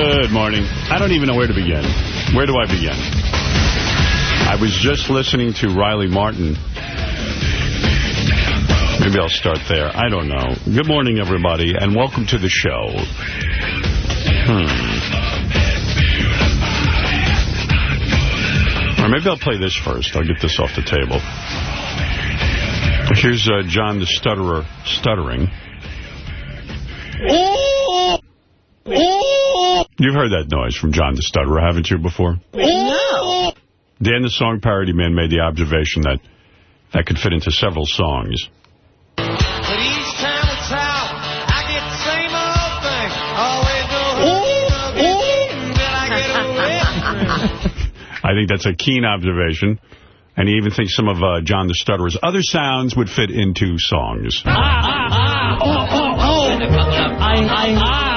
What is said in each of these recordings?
Good morning. I don't even know where to begin. Where do I begin? I was just listening to Riley Martin. Maybe I'll start there. I don't know. Good morning, everybody, and welcome to the show. Hmm. Or maybe I'll play this first. I'll get this off the table. Here's uh, John the Stutterer stuttering. You've heard that noise from John the Stutterer, haven't you, before? No. Dan the Song Parody Man made the observation that that could fit into several songs. But each time it's out, I get the same old thing. Always go then I get a I think that's a keen observation. And he even thinks some of uh, John the Stutterer's other sounds would fit into songs. There you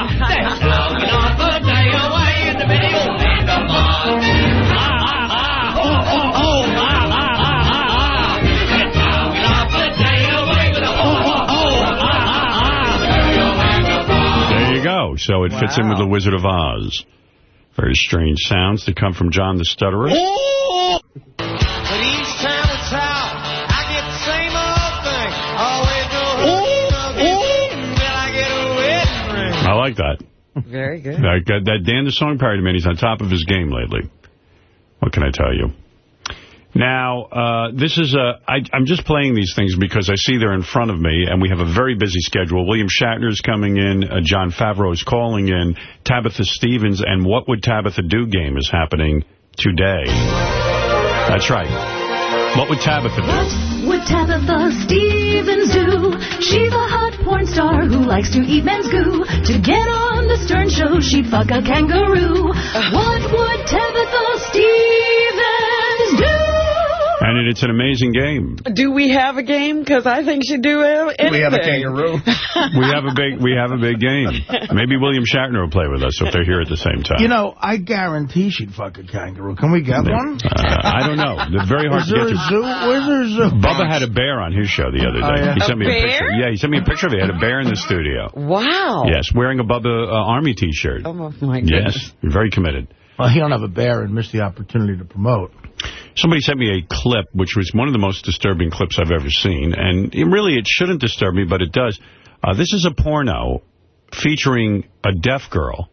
go. So it fits in with The Wizard of Oz. Very strange sounds that come from John the Stutterer. But each time it's out, I get the same old thing. Always go then I get a wet ring. I like that. Very good. That, that, that Dan the Song Parody Man, he's on top of his game lately. What can I tell you? Now, uh, this is a, I, I'm just playing these things because I see they're in front of me, and we have a very busy schedule. William Shatner's coming in, uh, Jon Favreau is calling in, Tabitha Stevens, and What Would Tabitha Do game is happening today. That's right. What would Tabitha do? What would Tabitha Stevens do? She's a hot porn star who likes to eat men's goo. To get on the Stern Show, she'd fuck a kangaroo. What would Tabitha Stevens do? And it's an amazing game. Do we have a game? Because I think she'd do anything. We have a kangaroo. We have a big we have a big game. Maybe William Shatner will play with us if they're here at the same time. You know, I guarantee she'd fuck a kangaroo. Can we get one? Uh, I don't know. They're very hard Is to there get a to. zoo? Where's there a zoo? Bubba had a bear on his show the other day. Oh, yeah. He sent A me a bear? picture. Yeah, he sent me a picture of it. He had a bear in the studio. Wow. Yes, wearing a Bubba uh, Army T-shirt. Oh, my goodness. Yes, very committed. Well, he don't have a bear and miss the opportunity to promote. Somebody sent me a clip, which was one of the most disturbing clips I've ever seen. And it really, it shouldn't disturb me, but it does. Uh, this is a porno featuring a deaf girl.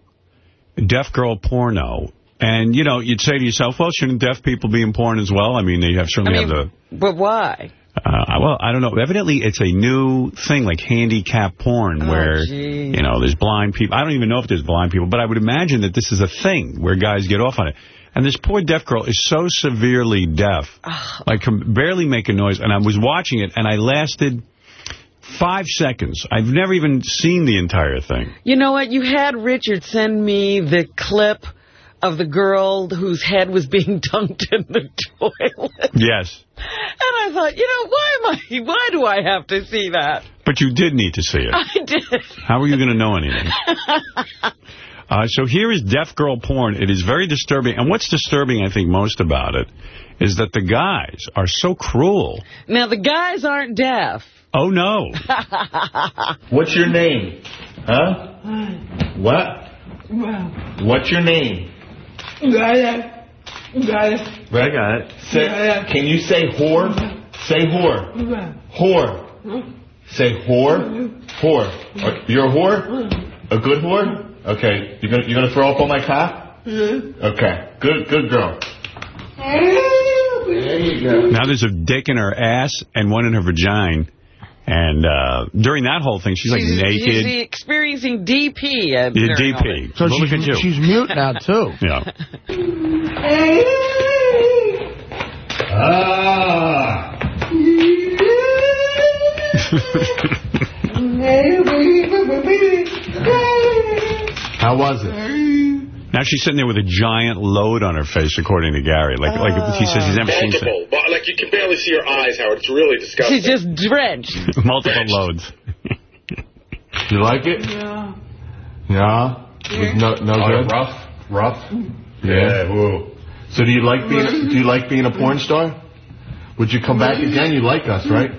A deaf girl porno. And, you know, you'd say to yourself, well, shouldn't deaf people be in porn as well? I mean, they have I certainly mean, have the... but why? Uh, well, I don't know. Evidently, it's a new thing, like handicap porn, Oh, where, gee. you know, there's blind people. I don't even know if there's blind people, but I would imagine that this is a thing where guys get off on it. And this poor deaf girl is so severely deaf, like can barely make a noise. And I was watching it, and I lasted five seconds. I've never even seen the entire thing. You know what? You had Richard send me the clip of the girl whose head was being dunked in the toilet. Yes. And I thought, you know, why am I, why do I have to see that? But you did need to see it. I did. How are you going to know anything? Uh, so here is deaf girl porn. It is very disturbing. And what's disturbing, I think, most about it is that the guys are so cruel. Now, the guys aren't deaf. Oh, no. What's your name? Huh? What? What's your name? Got it. Got it. I got it. Say, can you say whore? Mm-hmm. Say whore. Mm-hmm. Whore. Mm-hmm. Say whore. Whore. You're a whore? A good whore? Okay. You're gonna you're gonna throw up on my cock? Okay. Good good girl. There you go. Now there's a dick in her ass and one in her vagina. And uh, during that whole thing, she's like naked. she's experiencing DP. uh, Yeah, DP. So Well, she's, look at you. she's mute now, too. Yeah. Ah. How was it? Now she's sitting there with a giant load on her face, according to Gary. Like, like oh. he says he's never seen Multiple. Like, you can barely see her eyes, Howard. It's really disgusting. She's just drenched. multiple loads. You like it? Yeah. Yeah? With no no oh, good? Rough? Rough? Yeah. Whoa. So do you like being do you like being a porn star? Would you come back again? You like us, right?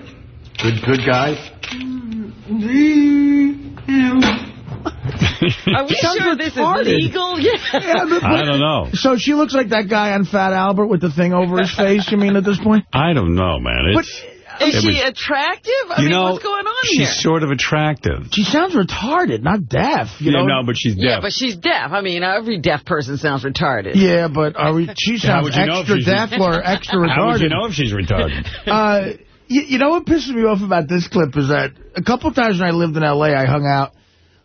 Good good guys? Mm, Are we Sounds sure this is retarded. legal? Yeah. Yeah, but- I don't know. So she looks like that guy on Fat Albert with the thing over his face, you mean, at this point? I don't know, man. But Is It she was- attractive? I you mean, know, what's going on she's here? sort of attractive. she sounds retarded, not deaf. You yeah, know? no, but she's deaf. Yeah, but she's deaf. I mean, every deaf person sounds retarded. Yeah, but are we? She sounds would you know if extra she's- deaf or extra retarded. How would you know if she's retarded? Uh, you, you know what pisses me off about this clip is that a couple times when I lived in L.A., I hung out.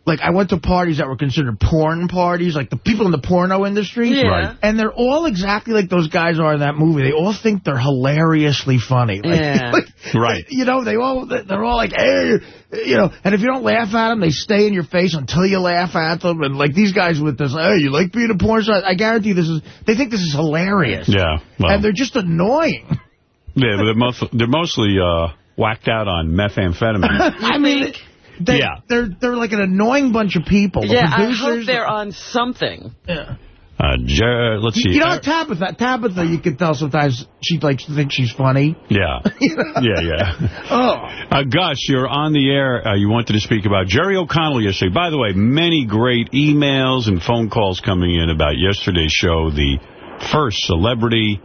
Like, I went to parties that were considered porn parties, like the people in the porno industry. Yeah. Right. And they're all exactly like those guys are in that movie. They all think they're hilariously funny. Like, Yeah. like, Right. You know, they all, they're all like, hey, you know, and if you don't laugh at them, they stay in your face until you laugh at them. And like these guys with this, hey, you like being a porn star? I guarantee this is, they think this is hilarious. yeah. Well, And they're just annoying. yeah, but they're, most, they're mostly uh, whacked out on methamphetamine. I mean, they, Yeah. they're they're like an annoying bunch of people. The Yeah, I hope they're on something. Yeah. Uh, Jer- let's see. You know, Uh, Tabitha, Tabitha, you can tell sometimes she likes to think she's funny. yeah. Yeah, yeah. Oh, Uh, Gus, you're on the air. Uh, you wanted to speak about Jerry O'Connell yesterday. By the way, many great emails and phone calls coming in about yesterday's show, the first celebrity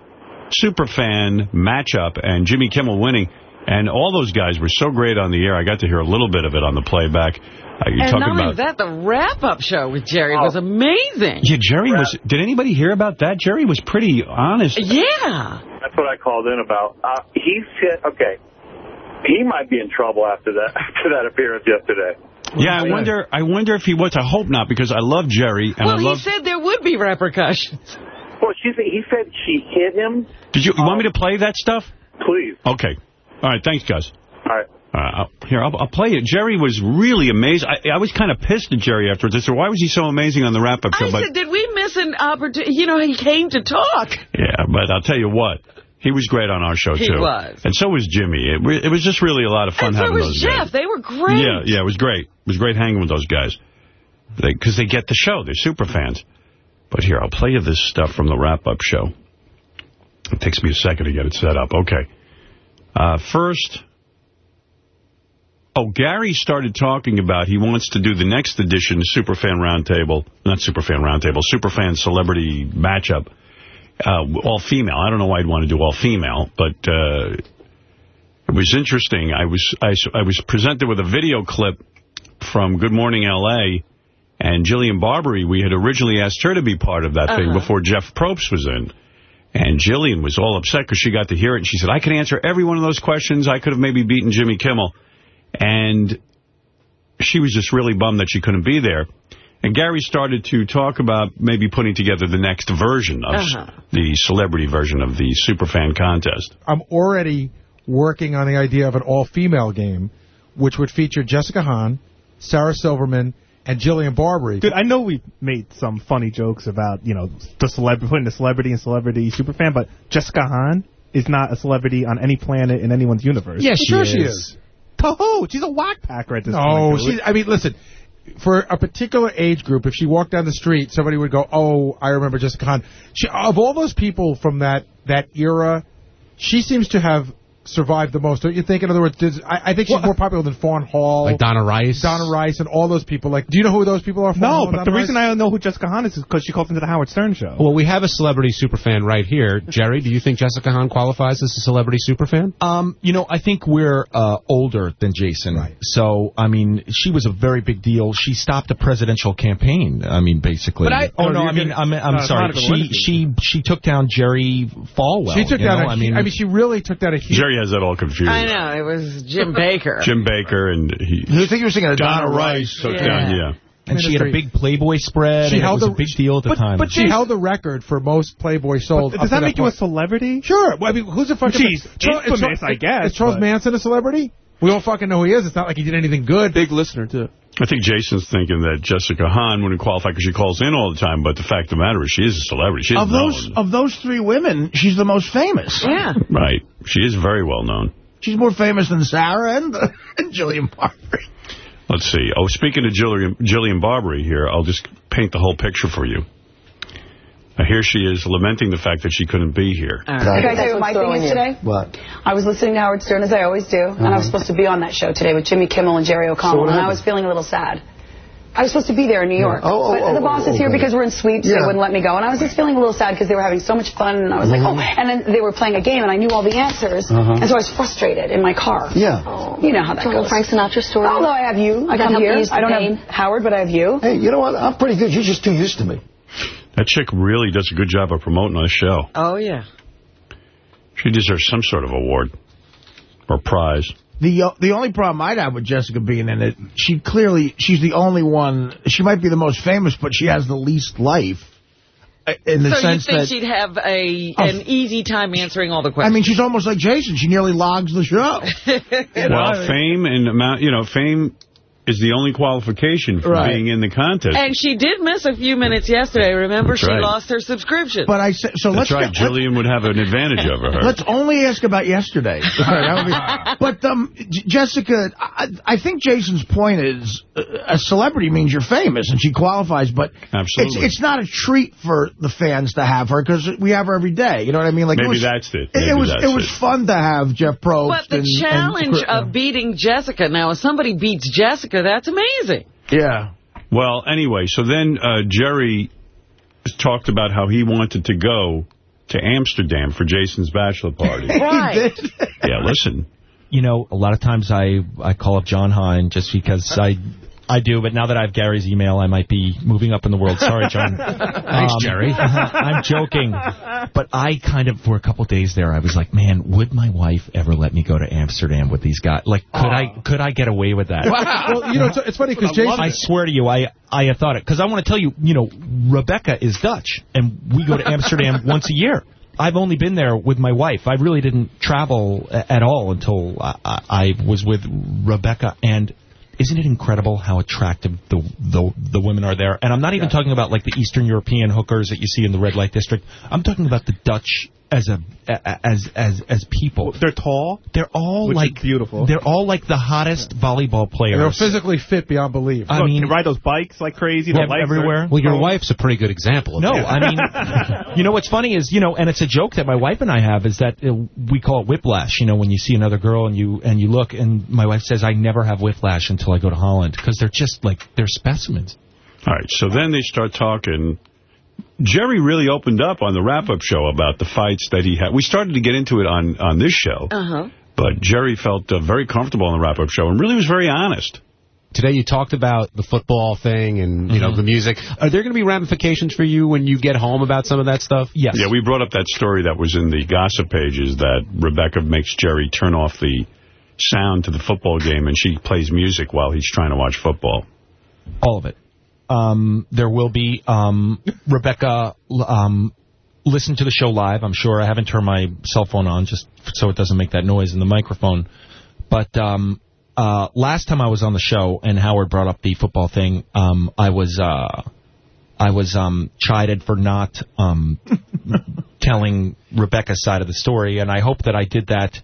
superfan matchup, and Jimmy Kimmel winning. And all those guys were so great on the air. I got to hear a little bit of it on the playback. Uh, you're And talking not only about... that, the wrap-up show with Jerry was amazing. Yeah, Jerry was... Did anybody hear about that? Jerry was pretty honest. Yeah. That's what I called in about. Uh, he said, okay, he might be in trouble after that after that appearance yesterday. Yeah, I wonder I wonder if he was. I hope not, because I love Jerry. and well, I he said there would be repercussions. Well, she said, he said she hit him. Did you, you want me to play that stuff? Please. Okay. All right, thanks, guys. All right. Uh, here, I'll, I'll play it. Jerry was really amazing. I, I was kind of pissed at Jerry afterwards. I said, why was he so amazing on the wrap-up show? I but said, did we miss an opportunity? You know, he came to talk. Yeah, but I'll tell you what. He was great on our show, He too. was. And so was Jimmy. It, it was just really a lot of fun and so having was those Jeff. guys. They were great. Yeah, yeah, it was great. It was great hanging with those guys. Because they, get the show. They're super fans. But here, I'll play you this stuff from the wrap-up show. It takes me a second to get it set up. Okay. Uh, first, oh, Gary started talking about he wants to do the next edition Superfan Roundtable, not Superfan Roundtable, Superfan Celebrity Matchup, uh, all female. I don't know why I'd want to do all female, but uh, it was interesting. I was I, I was presented with a video clip from Good Morning L.A., and Jillian Barberie, we had originally asked her to be part of that thing Uh-huh. before Jeff Probst was in. And Jillian was all upset because she got to hear it. And she said, I could answer every one of those questions. I could have maybe beaten Jimmy Kimmel. And she was just really bummed that she couldn't be there. And Gary started to talk about maybe putting together the next version of Uh-huh. the celebrity version of the Superfan contest. I'm already working on the idea of an all-female game, which would feature Jessica Hahn, Sarah Silverman, and Jillian Barberie. Dude, I know we made some funny jokes about, you know, the celebrity, putting the celebrity and celebrity superfan, but Jessica Hahn is not a celebrity on any planet in anyone's universe. Yeah, sure she is. To who? She's a whack packer at this No, point. Oh, dude. she, I mean, listen, for a particular age group, if she walked down the street, somebody would go, oh, I remember Jessica Hahn. She, of all those people from that, that era, she seems to have survived the most. Don't you think? In other words, does, I, I think she's more popular than Fawn Hall. Like Donna Rice. Donna Rice and all those people. Like, do you know who those people are? Fawn No, and but Donna the reason Rice? I know who Jessica Hahn is is because she called into the Howard Stern show. Well, we have a celebrity superfan right here. Jerry, do you think Jessica Hahn qualifies as a celebrity superfan? Um, you know, I think we're uh, older than Jason. Right. So, I mean, she was a very big deal. She stopped a presidential campaign. I mean, basically. But I- oh no, I mean, I'm, I'm No, sorry. She she she took down Jerry Falwell. She took you down. know? a I mean, I mean, she really took down a huge. Jerry has that all confused. I know. It was Jim Bakker. Jim Bakker and he, You think you were thinking of Donna Donna Rice took Yeah. down, yeah. and she had a big Playboy spread. She and held it was the- a big deal at the but, time. But she held the record for most Playboy sold. But does to that make you a celebrity? Sure. Well, I mean, who's a fucking... She's Charles- infamous, Charles- I guess, Is Charles but- Manson a celebrity? We don't fucking know who he is. It's not like he did anything good. Big listener, too. I think Jason's thinking that Jessica Hahn wouldn't qualify because she calls in all the time, but the fact of the matter is she is a celebrity. She is Of those known. of those three women, she's the most famous. Yeah. Right. She is very well known. She's more famous than Sarah and, uh, and Jillian Barberie. Let's see. Oh, speaking of Jillian, Jillian Barberie here, I'll just paint the whole picture for you. Now, here she is lamenting the fact that she couldn't be here. All Can. I tell you what my thing is today? What? I was listening to Howard Stern, as I always do, and I was supposed to be on that show today with Jimmy Kimmel and Jerry O'Connell, what and I was feeling a little sad. I was supposed to be there in New York. Oh, oh, but oh, the boss oh, is here okay. because we're in sweeps. Yeah. They wouldn't let me go. And I was just feeling a little sad because they were having so much fun. And I was like, Mhm. oh. And then they were playing a game, and I knew all the answers. Uh-huh. And so I was frustrated in my car. Yeah. You know how that a little goes. Frank Sinatra story. Although I have you. I come here. I don't pain. have Howard, but I have you. Hey, you know what? I'm pretty good. You're just too used to me. That chick really does a good job of promoting our show. Oh, yeah. She deserves some sort of award or prize. The uh, the only problem I'd have with Jessica being in it, she clearly, she's the only one, she might be the most famous, but she has the least life. uh, In the so you sense think that, she'd have a Oh. an easy time answering all the questions? I mean, she's almost like Jason. She nearly logs the show. You know, well, fame and amount, you know, fame is the only qualification for Right. being in the contest. And she did miss a few minutes yesterday. Remember, That's she right. lost her subscription. But I said, so That's let's right. get- let's- Jillian would have an advantage over her. Let's only ask about yesterday. That be- but um, Jessica, I, I think Jason's point is uh, a celebrity means you're famous, and she qualifies. But Absolutely. it's it's not a treat for the fans to have her because we have her every day. You know what I mean? Like it Maybe was, that's it. It, Maybe it was it was it. fun to have Jeff Probst. But the and, challenge and, of beating Jessica, now, if somebody beats Jessica, that's amazing. yeah. Well, anyway, so then uh, Jerry talked about how he wanted to go to Amsterdam for Jason's bachelor party. Right. yeah, listen. You know, a lot of times I, I call up Jon Hein just because I I do, but now that I have Gary's email, I might be moving up in the world. Sorry, John. Um, Thanks, Jerry. I'm joking. But I kind of, for a couple days there, I was like, man, would my wife ever let me go to Amsterdam with these guys? Like, could I could I get away with that? Well, you know, it's, it's funny because Jason... I swear to you, I I had thought it because I want to tell you, you know, Rebecca is Dutch, and we go to Amsterdam once a year. I've only been there with my wife. I really didn't travel at all until I, I I was with Rebecca, and isn't it incredible how attractive the, the the women are there? And I'm not even talking about like the Eastern European hookers that you see in the red light district. I'm talking about the Dutch as a a- as as as people. They're tall. They're all Which is like beautiful. They're all like the hottest volleyball players. They're physically fit beyond belief. I Look, mean- you ride those bikes like crazy. Yeah, the legs are- everywhere. Well, your wife's a pretty good example of No, that. I mean, you know what's funny is, you know, and it's a joke that my wife and I have is that uh, we call it whiplash. You know, when you see another girl and you and you look, and my wife says I never have whiplash until I go to Holland because they're just like they're specimens. All right, so then they start talking. Jerry really opened up on the wrap-up show about the fights that he had. We started to get into it on, on this show, Uh-huh. but Jerry felt uh, very comfortable on the wrap-up show and really was very honest. Today you talked about the football thing and, you Mm-hmm. know, the music. Are there going to be ramifications for you when you get home about some of that stuff? Yes. Yeah, we brought up that story that was in the gossip pages that Rebecca makes Jerry turn off the sound to the football game and she plays music while he's trying to watch football. All of it. Um, there will be um, Rebecca. Um, listen to the show live. I'm sure I haven't turned my cell phone on just so it doesn't make that noise in the microphone. But um, uh, last time I was on the show and Howard brought up the football thing, um, I was uh, I was um, chided for not um, telling Rebecca's side of the story, and I hope that I did that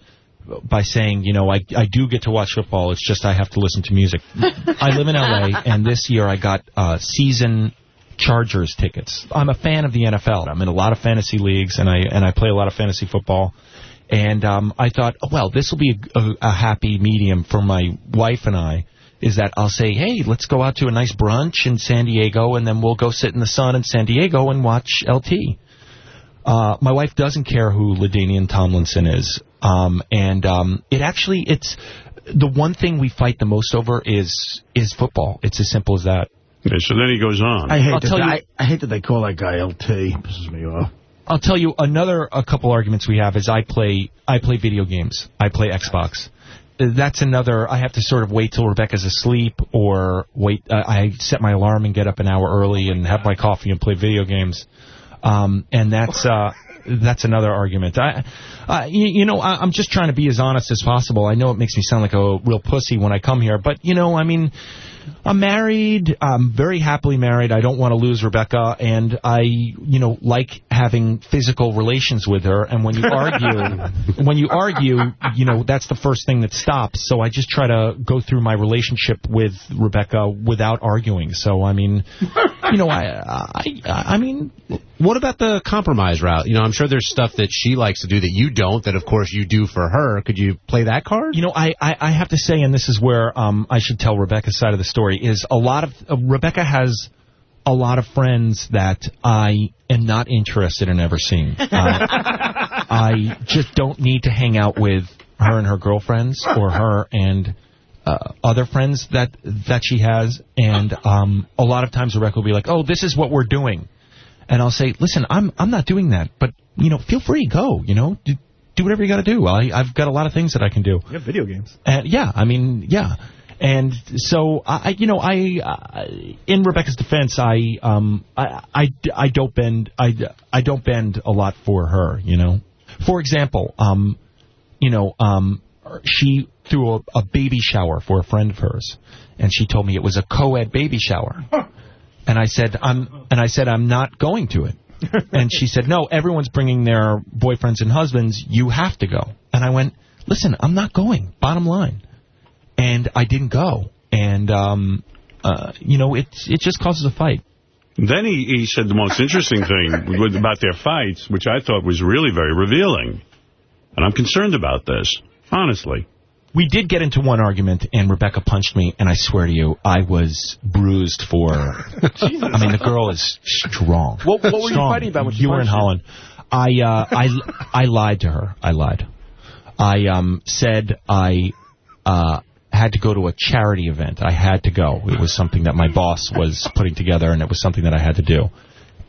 by saying, you know, I, I do get to watch football. It's just I have to listen to music. I live in L.A., and this year I got uh, season Chargers tickets. I'm a fan of the NFL. I'm in a lot of fantasy leagues, and I and I play a lot of fantasy football. And um, I thought, oh, well, this will be a, a, a happy medium for my wife and I. Is that I'll say, hey, let's go out to a nice brunch in San Diego, and then we'll go sit in the sun in San Diego and watch LT. Uh, my wife doesn't care who LaDainian Tomlinson is, um, and um, it actually it's the one thing we fight the most over is is football. It's as simple as that. Okay, so then he goes on. I hate I'll that. tell you- I, I hate that they call that guy LT. Pisses me off. I'll tell you another a couple arguments we have is I play I play video games. I play Xbox. That's another. I have to sort of wait till Rebecca's asleep, or wait. Uh, I set my alarm and get up an hour early and have my coffee and play video games. Um, and that's uh, that's another argument. I, you, you know, I, I'm just trying to be as honest as possible. I know it makes me sound like a real pussy when I come here, but you know, I mean. I'm married. I'm very happily married. I don't want to lose Rebecca, and I, you know, like having physical relations with her, and when you argue, when you argue, you know that's the first thing that stops. So I just try to go through my relationship with Rebecca without arguing. So I mean, you know, I, I, I mean, What about the compromise route? You know, I'm sure there's stuff that she likes to do that you don't, that of course you do for her. Could you play that card? You know, I, I, I have to say, and this is where um, I should tell Rebecca's side of the story, is a lot of uh, Rebecca has a lot of friends that I am not interested in ever seeing. Uh, I just don't need to hang out with her and her girlfriends or her and uh, other friends that that she has. And um, a lot of times Rebecca will be like, "Oh, this is what we're doing," and I'll say, "Listen, I'm I'm not doing that, but you know, feel free, go. You know, do, do whatever you got to do. I, I've got a lot of things that I can do." You have video games. And yeah, I mean, yeah. And so I, you know, I, uh, in Rebecca's defense, I, um, I, I, I don't bend, I, I don't bend a lot for her, you know. For example, um, you know, um, she threw a, a baby shower for a friend of hers, and she told me it was a co-ed baby shower. And I said, I'm, and I said, I'm not going to it. and she said, no, everyone's bringing their boyfriends and husbands. You have to go. And I went, listen, I'm not going. Bottom line. And I didn't go. And, um, uh, you know, it, it just causes a fight. Then he, he said the most interesting thing with, about their fights, which I thought was really very revealing. And I'm concerned about this, honestly. We did get into one argument, and Rebecca punched me, and I swear to you, I was bruised for... I mean, the girl is strong. What- what were you fighting about when she You were in you? Holland. I, uh, I, I lied to her. I lied. I um, said I uh, had to go to a charity event. I had to go. It was something that my boss was putting together, and it was something that I had to do.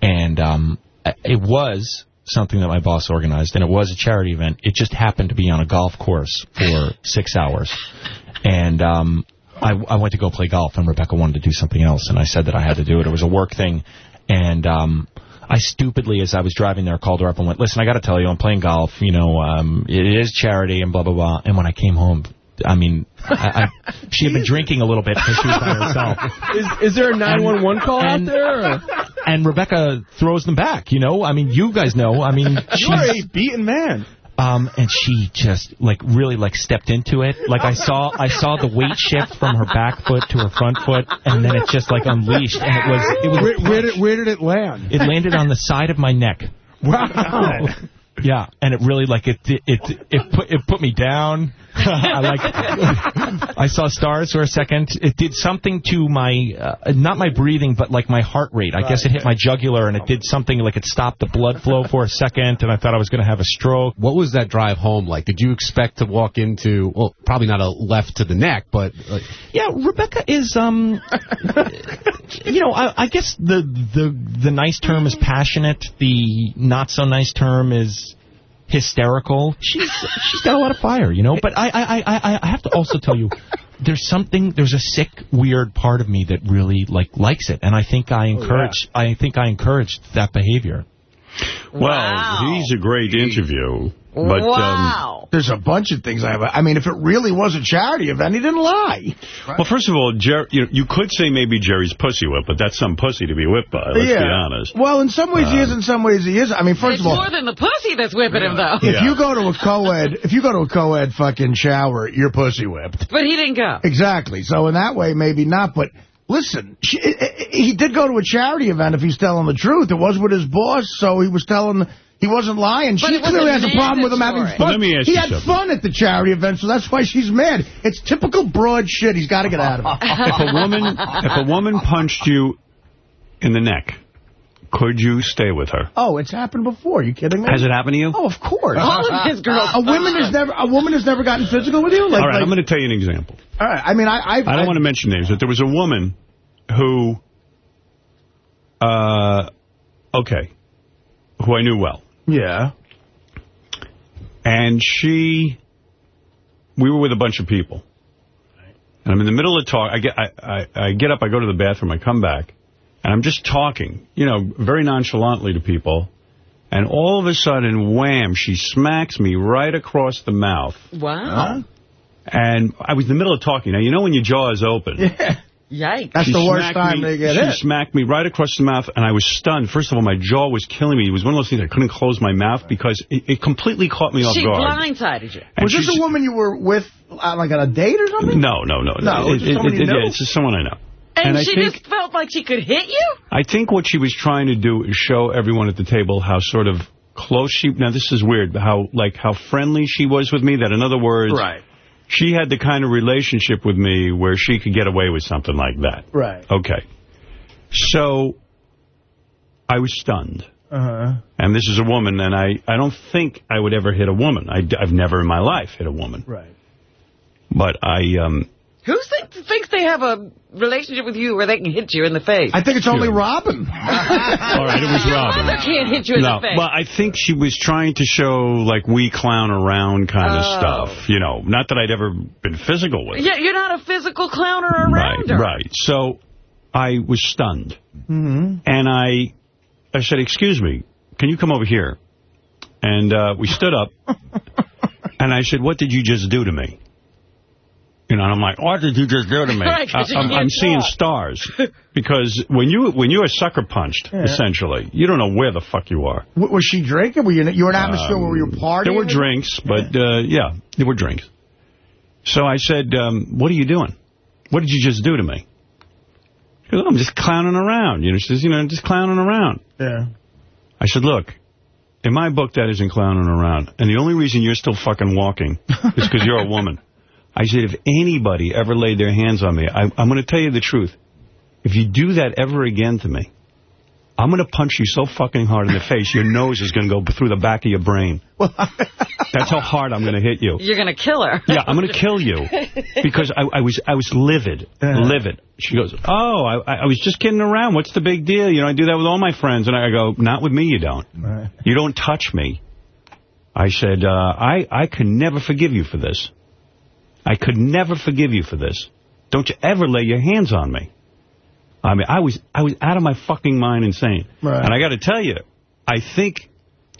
And um, it was something that my boss organized, and it was a charity event. It just happened to be on a golf course for six hours. And um, I, I went to go play golf, and Rebecca wanted to do something else, and I said that I had to do it. It was a work thing. And um, I stupidly, as I was driving there, called her up and went, listen, I got to tell you, I'm playing golf. You know, um, it is charity and blah, blah, blah. And when I came home, I mean, I, I, she had been drinking a little bit because she was by herself. Is, is there a 911 call out there? or- And Rebecca throws them back, you know? I mean, you guys know. I mean, You're a beaten man. Um, and she just like really like stepped into it. Like I saw, I saw the weight shift from her back foot to her front foot, and then it just like unleashed, and it was it was. Where, where did where did it land? It landed on the side of my neck. Wow. Yeah, and it really like it it it, it put it put me down. I like I saw stars for a second. It did something to my uh, not my breathing, but like my heart rate. I guess it hit my jugular, and it did something like it stopped the blood flow for a second, and I thought I was going to have a stroke. What was that drive home like? Did you expect to walk into, well, probably not a left to the neck, but like, Yeah, Rebecca is um, you know, I, I guess the the the nice term is passionate. The not so nice term is hysterical. She's she's got a lot of fire, you know. But I I I I- I have to also tell you, there's something there's a sick weird part of me that really like likes it, and I think I oh, encourage I think I encouraged that behavior. Well, he's a great interview. But, um, There's a bunch of things I have. I mean, if it really was a charity event, he didn't lie. Well, first of all, Jer you, you could say maybe Jerry's pussy whip, but that's some pussy to be whipped by, let's be honest. Well, in some ways he is, in some ways he is. I mean, first it's of all, more than the pussy that's whipping him, though. if you go to a co-ed, if you go to a co-ed fucking shower, you're pussy whipped. But he didn't go. Exactly. So in that way, maybe not. But listen, she, eh, eh, eh, he did go to a charity event. If he's telling the truth, it was with his boss, so he was telling. He wasn't lying. But she clearly has a problem with him having fun. Well, let me ask he you had something. fun at the charity event, so that's why she's mad. It's typical broad shit. He's got to get out of it. if a woman if a woman punched you in the neck, could you stay with her? Oh, it's happened before. you kidding me? Has it happened to you? Oh, of course. All of his girls. A woman has never a woman has never gotten physical with you. Like, All right, like- I'm going to tell you an example. all right. I mean, I I've, I don't want to mention names, but there was a woman who, uh, okay, who I knew well. Yeah. And she, we were with a bunch of people. And I'm in the middle of talk. I get, I, I, I get up, I go to the bathroom, I come back, and I'm just talking, you know, very nonchalantly to people. And all of a sudden, wham, she smacks me right across the mouth. Wow. And I was in the middle of talking. Now, you know when your jaw is open. Yeah. Yikes. That's She the worst time me, they get She hit. smacked me right across the mouth, and I was stunned. First of all, my jaw was killing me. It was one of those things I couldn't close my mouth because it, it completely caught me off She guard. blindsided you. And Was this a woman you were with, uh, like on a date or something? No, no, no. No, It- just it- someone it- you yeah, it's just someone I know. And, I she think, just felt like she could hit you? I think what she was trying to do is show everyone at the table how sort of close she. Now this is weird. How like how friendly she was with me. That in other words, Right. She had the kind of relationship with me where she could get away with something like that. Right. Okay. So I was stunned. Uh-huh. And this is a woman, and I, I don't think I would ever hit a woman. I, have never in my life hit a woman. Right. But I, um, Who think, thinks they have a relationship with you where they can hit you in the face? I think it's only Robin. all right, it was Robin. Mother can't hit you in no, the face. but I think she was trying to show, like, we clown around kind of Oh. stuff. You know, not that I'd ever been physical with her. Yeah, you're not a physical clowner around Right, her. right. So I was stunned. Mm-hmm. And I, I said, excuse me, can you come over here? And uh, we stood up, and I said, what did you just do to me? You know, and I'm like, what did you just do to me? Right, 'cause you I- I'm, I'm seeing stars. Because when you when you are sucker punched, Yeah. essentially, you don't know where the fuck you are. W- Was she drinking? Were you, in- you were in an atmosphere Um, where you were partying? There were drinks, but uh, yeah, there were drinks. So I said, um, what are you doing? What did you just do to me? She goes, I'm just clowning around. You know, she says, you know, I'm just clowning around. Yeah. I said, look, in my book, that isn't clowning around. And the only reason you're still fucking walking is because you're a woman. I said, if anybody ever laid their hands on me, I, I'm going to tell you the truth. If you do that ever again to me, I'm going to punch you so fucking hard in the face, your nose is going to go through the back of your brain. That's how hard I'm going to hit you. You're going to kill her. Yeah, I'm going to kill you because I, I was I was livid, livid. She goes, oh, I, I was just kidding around. What's the big deal? You know, I do that with all my friends. And I go, not with me, you don't. You don't touch me. I said, uh, I, I could never forgive you for this. I could never forgive you for this. Don't you ever lay your hands on me. I mean, I was I was out of my fucking mind insane. Right. And I got to tell you, I think,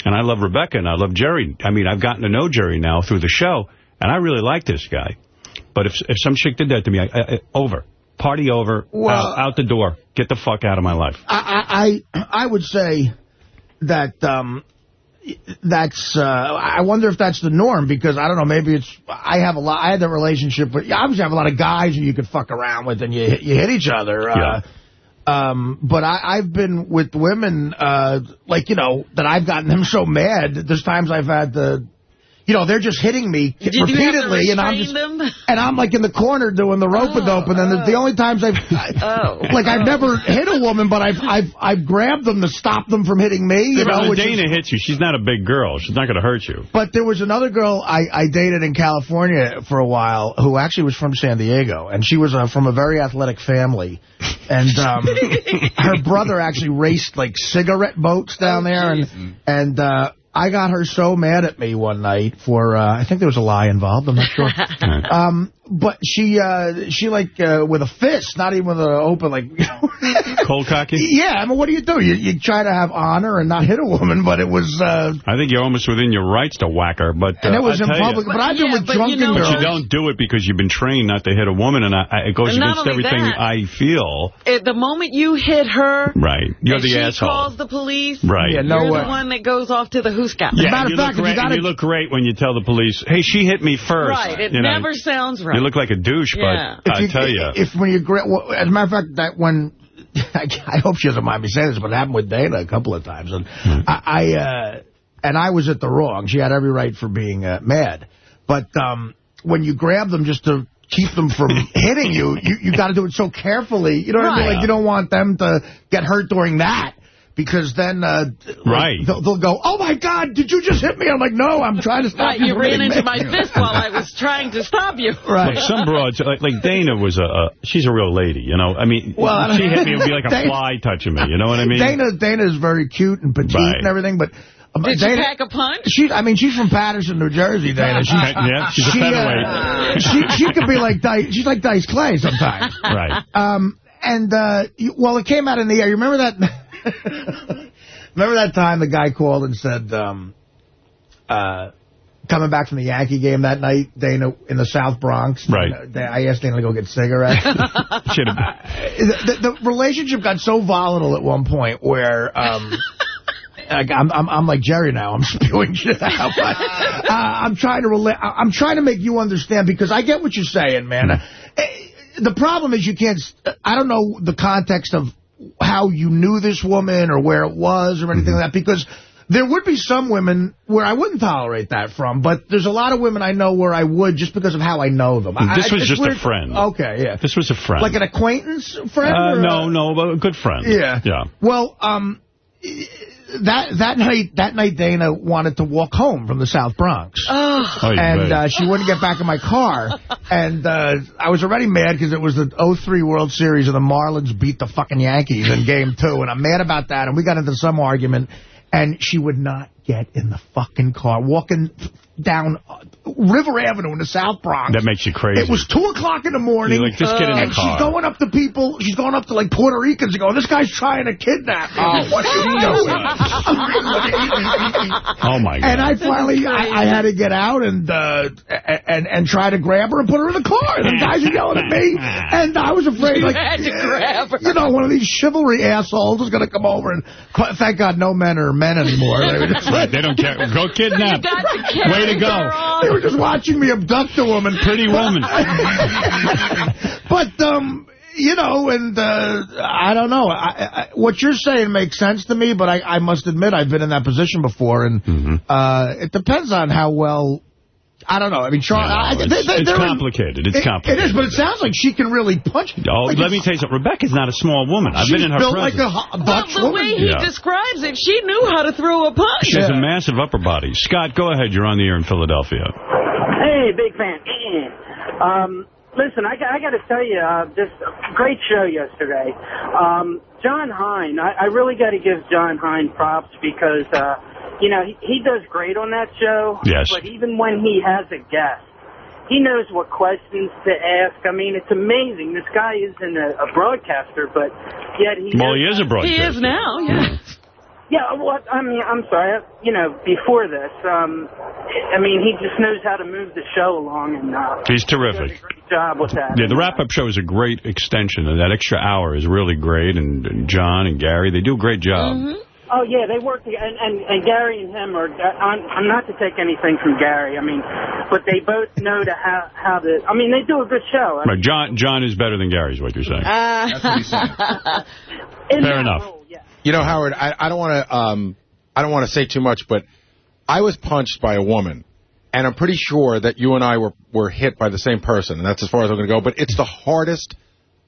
and I love Rebecca and I love Jerry. I mean, I've gotten to know Jerry now through the show, and I really like this guy. But if if some chick did that to me, I, I, over. Party over, Well- out, out the door. Get the fuck out of my life. I, I I would say that um, that's uh, I wonder if that's the norm because I don't know maybe it's I have a lot I had that relationship but you obviously have a lot of guys who you could fuck around with and you hit- you hit each other. Uh, um, but I, I've been with women uh, like you know that I've gotten them so mad. There's times I've had the. You know, they're just hitting me Did you have to repeatedly, and I'm just them? and I'm like in the corner doing the rope a dope, and then the, the only times I've Oh. like I've never hit a woman, but I've I've I've grabbed them to stop them from hitting me. You know, when which Dana is, hits you, she's not a big girl. She's not going to hurt you. but there was another girl I, I dated in California for a while who actually was from San Diego, and she was uh, from a very athletic family. And um, her brother actually raced like cigarette boats down there, and and uh, I got her so mad at me one night for uh, I think there was a lie involved. I'm not sure. um, but she uh, she like uh, with a fist, not even with an open like. Cold cocky? Yeah, I mean, what do you do? You, you try to have honor and not hit a woman, but it was... Uh, I think you're almost within your rights to whack her, but uh, And it was I'll in public, you, but I've been with drunken but girls. you don't do it because you've been trained not to hit a woman, and I, I, it goes And against everything that- I feel. At the moment you hit her, Right, you're and the she asshole. calls the police, Right. you're Yeah, no the one that goes off to the who scout. Yeah, you, look great, and you look great when you tell the police, hey, she hit me first. Right, it You know, never sounds right. You look like a douche, Yeah. but I tell you. If when you... gra- well, As a matter of fact, that when... I, I hope she doesn't mind me saying this, but it happened with Dana a couple of times. And Hmm. I... I uh, and I was at the wrong. She had every right for being uh, mad. But um, when you grab them just to keep them from hitting you, you, you got to do it so carefully. You know what I mean? Right. Like, you don't want them to get hurt during that. Because then uh, Right. they'll, they'll go, oh, my God, did you just hit me? I'm like, no, I'm trying to stop Right, you you ran into me." my fist while I was trying to stop you. Right. Look, some broads, like, like Dana was a, a, she's a real lady, you know. I mean, Well, she hit me, it would be like a Dana- fly touching me, you know what I mean? Dana Dana's very cute and petite Right. and everything, but uh, Did Dana, you pack a punch? She, I mean, she's from Paterson, New Jersey. Dana, she's, Yeah, she's a she, featherweight. she she could be like Dice, she's like Dice Clay sometimes. Right. Um, and uh, well, it came out in the air. You remember that? remember that time the guy called and said, um, uh, coming back from the Yankee game that night, Dana, in the South Bronx. Right. Uh, I asked Dana to go get cigarettes. Should have. the, the, relationship got so volatile at one point where... Um, like, I'm, I'm I'm like Jerry now. I'm spewing shit out. But, uh, I'm trying to relate. I'm trying to make you understand because I get what you're saying, man. Uh, The problem is you can't. I don't know the context of how you knew this woman or where it was or anything like that because. There would be some women where I wouldn't tolerate that from, but there's a lot of women I know where I would just because of how I know them. I- This was just weird- a friend. Okay, yeah. This was a friend. Like an acquaintance friend? Uh, no, a- no, but a good friend. Yeah. Yeah. Well, um, that that night, that night, Dana wanted to walk home from the South Bronx. Oh. And uh, she wouldn't get back in my car. And uh, I was already mad because it was the 03 World Series and the Marlins beat the fucking Yankees in game two. And I'm mad about that. And we got into some argument. And she would not get in the fucking car, walking down uh, River Avenue in the South Bronx. That makes you crazy. It was 2 o'clock in the morning. You're like, just get in the and car. she's going up to people. She's going up to, like, Puerto Ricans and going, this guy's trying to kidnap me. Oh, what are you doing? Oh, my God. And I finally, I, I had to get out and, uh, and and try to grab her and put her in the car. And the guys are yelling at me, and I was afraid, You like, had to grab her. you know, one of these chivalry assholes is going to come over and, thank God, no men are men anymore. They, Right, they don't care. Go kidnap. You got the character Way to go. they were just watching me abduct a woman. Pretty woman. but um, you know, and uh, I don't know. I, I, what you're saying makes sense to me, but I, I must admit I've been in that position before, and Mm-hmm. uh, it depends on how well. I don't know. I mean, Charles, no, I, it's- it's they're complicated. It's it- complicated. It is, but it sounds like she can really punch. Oh, Like, let me tell you something. Rebecca's not a small woman. I've been in her built presence. like a, ho- a Well, Dutch the woman. way he Yeah. describes it, she knew how to throw a punch. She has a massive upper body. Scott, go ahead. You're on the air in Philadelphia. Hey, big fan. Um, listen, I, got- I got to tell you, uh, this great show yesterday. Um, Jon Hein, I, I really got to give Jon Hein props because, uh, you know, he, he does great on that show. Yes. But even when he has a guest, he knows what questions to ask. I mean, it's amazing. This guy isn't a, a broadcaster, but yet he Well, he is a broadcaster. He is now, yeah. yeah, what I mean, I'm sorry. You know, before this, um, I mean, he just knows how to move the show along, and uh, He's terrific. great job with that. Yeah, the wrap-up show is a great extension, and that extra hour is really great. And, and John and Gary, they do a great job. Oh yeah, they work together, and, and and Gary and him are. I'm, I'm not to take anything from Gary. I mean, but they both know to how how to. I mean, they do a good show. I Right, John John is better than Gary, is what you're saying. In Fair enough. role, yeah. You know, Howard, I, I don't want to um, I don't want to say too much, but I was punched by a woman, and I'm pretty sure that you and I were, were hit by the same person, and that's as far as I'm going to go. But it's the hardest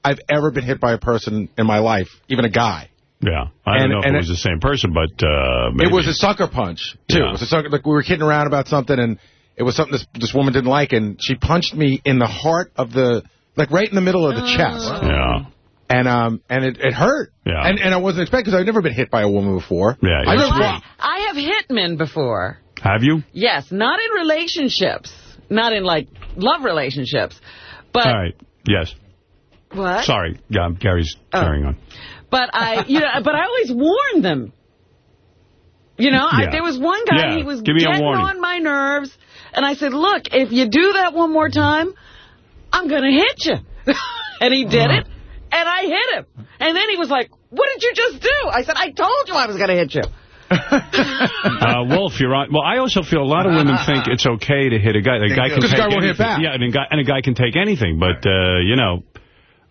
I've ever been hit by a person in my life, even a guy. Yeah, I And- don't know if and it was the same person, but uh, maybe. It was a sucker punch too. Yeah. It was a sucker. Like we were kidding around about something, and it was something this this woman didn't like, and she punched me in the heart of the, like right in the middle of the chest. Yeah. And um and it, it hurt. Yeah. And and I wasn't expecting because I've never been hit by a woman before. Yeah. I it's just great. I have hit men before. Have you? Yes, not in relationships. Not in, like, love relationships. But, All right. Yes. what? Sorry. Yeah, Gary's Oh. carrying on. But I, you know, but I always warn them. You know, I, there was one guy, Yeah, he was give me a getting on my nerves, and I said, look, if you do that one more time, I'm going to hit you. and he did it, and I hit him. And then he was like, what did you just do? I said, I told you I was going to hit you. Uh, Wolf, you're on. Well, I also feel a lot of women think it's okay to hit a guy. A guy do. can 'Cause the take guy won't hit back. Yeah, and a guy and a guy can take anything. But uh, you know,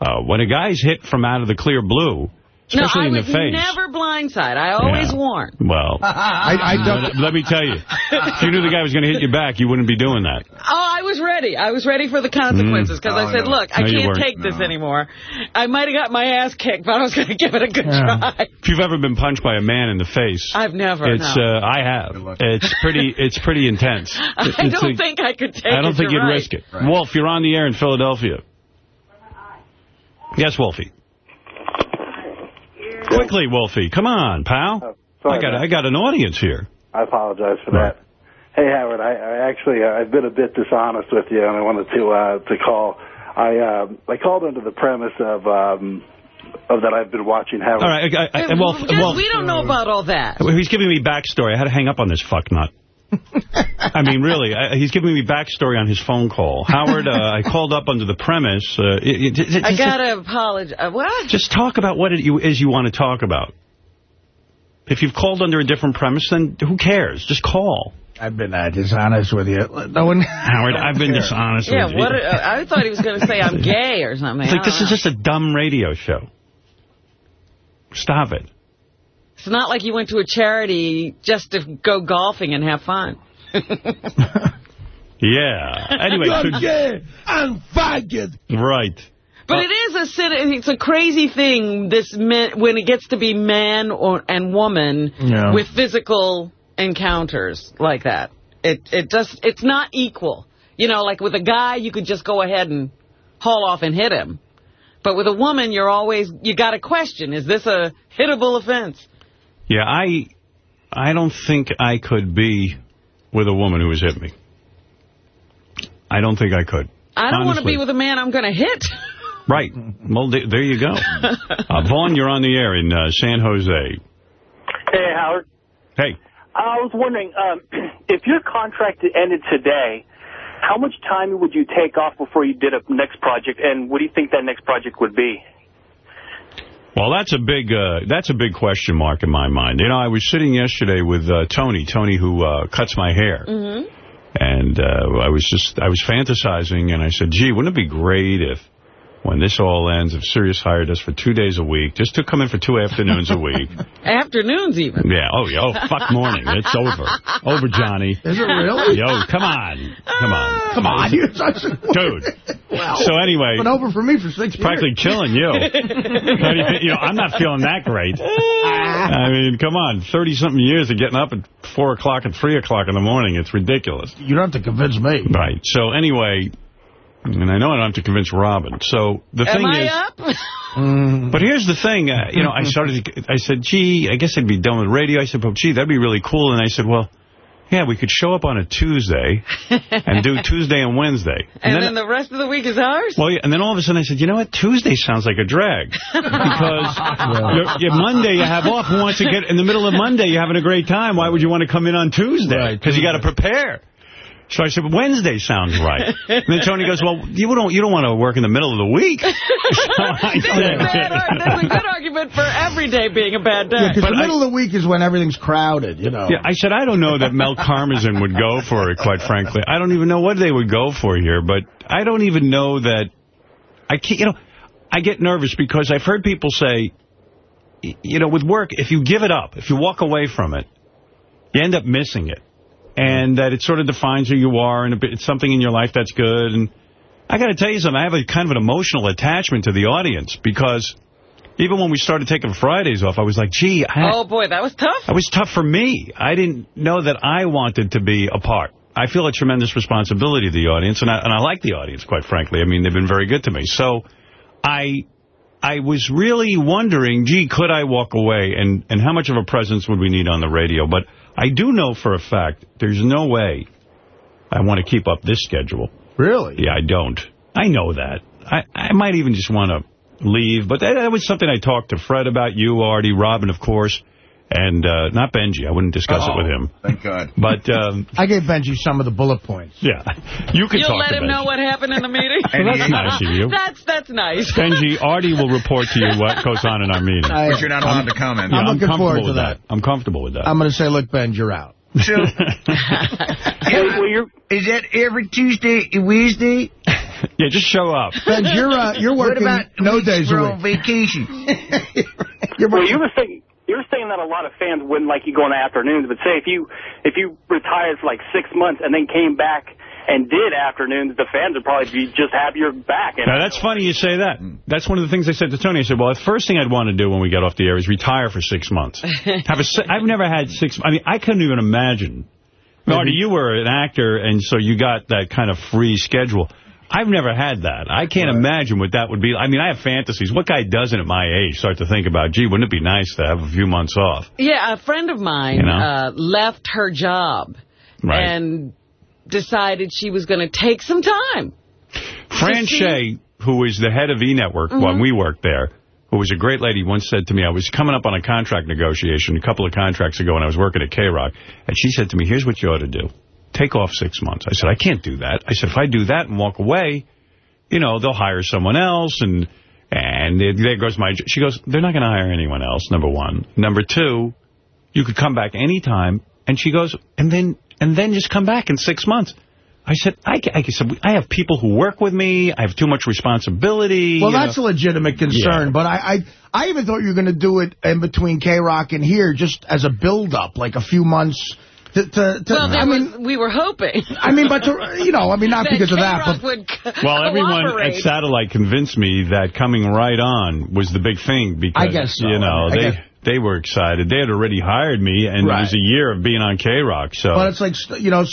uh, when a guy's hit from out of the clear blue, No, I in the face. never blindside. I always Yeah. warn. Well, I, I don't. let, let me tell you, if you knew the guy was going to hit you back, you wouldn't be doing that. Oh, I was ready. I was ready for the consequences because Mm. I said, Oh, no. look, I No, you can't weren't. take this anymore. I might have got my ass kicked, but I was going to give it a good try. If you've ever been punched by a man in the face, I've never, It's no. uh, I have. It's pretty. It's pretty intense. I It's don't a- think I could take it. I don't think you're you'd right. risk it. Wolf, you're on the air in Philadelphia. Yes, Wolfie. Quickly, Wolfie. Come on, pal. Oh, sorry, I got man. I got an audience here. I apologize for that. Hey, Howard, I, I actually, uh, I've been a bit dishonest with you, and I wanted to uh, to call. I um, I called under the premise of um, of that I've been watching Howard. All right, I, I, I, Wolf, Yes, Wolf. we don't know about all that. He's giving me backstory. I had to hang up on this fucknut. I mean, really, I, he's giving me backstory on his phone call. Howard, uh, I called up under the premise. Uh, it, it, it, I gotta apologize. Uh, what? Just talk about what it is you- want to talk about. If you've called under a different premise, then who cares? Just call. I've been uh, dishonest with you. No one. Howard, I've been dishonest Yeah, with you. what? Uh, I thought he was going to say I'm gay or something. It's like, this don't is just a dumb radio show. Stop it. It's not like you went to a charity just to go golfing and have fun. Yeah. Anyway, so, I'm gay. I'm faggot. right. But uh, it is a sin- it's a crazy thing this men, when it gets to be man or and woman Yeah. with physical encounters like that. It it just it's not equal. You know, like with a guy you could just go ahead and haul off and hit him. But with a woman you're always you got to question, is this a hittable offense? Yeah, I I don't think I could be with a woman who has hit me. I don't think I could. I don't want to be with a man I'm going to hit. Right. Well, th- there you go. Uh, Vaughn, you're on the air in uh, San Jose. Hey, Howard. Hey. I was wondering, um, if your contract ended today, how much time would you take off before you did a next project, and what do you think that next project would be? Well, that's a big uh, that's a big question mark in my mind. You know, I was sitting yesterday with uh, Tony, Tony who uh, cuts my hair, Mm-hmm. and uh, I was just I was fantasizing, and I said, "Gee, wouldn't it be great if." When this all ends, if Sirius hired us for two days a week, just to come in for two afternoons a week. Afternoons even. Yeah, oh, yeah, oh, fuck morning. It's over. Over, Johnny. Is it really? Yo, come on. Come on. Ah. Come on, you're such a... Dude. Well, So anyway, It's been over for me for six years. practically killing you. How do you think- you know, I'm not feeling that great. Ah. I mean, come on, 30-something years of getting up at 4 o'clock and 3 o'clock in the morning. It's ridiculous. You don't have to convince me. Right. So anyway, and I know I don't have to convince Robin. So the Am thing I is... up? But here's the thing, uh, you know, I started, to, I said, gee, I guess I'd be done with radio. I said, well, gee, that'd be really cool. And I said, well, yeah, we could show up on a Tuesday and do Tuesday and Wednesday. And, then, the rest of the week is ours? Well, yeah, and then all of a sudden I said, you know what? Tuesday sounds like a drag. Because your, your Monday you have off. Who wants to get in the middle of Monday? You're having a great time. Why would you want to come in on Tuesday? Because you got to prepare. So I said, Wednesday sounds right. And then Tony goes, well, you don't you don't want to work in the middle of the week. So I That's, said- a bad, ar- that's a good argument for every day being a bad day. Because the middle of the week is when everything's crowded, you know. Yeah, I said, I don't know that Mel Karmazin would go for it, quite frankly. I don't even know what they would go for here, but I don't even know that... I can't, you know, I get nervous because I've heard people say, you know, with work, if you give it up, if you walk away from it, you end up missing it. And that it sort of defines who you are, and a bit- it's something in your life that's good. And I got to tell you something, I have a kind of an emotional attachment to the audience because even when we started taking Fridays off, I was like, gee, I, Oh, boy, that was tough. it was tough for me. I didn't know that I wanted to be a part. I feel a tremendous responsibility to the audience, and I, and I like the audience, quite frankly. I mean, they've been very good to me. So I I was really wondering, gee, could I walk away, and, and how much of a presence would we need on the radio? But I do know for a fact there's no way I want to keep up this schedule. Really? Yeah, I don't. I know that. I, I might even just want to leave, but that, that was something I talked to Fred about, you, Artie, Robin, of course, and uh, not Benji. I wouldn't discuss it with him. Thank God. But, um, I gave Benji some of the bullet points. yeah, you could You'll talk let to him Benji. know what happened in the meeting? Well, that's nice of you. That's, that's nice. Benji, Artie will report to you what goes on in our meeting. I- But you're not allowed to comment. Yeah, I'm I'm, looking comfortable forward to with that. I'm comfortable with that. I'm going to say, look, Ben, you're out. Hey, well, you're, Is that every Tuesday and Wednesday? yeah, just show up. Ben, you're, uh, you're working no days a week. vacation. You're well, you were saying you were saying that a lot of fans wouldn't like you going to afternoons, but say if you if you retired for like six months and then came back and did afternoons, the fans would probably be just happy you're back. And Now, that's funny you say that. That's one of the things I said to Tony. I said, well, the first thing I'd want to do when we get off the air is retire for six months. Have a, si- I've never had six... I mean, I couldn't even imagine. Marty, you were an actor, and so you got that kind of free schedule. I've never had that. I can't imagine what that would be. I mean, I have fantasies. What guy doesn't at my age start to think about, gee, wouldn't it be nice to have a few months off? Yeah, a friend of mine You know? uh, left her job Right. and decided she was going to take some time. Fran see- Shea, who was the head of E-Network when Mhm. we worked there, who was a great lady, once said to me, I was coming up on a contract negotiation a couple of contracts ago when I was working at K-Rock, and she said to me, here's what you ought to do. Take off six months. I said, I can't do that. I said, if I do that and walk away, you know, they'll hire someone else, and and there there goes my... She goes, they're not going to hire anyone else, number one. Number two, you could come back anytime. And she goes, and then and then just come back in six months. I said, I, I said, I have people who work with me. I have too much responsibility. Well, that's know. a legitimate concern, Yeah. but I, I I even thought you were going to do it in between K-Rock and here just as a build-up, like a few months. To, to, to, Well, there I mean, was, we were hoping. I mean, but to, you know, I mean, not that because of that, but would Well, everyone at Satellite convinced me that coming right on was the big thing because, I guess so. you know, I they guess- they were excited. They had already hired me, and Right. it was a year of being on K-Rock. So But it's like, you know,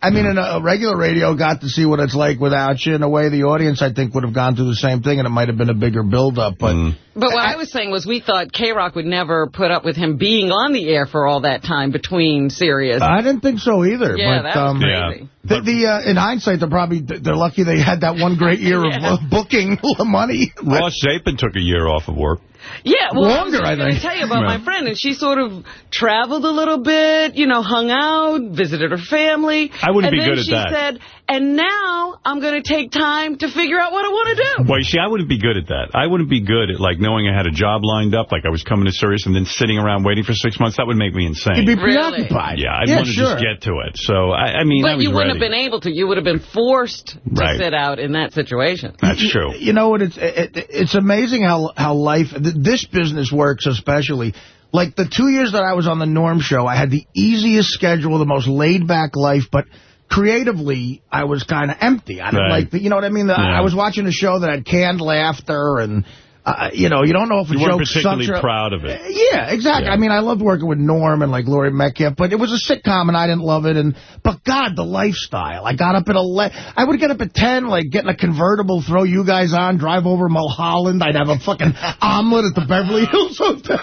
I mean, in a regular radio got to see what it's like without you. In a way, the audience, I think, would have gone through the same thing, and it might have been a bigger build-up. But Mm. But what I was saying was we thought K-Rock would never put up with him being on the air for all that time between Sirius. I didn't think so either. Yeah, but, that was um, crazy. The, the uh, in hindsight, they're probably they're lucky they had that one great year of uh, booking money. Ross Zapin took a year off of work. Yeah, well, Longer, I I was going to think. tell you about Yeah. my friend, and she sort of traveled a little bit, you know, hung out, visited her family. I wouldn't be good at she that. said, and now I'm going to take time to figure out what I want to do. Well, see, I wouldn't be good at that. I wouldn't be good at, like, knowing I had a job lined up, like I was coming to Sirius and then sitting around waiting for six months. That would make me insane. You'd be Really? preoccupied. Yeah, I'd yeah, want to sure. just get to it. So, I, I mean, I But was you wouldn't ready. have been able to. You would have been forced to sit out in that situation. That's true. You know what? It's it, it's amazing how how life th- this business works, especially. Like the two years that I was on the Norm Show, I had the easiest schedule, the most laid back life, but creatively, I was kind of empty. I don't Right. like, the, you know what I mean? The, Yeah. I was watching a show that had canned laughter, and uh, you know, you don't know if a You weren't joke particularly sucks or- proud of it. Yeah, exactly. Yeah. I mean, I loved working with Norm and like Laurie Metcalf, but it was a sitcom and I didn't love it. And but God, the lifestyle. I got up at 11. I would get up at ten, like get in a convertible, throw you guys on, drive over Mulholland. I'd have a fucking omelet at the Beverly Hills Hotel.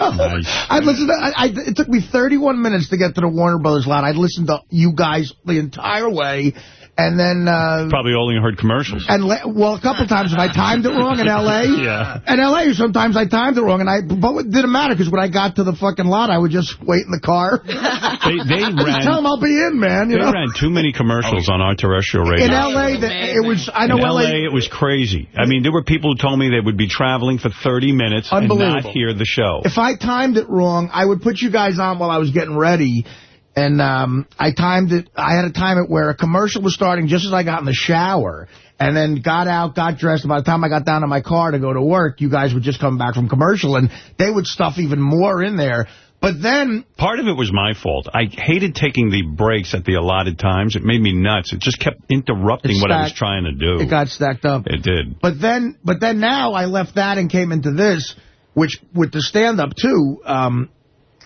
I'd listen to. I, I, it took me 31 minutes to get to the Warner Brothers lot. I'd listen to you guys the entire way. And then, uh, Probably only heard commercials. and well, a couple times, and I timed it wrong in L.A. Yeah. In L.A., sometimes I timed it wrong, and I but it didn't matter because when I got to the fucking lot, I would just wait in the car. They, they ran... tell them I'll be in, man. You They know, ran too many commercials on our terrestrial radio. in L.A., the, it was. I know In L.A. L.A., it was crazy. I mean, there were people who told me they would be traveling for 30 minutes and not hear the show. If I timed it wrong, I would put you guys on while I was getting ready. And um, I timed it. I had to time it where a commercial was starting just as I got in the shower. And then got out, got dressed. And by the time I got down to my car to go to work, you guys would just come back from commercial. And they would stuff even more in there. But then... Part of it was my fault. I hated taking the breaks at the allotted times. It made me nuts. It just kept interrupting what I was trying to do. It got stacked up. It did. But then, but then now I left that and came into this, which with the stand-up too, um,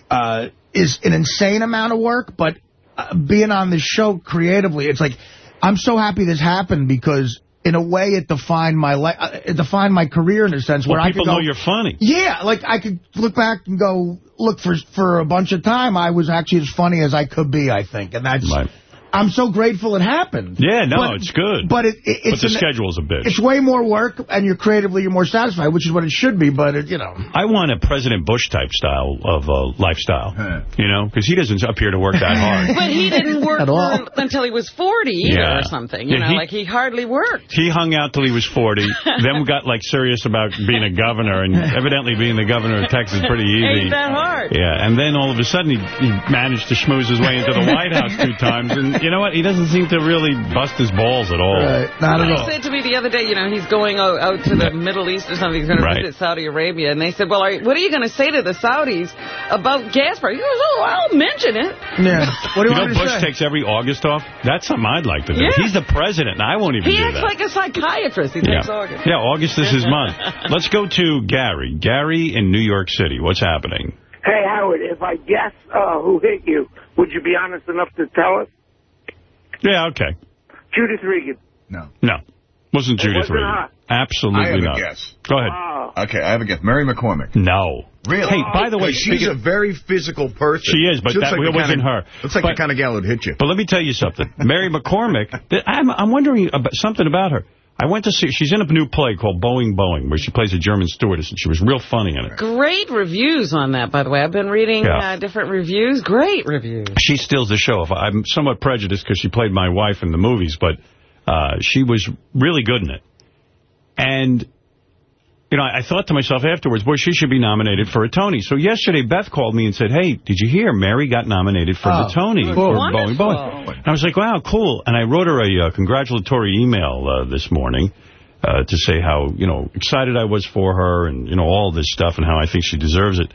uh, is an insane amount of work. But uh, being on this show creatively, it's like I'm so happy this happened because in a way it defined my life, uh, it defined my career in a sense Well, where I people could go. know you're funny. Yeah, like I could look back and go, look for for a bunch of time, I was actually as funny as I could be. I think, and that's. I'm so grateful it happened. Yeah, no, But- it's good. But it, it, But the an- schedule's a bitch. It's way more work, and you're creatively you're more satisfied, which is what it should be. But it, you know, I want a President Bush type style of uh, lifestyle, you know, because he doesn't appear to work that hard. But he didn't work At all. for, until he was 40 either Yeah. or something. You Yeah, know, he- like he hardly worked. He hung out till he was 40, then got, like, serious about being a governor, and evidently being the governor of Texas is pretty easy. Ain't that hard? Yeah, and then all of a sudden he, he managed to schmooze his way into the White House two times, and you know what? He doesn't seem to really bust his balls at all. not at all. He said to me the other day, you know, he's going out, out to the Middle East or something. He's going Right. to visit Saudi Arabia. And they said, well, are, what are you going to say to the Saudis about gas prices? He goes, oh, I'll mention it. Yeah. What do you you, know want me to Bush say? takes every August off? That's something I'd like to do. Yeah. He's the president, and I won't even He do acts like a psychiatrist. He takes August. Yeah, August is his month. Let's go to Gary. Gary in New York City. What's happening? Hey, Howard, if I guess uh, who hit you, would you be honest enough to tell us? Yeah, okay. Judith Regan. No. No. Wasn't It Judith wasn't Regan. her. Absolutely I have not. a guess. Go ahead. Okay, I have a guess. Mary McCormack. No. Really? Hey, by the way, she's speaking- a very physical person. She is, but She that like wasn't kinda- her. Looks like But- the kind of gal who'd hit you. But let me tell you something. Mary McCormack, I'm, I'm wondering about something about her. I went to see, she's in a new play called Boeing Boeing, where she plays a German stewardess, and she was real funny in it. Great reviews on that, by the way. I've been reading Yeah. uh, different reviews. Great reviews. She steals the show. If I'm somewhat prejudiced because she played my wife in the movies, but uh, she was really good in it. And, you know, I, I thought to myself afterwards, boy, she should be nominated for a Tony. So yesterday, Beth called me and said, hey, did you hear? Mary got nominated for Oh, the Tony cool. for Boeing Boeing. And I was like, wow, cool. And I wrote her a uh, congratulatory email uh, this morning. Uh, to say how, you know, excited I was for her and, you know, all this stuff and how I think she deserves it.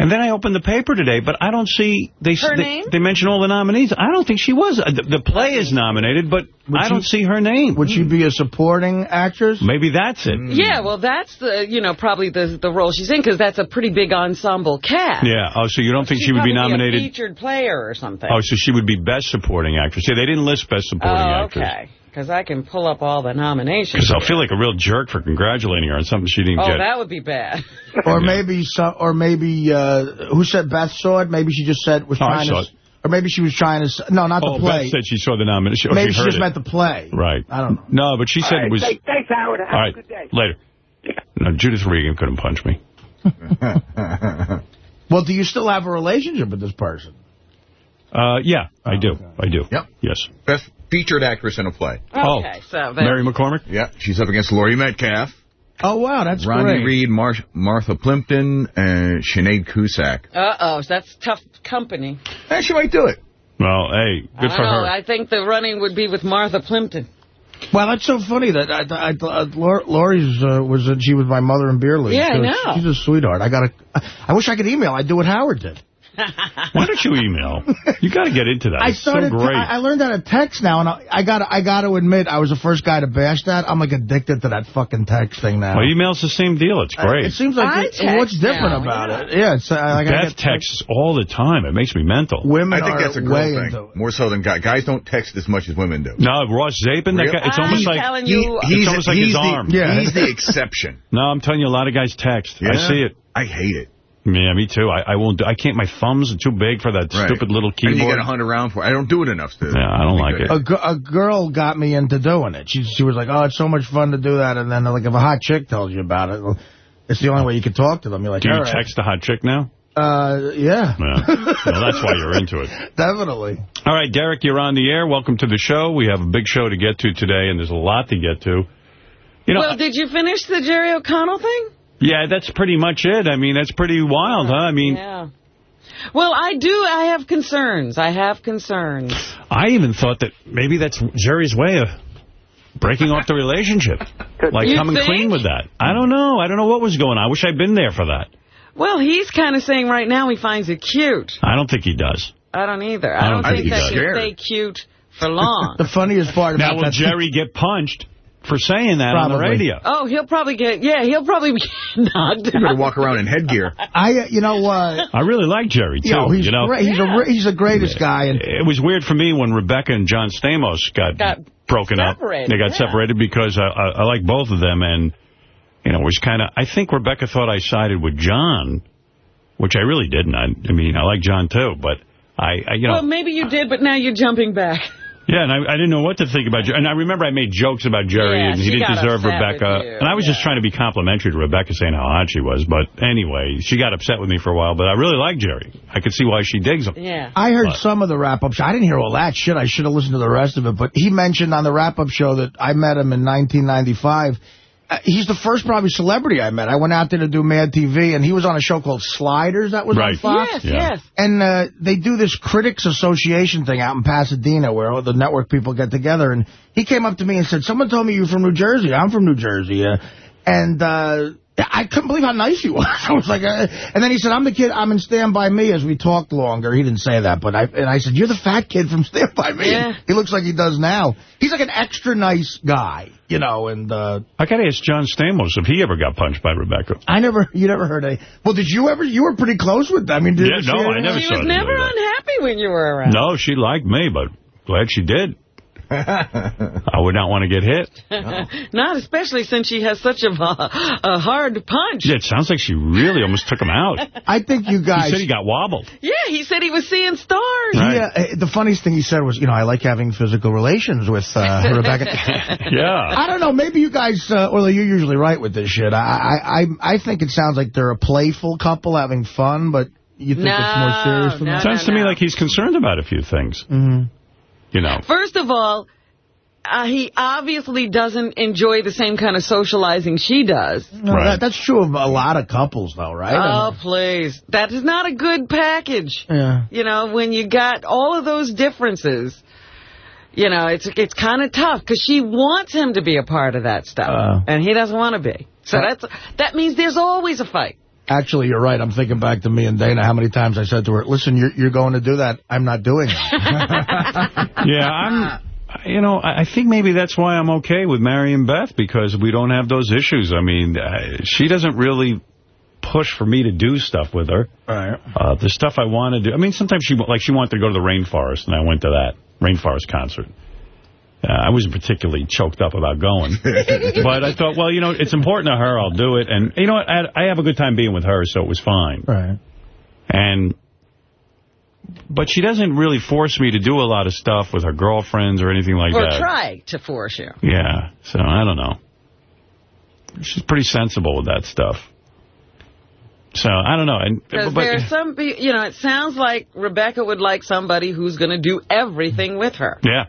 And then I opened the paper today, but I don't see, they Her they, name? they mention all the nominees. I don't think she was. Uh, The, the play is nominated, but I don't see her name. Would she be a supporting actress? Maybe that's it. Yeah, well, that's the, you know, probably the the role she's in, because that's a pretty big ensemble cast. Yeah. Oh, so you don't think She'd she would be probably a nominated? featured player or something. Oh, so she would be best supporting actress. Yeah, they didn't list best supporting Oh, actress. okay. Because I can pull up all the nominations. Because I'll feel like a real jerk for congratulating her on something she didn't Oh, get. that would be bad. Or maybe some, or maybe uh, who said Beth saw it? Maybe she just said was Oh, I trying saw to, it. or maybe she was trying to. No, not oh, the play. Beth said she saw the nomination. Oh, maybe she, she just it. meant the play. Right. I don't know. No, but she said All right, it was... thanks, thanks, Howard. Have All a good day. later. No, Judith Regan couldn't punch me. Well, do you still have a relationship with this person? Uh, yeah, I do. I do. Yep. Yes. Best featured actress in a play. Okay, so then- Mary McCormack? Yeah, she's up against Laurie Metcalf, Oh, wow, that's Rondi great. Reed, Mar Martha Plimpton, and Sinead Cusack. Uh-oh, that's tough company. And she might do it. Well, hey, I good don't for know. her. I think the running would be with Martha Plimpton. Well, that's so funny that I, I, I, Lor- Lori's uh, was uh, she was my mother in beer league. Yeah, I know. She's a sweetheart. I got to. I wish I could email. I'd do what Howard did. Why don't you email? You got to get into that. I It's so started. great. I, I learned how to text now, and I, I got. I got to admit, I was the first guy to bash that. I'm like addicted to that fucking text thing now. well, email's the same deal. It's great. It seems like I it- text what's different now, about yeah. it? Yeah, it's uh, like I get texts all the time. It makes me mental. women I think are that's a girl way thing, more so than guys. Guys don't text as much as women do. No, Ross Zapin, that guy, it's I'm almost like... He- you, he's, It's almost like he's his the, arm. Yeah. He's the exception. No, I'm telling you, a lot of guys text. I see it. I hate it. Yeah, me too. I, I won't. Do, I can't. My thumbs are too big for that Right. stupid little keyboard. And you got to hunt around for. It. I don't do it enough to. Yeah, I don't like it. A, a girl got me into doing it. She she was like, "Oh, it's so much fun to do that." And then, like, if a hot chick tells you about it, it's the only way you can talk to them. You're like, Do you "All right." text a hot chick now? Uh, yeah, Yeah. well, that's why you're into it. definitely. All right, Derek, you're on the air. Welcome to the show. We have a big show to get to today, and there's a lot to get to. You know, well, did you finish the Jerry O'Connell thing? Yeah, that's pretty much it. I mean, that's pretty wild, huh? I mean, Yeah. Well, I do. I have concerns. I have concerns. I even thought that maybe that's Jerry's way of breaking off the relationship. Like You coming think? clean with that. I don't know. I don't know what was going on. I wish I'd been there for that. Well, he's kind of saying right now he finds it cute. I don't think he does. I don't either. I I don't don't, think think, he that does. can stay cute for long. The funniest part about Now, about will that Jerry get punched for saying that on the radio? oh, he'll probably get, yeah, he'll probably be knocked You better out. walk around in headgear. I, uh, you know what? I really like Jerry, too. You know, he's you know? great. He's a he's the greatest guy. And It was weird for me when Rebecca and John Stamos got, Got broken separated, up. They got yeah. separated because I, I, I like both of them. And, you know, it was kind of, I think Rebecca thought I sided with John, which I really didn't. I, I mean, I like John, too. But, I, I you know, Well, maybe you did, but now you're jumping back. yeah, and I, I didn't know what to think about Jerry. And I remember I made jokes about Jerry, Yeah, and he didn't deserve Rebecca. And I was just trying to be complimentary to Rebecca, saying how hot she was. But anyway, she got upset with me for a while. But I really like Jerry. I could see why she digs him. Yeah. I heard But- some of the wrap-up show. I didn't hear all that shit. I should have listened to the rest of it. But he mentioned on the wrap-up show that I met him in 1995. Uh, he's the first probably celebrity I met. I went out there to do Mad TV, and he was on a show called Sliders that was on Right. Fox. Yes, Yeah. yes. And uh, they do this Critics Association thing out in Pasadena where all the network people get together. And he came up to me and said, someone told me you're from New Jersey. I'm from New Jersey. Uh, and uh, I couldn't believe how nice he was. I was like, uh, and then he said, I'm the kid, I'm in Stand By Me as we talked longer. He didn't say that, but I, and I said, you're the fat kid from Stand By Me. Yeah. He looks like he does now. He's like an extra nice guy, you know, and uh, I got to ask John Stamos if he ever got punched by Rebecca. I never, you never heard a, well, did you ever, you were pretty close with, I mean, did Yeah, you no, I never She saw was never unhappy when you were around. No, she liked me, but glad she did. I would not want to get hit. Not especially since she has such a, a hard punch. Yeah, it sounds like she really almost took him out. I think you guys... He said he got wobbled. Yeah, he said he was seeing stars. Yeah, uh, the funniest thing he said was, you know, I like having physical relations with uh, Rebecca. yeah. I don't know. Maybe you guys, uh, well, you're usually right with this shit. I, I, I I think it sounds like they're a playful couple having fun, but you think it's more serious than that? Sounds to me like he's concerned about a few things. Mm-hmm. You know. First of all, uh, he obviously doesn't enjoy the same kind of socializing she does. No, that, that's true of a lot of couples, though, right? Oh, please. That is not a good package. Yeah. You know, when you got all of those differences, you know, it's it's kind of tough because she wants him to be a part of that stuff, Uh. and he doesn't want to be. So that's that means there's always a fight. Actually, you're right. I'm thinking back to me and Dana, how many times I said to her, listen, you're, you're going to do that. I'm not doing it. Yeah, I'm... You know, I I think maybe that's why I'm okay with Marion Beth, because we don't have those issues. I mean, uh, she doesn't really push for me to do stuff with her. Right. Uh, the stuff I want to do. I mean, sometimes she like she wanted to go to the rainforest, and I went to that rainforest concert. Uh, I wasn't particularly choked up about going. but I thought, well, you know, it's important to her. I'll do it. And you know what? I, I have a good time being with her, so it was fine. Right. And but she doesn't really force me to do a lot of stuff with her girlfriends or anything like that. or try to force you. Yeah, so I don't know. She's pretty sensible with that stuff. So, I don't know. And Because but, there are some, you know, it sounds like Rebecca would like somebody who's going to do everything with her. Yeah,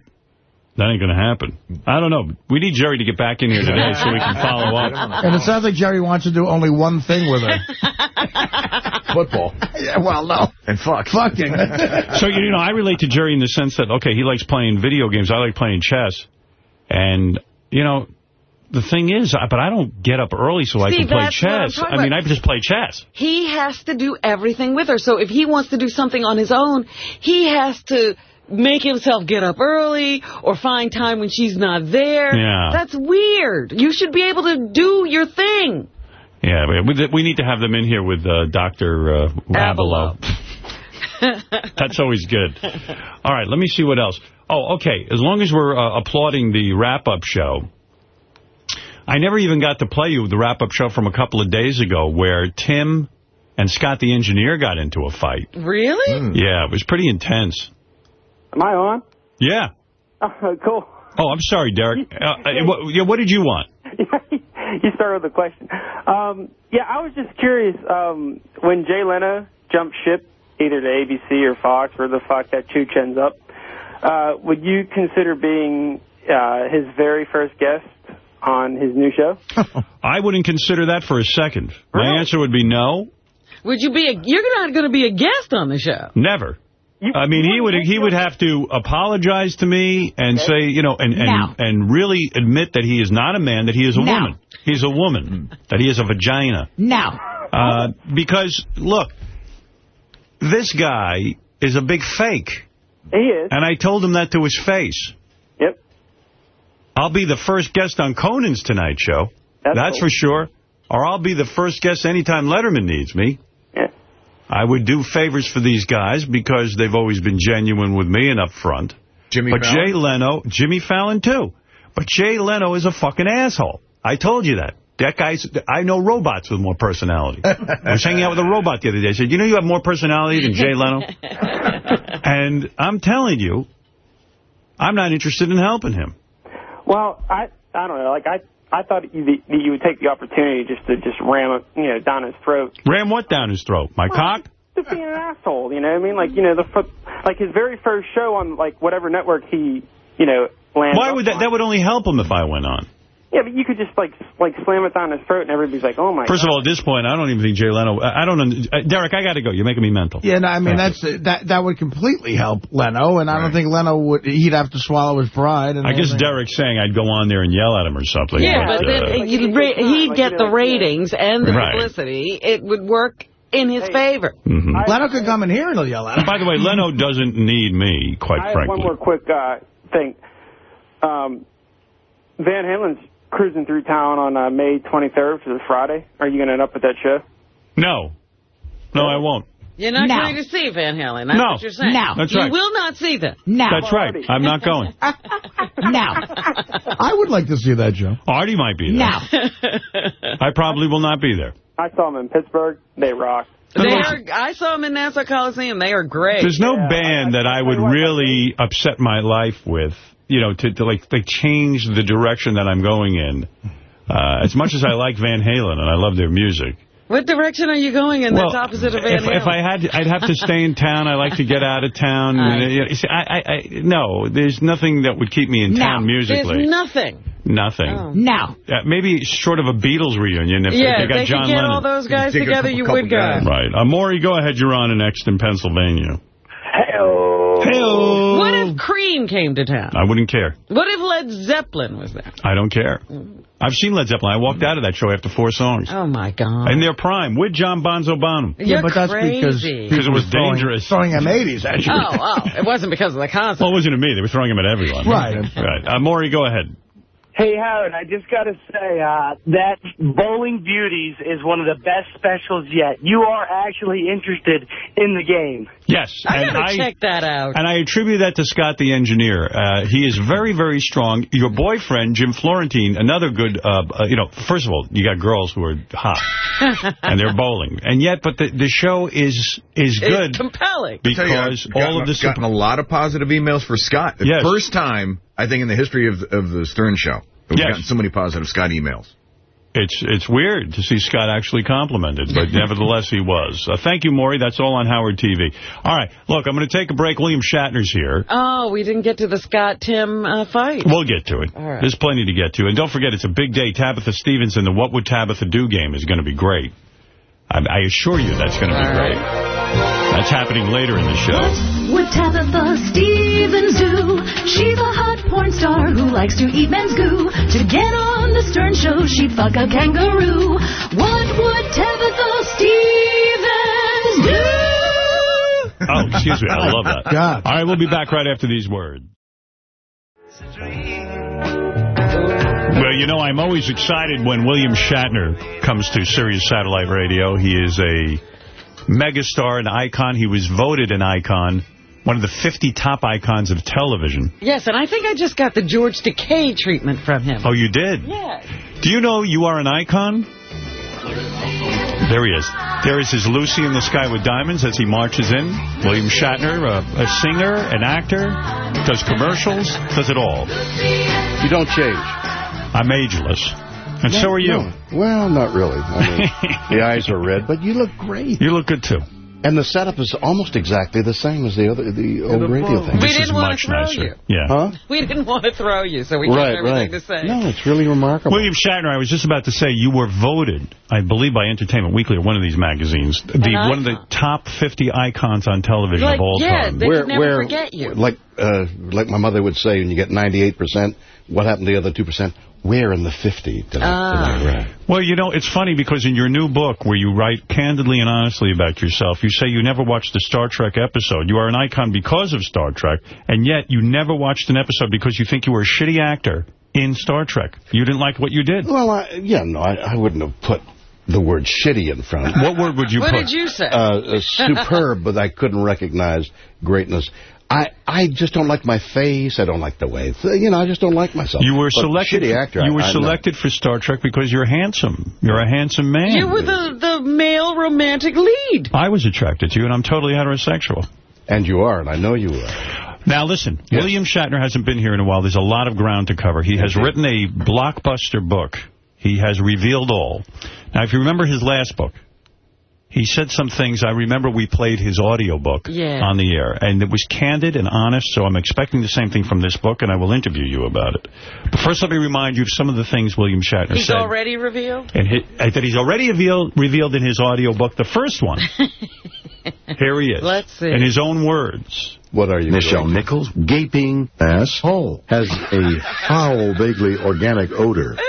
that ain't going to happen. I don't know. We need Jerry to get back in here today so we can follow up. and it sounds like Jerry wants to do only one thing with her. Football. Yeah, well, no. And fuck. Fucking. so, you know, I relate to Jerry in the sense that, okay, he likes playing video games. I like playing chess. And, you know, the thing is, I- but I don't get up early so I can play that's what I'm chess. I mean, I just play chess. He has to do everything with her. So if he wants to do something on his own, he has to make himself get up early or find time when she's not there. Yeah. That's weird. You should be able to do your thing. Yeah, we, we need to have them in here with uh, Dr. Uh, Rabelow. That's always good. All right, let me see what else. Oh, okay. As long as we're uh, applauding the wrap-up show, I never even got to play you the wrap-up show from a couple of days ago where Tim and Scott the engineer got into a fight. Really? Yeah, it was pretty intense. Am I on? Yeah. Oh, cool. Oh, I'm sorry, Derek. Uh, uh, what, yeah, what did you want? you started with a question. Um, yeah, I was just curious. Um, when Jay Leno jumped ship, either to ABC or Fox, or the fuck that chooch ends up, uh, would you consider being uh, his very first guest on his new show? I wouldn't consider that for a second. My answer would be no, Would you be a, you're not going to be a guest on the show. never. I mean, he would he would have to apologize to me and say, you know, and, and, No. and really admit that he is not a man, that he is a No. woman. He's a woman, that he is a vagina. No. Uh, because, look, this guy is a big fake. He is. And I told him that to his face. Yep. I'll be the first guest on Conan's Tonight Show. That's cool. for sure. Or I'll be the first guest anytime Letterman needs me. I would do favors for these guys because they've always been genuine with me and up front. Jimmy but Fallon? Jay Leno, Jimmy Fallon too. But Jay Leno is a fucking asshole. I told you that. That guy's, I know robots with more personality. I was hanging out with a robot the other day. I said, you know you have more personality than Jay Leno? and I'm telling you, I'm not interested in helping him. Well, I I don't know. Like I I thought you, that you would take the opportunity just to just ram you know, down his throat. Ram what down his throat? My cock? Just being an asshole, you know what I mean? Like, you know, the like his very first show on like whatever network he, you know, lands. Why would that, on. that would only help him if I went on. Yeah, but you could just like like slam it down his throat and everybody's like, oh my. First God. of all, at this point, I don't even think Jay Leno, I I don't, un- uh, Derek, I got to go. You're making me mental. Yeah, no, I mean, that's that that would completely help Leno, and I don't think Leno would, he'd have to swallow his pride. And I guess everything. Derek's saying I'd go on there and yell at him or something. Yeah, but then uh, you'd he'd get the ratings and the Right. publicity. It would work in his favor. mhm. Leno could come in here and he'll yell at him. By the way, Leno doesn't need me, quite I have frankly. one more quick uh, thing. Um, Van Halen's cruising through town on uh, May 23rd, which is a Friday. Are you going to end up at that show? No. No, I won't. You're not No. going to see Van Halen. That's No. what you're saying. No. That's right. you right. will not see them. No. That's right. I'm not going. No. I would like to see that, Joe. Artie might be there. No. I probably will not be there. I saw them in Pittsburgh. They rock. They are, I saw them in Nassau Coliseum. They are great. There's no band that I would really upset my life with, you know, to, to like, like change the direction that I'm going in. Uh, as much as I like Van Halen and I love their music. What direction are you going in that's opposite of Van if, Halen? if I had, I'd have to stay in town. I like to get out of town. I- And, you know, see, I, I, I, no, there's nothing that would keep me in town musically. There's nothing. Nothing. Oh. No. Uh, maybe short of a Beatles reunion if, yeah, if they got they John could get Lennon. all those guys together, you would go. Right. Uh, Maury, go ahead. You're on in Exton, Pennsylvania. Hey-oh. What if Cream came to town? I wouldn't care. What if Led Zeppelin was there? I don't care. I've seen Led Zeppelin. I walked out of that show after four songs. Oh, my God. In their prime, with John Bonzo Bonham. You're Yeah, but that's because crazy. Because it was throwing- dangerous. throwing M80s at you. Oh, oh, it wasn't because of the concert. Well, it wasn't at me. They were throwing them at everyone. Right. Right. Uh, Maury, go ahead. Hey, Howard, I just got to say uh, that Bowling Beauties is one of the best specials yet. You are actually interested in the game. Yes. I and gotta check that out. And I attribute that to Scott the engineer. Uh, he is very, very strong. Your boyfriend, Jim Florentine, another good, uh, uh, you know, first of all, you got girls who are hot. and they're bowling. And yet, but the, the show is is good. It's compelling. I tell you, I've Because gotten- all of this... I've gotten a lot of positive emails for Scott. The Yes. first time, I think, in the history of of the Stern Show. We've Yes. gotten so many positive Scott emails. It's it's weird to see Scott actually complimented, but nevertheless he was. Uh, thank you, Maury. That's all on Howard TV. All right, look, I'm going to take a break. William Shatner's here. Oh, we didn't get to the Scott-Tim uh, fight. We'll get to it. All right. There's plenty to get to. And don't forget, it's a big day. Tabitha Stevenson, the What Would Tabitha Do game is going to be great. I, I assure you that's going to be great. That's happening later in the show. What would Tabitha Stevens do? She's a hot porn star who likes to eat men's goo. To get on the Stern Show, she'd fuck a kangaroo. What would Tabitha Stevens do? Oh, excuse me. I love that. God. All right, we'll be back right after these words. Well, you know, I'm always excited when William Shatner comes to Sirius Satellite Radio. He is a megastar, an icon. He was voted an icon, one of the 50 top icons of television. Yes, and I think I just got the George Takei treatment from him. Oh, you did? Yeah. Do you know you are an icon? There he is. There is his Lucy in the Sky with Diamonds as he marches in. William Shatner, a, a singer, an actor, does commercials, does it all. You don't change. I'm ageless. And so are you. No. Well, not really. I mean, the eyes are red, but you look great. You look good, too. And the setup is almost exactly the same as the other, the old radio thing. We This didn't is want to throw nicer. you. Yeah. Huh? We didn't want to throw you, so we kept Right, everything right. to say. No, it's really remarkable. William Shatner, I was just about to say, you were voted, I believe by Entertainment Weekly or one of these magazines, the one of the top 50 icons on television Like, of all yeah, time. they could never forget you. Like, uh, like my mother would say, when you get 98%, what happened to the other 2%? Where in the 50 did I, Ah. did I rank? Well, you know, it's funny because in your new book where you write candidly and honestly about yourself, you say you never watched a Star Trek episode. You are an icon because of Star Trek, and yet you never watched an episode because you think you were a shitty actor in Star Trek. You didn't like what you did. Well, I, yeah, no, I, I wouldn't have put the word shitty in front. What word would you What put? What did you say? Uh, uh, superb, but I couldn't recognize greatness. I, I just don't like my face. I don't like the way, you know, I just don't like myself. You were But selected. Shitty actor. You were I, I'm not. selected for Star Trek because you're handsome. You're a handsome man. You were the, the male romantic lead. I was attracted to you, and I'm totally heterosexual. And you are, and I know you are. Now, listen, William Shatner hasn't been here in a while. There's a lot of ground to cover. He has written a blockbuster book. He has revealed all. Now, if you remember his last book, he said some things. I remember we played his audiobook Yeah. on the air, and it was candid and honest, so I'm expecting the same thing from this book, and I will interview you about it. But first, let me remind you of some of the things William Shatner He's said. already revealed? And he, that he's already revealed, revealed in his audiobook, the first one. Here he is. Let's see. In his own words. What are you? Nichelle Nichols, gaping asshole, has a foul, vaguely organic odor.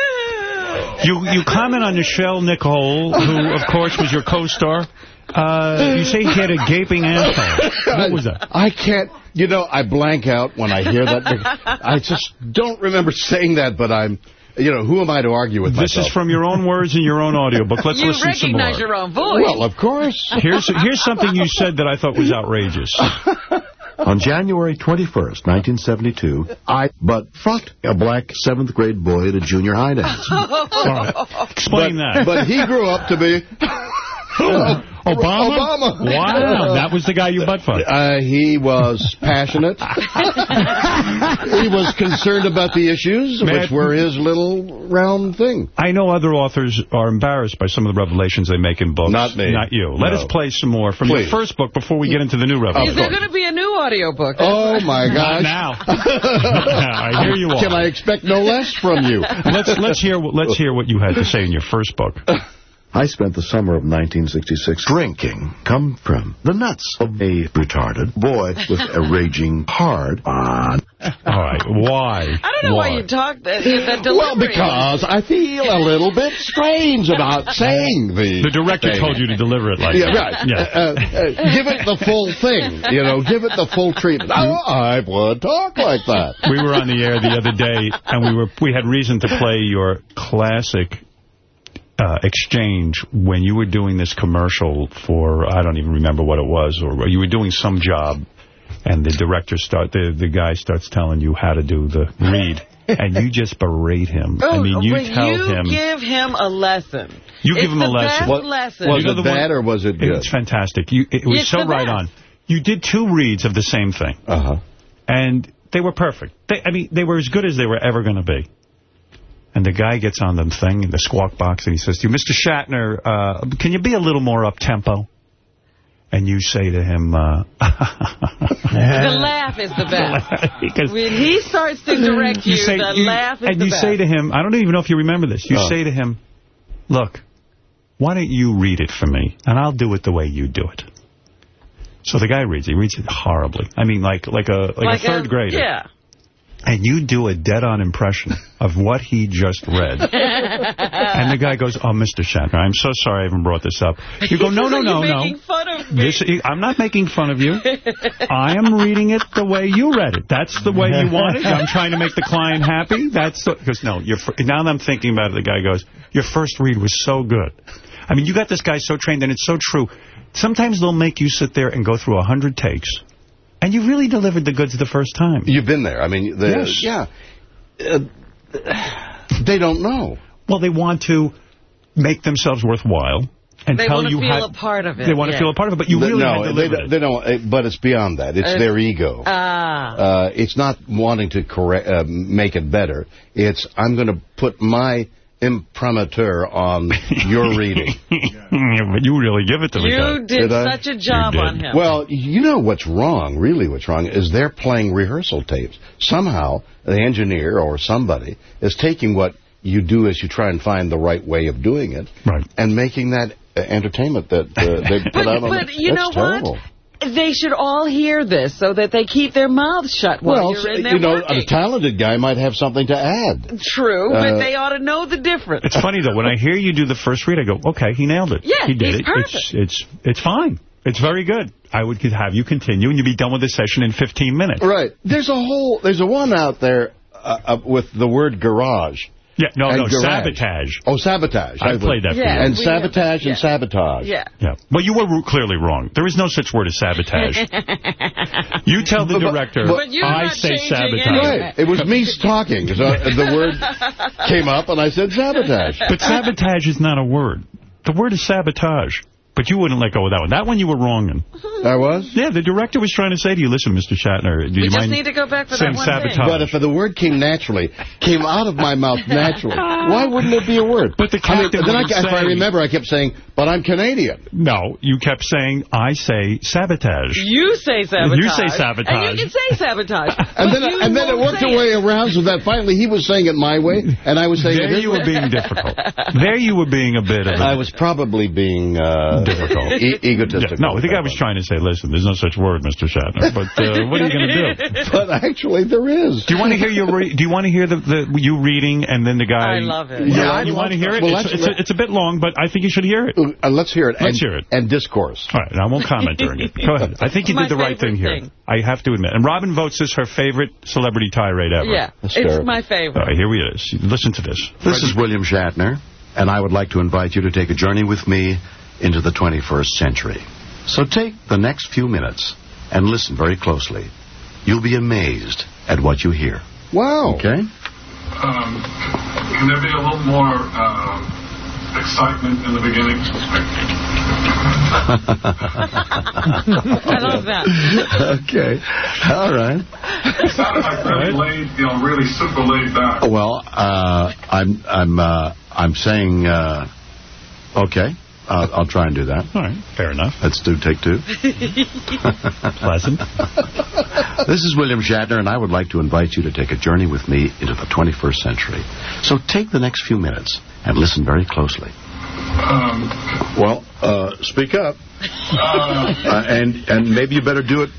You you comment on Nichelle Nichols, who, of course, was your co-star. Uh, you say he had a gaping asshole. What was that? I can't, you know, I blank out when I hear that. I just don't remember saying that, but I'm you know, who am I to argue with This myself? is from your own words and your own audiobook. Let's you listen some more. You recognize your own voice. Well, of course. Here's here's something you said that I thought was outrageous. On January 21st, 1972, I but fucked a black seventh grade boy at a junior high dance. Explain but, that. But he grew up to be... Obama? Obama. Wow, that was the guy you butt fucked. Uh, he was passionate. he was concerned about the issues, Matt- which were his little round thing. I know other authors are embarrassed by some of the revelations they make in books. Not me. Not you. Let No. us play some more from Please. your first book before we get into the new revelations. Is there going to be a new audiobook? Oh, my Not gosh. now. I hear you all. Can I expect no less from you? let's let's hear let's hear what you had to say in your first book. I spent the summer of 1966 drinking, come from the nuts of a retarded boy with a raging hard on. All right, why? I don't know why, you talk that, that delivery. Well, because I feel a little bit strange about saying the... The director thing. told you to deliver it like Yeah, that. right. Yeah. Uh, uh, give it the full thing, you know, give it the full treatment. Oh, I would talk like that. we were on the air the other day, and we were we had reason to play your classic uh, exchange when you were doing this commercial for I don't even remember what it was, or you were doing some job, and the director start the the guy starts telling you how to do the read. And you just berate him. I Oh, mean, you tell you him. give him a lesson. You It's give him a lesson. What- lesson. Was You know it bad one- or was it good? It's fantastic. You, it was It's so right best. on. You did two reads of the same thing. Uh-huh. And they were perfect. They, I mean, they were as good as they were ever going to be. And the guy gets on the thing, in the squawk box, and he says to you, Mr. Shatner, uh, can you be a little more up-tempo? And you say to him, uh, The laugh is the best. because when he starts to direct you, say- the you- laugh is the best. and you say to him, I don't even know if you remember this. You Oh. say to him, look, why don't you read it for me, and I'll do it the way you do it. So the guy reads it. He reads it horribly. I mean, like like a like, a third grader. Yeah. And you do a dead-on impression of what he just read. And the guy goes, oh, Mr. Shatner, I'm so sorry I even brought this up. You go, no, no, no, no. making fun of me. This, I'm not making fun of you. I am reading it the way you read it. That's the way you want it. I'm trying to make the client happy. That's because no. Your, fir- now that I'm thinking about it, the guy goes, "Your first read was so good." I mean, you got this guy so trained, and it's so true. Sometimes they'll make you sit there and go through a hundred takes, and you really delivered the goods the first time. You've been there. I mean, the, Yes. yeah. Uh, they don't know. Well, they want to make themselves worthwhile and They tell want to you feel how a part of it. they want to feel a part of it, but you They- really no, they, don't- it. they don't. uh, But it's beyond that. It's Uh, their ego. Ah. Uh, it's not wanting to correct, uh, make it better. It's I'm going to put my imprimatur on your reading. but you really give it to the guy. you did, Did such a job on him. Well, you know what's wrong, really what's wrong, is they're playing rehearsal tapes. Somehow, the engineer or somebody is taking what you do as you try and find the right way of doing it Right. and making that uh, entertainment that uh, they put but, out on but the, you know terrible. what? They should all hear this so that they keep their mouths shut while Well, you're in there you know, working. a talented guy might have something to add. True, Uh, but they ought to know the difference. It's funny, though. When I hear you do the first read, I go, okay, he nailed it. Yeah, he did it. perfect. It's, it's, it's fine. It's very good. I would have you continue, and you'd be done with the session in 15 minutes. Right. There's a whole, there's a one out there uh, uh, with the word garage. Yeah, no, And no, garage. sabotage. Oh, sabotage. I played that for you. And sabotage have- and sabotage. Yeah. Yeah. Well, you were clearly wrong. There is no such word as sabotage. you tell the But- director, but- But you're I not say changing sabotage. Right. It was me talking. So uh, the word came up, and I said sabotage. But sabotage is not a word. The word is sabotage. But you wouldn't let go of that one. That one you were wrong in. I was? Yeah, the director was trying to say to you, listen, Mr. Shatner, do We you just mind need to go back for saying that one sabotage? thing. But if the word came naturally, came out of my mouth naturally, why wouldn't it be a word? But the I mean, then I, would if I remember, I kept saying, but I'm Canadian. No, you kept saying, I say sabotage. You say sabotage. You say sabotage. And you can say sabotage. And then, you and then it worked say a way around so that finally he was saying it my way, and I was saying There it his you were being difficult. There you were being a bit of a... I was probably being uh, Difficult. e- Yeah, egotistical. no, the guy was trying to say, listen, there's no such word, Mr. Shatner. But uh, what are you going to do? But actually, there is. Do you want to hear your re Do you want to hear the, the you reading and then the guy? I love it. You, Yeah, I'd you want to hear it? Well, it's, it's, a, it's a bit long, but I think you should hear it. Uh, let's hear it. Let's and, hear it. And discourse. All right, I won't comment during it. Go ahead. I think you did the right thing favorite here. I have to admit. And Robin votes this her favorite celebrity tirade ever. Yeah, it's my favorite. All right, here it is. Listen to this. This is William Shatner, and I would like to invite you to take a journey with me into the 21st century. So take the next few minutes and listen very closely. You'll be amazed at what you hear. Wow. Okay? Um, can there be a little more um, excitement in the beginning? I love that. okay. All right. It sounded like really laid, you know, really super laid back. Well, uh, I'm I'm uh, I'm saying uh, okay. Uh, I'll try and do that. All right, fair enough. Let's do take two. Pleasant. This is William Shatner, and I would like to invite you to take a journey with me into the 21st century. So take the next few minutes and listen very closely. Um, Well, uh, speak up, uh, and and maybe you better do it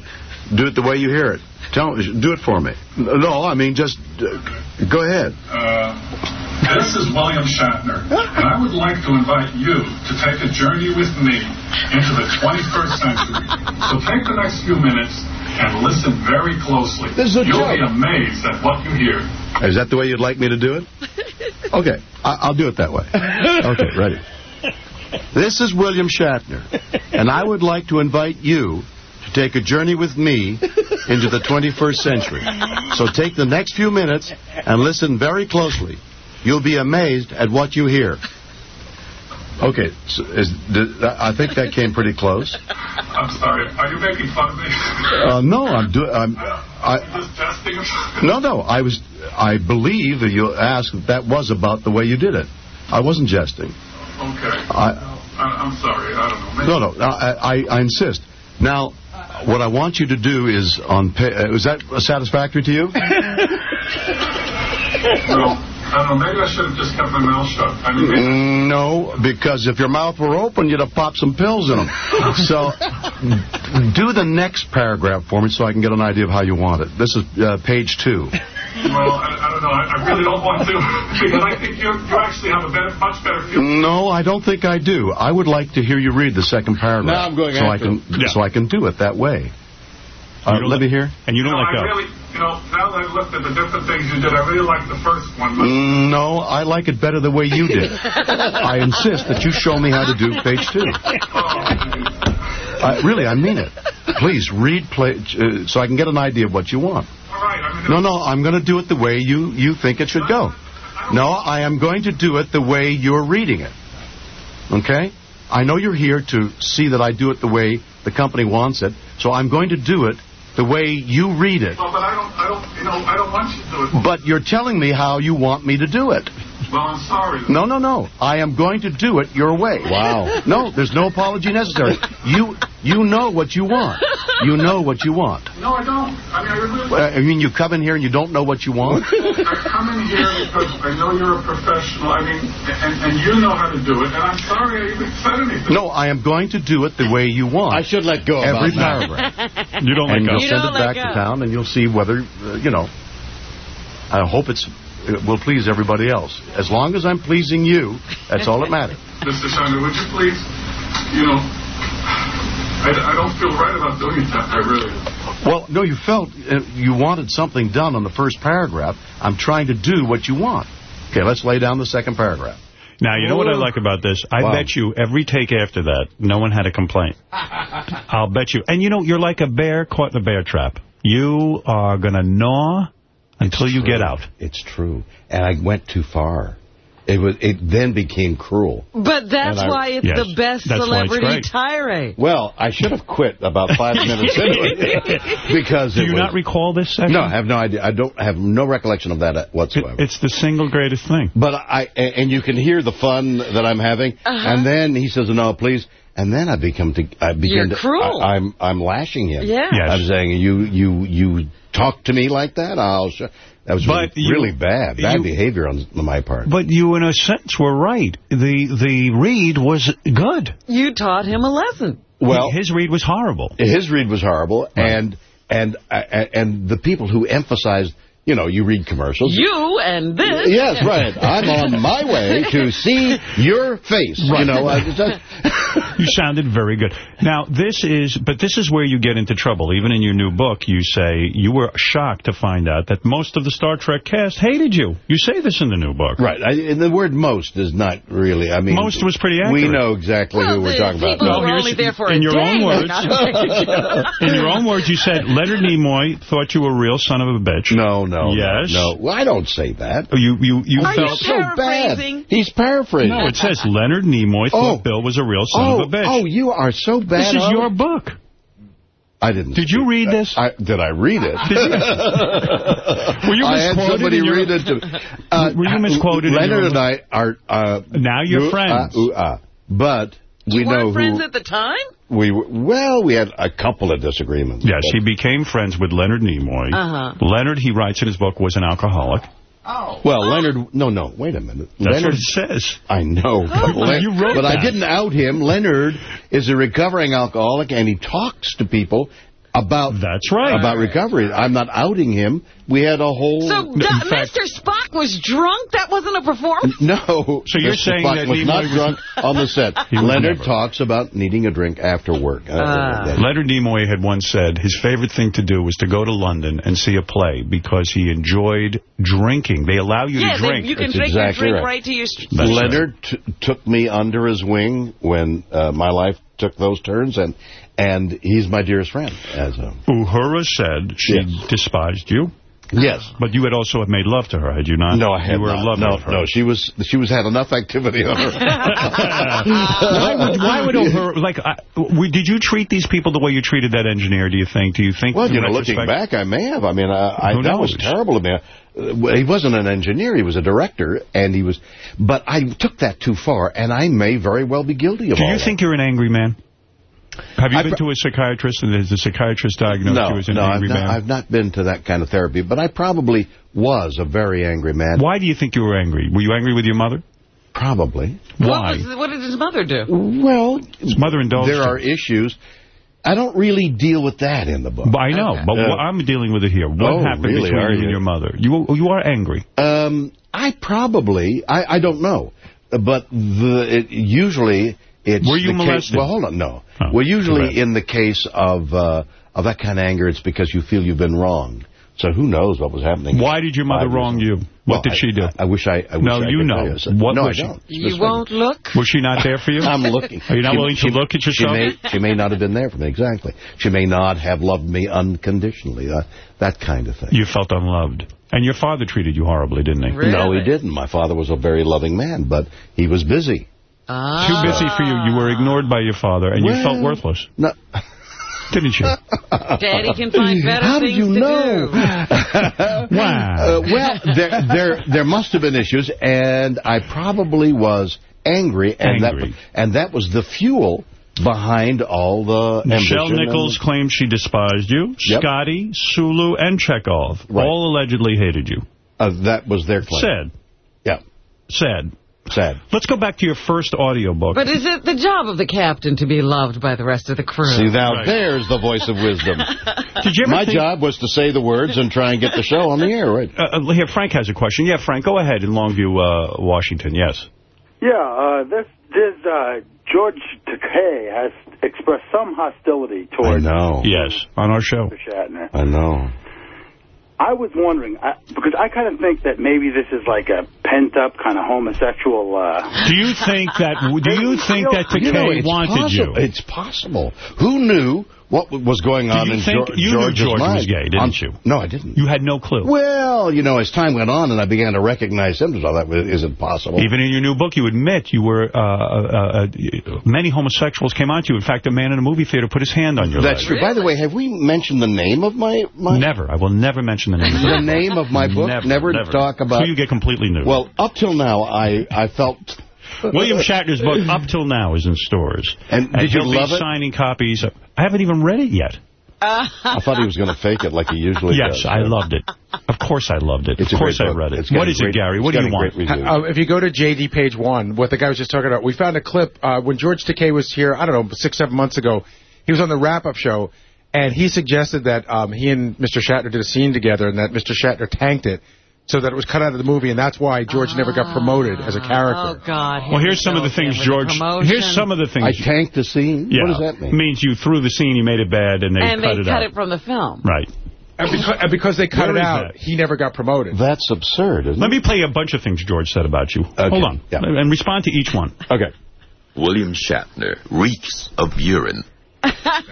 do it the way you hear it. Tell do it for me. No, I mean just uh, go ahead. This is William Shatner, and I would like to invite you to take a journey with me into the 21st century. So take the next few minutes and listen very closely. This is a You'll be amazed at what you hear. Is that the way you'd like me to do it? Okay, I- I'll do it that way. Okay, ready. This is William Shatner, and I would like to invite you to take a journey with me into the 21st century. So take the next few minutes and listen very closely. You'll be amazed at what you hear. Okay, so is, did, I think that came pretty close. I'm sorry. Are you making fun of me? Uh, no, I'm doing. I'm. I, Just jesting no, no. I was. I believe that you asked if that was about the way you did it. I wasn't jesting. Okay. I, I, I'm sorry. I don't know. Maybe- no, no. no, I, I, I insist. Now, what I want you to do is on. Pa- uh, is that satisfactory to you? Well, I don't know. Maybe I should have just kept my mouth shut. I mean, Mm, No, because if your mouth were open, you'd have popped some pills in them. So, do the next paragraph for me so I can get an idea of how you want it. This is uh, page two. well, I, I don't know. I, I really don't want to because I think you you actually have a better, much better feel. No, I don't think I do. I would like to hear you read the second paragraph. Now I'm going so I can him. so I can do it that way. Uh, let me hear. And you You don't know, let I go. really, you know, now that I've looked at the different things you did, I really like the first one. But Mm, No, I like it better the way you did. I insist that you show me how to do page two. I, really, I mean it. Please read play, uh, so I can get an idea of what you want. all right, I mean, No, no, I'm going to do it the way you, you think it should go. No, I am going to do it the way you're reading it. Okay? I know you're here to see that I do it the way the company wants it, so I'm going to do it the way you read it. well, but I don't, I don't, you know, I don't want you to do it. But you're telling me how you want me to do it. Well, I'm sorry. No, no, no. I am going to do it your way. Wow. No, there's no apology necessary. You you know what you want. You know what you want. No, I don't. I mean, I really. Uh, I mean, you come in here and you don't know what you want? I come in here because I know you're a professional. I mean, and, and you know how to do it. And I'm sorry I even said anything. No, I am going to do it the way you want. I should let go of Every about paragraph. You don't let and go. you'll send it let back to town, and you'll see whether, uh, you know, I hope it's it will please everybody else. As long as I'm pleasing you, that's all that matters. Mr. Shatner, would you please, you know, I, I don't feel right about doing that. I really don't. Well, no, you felt uh, you wanted something done on the first paragraph. I'm trying to do what you want. Okay, let's lay down the second paragraph. Now, you know what I like about this? I Wow. bet you every take after that, no one had a complaint. I'll bet you. And you know, you're like a bear caught in a bear trap. You are going to gnaw until you get out. It's true. And I went too far. It was. It then became cruel. But that's I- why it's Yes, the best that's why it's celebrity tirade. Well, I should have quit about five minutes into it because Do it you was, not recall this section? No, I have no idea. I don't I have no recollection of that whatsoever. It's the single greatest thing. But I and and you can hear the fun that I'm having, Uh-huh. and then he says, "No, please." And then I become to I begin You're to cruel. I, am I'm lashing him. Yeah. Yes. I'm saying you you you talk to me like that. I'll show. That was But really, you- bad. Bad you- behavior on my part. But you, in a sense, were right. The the read was good. You taught him a lesson. Well- his read was horrible. His read was horrible, and and uh, and the people who emphasized, you know, you read commercials. You and this. Yes, right. I'm on my way to see your face. You know, uh, just- you sounded very good. Now, this is, but this is where you get into trouble. Even in your new book, you say you were shocked to find out that most of the Star Trek cast hated you. You say this in the new book. right. I, and the word most is not really. I mean, Most was pretty accurate. We know exactly who we're talking about. people No, who were here's- only there for in a your day own words. In your own words, you said Leonard Nimoy thought you were a real son of a bitch. No, no, Yes. no. Well, I don't say that. You you you Are you felt so bad. He's paraphrasing. No, it says Leonard Nimoy thought Oh. Bill was a real son oh, of a bitch. oh, you are so bad. this is your book. I didn't. Did you read this? I, did I read it? Were you I had misquoted somebody in your- read it to. Uh, Were you misquoted in Leonard and I are... Uh, Now you're ooh, friends. Uh, ooh. But we You know weren't who... friends at the time? We Well, we had a couple of disagreements. Yes, he became friends with Leonard Nimoy. Uh-huh. Leonard, he writes in his book, was an alcoholic. Oh. Well, Leonard... No, no, wait a minute. That's Leonard, what it says. I know, but, Le- You wrote but I didn't out him. Leonard is a recovering alcoholic, and he talks to people about That's right. about recovery. I'm not outing him. We had a whole... So in fact- Mr. Spock was drunk? That wasn't a performance? No. So you're Mr. saying Spock that was Nimoy not was- drunk on the set. Leonard never. talks about needing a drink after work. Uh, that- Leonard Nimoy had once said his favorite thing to do was to go to London and see a play because he enjoyed drinking. They allow you yeah, to they- drink. you can That's take exactly your drink right. right, to your... That's Leonard t- took me under his wing when uh, my life took those turns, and and he's my dearest friend. As a Uhura said she Yes. despised you. Yes. But you had also have made love to her, had you not? No, I had You were not. love no, her. no. She was she was had enough activity on her. why would why would Uhura like? I, we, did you treat these people the way you treated that engineer? Do you think? Do you think? Well, you know, looking back, I may have. I mean, I, I, Who that was terrible of me. He wasn't an engineer; he was a director, and he was. But I took that too far, and I may very well be guilty of Do all you that. think you're an angry man? Have you I been to a psychiatrist and has the psychiatrist diagnosed no, you as an no, I've angry not, man? I've not been to that kind of therapy, but I probably was a very angry man. Why do you think you were angry? Were you angry with your mother? Probably. What, Why? was, what did his mother do? Well, His mother indulged there him. are issues. I don't really deal with that in the book. But I know, but Yeah. what- I'm dealing with it here. What Oh, happened really, between are you and your mother? You you are angry. Um, I probably, I, I don't know, but the it, usually it's Were you the case- molested? well, hold on, no. Oh, well, usually bad. in the case of uh, of that kind of anger, it's because you feel you've been wronged. So who knows what was happening? Why did your mother wrong you? What Well, did she do? I, I wish I. I wish No, I you could know. tell you. What no, was I she? don't. You won't look? Was she not there for you? I'm looking. Are you not She- willing to look at yourself? She yourself? may, she may not have been there for me, exactly. She may not have loved me unconditionally, uh, that kind of thing. You felt unloved. And your father treated you horribly, didn't he? Really? No, he didn't. My father was a very loving man, but he was busy. Ah. Too busy for you. You were ignored by your father, and you felt worthless, No, didn't you? Daddy can find better How did things you to know? do. Wow. Uh, well, there, there, there must have been issues, and I probably was angry, and Angry. that, and that was the fuel behind all the Nichelle ambition and- Nichols claimed she despised you. Yep. Scotty, Sulu, and Chekov Right. all allegedly hated you. Uh, that was their claim. Sad. Yeah, Sad. Sad. Let's go back to your first audiobook. But is it the job of the captain to be loved by the rest of the crew? See, now Right. there's the voice of wisdom. Did you My job was to say the words and try and get the show on the air, right? Uh, uh, here, Frank has a question. Yeah, Frank, go ahead in Longview, uh, Washington. Yes. Yeah, uh, this, this uh, George Takei has expressed some hostility towards... I know. Yes, on our show. Shatner. I know. I was wondering, I, because I kind of think that maybe this is like a pent-up kind of homosexual... Uh, Do you think that? Do you think that You know, wanted possible. you? It's possible. Who knew what was going on in think- you George's George was mind? gay, didn't you? No, I didn't. You had no clue. Well, you know, as time went on and I began to recognize symptoms, all that was- isn't possible. Even in your new book, you admit you were uh, uh, uh, many homosexuals came on to you. In fact, a man in a movie theater put his hand on your That's leg. true. By the way, have we mentioned the name of my... my Never. I will never mention the name of The name of my book? Never, Never talk about- So you get completely new. Well, up till now, I, I felt... William Shatner's book, Up Till Now, is in stores. And did you love it? signing copies. I haven't even read it yet. I thought he was going to fake it like he usually Yes, does. I loved it. Of course I loved it. It's of course I read it. It's got What a is great- it, Gary? What do you want? Uh, if you go to JD page one, what the guy was just talking about, we found a clip uh, when George Takei was here, I don't know, six, seven months ago. He was on the wrap-up show, and he suggested that um, he and Mr. Shatner did a scene together, and that Mr. Shatner tanked it so that it was cut out of the movie, and that's why George never got promoted as a ah. character. Oh, God. Well, here's some of the things, George. Here's some of the things. I tanked the scene? Yeah. What does that mean? It means you threw the scene, you made it bad, and they and cut they it cut out. it from the film. Right. And because, and because they cut Where it is out, that? he never got promoted. That's absurd, isn't Let me play a bunch of things George said about you. Hold on. And respond to each one. Okay. William Shatner reeks of urine.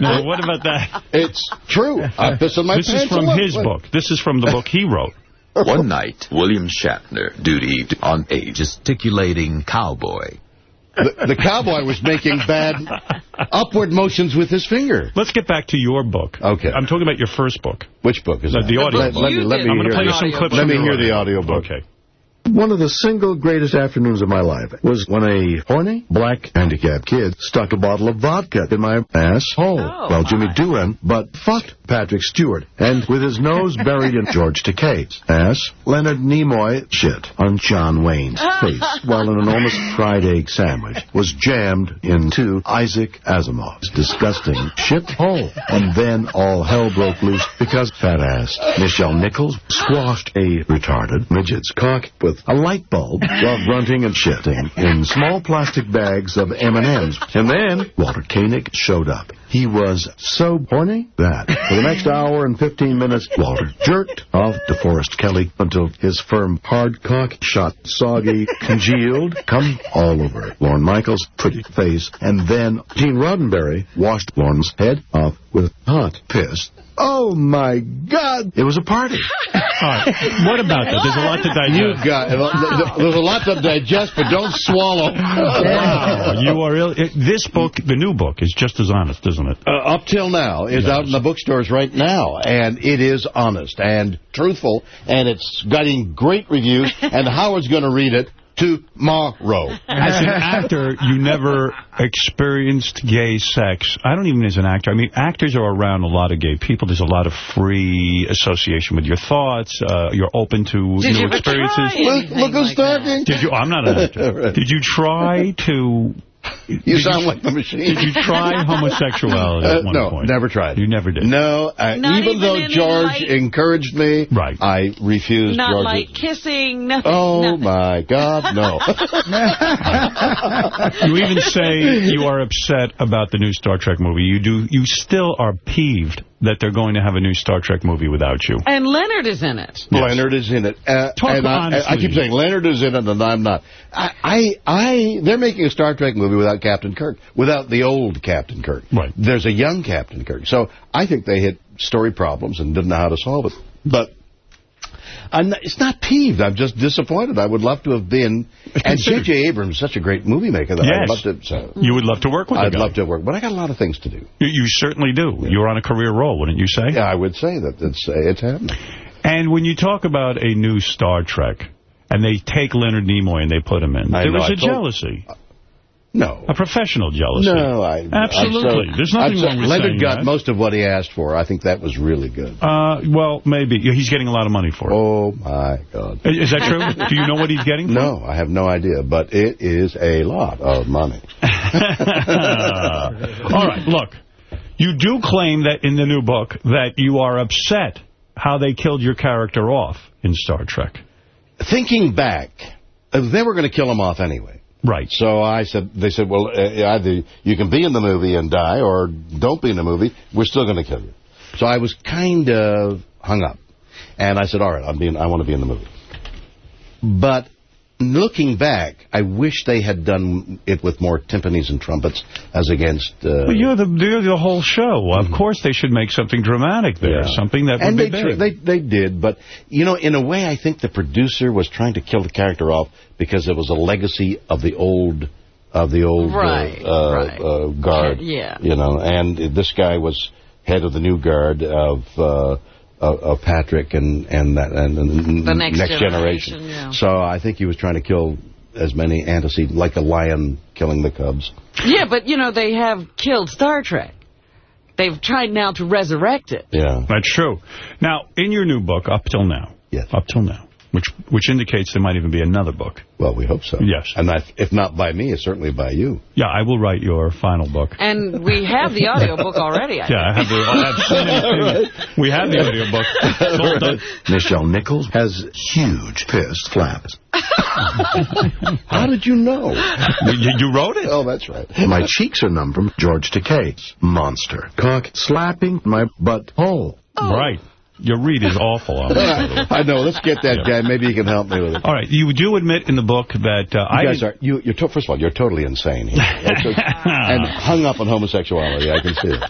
Now, what about that? It's true. I piss in my This is pants from a lot. his book. This is from the book he wrote. One night, William Shatner dutied on a gesticulating cowboy. The, the cowboy was making bad upward motions with his finger. Let's get back to your book. Okay. I'm talking about your first book. Which book is The, that? the audio Let, book. let me, let me I'm going hear to the- some clips Let me your hear the audio book. Okay. One of the single greatest afternoons of my life was when a horny, black, handicapped kid stuck a bottle of vodka in my asshole. Oh, well, Jimmy Doohan, but fucked Patrick Stewart. And with his nose buried in George Takei's ass, Leonard Nimoy shit on John Wayne's face, while an enormous fried egg sandwich was jammed into Isaac Asimov's disgusting shit hole. And then all hell broke loose because fat ass Nichelle Nichols squashed a retarded midget's cock with a light bulb while grunting and shitting in small plastic bags of M&Ms. And then Walter Koenig showed up. He was so horny that for the next hour and 15 minutes, Walter jerked off to DeForest Kelley until his firm hard cock shot soggy, congealed, come all over Lorne Michaels' pretty face. And then Gene Roddenberry washed Lorne's head off with hot piss. Oh, my God. It was a party. All right. What about that? There's a lot to digest. You got There's a lot to digest, but don't swallow. Wow, you are ill. This book, the new book, is just as honest, isn't it? uh, up till now is out in the bookstores right now, and it is honest and truthful, and it's getting great reviews, and Howard's going to read it tomorrow. As an actor, you never experienced gay sex. I don't even mean as an actor. I mean, actors are around a lot of gay people. There's a lot of free association with your thoughts. Uh, you're open to Did new you ever experiences. try anything Look who's like that? Did you? I'm not an actor. right. Did you try to? You sound like the machine. Did you try homosexuality Uh, at one no, point? never tried. You never did. No, uh, even, even though George light- encouraged me, Right. I refused Not George's. like kissing, nothing. Oh, nothing. my God, no. You even say you are upset about the new Star Trek movie. You do. You still are peeved that they're going to have a new Star Trek movie without you. And Leonard is in it. Leonard is in it. Uh, Talk and I, honestly. I keep saying Leonard is in it, and I'm not. I, I, I, they're making a Star Trek movie without Captain Kirk, without the old Captain Kirk. Right. There's a young Captain Kirk. So I think they hit story problems and didn't know how to solve it. But I'm not, it's not peeved. I'm just disappointed. I would love to have been. And J.J. Abrams is such a great movie maker that Yes. I'd love to. So You would love to work with I'd love to work, but I got a lot of things to do. You, you certainly do. You're on a career roll, wouldn't you say? Yeah, I would say that it's uh, it's happening. And when you talk about a new Star Trek, and they take Leonard Nimoy and they put him in, I there know, was a told- jealousy. No. A professional jealousy. No, I Absolutely. So- There's nothing so- wrong with Leonard got that. most of what he asked for. I think that was really good. Uh, well, maybe. He's getting a lot of money for it. Oh, my God. Is that true? Do you know what he's getting for No, I have no idea, but it is a lot of money. All right, look. You do claim that in the new book that you are upset how they killed your character off in Star Trek. Thinking back, uh, they were going to kill him off anyway. Right. So I said, they said, well, uh, either you can be in the movie and die, or don't be in the movie. We're still going to kill you. So I was kind of hung up, and I said, all right, I'm being, I want to be in the movie. But looking back, I wish they had done it with more timpanis and trumpets as against. Uh, Well, you're the you're the whole show. Of course, they should make something dramatic there, Yeah. something that would and be they, big. they they did, but you know, in a way, I think the producer was trying to kill the character off because it was a legacy of the old of the old uh, Right, uh, right. uh, guard. Yeah. you know, and this guy was head of the new guard of. Of of Patrick and and that and, and The next generation. generation, yeah. So I think he was trying to kill as many antecedents, like a lion killing the cubs. Yeah, but, you know, they have killed Star Trek. they've tried now to resurrect it. Yeah. That's true. Now, in your new book, up till now, yes. up till now, which which indicates there might even be another book. Well, we hope so. Yes. And I, if not by me, it's certainly by you. Yeah, I will write your final book. And we have the audio book already. I Yeah, I have the. I have so many things. We have the audio book. all done. Nichelle Nichols has huge fist flaps. How did you know? You, you wrote it? Oh, that's right. My cheeks are numb from George Takei's monster. Cock slapping my butt hole. Right. Your read is awful on this, by the way. I know. Let's get that guy. Maybe he can help me with it. All right, you do admit in the book that uh, I You guys are you. You're first of all, you're totally insane here, and hung up on homosexuality. I can see it.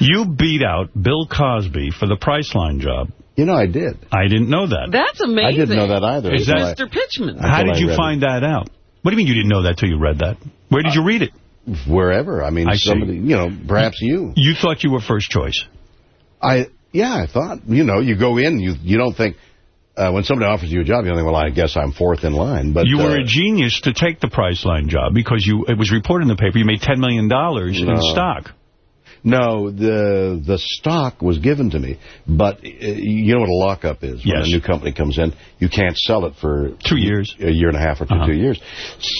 you beat out Bill Cosby for the Priceline job. You know, I did. I didn't know that. That's amazing. I didn't know that either. Is that- Mr. Pitchman. How did you read find that out? What do you mean you didn't know that till you read that? Where did you read it? Wherever. I mean, I see. somebody. You know, perhaps you. You thought you were first choice. I yeah, I thought. You know, you go in, you you don't think. Uh, when somebody offers you a job, you don't think, well, I guess I'm fourth in line. But you were uh, a genius to take the Priceline job because you it was reported in the paper you made $10 million in stock. No, the the stock was given to me, but uh, you know what a lockup is. When Yes. a new company comes in, you can't sell it for Two years. a year and a half or 2 Uh-huh. two years.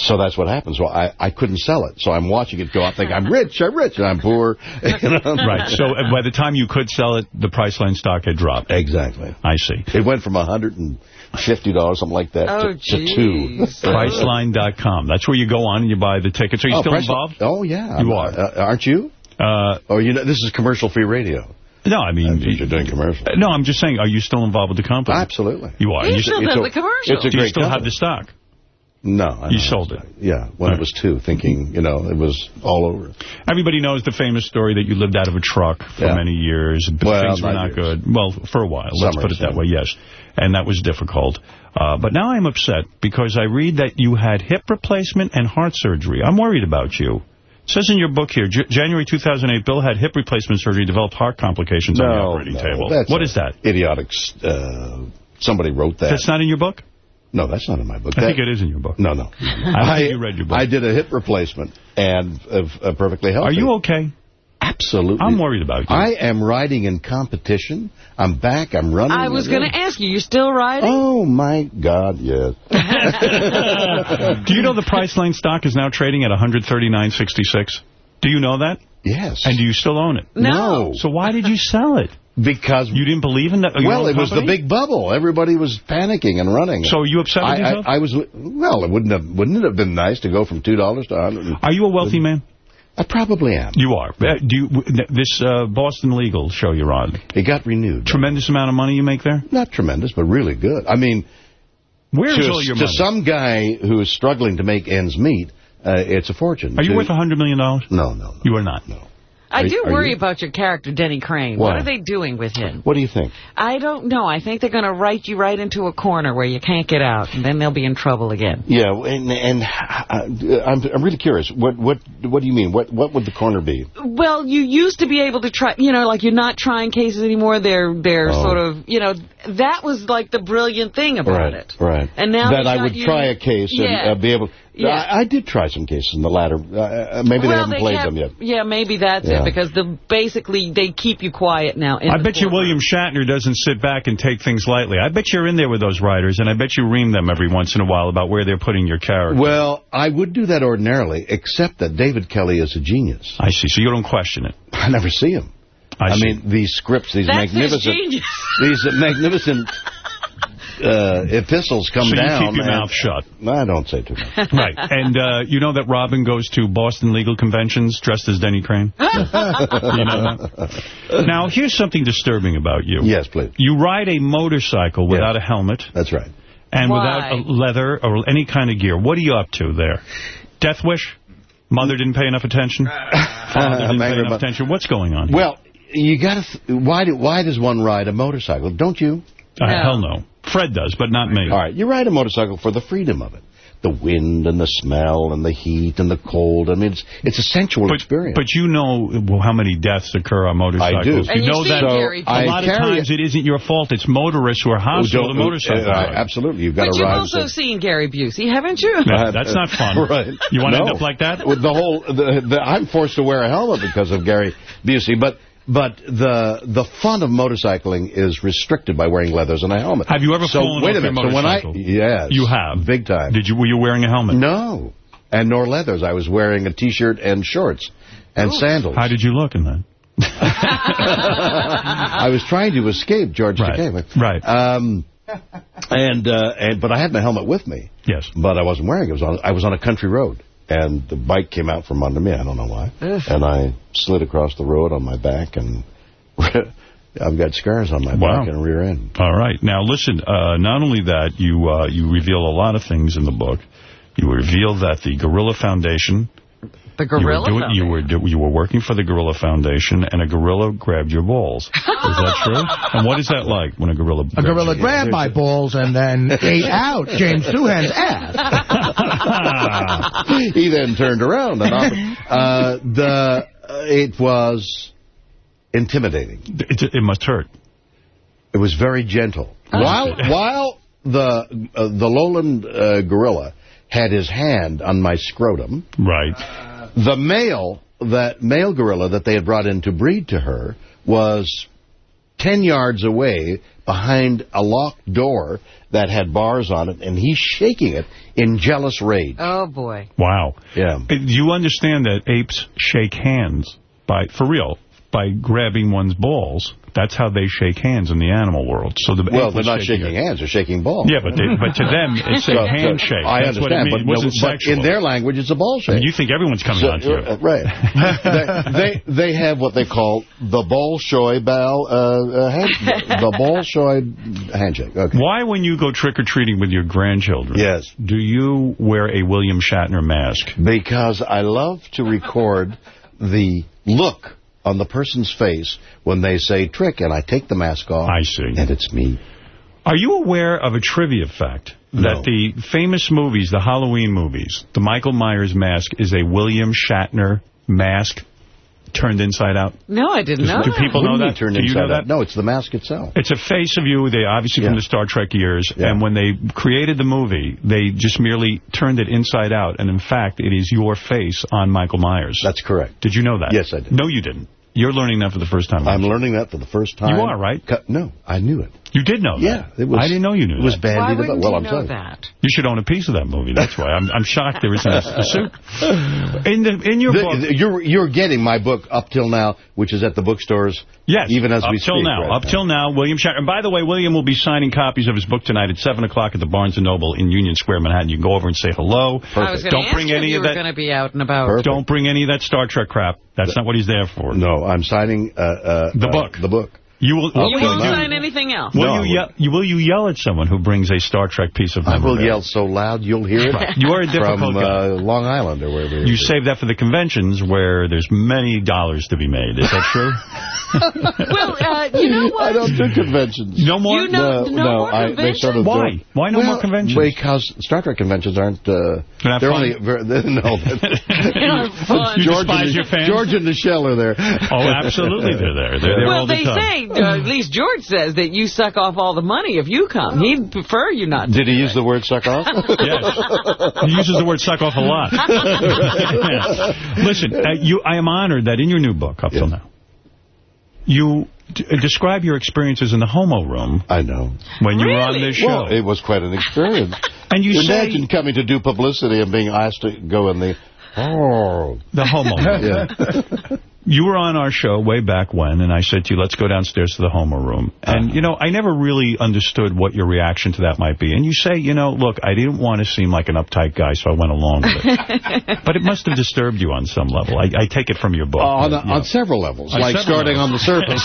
So that's what happens. Well, I, I couldn't sell it. So I'm watching it go up, Think I'm rich, I'm rich, and I'm poor. You know? Right. So uh, by the time you could sell it, the Priceline stock had dropped. Exactly. I see. It went from a $150, something like that, Oh, to, to two. Priceline.com. That's where you go on and you buy the tickets. Are you Oh, still Priceline- involved? Oh, yeah. You I'm- are. Uh, aren't you? Uh, oh, you know, this is commercial-free radio. No, I mean... you're doing commercial. No, I'm just saying, are you still involved with the company? Absolutely. You are. You- still it's does the commercial. it's a Do you great still have the stock? No. I You sold it. Yeah, when it was two, thinking, you know, it was all over. Everybody knows the famous story that you lived out of a truck for Yeah. many years. but Well, Things were not not years. good. Well, for a while. Let's put it that yeah. way, yes. And that was difficult. Uh, but now I'm upset because I read that you had hip replacement and heart surgery. I'm worried about you. It says in your book here, J January 2008, Bill had hip replacement surgery, developed heart complications on the operating no, table. What is that? Idiotic. Uh, somebody wrote that. That's not in your book? no, that's not in my book. I That- think it is in your book. No, no. I think you read your book. I did a hip replacement and uh, uh, perfectly healthy. Are you okay? Absolutely. I'm worried about you. I am riding in competition. I'm back. I'm running. I was going to ask you, You're still riding? Oh, my God, yes. Do you know the Priceline stock is now trading at 139.66? Do you know that? Yes. And do you still own it? No. So why did you sell it? Because You didn't believe in that? well, own it was the big bubble. Everybody was panicking and running. So are you upset with I, yourself? I, I was well. It wouldn't have wouldn't it have been nice to go from two dollars to a hundred? Are you a wealthy man? I probably am. You are. Uh, Do you, this uh, Boston Legal show you're on, It got renewed. tremendous amount of money you make there? Not tremendous, but really good. I mean, Where's to, all your to money? some guy who is struggling to make ends meet, uh, it's a fortune. Are you To- worth a $100 million? No, no, no. You are not. No. I Are- do are worry you? about your character, Denny Crane. Why? What are they doing with him? What do you think? I don't know. I think they're going to write you right into a corner where you can't get out, and then they'll be in trouble again. Yeah, and and uh, I'm I'm really curious. What what what do you mean? What what would the corner be? Well, you used to be able to try, you know, like you're not trying cases anymore. They're they're Oh. sort of, you know, that was like the brilliant thing about right, it. right. And now that I would try a case Yeah. and uh, be able. Yeah. I, I did try some cases in the latter. Uh, maybe they haven't played kept- them yet. Yeah, maybe that's Yeah. it because the basically they keep you quiet now. I bet you. William Shatner doesn't sit back and take things lightly. I bet you're in there with those writers, and I bet you ream them every once in a while about where they're putting your character. Well, I would do that ordinarily, except that David Kelley is a genius. I see. So you don't question it. I never see him. I, see. mean, these scripts, these That's magnificent, these magnificent uh, epistles come So you down. keep your and- mouth shut. I don't say too much. right. And uh, you know that Robin goes to Boston legal conventions dressed as Denny Crane? you know that? Now, here's something disturbing about you. Yes, please. You ride a motorcycle without a helmet. That's right. And Why? without a leather or any kind of gear. What are you up to there? Death wish? Mother didn't pay enough attention? Father didn't pay enough about- attention? What's going on here? Well, you got to. Why do why does one ride a motorcycle? Don't you? Uh, hell no. Fred does, but not me. All right, you ride a motorcycle for the freedom of it. The wind and the smell and the heat and the cold. I mean, it's it's a sensual experience. But you know well, how many deaths occur on motorcycles. I do. You And you know see that Gary a I lot of times it isn't your fault. It's motorists who are hostile to motorcycles. uh, absolutely, you've got to ride But to you've ride. also seen Gary Busey, haven't you? No, that's not fun. right. You want to No. end up like that? With the whole, the, the, I'm forced to wear a helmet because of Gary Busey, but but the the fun of motorcycling is restricted by wearing leathers and a helmet. Have you ever so, fallen wait off a your minute. So when I motorcycle? yes, You have? big time. Did you? Were you wearing a helmet? No, and nor leathers. I was wearing a T-shirt and shorts and sandals. How did you look in that? I was trying to escape George Right. Takei. Right. Um, and uh, and but I had my helmet with me. Yes. But I wasn't wearing it. it was on, I was on a country road, and the bike came out from under me. I don't know why. And I slid across the road on my back, and I've got scars on my Wow. back and rear end. All right. Now, listen, uh, not only that, you uh, you reveal a lot of things in the book. You reveal that the Gorilla Foundation... The you were, doing- you were do- you were working for the Gorilla Foundation, and a gorilla grabbed your balls. Is that true? And what is that like when a gorilla A gorilla grabbed my balls and then ate out James Doohan's ass. he then turned around and offered. Uh, the uh, it was intimidating. It, it must hurt. It was very gentle. While while the uh, the lowland uh, gorilla had his hand on my scrotum, right. The male that male gorilla that they had brought in to breed to her was ten yards away behind a locked door that had bars on it, and he's shaking it in jealous rage. Oh, boy. Wow. Yeah. Do you understand that apes shake hands by, for real, by grabbing one's balls? That's how they shake hands in the animal world. So the Well, they're not shaking shaking hands; they're shaking balls. Yeah, but they, but to them it's a So- so handshake. I That's what it understand, means. but, It wasn't but in their language, it's a ball shake. mean, you think everyone's coming So- on to you. uh, right. they, they they have what they call the Bolshoi ball uh, uh, hand, the Bolshoi handshake. Okay. Why, when you go trick-or-treating with your grandchildren, Yes. do you wear a William Shatner mask? Because I love to record the look on the person's face when they say trick, and I take the mask off. I see. And it's me. Are you aware of a trivia fact that the famous movies, the Halloween movies, the Michael Myers mask is a William Shatner mask turned inside out? No, I didn't know Do that. people What know that? turned Do you inside know that? out? No, it's the mask itself. It's a face of you, they obviously from the Star Trek years, Yeah. and when they created the movie, they just merely turned it inside out, and in fact, it is your face on Michael Myers. That's correct. Did you know that? Yes, I did. No, you didn't. You're learning that for the first time. I'm learning that for the first time. You are, right? Cu- No, I knew it. You did know Yeah, that. it was- I didn't know you knew it was that. bandied about. wouldn't Well, you I'm sorry. that? You should own a piece of that movie. That's why. I'm, I'm shocked there isn't a, a suit. In the in your The- book, the- you're you're getting my book up till now, which is at the bookstores. Yes, even as up we till speak. now. right up till now, William Shatner. And by the way, William will be signing copies of his book tonight at 7 o'clock at the Barnes & Noble in Union Square, Manhattan. You can go over and say hello. I was Don't to bring ask any if you of were that. going to be out and about. Perfect. Don't bring any of that Star Trek crap. That's not what he's there for. No, I'm signing uh, uh, The uh, book. The book. You will. I'll You put won't it sign anything else. Will No, you yell? You, will you yell at someone who brings a Star Trek piece of I will yell so loud you'll hear it. Right. You are a difficult from, guy. Uh, Long Island or wherever. You is. save that for the conventions where there's many dollars to be made. Is that true? well, uh, you know what? I don't do conventions. No more? You know- no more I, they conventions? started Why? doing- Why no Well, more conventions? Because Star Trek conventions aren't. Uh, They're they're fun? only very, no. They're not fun. You George despise and, your fans? George and Nichelle are there. Oh, absolutely they're there. They're there Well, all the they time. Say, uh, at least George says, that you suck off all the money if you come. He'd prefer you not to. Did he use the word suck off? Yes. He uses the word suck off a lot. Listen, uh, you, I am honored that in your new book, up till now, you d- uh, describe your experiences in the homo room I know. when you were on this show. Well, it was quite an experience. and you say Imagine coming to do publicity and being asked to go in the oh the homo room. yeah. You were on our show way back when, and I said to you, let's go downstairs to the Homer room. And, uh-huh. you know, I never really understood what your reaction to that might be. And you say, you know, look, I didn't want to seem like an uptight guy, so I went along with it. but it must have disturbed you on some level. I, I take it from your book. Uh, on, that, you on several levels, On like several starting on the surface.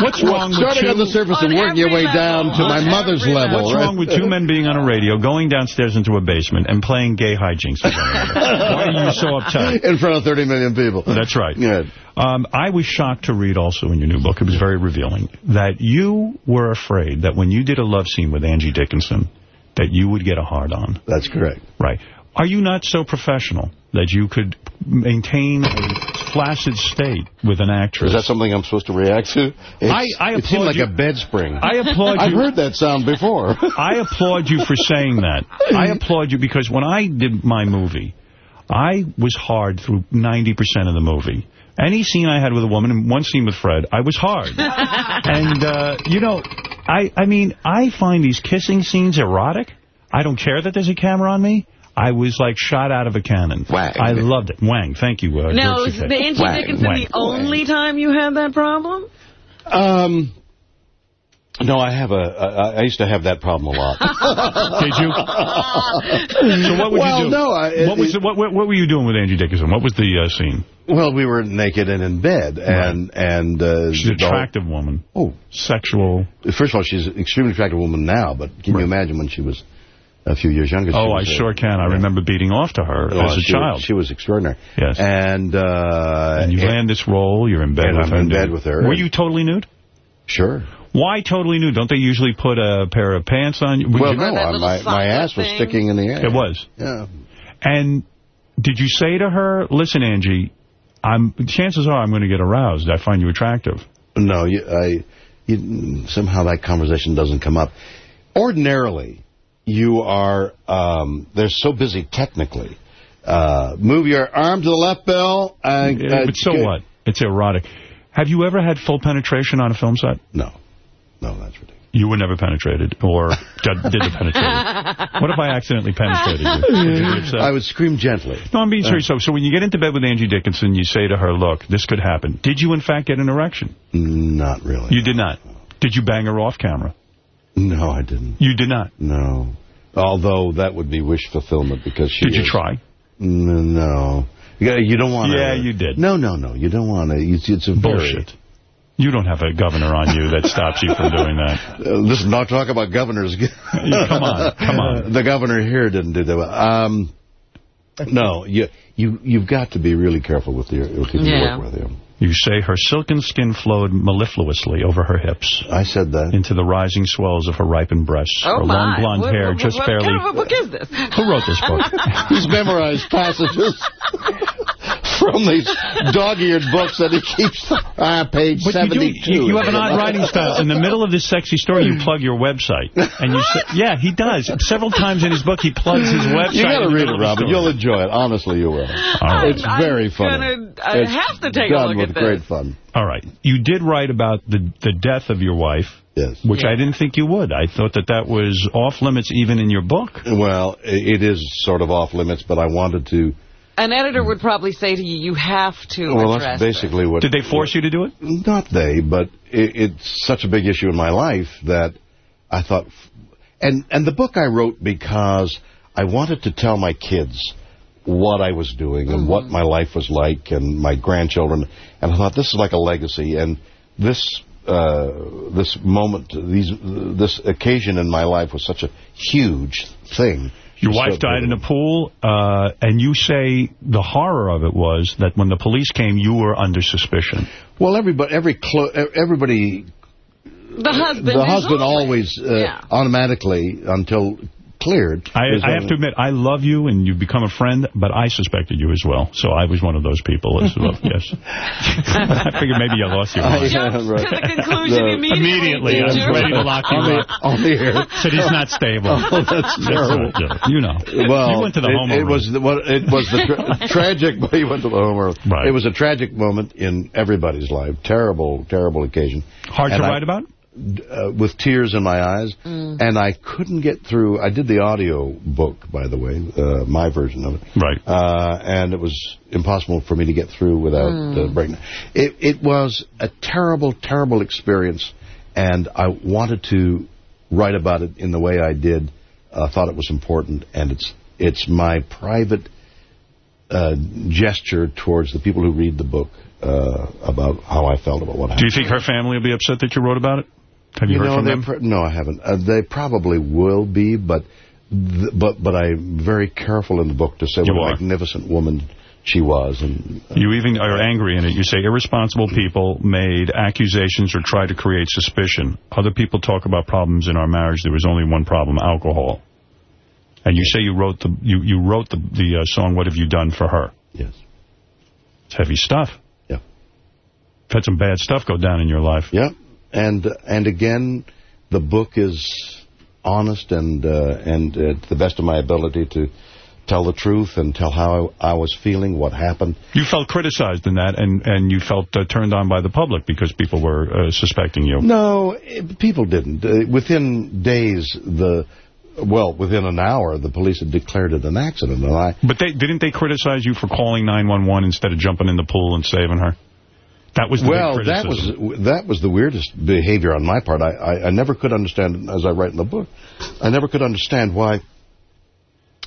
What's wrong with starting two- on the surface and working your way every down level. to my mother's every level? What's right? wrong with two men being on a radio, going downstairs into a basement, and playing gay hijinks with one another? Why are you so uptight? in front of 30 million people? That's right. Yeah. Um, I was shocked to read also in your new book, it was very revealing, that you were afraid that when you did a love scene with Angie Dickinson, that you would get a hard-on. That's correct. Right. Are you not so professional that you could maintain a flaccid state with an actress? Is that something I'm supposed to react to? It's- I- I it seemed like you- a bed spring. I applaud I've you. heard that sound before. I applaud you for saying that. I applaud you because when I did my movie, I was hard through 90% of the movie. Any scene I had with a woman, and one scene with Fred, I was hard. and, uh, you know, I, I mean, I find these kissing scenes erotic. I don't care that there's a camera on me. I was like shot out of a cannon. Wang. I loved it. Wang, thank you, uh, Now, George is the Angie Dickinson Wang. the only time you had that problem? Um, no, I have a. I I used to have that problem a lot. Did you? so what would Well, you do? no, I- what was the, what, what what were you doing with Angie Dickinson? What was the uh, scene? Well, we were naked and in bed, and and uh, She's an the whole- attractive woman. Oh, sexual. First of all, she's an extremely attractive woman now, but can you imagine when she was a few years younger? Oh, I was, sure can. I remember beating off to her well, as a she, child. She was extraordinary. Yes. And, uh, and you and- land this role, you're in bed and with I'm her. in bed with her. Were you totally nude? Sure. Why totally nude? Don't they usually put a pair of pants on you? Would Well, you- no, I- my, my ass was sticking in the air. It was. Yeah. And did you say to her, listen, Angie, I'm chances are I'm going to get aroused. I find you attractive. No, you, I, you, somehow that conversation doesn't come up. Ordinarily, you are, um, they're so busy technically. Uh, move your arm to the left, Bill. And, uh, but so what? It's erotic. Have you ever had full penetration on a film set? No. No, that's ridiculous. You were never penetrated or did, did the penetration. What if I accidentally penetrated you? Would you be upset? I would scream gently. No, I'm being uh, serious. So, so when you get into bed with Angie Dickinson, you say to her, look, this could happen. Did you, in fact, get an erection? Not really. You did not. Did you bang her off camera? No, I didn't. You did not. No. Although that would be wish fulfillment because she Did you is- try? No. You, you don't want to. Yeah, you did. No, no, no. You don't want to. It's, it's a very- Bullshit. You don't have a governor on you that stops you from doing that. Uh, listen, not talk about governors. come on, come on. The governor here didn't do that. Um, no, you you you've got to be really careful with your with people you work with. You. You say her silken skin flowed mellifluously over her hips. I said that. Into the rising swells of her ripened breasts. Oh, her my. long blonde What- hair what- just what barely... kind of a book is this? Who wrote this book? He's memorized passages from these dog-eared books that he keeps. Ah, page But you, do, 72. you, you have an odd writing style. In the middle of this sexy story, you plug your website. and you say, Yeah, he does. Several times in his book, he plugs his website. You got to read it, Robin. You'll enjoy it. Honestly, you will. right. It's very I'm funny. gonna- I It's have to take a done look with at this. great fun. All right. You did write about the the death of your wife. Yes. Which I didn't think you would. I thought that that was off limits even in your book. Well, it is sort of off limits, but I wanted to. An editor would probably say to you, you have to Well, address that's basically what. Did they force you to do it? Not they, but it, it's such a big issue in my life that I thought, and and the book I wrote because I wanted to tell my kids what I was doing and what my life was like and my grandchildren, and I thought this is like a legacy, and this uh, this moment, these this occasion in my life was such a huge thing. Your So wife died in vivid. a pool, uh, and you say the horror of it was that when the police came, you were under suspicion. Well, everybody, every clo- everybody The husband the husband always- always, uh, automatically until cleared. I, I have to admit, I love you, and you've become a friend, but I suspected you as well. So I was one of those people as well, yes. I figured maybe you lost your I- mind. right. to the conclusion No. immediately. Immediately. I was ready to lock you up. on the air. Said he's not stable. Oh, that's terrible. right, You know. Well, you went to the it, homo it was the, what it was the tra tragic. He went to the homo. Right. It was a tragic moment in everybody's life. Terrible, terrible occasion. Hard And to I- write about? Uh, with tears in my eyes, Mm. and I couldn't get through. I did the audio book, by the way, uh, my version of it. Right. Uh, and it was impossible for me to get through without Mm. uh, breaking. It, it was a terrible, terrible experience, and I wanted to write about it in the way I did. I thought it was important, and it's it's my private uh, gesture towards the people who read the book uh, about how I felt about what happened. Do you think her family will be upset that you wrote about it? Have you, heard know, from them? no, I haven't. Uh, they probably will be, but th but but I'm very careful in the book to say You what a magnificent woman she was, and You even are angry in it. You say irresponsible people made accusations or tried to create suspicion. Other people talk about problems in our marriage. There was only one problem, alcohol. And you say you wrote the you, you wrote the the uh, song "What Have You Done for Her." Yes. It's heavy stuff. Yeah. You've had some bad stuff go down in your life. Yeah, and and again, the book is honest and uh, and uh, to the best of my ability to tell the truth and tell how I, I was feeling, what happened. You felt criticized in that, and, and you felt uh, turned on by the public because people were uh, suspecting you. No, it, people didn't. Uh, within days, the well, within an hour, the police had declared it an accident, and I. But they didn't they criticize you for calling 911 instead of jumping in the pool and saving her? That was the well, that was that was the weirdest behavior on my part. I, I I never could understand, as I write in the book, I never could understand why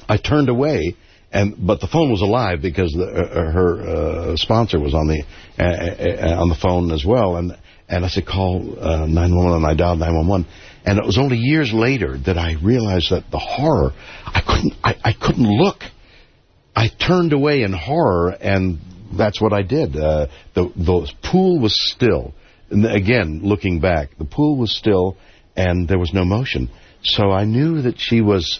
I turned away. And but the phone was alive because the, uh, her uh, sponsor was on the uh, uh, on the phone as well, and and I said call uh, 911, and I dialed 911, and it was only years later that I realized that the horror I couldn't I, I couldn't look. I turned away in horror, and that's what I did. Uh, the the pool was still. And again, looking back, the pool was still, and there was no motion. So I knew that she was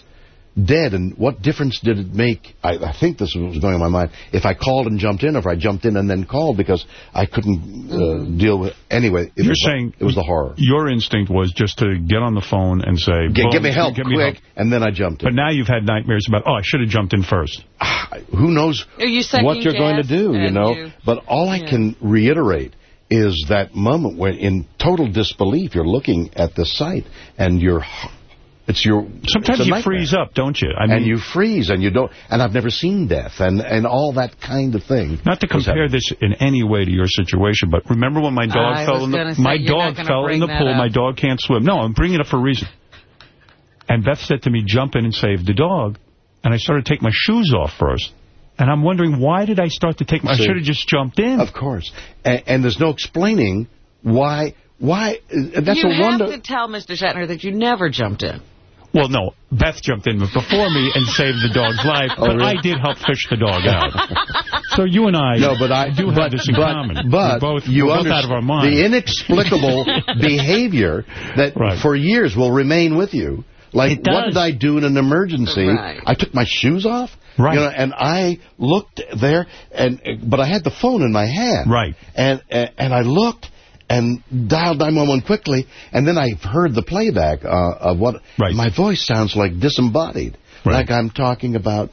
dead, and what difference did it make? I, I think this was going on in my mind. If I called and jumped in, or if I jumped in and then called, because I couldn't uh, deal with. Anyway, it You're was saying it was the horror. Your instinct was just to get on the phone and say, Get, "Boom, get me help get quick, me help." and then I jumped in. But now you've had nightmares about, oh, I should have jumped in first. Who knows Are you what you're going to do, you know? you- But all I can reiterate is that moment when, in total disbelief, you're looking at the site and you're. It's your. Sometimes it's you freeze up, don't you? I mean, and you freeze, and you don't. And I've never seen death, and and all that kind of thing. Not to compare this in any way to your situation, but remember when my dog I fell in the say, my dog fell in the pool. up. My dog can't swim. No, I'm bringing it up for a reason. And Beth said to me, "Jump in and save the dog." And I started to take my shoes off first. And I'm wondering why did I start to take my? I should have just jumped in. Of course, and, and there's no explaining why. Why? That's you a have wonder. to tell Mr. Shatner that you never jumped in. Well, no, Beth jumped in before me and saved the dog's life, Oh, but really? I did help fish the dog out. so you and I, No, but I do but, have this in but, common. But we're both, you we're both understand out of our minds. the inexplicable behavior that Right. for years will remain with you. Like, what did I do in an emergency? Right. I took my shoes off. Right. You know, and I looked there, and but I had the phone in my hand. Right. And and, and I looked and dialed 911 quickly, and then I heard the playback uh, of what Right. my voice sounds like disembodied, Right. like I'm talking about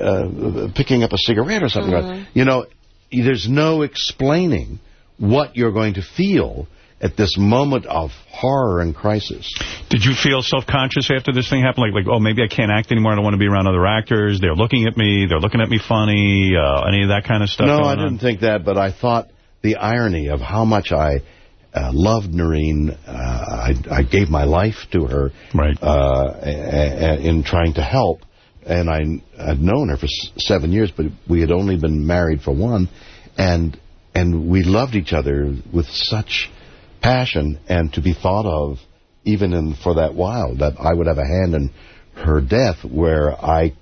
uh, picking up a cigarette or something. like You know, there's no explaining what you're going to feel at this moment of horror and crisis. Did you feel self-conscious after this thing happened? Like, like, oh, maybe I can't act anymore. I don't want to be around other actors. They're looking at me. They're looking at me funny. Uh, any of that kind of stuff no, I didn't think that, but I thought the irony of how much I uh, loved Nerine. Uh, I, I gave my life to her Right. uh, in trying to help, and I had known her for s- seven years, but we had only been married for one, and and we loved each other with such passion, and to be thought of even in for that while that I would have a hand in her death, where I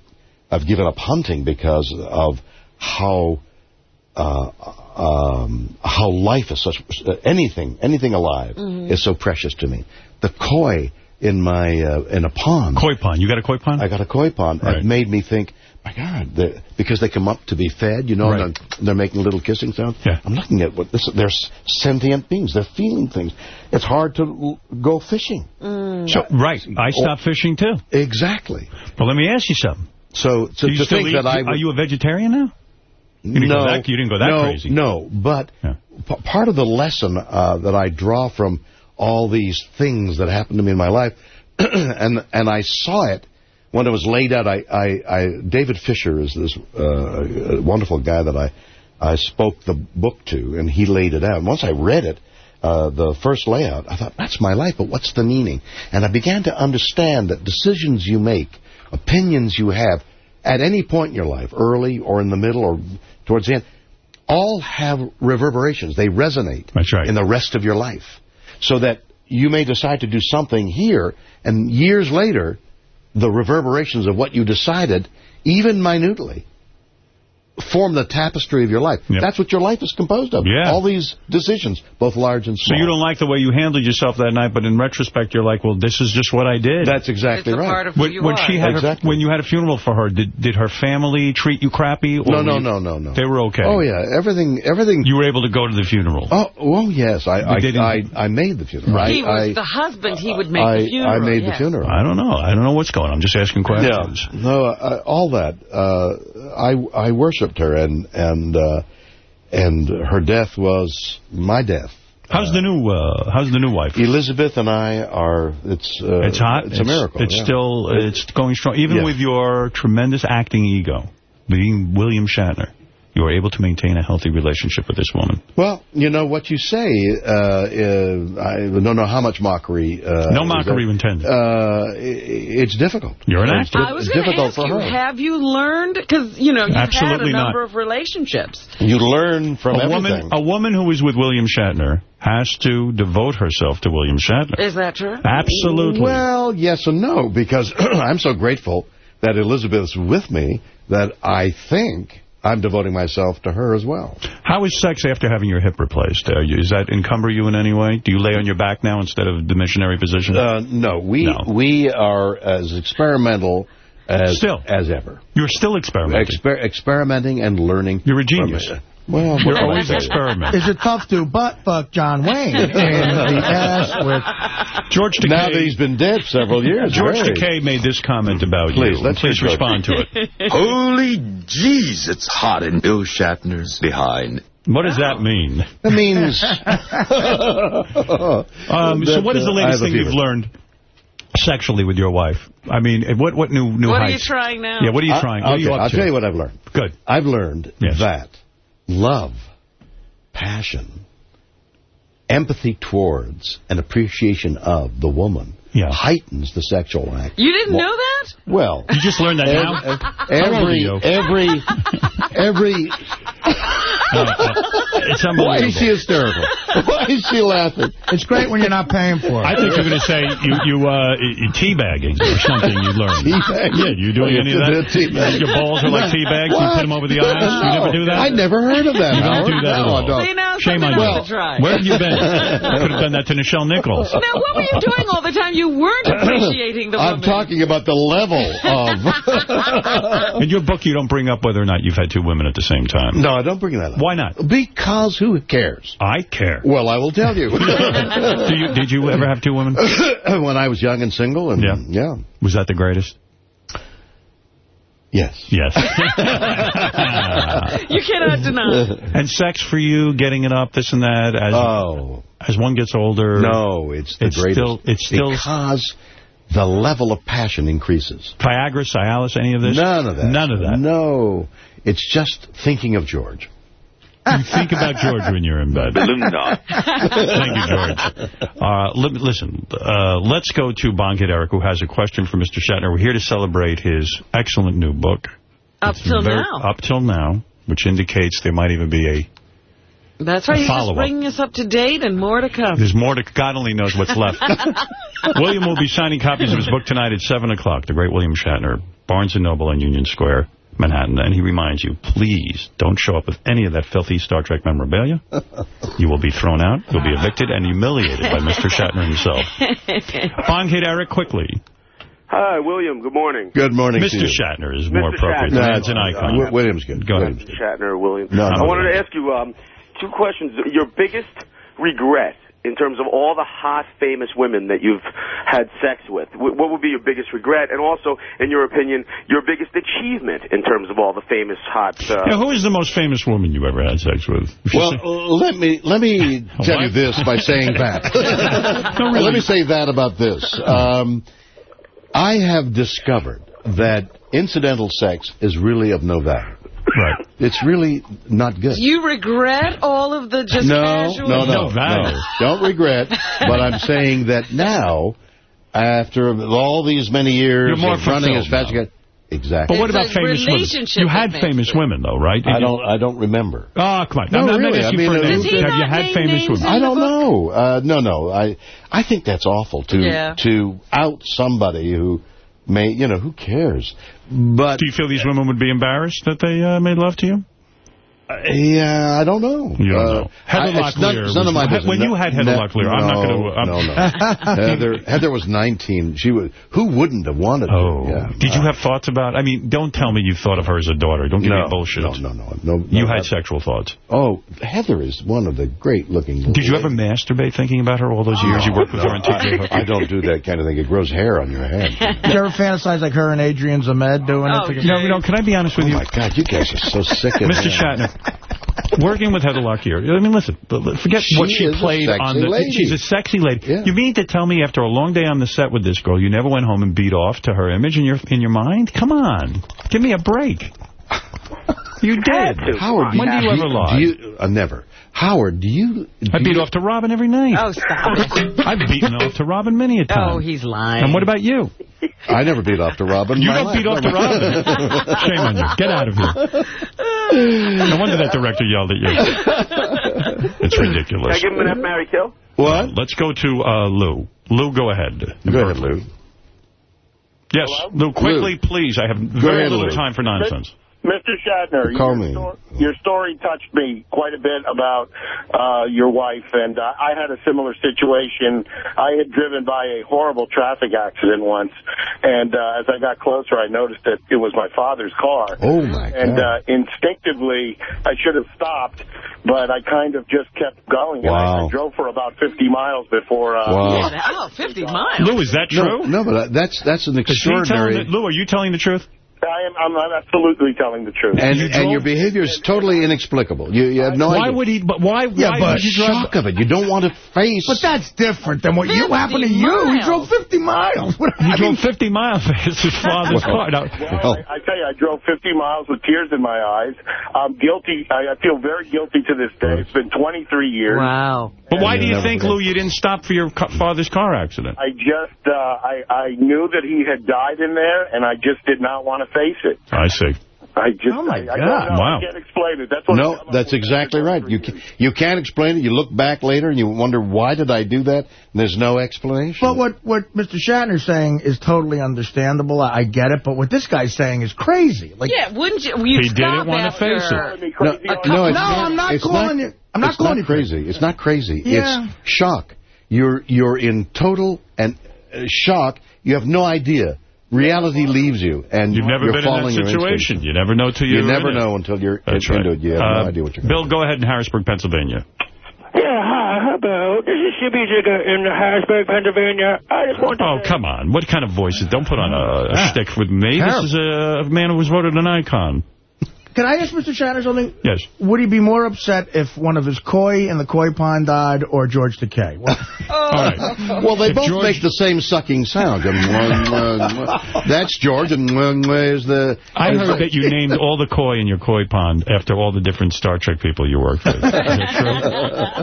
I've given up hunting because of how uh, um, how life is such anything anything alive is so precious to me. The koi in my uh, in a pond. Koi pond. You got a koi pond? I got a koi pond. Right. It made me think, my God, because they come up to be fed, you know, Right. and they're, they're making little kissing sounds. Yeah. I'm looking at what this. They're sentient beings. They're feeling things. It's hard to go fishing. So, right. I stopped fishing, too. Exactly. But let me ask you something. So, so you to think eat- that I Are you a vegetarian now? You didn't no, go that- you didn't go that no, crazy. No, but Yeah. part of the lesson uh, that I draw from all these things that happened to me in my life, and and I saw it when it was laid out. I, I, I David Fisher is this uh, wonderful guy that I I spoke the book to, and he laid it out. And once I read it, uh, the first layout, I thought that's my life, but what's the meaning? And I began to understand that decisions you make, opinions you have, at any point in your life, early or in the middle or towards the end, all have reverberations. They resonate right. in the rest of your life. So that you may decide to do something here, and years later, the reverberations of what you decided, even minutely, form the tapestry of your life. That's what your life is composed of. Yeah. All these decisions, both large and small. So you don't like the way you handled yourself that night, but in retrospect, you're like, well, this is just what I did. That's exactly It's a right. part of who When, you when are. she had her, when you had a funeral for her, did did her family treat you crappy? or No, no, you- no, no, no. They were okay. Oh, yeah. Everything, everything. You were able to go to the funeral. Oh, well, yes. I, I, didn't- I, I made the funeral. Right. he was I, the husband. He would make I, the funeral. I made yes. the funeral. I don't know. I don't know what's going on. I'm just asking questions. Yeah, no, uh, all that. Uh, I I worshipped her, and and uh, and her death was my death. How's the new uh, How's the new wife? Elizabeth and I are. It's uh, It's hot. It's, a miracle. It's yeah. still it's going strong, even Yeah. with your tremendous acting ego, being William Shatner. You are able to maintain a healthy relationship with this woman. Well, you know what you say. Uh, uh, I don't know how much mockery. Uh, No mockery that- intended. Uh, it's difficult. You're an It's actor. I was it's going to difficult ask for you, her. have you learned? Because, you know, you've Absolutely had a not. number of relationships. You learn from a everything. woman, a woman who is with William Shatner has to devote herself to William Shatner. Is that true? Absolutely. Well, yes and no, because I'm so grateful that Elizabeth's with me that I think I'm devoting myself to her as well. How is sex after having your hip replaced? Uh, does that encumber you in any way? Do you lay on your back now instead of the missionary position? Uh, no, we No. we are as experimental as Still. as ever. You're still experimenting. Exper experimenting and learning. You're a from genius. it. Well, You're what can I always experimenting. Is it tough to butt fuck John Wayne in the ass with... George Takei. Now that he's been dead several years. George very. Takei made this comment about Please, you. let's Please hear George. respond to it. Holy jeez, it's hot in Bill Shatner's behind. What does that mean? That means. Um, so what is the uh, latest thing you've learned sexually with your wife? I mean, what what new new What are you trying now? Yeah, what are you I- trying? What are you okay, up I'll to? tell you what I've learned. Good. I've learned Yes. that love, passion, empathy towards, and appreciation of the woman Yeah. heightens the sexual act. You didn't Well, know that? Well, You just learned that ev- now? ev- How every, every, every, It's unbelievable. why is she hysterical? Why is she laughing? It's great when you're not paying for it. I think you're going to say you you uh you teabagging or something you learned. Teabagging? Yeah, you doing Oh, any of that? did. Your balls are like tea bags. You put them over the eyes. You never do that. I never heard of that. You don't do that at all. I don't. See, now Shame on you. to try. Where have you been? Could have done that to Nichelle Nichols. Now, what were you doing all the time? You weren't appreciating the I'm woman. talking about the level of. In your book, you don't bring up whether or not you've had two women at the same time. no, I don't bring that up. Why not? Because who cares? I care. Well, I will tell you. Do you, did you ever have two women? when I was young and single, and Yeah. yeah, Was that the greatest? yes. Yes. You cannot deny. and sex for you, getting it up, this and that, as Oh as one gets older. no, it's the It's greatest. still- it's still- because the level of passion increases. Viagra, Cialis, any of this? None of that. None of that. No, it's just thinking of George. You think about George when you're in bed. Balloon. Thank you, George. Uh, listen, uh, let's go to Bonkit Eric, who has a question for Mr. Shatner. We're here to celebrate his excellent new book. Up till Very- now. Up till now, which indicates there might even be a... That's right. You're just bringing us up to date and more to come. There's more to... God only knows what's left. William will be signing copies of his book tonight at 7 o'clock. The great William Shatner, Barnes & Noble on Union Square, Manhattan. And he reminds you, please don't show up with any of that filthy Star Trek memorabilia. You will be thrown out. You'll be evicted and humiliated by Mr. Shatner himself. Bonkit Eric, quickly. Hi, William. Good morning. Good morning to Mr. you. Shatner is more appropriate. Shatner. The man's an Uh, icon. Wi- William's good. Go ahead. William's Shatner, William. No, I no, wanted no. to ask you um, two questions. Your biggest regret in terms of all the hot, famous women that you've had sex with. What would be your biggest regret? And also, in your opinion, your biggest achievement in terms of all the famous, hot... Uh, Now, who is the most famous woman you ever had sex with? Well, say- let me let me tell you this by saying that. No, really. Let me say that about this. Um, I have discovered that incidental sex is really of no value. Right. It's really not good. You regret all of the just no, casual... no, no, No no. Don't regret. but I'm saying that now, after all these many years You're more of running as fulfilled fast as you can, exactly. But what It's about famous women? You had famous it. women, though, right? I don't. I don't remember. Oh, come on. No, I'm, I'm really, I mean, for uh, names. Does he Have you had name famous women? I don't know. Uh, no, no. I I think that's awful to Yeah. to out somebody who may, you know, who cares? But Do you feel these women would be embarrassed that they uh, made love to you? Yeah, I don't know. You don't Uh, know. Heather I- it's none, Locklear none of my business. when you had Heather No, Locklear, I'm not gonna- I'm- No, no. Heather, Heather was 19. She was. Who wouldn't have wanted Oh. to? Yeah. Did you have thoughts about, I mean, don't tell me you thought of her as a daughter. Don't give No, me bullshit. no, no, no, no. You no, had I- sexual thoughts. Oh, Heather is one of the great-looking. Did you ever masturbate thinking about her all those years you worked with her on TJ Hooker? I, I don't do that kind of thing. It grows hair on your head. Did you ever fantasize like her and Adrian Zmed doing Oh, it together? No, no, can I be honest with you? Oh, my God, you guys are so sick of Mr. Shatner, working with Heather Locklear, I mean, listen, forget She what she played on the... lady. She's a sexy lady. Yeah. You mean to tell me after a long day on the set with this girl, you never went home and beat off to her image in your in your mind? Come on. Give me a break. You did. Howard, when do you ever lie? Do you, uh, never. Howard, do you... I beat you- off to Robin every night. Oh, stop it. I've beaten off to Robin many a time. Oh, he's lying. And what about you? I never beat off to Robin. You don't life. beat off to Robin. Shame on you. Get out of here. No wonder that director yelled at you. It's Can I give him an F, Mary Kill? What? Let's go to uh, Lou. Lou, go ahead. Go ahead, Lou. Yes, Lou, quickly, please. I have very ahead, little Lou. time for nonsense. Mr. Shatner, Call your, me. sto- your story touched me quite a bit about uh, your wife, and uh, I had a similar situation. I had driven by a horrible traffic accident once, and uh, as I got closer, I noticed that it was my father's car. Oh, my And God. uh, instinctively, I should have stopped, but I kind of just kept going. And I, Wow. I drove for about 50 miles before... Uh, Wow. Oh, 50 miles. Lou, is that No, true? no, but that's that's an Is he telling extraordinary... Lou, are you telling the truth? I am, I'm, I'm absolutely telling the truth. And, You and your behavior is totally inexplicable. You, you have no why idea. would he? But why? yeah, why but would you drive? shock of it. You don't want to face... But that's different than what you happened to you. He drove 50 miles. What, He I drove mean, 50 miles. It's his father's car. Now, Well, I, I tell you, I drove 50 miles with tears in my eyes. I'm guilty. I, I feel very guilty to this day. It's been 23 years. Wow. but why do you think. Lou, you didn't stop for your father's car accident? I just, uh, I, I knew that he had died in there, and I just did not want to face it. I see. I just, Oh, my I, I God. don't know. Wow. I can't explain it. That's what No, that's exactly right. You can, you can't explain it. You look back later and you wonder, why did I do that? And there's no explanation. but what, what Mr. Shatner's saying is totally understandable. I, I get it. But what this guy's saying is crazy. Like, Yeah, wouldn't you? You He didn't stop wanna after... face it. No, no, it's No, not, I'm not it's calling you- I'm not it's calling not you crazy. It's not crazy. Yeah. It's shock. You're you're in total and uh, shock. You have no idea. Reality leaves you, and You've never you're been in that situation. You never know till You you're never in it. know until you're That's into right. it. You have Uh, no idea what you're Bill, go ahead in Harrisburg, Pennsylvania. Yeah, hi, about This is Shippy Jigger in Harrisburg, Pennsylvania. I just want to Oh, come on. What kind of voices? Don't put on a, a shtick with me. This is a, a man who was voted an icon. Can I ask Mr. Shatner something? Yes. Would he be more upset if one of his koi in the koi pond died or George Takei? Well, All right. Well, they If both George- make the same sucking sound. That's George, and mwah, mwah is the... I heard that you named all the koi in your koi pond after all the different Star Trek people you worked with. Is that true?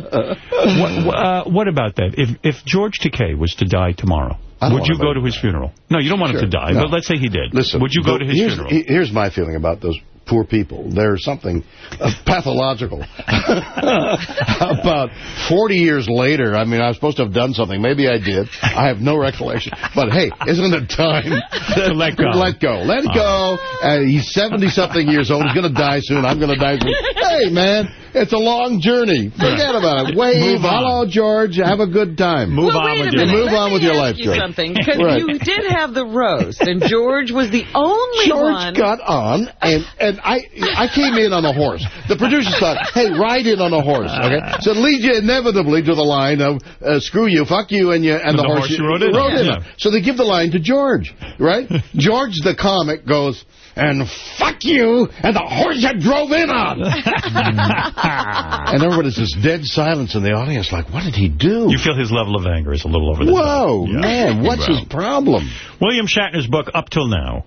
what, uh, what about that? If if George Takei was to die tomorrow, would you go to his funeral? No, you don't want him to die, no. but let's say he did. Listen, would you go to his here's, funeral? Here's my feeling about those poor people. There's something uh, pathological about 40 years later. I mean, I was supposed to have done something. Maybe I did. I have no recollection. But hey, isn't it time To let go. Let go. Let go. Uh, he's 70-something years old. He's going to die soon. I'm going to die soon. Hey, man, it's a long journey. Forget about it. Wave. Move on. Hello, George. Have a good time. Move well, on with your minute. Move Let on me with your ask life, you George. something, because Right. you did have the roast, and George was the only George one. got on, and and I I came in on a horse. The producers thought, hey, ride in on a horse, okay? So it leads you inevitably to the line of uh, screw you, fuck you, and you and the, the horse you rode in on, in yeah. on. So they give the line to George, right? George the comic goes, and fuck you, and the horse you drove in on. and everybody's just dead silence in the audience, like, what did he do? you feel his level of anger is a little over the Whoa, top. Yeah. man, what's Well. his problem? William Shatner's book, Up Till Now.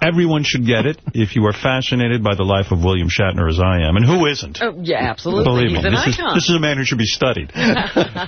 Everyone should get it if you are fascinated by the life of William Shatner as I am. And who isn't? Oh, yeah, absolutely. Believe He's me, an this is, this is a man who should be studied.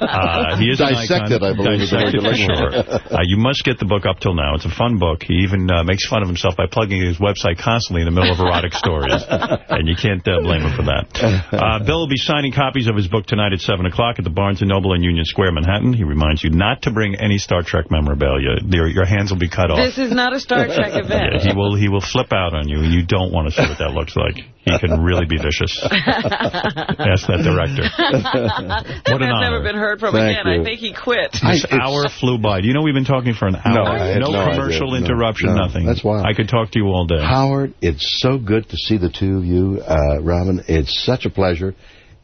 Uh, he is Dissected, an icon. I believe, Dissected, for sure. Uh, you must get the book up till now. It's a fun book. He even uh, makes fun of himself by plugging his website constantly in the middle of erotic stories. And you can't uh, blame him for that. Uh, Bill will be signing copies of his book tonight at 7 o'clock at the Barnes & Noble in Union Square, Manhattan. He reminds you not to bring any Star Trek memorabilia. Your, your hands will be cut off. This is not a Star Trek event. Yeah, he will he will flip out on you. And you don't want to see what that looks like. He can really be vicious. Ask that director. What an I've never been heard from Thank again. you. I think he quit. This hour flew by. Do you know we've been talking for an hour? No, I had no commercial idea. Interruption, no. nothing. That's wild. I could talk to you all day. Howard, it's so good to see the two of you, uh, Robin. It's such a pleasure.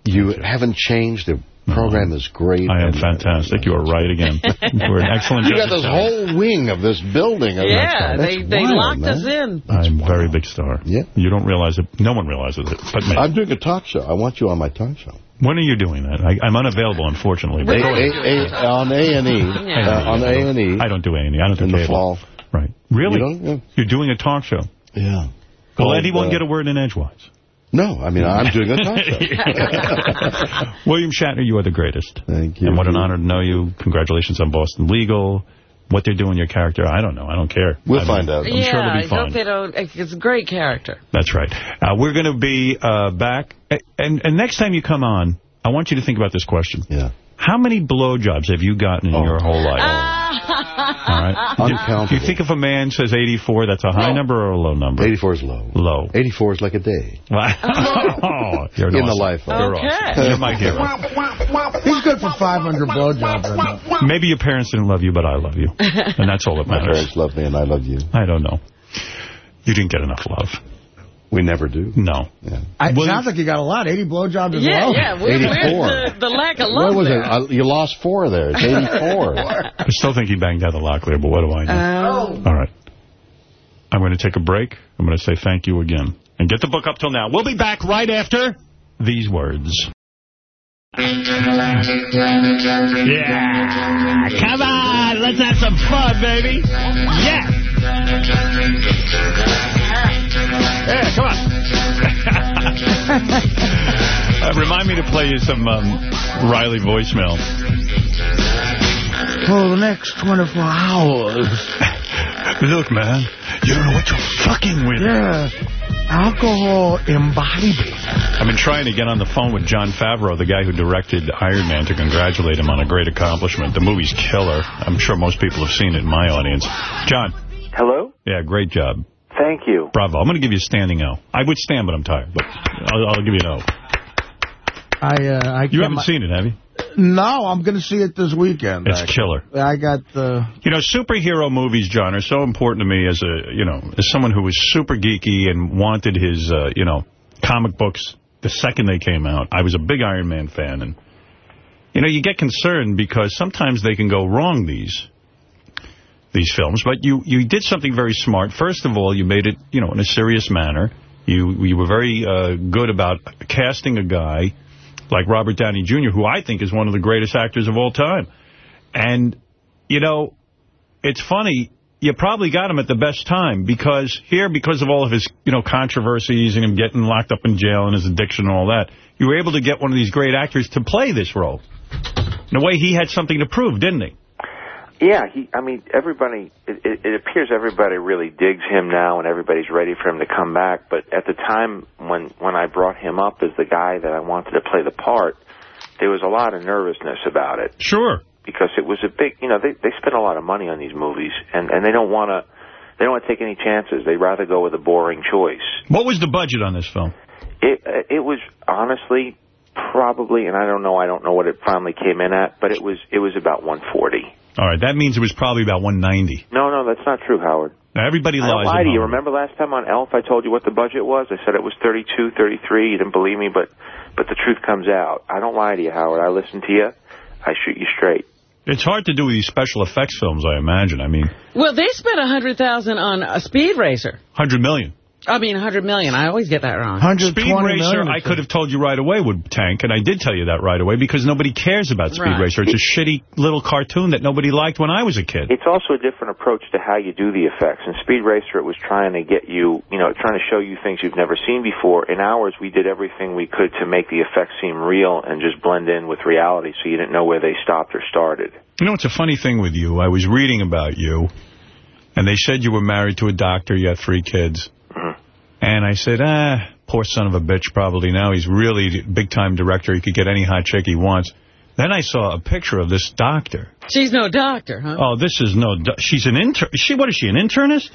You haven't changed. The program is great. I am and- fantastic. You are right again. We're an excellent You got judge. this whole wing of this building. of Yeah, that's they, they wild, locked man. us in. I'm a very big star. Yeah. You don't realize it. No one realizes it but me. I'm doing a talk show. I want you on my talk show. when are you doing that? I, I'm unavailable, unfortunately. A, but- A- A- on A and E. Yeah. On A and E. I don't do A&E. I don't do In the fall. Right. Really? You don't? Yeah. You're doing a talk show. Yeah. Will Called, anyone uh, get a word in edgewise? No, I mean I'm doing a talk show. William Shatner, you are the greatest. Thank you. And what an honor to know you. Congratulations on Boston Legal. What they're doing your character, I don't know. I don't care. We'll I find out. I'm yeah, sure it'll I be fine. hope they don't. It's a great character. That's right. Uh, we're going to be uh, back. And, and next time you come on, I want you to think about this question. Yeah. How many blowjobs have you gotten in oh. your whole life? All right. Uncountable. Do you think if a man says 84, that's a high number or a low number? 84 is low. Low. 84 is like a day. oh, you're an In the life of- You're Okay. awesome. You're my hero. He's good for 500 blowjobs. I. Maybe your parents didn't love you, but I love you. And that's all that My matters. parents love me and I love you. I don't know. You didn't get enough love. We never do. No. I, Well, sounds like you got a lot. 80 blowjobs as Yeah, well. yeah. Where, 84. where's the, the lack of love What was there? it? Uh, you lost four there. It's 84. I still think he banged out the Locklear, but what do I know? Oh. All right. I'm going to take a break. I'm going to say thank you again. And get the book up till now. We'll be back right after these words. Yeah. Come on. Let's have some fun, baby. Yeah. Yeah, come on. uh, remind me to play you some um, Riley voicemail. For the next 24 hours. Look, man, you don't know what you're fucking with. Yeah. Alcohol imbibing. I've been trying to get on the phone with Jon Favreau, the guy who directed Iron Man, to congratulate him on a great accomplishment. The movie's killer. I'm sure most people have seen it in my audience. John. Hello? Yeah, great job. Thank you. Bravo. I'm going to give you a standing O. I would stand, but I'm tired. But I'll, I'll give you an O. I, uh, I You can't- haven't seen it, have you? No, I'm going to see it this weekend. It's actually. killer. I got the... You know, superhero movies, John, are so important to me as a, you know, as someone who was super geeky and wanted his, uh, you know, comic books the second they came out. I was a big Iron Man fan, and, you know, you get concerned because sometimes they can go wrong, these these films. But you, you did something very smart. First of all, you made it, you know, in a serious manner. You, you were very uh, good about casting a guy like Robert Downey Jr., who I think is one of the greatest actors of all time. And, you know, it's funny, you probably got him at the best time because here, because of all of his, you know, controversies and him getting locked up in jail and his addiction and all that, you were able to get one of these great actors to play this role. In a way, he had something to prove, didn't he? Yeah, he. I mean, everybody. It, it, it appears everybody really digs him now, and everybody's ready for him to come back. But at the time when when I brought him up as the guy that I wanted to play the part, there was a lot of nervousness about it. Sure. Because it was a big. You know, they they spend a lot of money on these movies, and and they don't want to. They don't want to take any chances. They'd rather go with a boring choice. What was the budget on this film? It it was honestly probably, and I don't know. I don't know what it finally came in at, but it was it was about 140. All right, that means it was probably about 190. No, no, that's not true, Howard. Now, everybody I lies. don't lie to you. Remember last time on Elf, I told you what the budget was? I said it was 32, 33. You didn't believe me, but but the truth comes out. I don't lie to you, Howard. I listen to you. I shoot you straight. It's hard to do with these special effects films, I imagine. I mean, Well, they spent a 100,000 on a Speed Racer. 100 million. I mean, 100 million. I always get that wrong. Speed Racer, I could have told you right away would tank, and I did tell you that right away because nobody cares about Speed Right. Racer. It's a shitty little cartoon that nobody liked when I was a kid. It's also a different approach to how you do the effects. In Speed Racer, it was trying to get you, you know, trying to show you things you've never seen before. In ours, we did everything we could to make the effects seem real and just blend in with reality so you didn't know where they stopped or started. You know, it's a funny thing with you. I was reading about you, and they said you were married to a doctor, you had three kids. And I said, ah, poor son of a bitch, probably now he's really big-time director. He could get any hot chick he wants. Then I saw a picture of this doctor. She's no doctor, huh? Oh, this is no... do- She's an intern. She, what is she, an internist?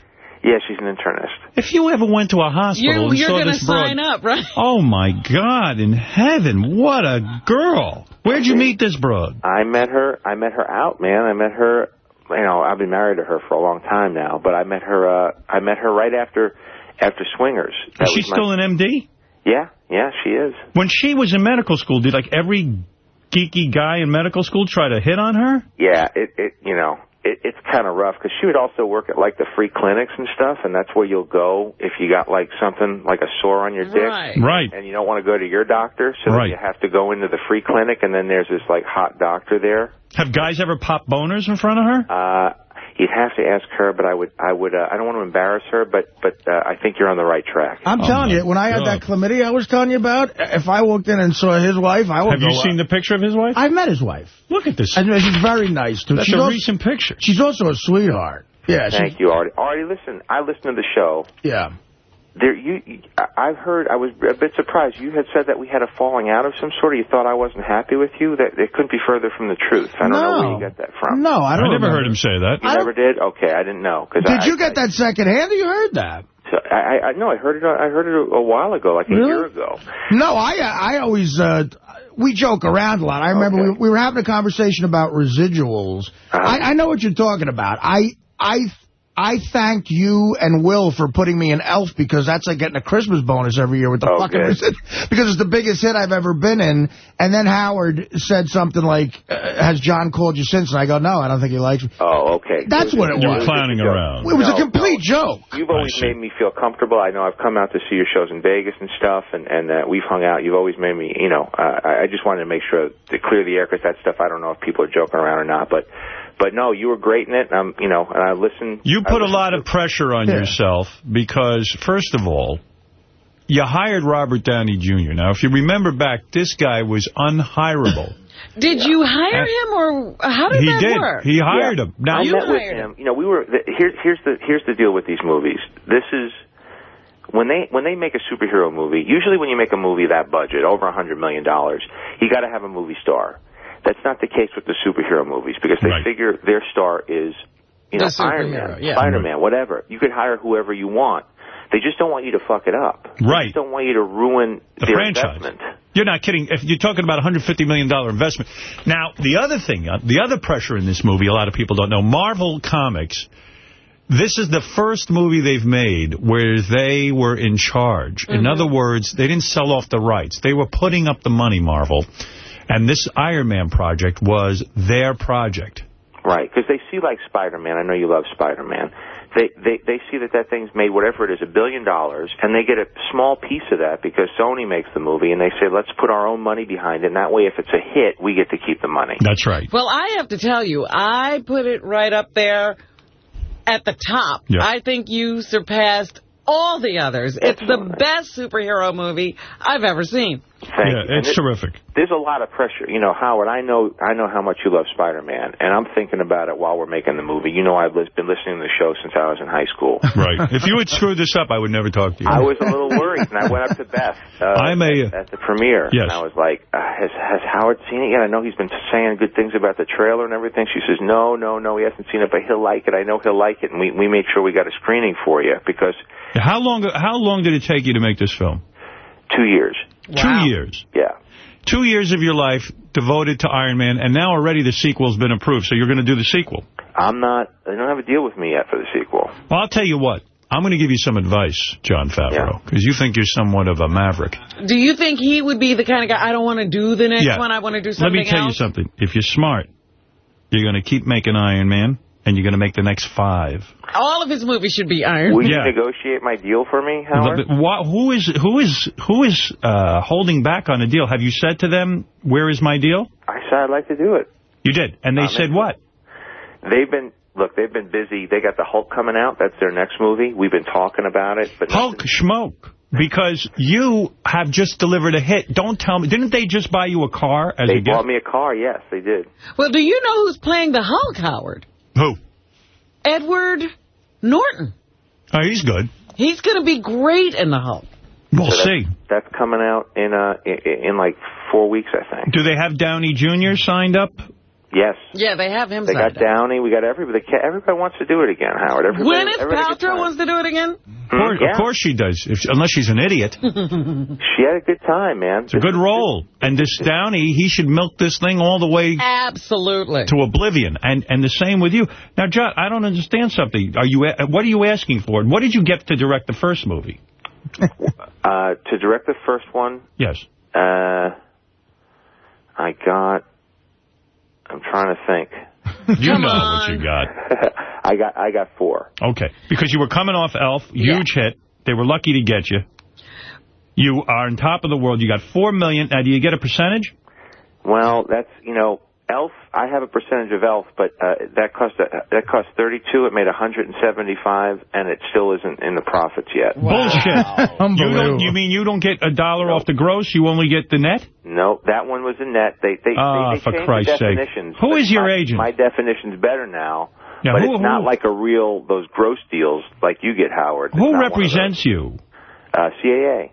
Yeah, she's an internist. If you ever went to a hospital You're, and you're saw going to sign up, right? Oh, my God, in heaven, what a girl. Where'd you meet this broad? I met her. I met her out, man. I met her. You know, I've been married to her for a long time now, but I met her. uh I met her right after after Swingers. That Is she was my- still an MD? Yeah, yeah, she is. When she was in medical school, did like every geeky guy in medical school try to hit on her? Yeah, it it you know it, it's kind of rough because she would also work at like the free clinics and stuff, and that's where you'll go if you got like something like a sore on your dick, Right. Right. And you don't want to go to your doctor, so Right. you have to go into the free clinic, and then there's this like hot doctor there. Have guys ever popped boners in front of her? Uh, you'd have to ask her, but I would I would uh, I don't want to embarrass her, but but uh, I think you're on the right track. I'm telling you, when I had that chlamydia I was telling you about, if I walked in and saw his wife, I would Have you go, seen the picture of his wife? I've met his wife. Look at this. And she's very nice, too. That's she's a also, recent picture. She's also a sweetheart. Yeah, she's, Thank you, Artie. Artie, listen, I listened to the show. yeah. There, you, you, I- I've heard. I was a bit surprised. You had said that we had a falling out of some sort. You thought I wasn't happy with you. That it couldn't be further from the truth. I don't know where you got that from. No, I don't I never remember. heard him say that. You never did. Okay, I didn't know. Cause Did I, you get that second hand or you heard that? So I, I, I no, I heard it. I heard it a, a while ago, like a year ago. No, I I always, uh, we joke around a lot. I remember we, we were having a conversation about residuals. Uh-huh. I, I know what you're talking about. I I I thank you and Will for putting me in Elf because that's like getting a Christmas bonus every year with the Oh, fucking good. Because it's the biggest hit I've ever been in. And then Howard said something like, uh, has John called you since? And I go, no, I don't think he likes me. Oh, okay. That's what it You was. were clowning around. It was a No, complete joke. You've always made me feel comfortable. I know I've come out to see your shows in Vegas and stuff, and and uh, we've hung out. You've always made me, you know. Uh, I I just wanted to make sure to clear the air because that stuff I don't know if people are joking around or not, but but no, you were great in it. Um, you know, and I listened. You I put a lot of pressure on yourself because, first of all, you hired Robert Downey Jr. Now, if you remember back, this guy was unhirable. Did you hire him, or how did He that did. work? He hired Yeah. him. Now, I you met with him. You know, we were. The, here's here's the here's the deal with these movies. This is when they when they make a superhero movie. Usually, when you make a movie that budget, over a hundred million dollars, you got to have a movie star. That's not the case with the superhero movies because they figure their star is, you know, The Iron Man, yeah. Spider Man, whatever. You could hire whoever you want. They just don't want you to fuck it up. They Right. just don't want you to ruin The their franchise. investment. You're not kidding. If you're talking about a $150 million investment. Now, the other thing, uh, the other pressure in this movie, a lot of people don't know, Marvel Comics, this is the first movie they've made where they were in charge. In other words, they didn't sell off the rights. They were putting up the money, Marvel. And this Iron Man project was their project. Right, because they see like Spider-Man. I know you love Spider-Man. They, they they see that that thing's made whatever it is a billion dollars, and they get a small piece of that because Sony makes the movie, and they say let's put our own money behind it. And that way, if it's a hit, we get to keep the money. That's right. Well, I have to tell you, I put it right up there at the top. Yeah. I think you surpassed all the others. It's the best superhero movie I've ever seen. Thank yeah, you. It's it- terrific. There's a lot of pressure, you know, Howard. I know I know how much you love Spider-Man, and I'm thinking about it while we're making the movie. You know, I've been listening to the show since I was in high school. Right. If you had screwed this up, I would never talk to you. I was a little worried, and I went up to Beth uh, I'm a- at, at the premiere, Yes. and I was like, uh, "Has has Howard seen it yet? I know he's been saying good things about the trailer and everything." She says, "No, no, no, he hasn't seen it, but he'll like it. I know he'll like it." And we we made sure we got a screening for you because How long How long did it take you to make this film? Two years. Two years. Yeah. Two years of your life devoted to Iron Man, and now already the sequel's been approved, so you're going to do the sequel. I'm not. They don't have a deal with me yet for the sequel. Well, I'll tell you what. I'm going to give you some advice, Jon Favreau, because you think you're somewhat of a maverick. Do you think he would be the kind of guy, I don't want to do the next Yeah. one, I want to do something else? Let me tell you something. If you're smart, you're going to keep making Iron Man, and you're going to make the next five. All of his movies should be Iron Will Man. you negotiate my deal for me, Howard? The- the- wha- who is who is who is uh, holding back on a deal? Have you said to them, "Where is my deal"? I said I'd like to do it. You did, and they I'm said in. what? They've been look. They've been busy. They got the Hulk coming out. That's their next movie. We've been talking about it, but Hulk schmoke. Because you have just delivered a hit. Don't tell me. Didn't they just buy you a car as they a gift? bought me a car. Yes, they did. Well, do you know who's playing the Hulk, Howard? Who? Edward Norton. Oh, he's good. He's going to be great in the Hulk. We'll So that's- see. That's coming out in uh in, in like four weeks, I think. Do they have Downey Jr. signed up? Yes. Yeah, they have him They got signed up. Downey. We got everybody. Everybody wants to do it again, Howard. Everybody, Gwyneth everybody Paltrow wants to do it again? Of course, yeah. of course she does, if, unless she's an idiot. She had a good time, man. It's a good role. And this Downey, he should milk this thing all the way Absolutely. to oblivion. And and the same with you. Now, John, I don't understand something. Are you? What are you asking for? What did you get to direct the first movie? Uh, to direct the first one, Yes. uh, I got. I'm trying to think. You know what you got. I got. I got four. Okay. Because you were coming off Elf, huge hit. They were lucky to get you. You are on top of the world. You got 4 million. Now, do you get a percentage? Well, that's you know, Elf. I have a percentage of Elf, but uh, that cost uh, that cost 32. It made 175, and it still isn't in the profits yet. Bullshit. You, you mean you don't get a dollar off the gross? You only get the net? No, that one was a net. They they, Ah, they, they for changed Christ's the sake. definitions. Who but your my, agent? My definition's better now. Yeah, but who- it's not who- like a real those gross deals like you get, Howard. It's Who not one of represents you? Uh, CAA.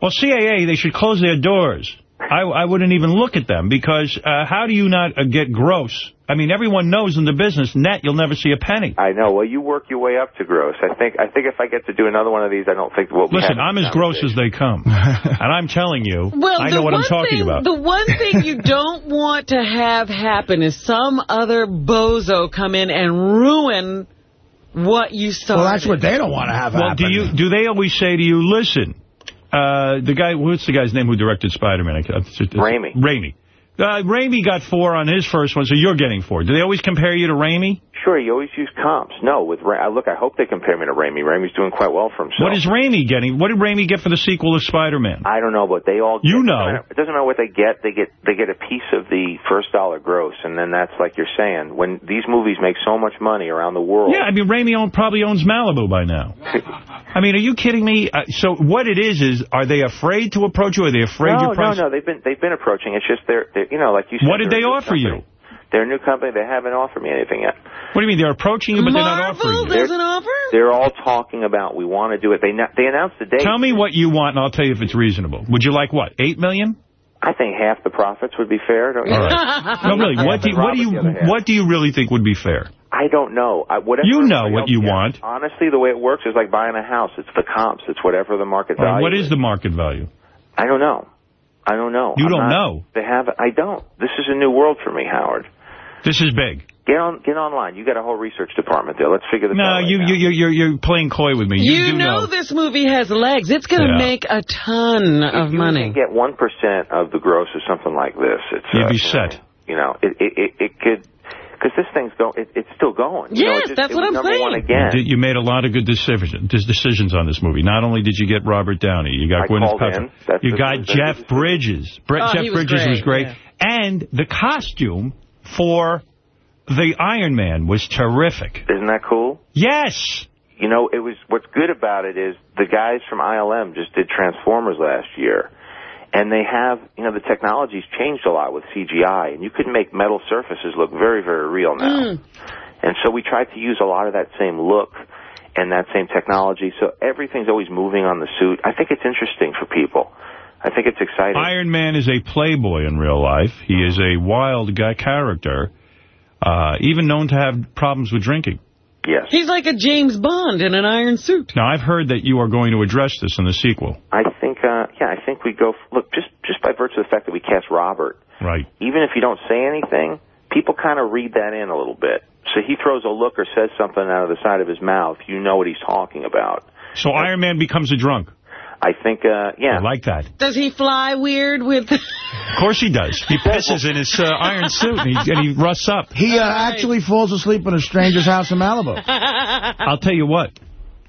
Well, CAA, they should close their doors. I, I wouldn't even look at them because uh, how do you not uh, get gross? I mean, everyone knows in the business, net, you'll never see a penny. I know. Well, you work your way up to gross. I think. I think if I get to do another one of these, I don't think we'll. Listen, have I'm as gross as they come. and I'm telling you, Well, I know what I'm talking thing, about. The one thing you don't want to have happen is some other bozo come in and ruin what you started. Well, that's what they don't want to have well, happen. do you do they always say to you, listen, uh, the guy, what's the guy's name who directed Spider-Man? I can't- it's- it's- Raimi. Raimi. Uh, Raimi got four on his first one, so you're getting four. Do they always compare you to Raimi? Sure, you always use comps. No, with Ra- look, I hope they compare me to Raimi. Raimi's doing quite well for himself. What is Raimi getting? What did Raimi get for the sequel of Spider-Man? I don't know, but they all. get, You know. It doesn't matter what they get. They get they get a piece of the first dollar gross, and then that's like you're saying. When these movies make so much money around the world, Yeah, I mean, Raimi own, probably owns Malibu by now. I mean, are you kidding me? Uh, so what it is is, are they afraid to approach you? Are they afraid no, no, no. They've been they've been approaching. It's just they're, they're you know like you said. What did they're they a new offer you? company. They're a new company. They haven't offered me anything yet. What do you mean? They're approaching you, but they're not offering Marvel you. doesn't offer? They're all talking about we want to do it. They na- they announced the date. Tell me what you want, and I'll tell you if it's reasonable. Would you like what? Eight million? I think half the profits would be fair. Don't you? All right. No, really. What do you, what do you what do you really think would be fair? I don't know. I, whatever You know what you gets. want. Honestly, the way it works is like buying a house. It's the comps. It's whatever the market All right, value. what is the market value? I don't know. I don't know. You I'm don't not- know. They have. I don't. This is a new world for me, Howard. This is big. Get on. Get online. You got a whole research department there. Let's figure this No, out. right you now. you you you're, you're playing coy with me. You, do know, this movie has legs. It's going to Yeah. make a ton of If you money. can get one percent of the gross or something like this. It's You'd uh, be set. You know, it it it, it could because this thing's going. It, it's still going. You know, Yes, it just, that's it what was I'm number saying. One again. You, did- you made a lot of good decisions decisions on this movie. Not only did you get Robert Downey, you got I Gwyneth Paltrow. You got the Jeff decision. Bridges. Bre- Oh, Jeff was Bridges was great, great, yeah. and the costume for the Iron Man was terrific. Isn't that cool? Yes. You know, it was what's good about it is the guys from ILM just did Transformers last year. And they have, you know, the technology's changed a lot with CGI, and you can make metal surfaces look very, very real now. Mm. And so we tried to use a lot of that same look and that same technology. So everything's always moving on the suit. I think it's interesting for people. I think it's exciting. Iron Man is a playboy in real life. He is a wild guy character, uh, even known to have problems with drinking. Yes. He's like a James Bond in an iron suit. Now, I've heard that you are going to address this in the sequel. I think, uh, yeah, I think we go, look, just, just by virtue of the fact that we cast Robert, Right. even if you don't say anything, people kind of read that in a little bit. So he throws a look or says something out of the side of his mouth, you know what he's talking about. So Iron Man becomes a drunk. I think, uh, yeah. I like that. Does he fly weird with... Of course he does. He pisses in his uh, iron suit and he, and he rusts up. He uh, actually falls asleep in a stranger's house in Malibu. I'll tell you what.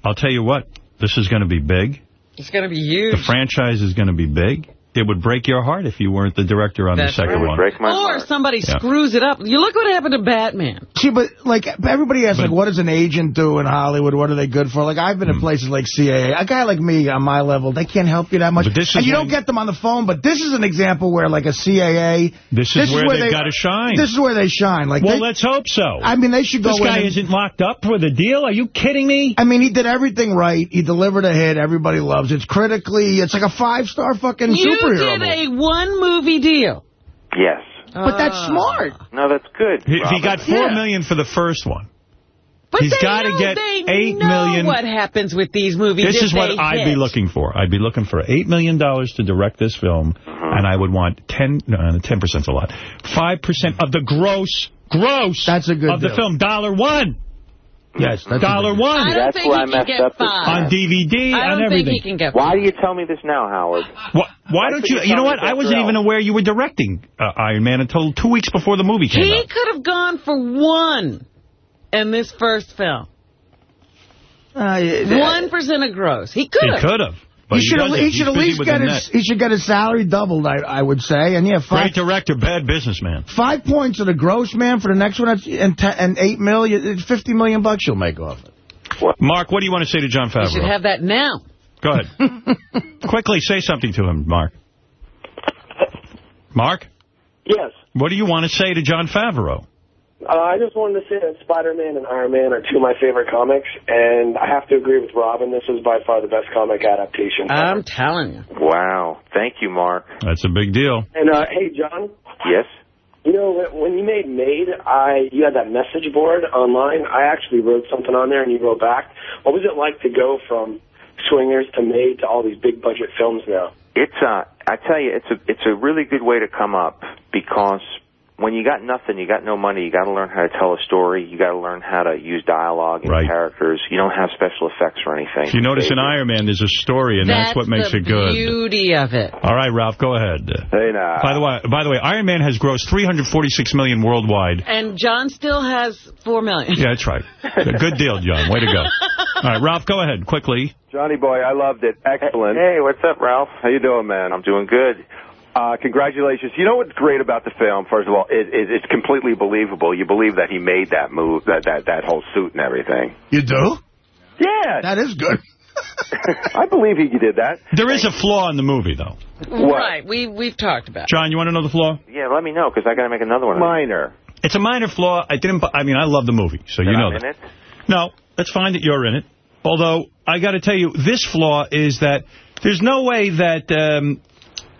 I'll tell you what. This is going to be big. It's going to be huge. The franchise is going to be big. It would break your heart if you weren't the director on That's the second right. one. or somebody Yeah. screws it up. You look what happened to Batman. See, but, like, everybody asks, like, what does an agent do in Hollywood? What are they good for? Like, I've been Hmm. in places like CAA. A guy like me on my level, they can't help you that much. But this is and you don't get them on the phone, but this is an example where, like, a CAA... This is where they've gotta shine. This is where they shine. Like, Well, they- let's hope so. I mean, they should go This guy and- isn't locked up for the deal. Are you kidding me? I mean, he did everything right. He delivered a hit. Everybody loves it. It's critically... It's like a five-star fucking You superhero did movie. a one-movie deal. Yes. But that's smart. No, that's good. He, he Robin. got four million for the first one. But He's got to get they eight know million. what happens with these movies This is what I'd hit. be looking for. I'd be looking for $8 million to direct this film, Uh-huh. and I would want 10, no, 10% is a lot, 5% of the gross, gross That's a good of the film, dollar one. Yes, that's Dollar one. I don't That's think where he I can messed get up this five. On DVD, I on don't everything. think he can get Why do you tell me this now, Howard? Why, why don't you, you know what, I wasn't even aware you were directing uh, Iron Man until two weeks before the movie came He out. He could have gone for one in this first film. Uh, yeah, One percent of gross. He could He could have. But he should, he should at least get his net. he should get his salary doubled. I I would say, and yeah, five Great director, bad businessman. five points of the gross man for the next one, that's, and te, and eight million, fifty million bucks you'll make off it. Mark, what do you want to say to Jon Favreau? You should Favreau? have that now. Go ahead. Quickly, say something to him, Mark. Mark, Yes. what do you want to say to Jon Favreau? Uh, I just wanted to say that Spider-Man and Iron Man are two of my favorite comics, and I have to agree with Robin. This is by far the best comic adaptation. I'm telling you. Wow. Thank you, Mark. That's a big deal. And, uh, hey, John, Yes? you know, when- when you made Made, I you had that message board online. I actually wrote something on there, and you wrote back. What was it like to go from Swingers to Made to all these big-budget films now? It's uh I tell you, it's a it's a really good way to come up because when you got nothing, you got no money, you got to learn how to tell a story, you got to learn how to use dialogue and Right. characters. You don't have special effects or anything. If you notice in Iron Man, there's a story, and that's, what makes it good. beauty of it. All right, Ralph, go ahead. Hey, now. By the way, by the way, Iron Man has grossed 346 million worldwide. And John still has four million. Yeah, that's right. Good deal, John. Way to go. All right, Ralph, go ahead quickly. Johnny boy, I loved it. Excellent. Hey, what's up, Ralph? How you doing, man? I'm doing good. Uh, congratulations. You know what's great about the film? First of all, it, it, it's completely believable. You believe that he made that move, that that that whole suit and everything. You do? Yeah, That is good. I believe he did that. There is a flaw in the movie, though. Right. We we've talked about. it. John, you want to know the flaw? Yeah, let me know because I got to make another one. Minor. It's a minor flaw. I didn't. I mean, I love the movie, so you know I'm that. in it. No, that's fine that you're in it. Although, I got to tell you, this flaw is that there's no way that um,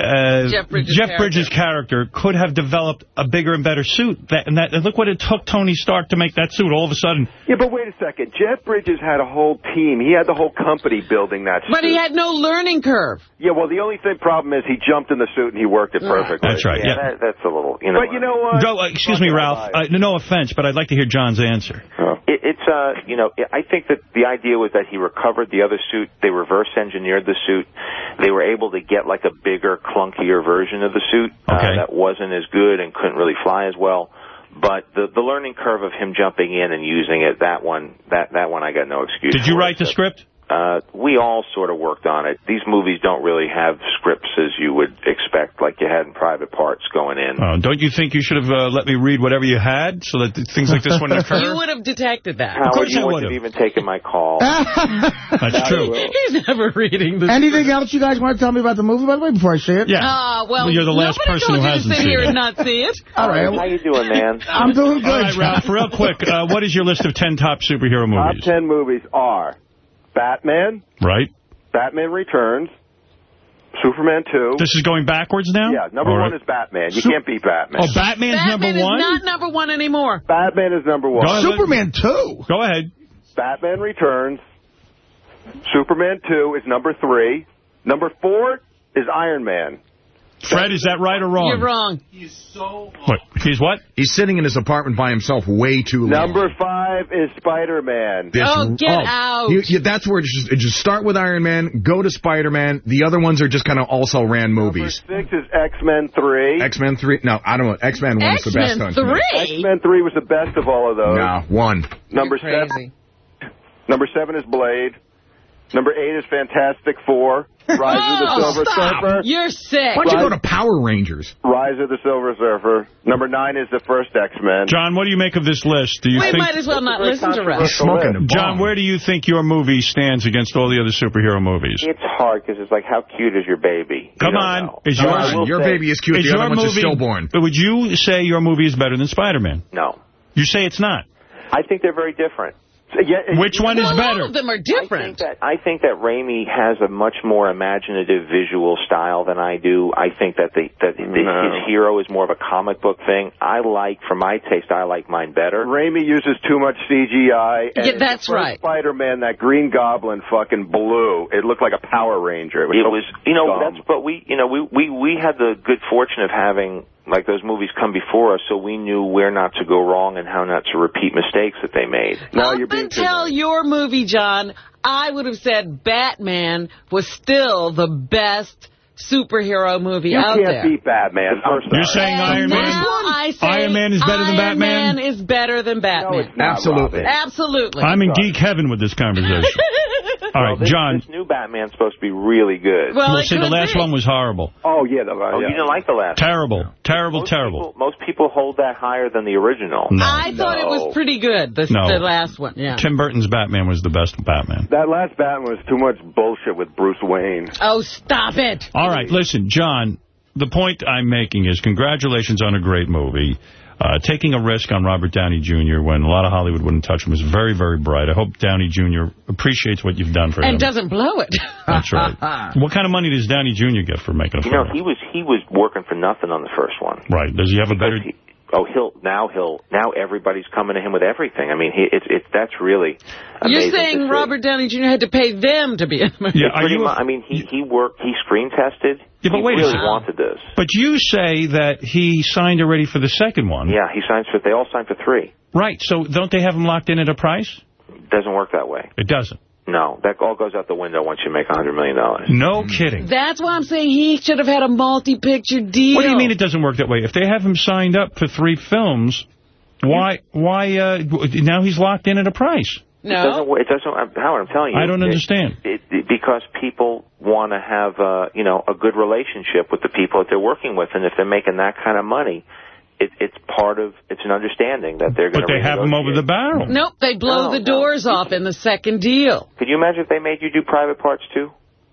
uh, Jeff Bridges' character could have developed a bigger and better suit. That, and, that, and look what it took Tony Stark to make that suit. All of a sudden, Yeah, but wait a second. Jeff Bridges had a whole team. He had the whole company building that suit. But he had no learning curve. Yeah, well, the only thing problem is he jumped in the suit and he worked it perfectly. That's right, yeah. That, that's a little, you know. But you know what? go. Uh, excuse me, Ralph. Uh, no offense, but I'd like to hear John's answer. It, it's uh, you know, I think that the idea was that he recovered the other suit. They reverse engineered the suit. They were able to get like a bigger, clunkier version of the suit Okay. uh, that wasn't as good and couldn't really fly as well. But the the learning curve of him jumping in and using it, that one, that that one, I got no excuse. Did you write the script? Uh, we all sort of worked on it. These movies don't really have scripts as you would expect, like you had in Private Parts going in. Uh, don't you think you should have uh, let me read whatever you had so that things like this wouldn't occur? You would have detected that. Howard, course you I wouldn't would've. even taken my call. That's true. He's never reading the Anything else you guys want to tell me about the movie, by the way, before I see it? Yeah. Ah, well, Well, you're the last nobody person told who you to hasn't sit seen here it. and not see it. All right. How you doing, man? I'm doing good. All right, Ralph, real quick, uh, what is your list of 10 top superhero movies? Top movies? 10 movies are Batman, Right? Batman Returns, Superman 2. This is going backwards now? yeah, number Or- one is Batman. You Su- can't beat Batman. Oh, Batman's Batman number is one? not number one anymore. Batman is number one. Ahead. Superman 2. Go ahead. Batman Returns. Superman 2 is number three. Number four is Iron Man. Fred, is that right or wrong? You're wrong. What? He's what? He's sitting in his apartment by himself way too long. Number five five is Spider-Man. Oh, get oh, out. You, you, that's where it just, it just start with Iron Man, go to Spider-Man. The other ones are just kind of also ran movies. Number Six is X-Men 3. X-Men 3. No, I don't know. X-Men 1 is the best one. to me. X-Men 3 was the best of all of those. No, 1. Number seven. Number seven is Blade. Number eight is Fantastic Four. Rise of the Oh, Silver stop. Surfer. You're sick. Why don't you go to Power Rangers? Rise of the Silver Surfer. Number nine is the first X-Men. John, what do you make of this list? Do you We think might as well not listen to Russ. John, where do you think your movie stands against all the other superhero movies? It's hard because it's like, how cute is your baby? Come on, is No, yours? I Your say- baby is cute. Is the other your one's movie- stillborn. But would you say your movie is better than Spider-Man? No. You say it's not. I think they're very different. Which one is better? All of them are different. I think that I think that Raimi has a much more imaginative visual style than I do. I think that the that the, No. his hero is more of a comic book thing. I like, for my taste, I like mine better. Raimi uses too much CGI. And Yeah, that's right. Spider-Man, that Green Goblin fucking blew. It looked like a Power Ranger. It was, It so was, you know, dumb. that's but we, you know, we we we had the good fortune of having like those movies come before us, so we knew where not to go wrong and how not to repeat mistakes that they made. No, Up you're being too until your movie, John, I would have said Batman was still the best superhero movie You out can't beat Batman. I'm You're saying Iron Man? I say Iron Man is better than Iron Batman? Man is better than Batman. it's not, Absolutely. Robin. Absolutely. I'm in geek heaven with this conversation. All right, Well, this, John. this new Batman's supposed to be really good. well, Well, it see, the last be. one was horrible. Oh, yeah. The, uh, oh, yeah. you didn't like the last? Terrible, terrible, most terrible. People, most people hold that higher than the original. No. I thought it was pretty good, the, No. the last one. Yeah. Tim Burton's Batman was the best Batman. That last Batman was too much bullshit with Bruce Wayne. Oh, stop it. All right, listen, John, the point I'm making is congratulations on a great movie. Uh, taking a risk on Robert Downey Jr. when a lot of Hollywood wouldn't touch him was very, very bright. I hope Downey Jr. appreciates what you've done for him. And doesn't blow it. That's right. what kind of money does Downey Jr. get for making a You film? know, he was he was working for nothing on the first one. right. Does he have a better... He- oh, he'll now he'll now everybody's coming to him with everything. I mean, he it's it's that's really. You're saying see. Robert Downey Jr. had to pay them to be in the movie. Yeah, are you? mu- I mean, he he worked. He screen tested. Yeah, but he wait a really second. wanted this. But you say that he signed already for the second one. Yeah, he signs for. They all signed for three. Right. So don't they have him locked in at a price? Doesn't work that way. It doesn't. No, that all goes out the window once you make a hundred million dollars. No kidding. That's why I'm saying he should have had a multi-picture deal. What do you mean it doesn't work that way? If they have him signed up for three films, why why uh, now he's locked in at a price? No. It doesn't. No. It doesn't. uh, Howard, I'm telling you. I don't it- understand. It, it, because people want to have, uh, you know, a good relationship with the people that they're working with, and if they're making that kind of money, it, it's part of. It's an understanding that they're going to But to. they have them over the barrel. Nope, they blow No, the no. doors off in the second deal. Could you imagine if they made you do private parts too?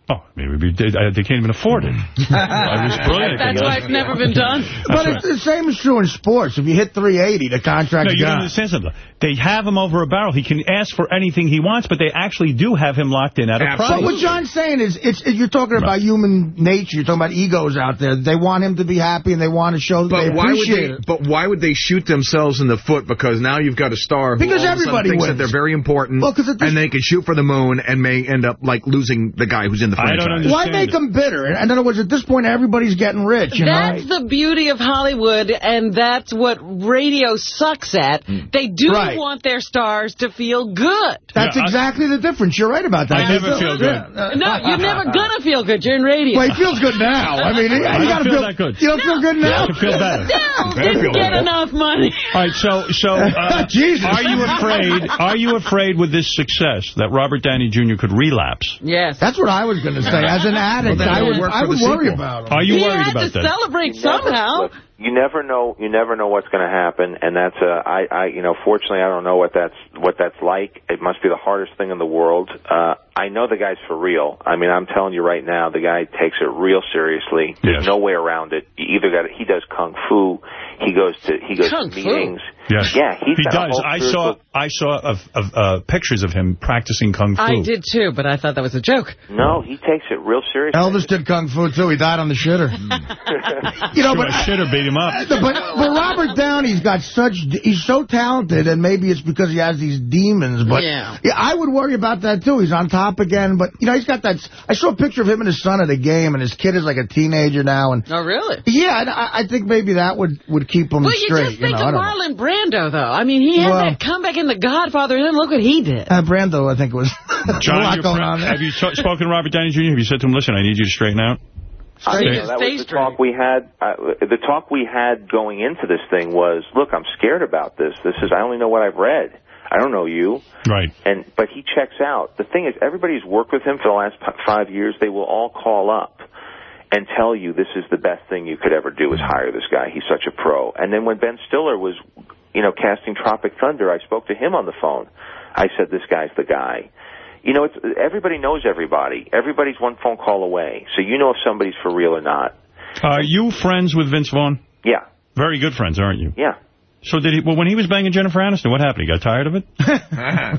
Oh, maybe they, they can't even afford it. I was brilliant. That's why it's never been done. But right. it's the same is true in sports. If you hit 380, the contract. No, you don't understand something. They have him over a barrel. He can ask for anything he wants, but they actually do have him locked in at a But price. what John's saying is, it's you're talking about human nature. You're talking about egos out there. They want him to be happy, and they want to show that they But why would they? it. But why would they shoot themselves in the foot? Because now you've got a star who Because all of a sudden everybody thinks wins. that they're very important, Well, 'cause it just- and they can shoot for the moon and may end up like losing the guy who's in the I don't understand. Why make them bitter? In other words, at this point, everybody's getting rich. You That's know? the beauty of Hollywood, and that's what radio sucks at. They do Right. want their stars to feel good. That's Yeah, I- exactly the difference. You're right about that. I never They feel good. Yeah. No, you're never gonna feel good. You're in radio. Well, he feels good now. I mean, you I don't gotta feel feel that good. You don't feel good now. I feel better. Still Better didn't get better. enough money. All right, so so uh, Jesus. are you afraid? Are you afraid with this success that Robert Downey Jr. could relapse? Yes. That's what I was going to say. As an addict, then I would would, I would worry sequel. about him. Are you he worried had about to celebrate somehow. Look, you never know. You never know what's going to happen, and that's uh, I, I, you know, fortunately, I don't know what that's what that's like. It must be the hardest thing in the world. Uh, I know the guy's for real. I mean, I'm telling you right now, the guy takes it real seriously. There's Yes. no way around it. You either got he does kung fu, he goes to he goes Kung to fu? meetings. Yes. Yeah, he's he does. I spiritual- saw I saw of, of, uh, pictures of him practicing kung fu. I did too, but I thought that was a joke. No, he takes it real seriously. Elvis did kung fu too. He died on the shitter. you know, but I should have beat him up. But, but Robert Downey's got such, he's so talented, and maybe it's because he has these demons, but Yeah. I would worry about that, too. He's on top again, but, you know, he's got that, I saw a picture of him and his son at a game, and his kid is like a teenager now, and Oh, really? yeah, and I, I think maybe that would, would keep him Well, you straight. just think know, of don't know. Marlon Brando, though. I mean, he had Well- that comeback in The Godfather, and then look what he did. Uh, Brando, I think, was a John, lot going friend- on there. have you t- spoken to Robert Downey Jr.? Have you said to him, listen, I need you to straighten out? I mean, that was the talk we had. Uh, the talk we had going into this thing was, look, I'm scared about this. This is I only know what I've read. I don't know you. Right. And but he checks out. The thing is, everybody's worked with him for the last p- five years, they will all call up and tell you this is the best thing you could ever do is hire this guy. He's such a pro. And then when Ben Stiller was, you know, casting Tropic Thunder, I spoke to him on the phone. I said, this guy's the guy. You know, it's, everybody knows everybody. Everybody's one phone call away. So you know if somebody's for real or not. Are you friends with Vince Vaughn? Yeah. Very good friends, aren't you? Yeah. So did he? Well, when he was banging Jennifer Aniston, what happened? He got tired of it.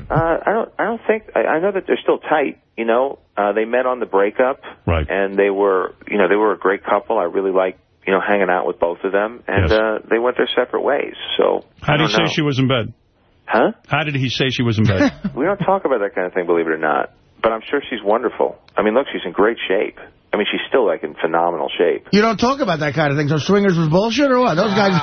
Uh, I don't. I don't think. I, I know that they're still tight. You know, uh, they met on the breakup, right? And they were, you know, they were a great couple. I really like, you know, hanging out with both of them, and Yes. uh, they went their separate ways. So How did don't he say she was in bed? Huh? How did he say she was in bed? we don't talk about that kind of thing, believe it or not. But I'm sure she's wonderful. I mean, look, she's in great shape. I mean, she's still like in phenomenal shape. You don't talk about that kind of thing. So swingers was bullshit or what? Those guys.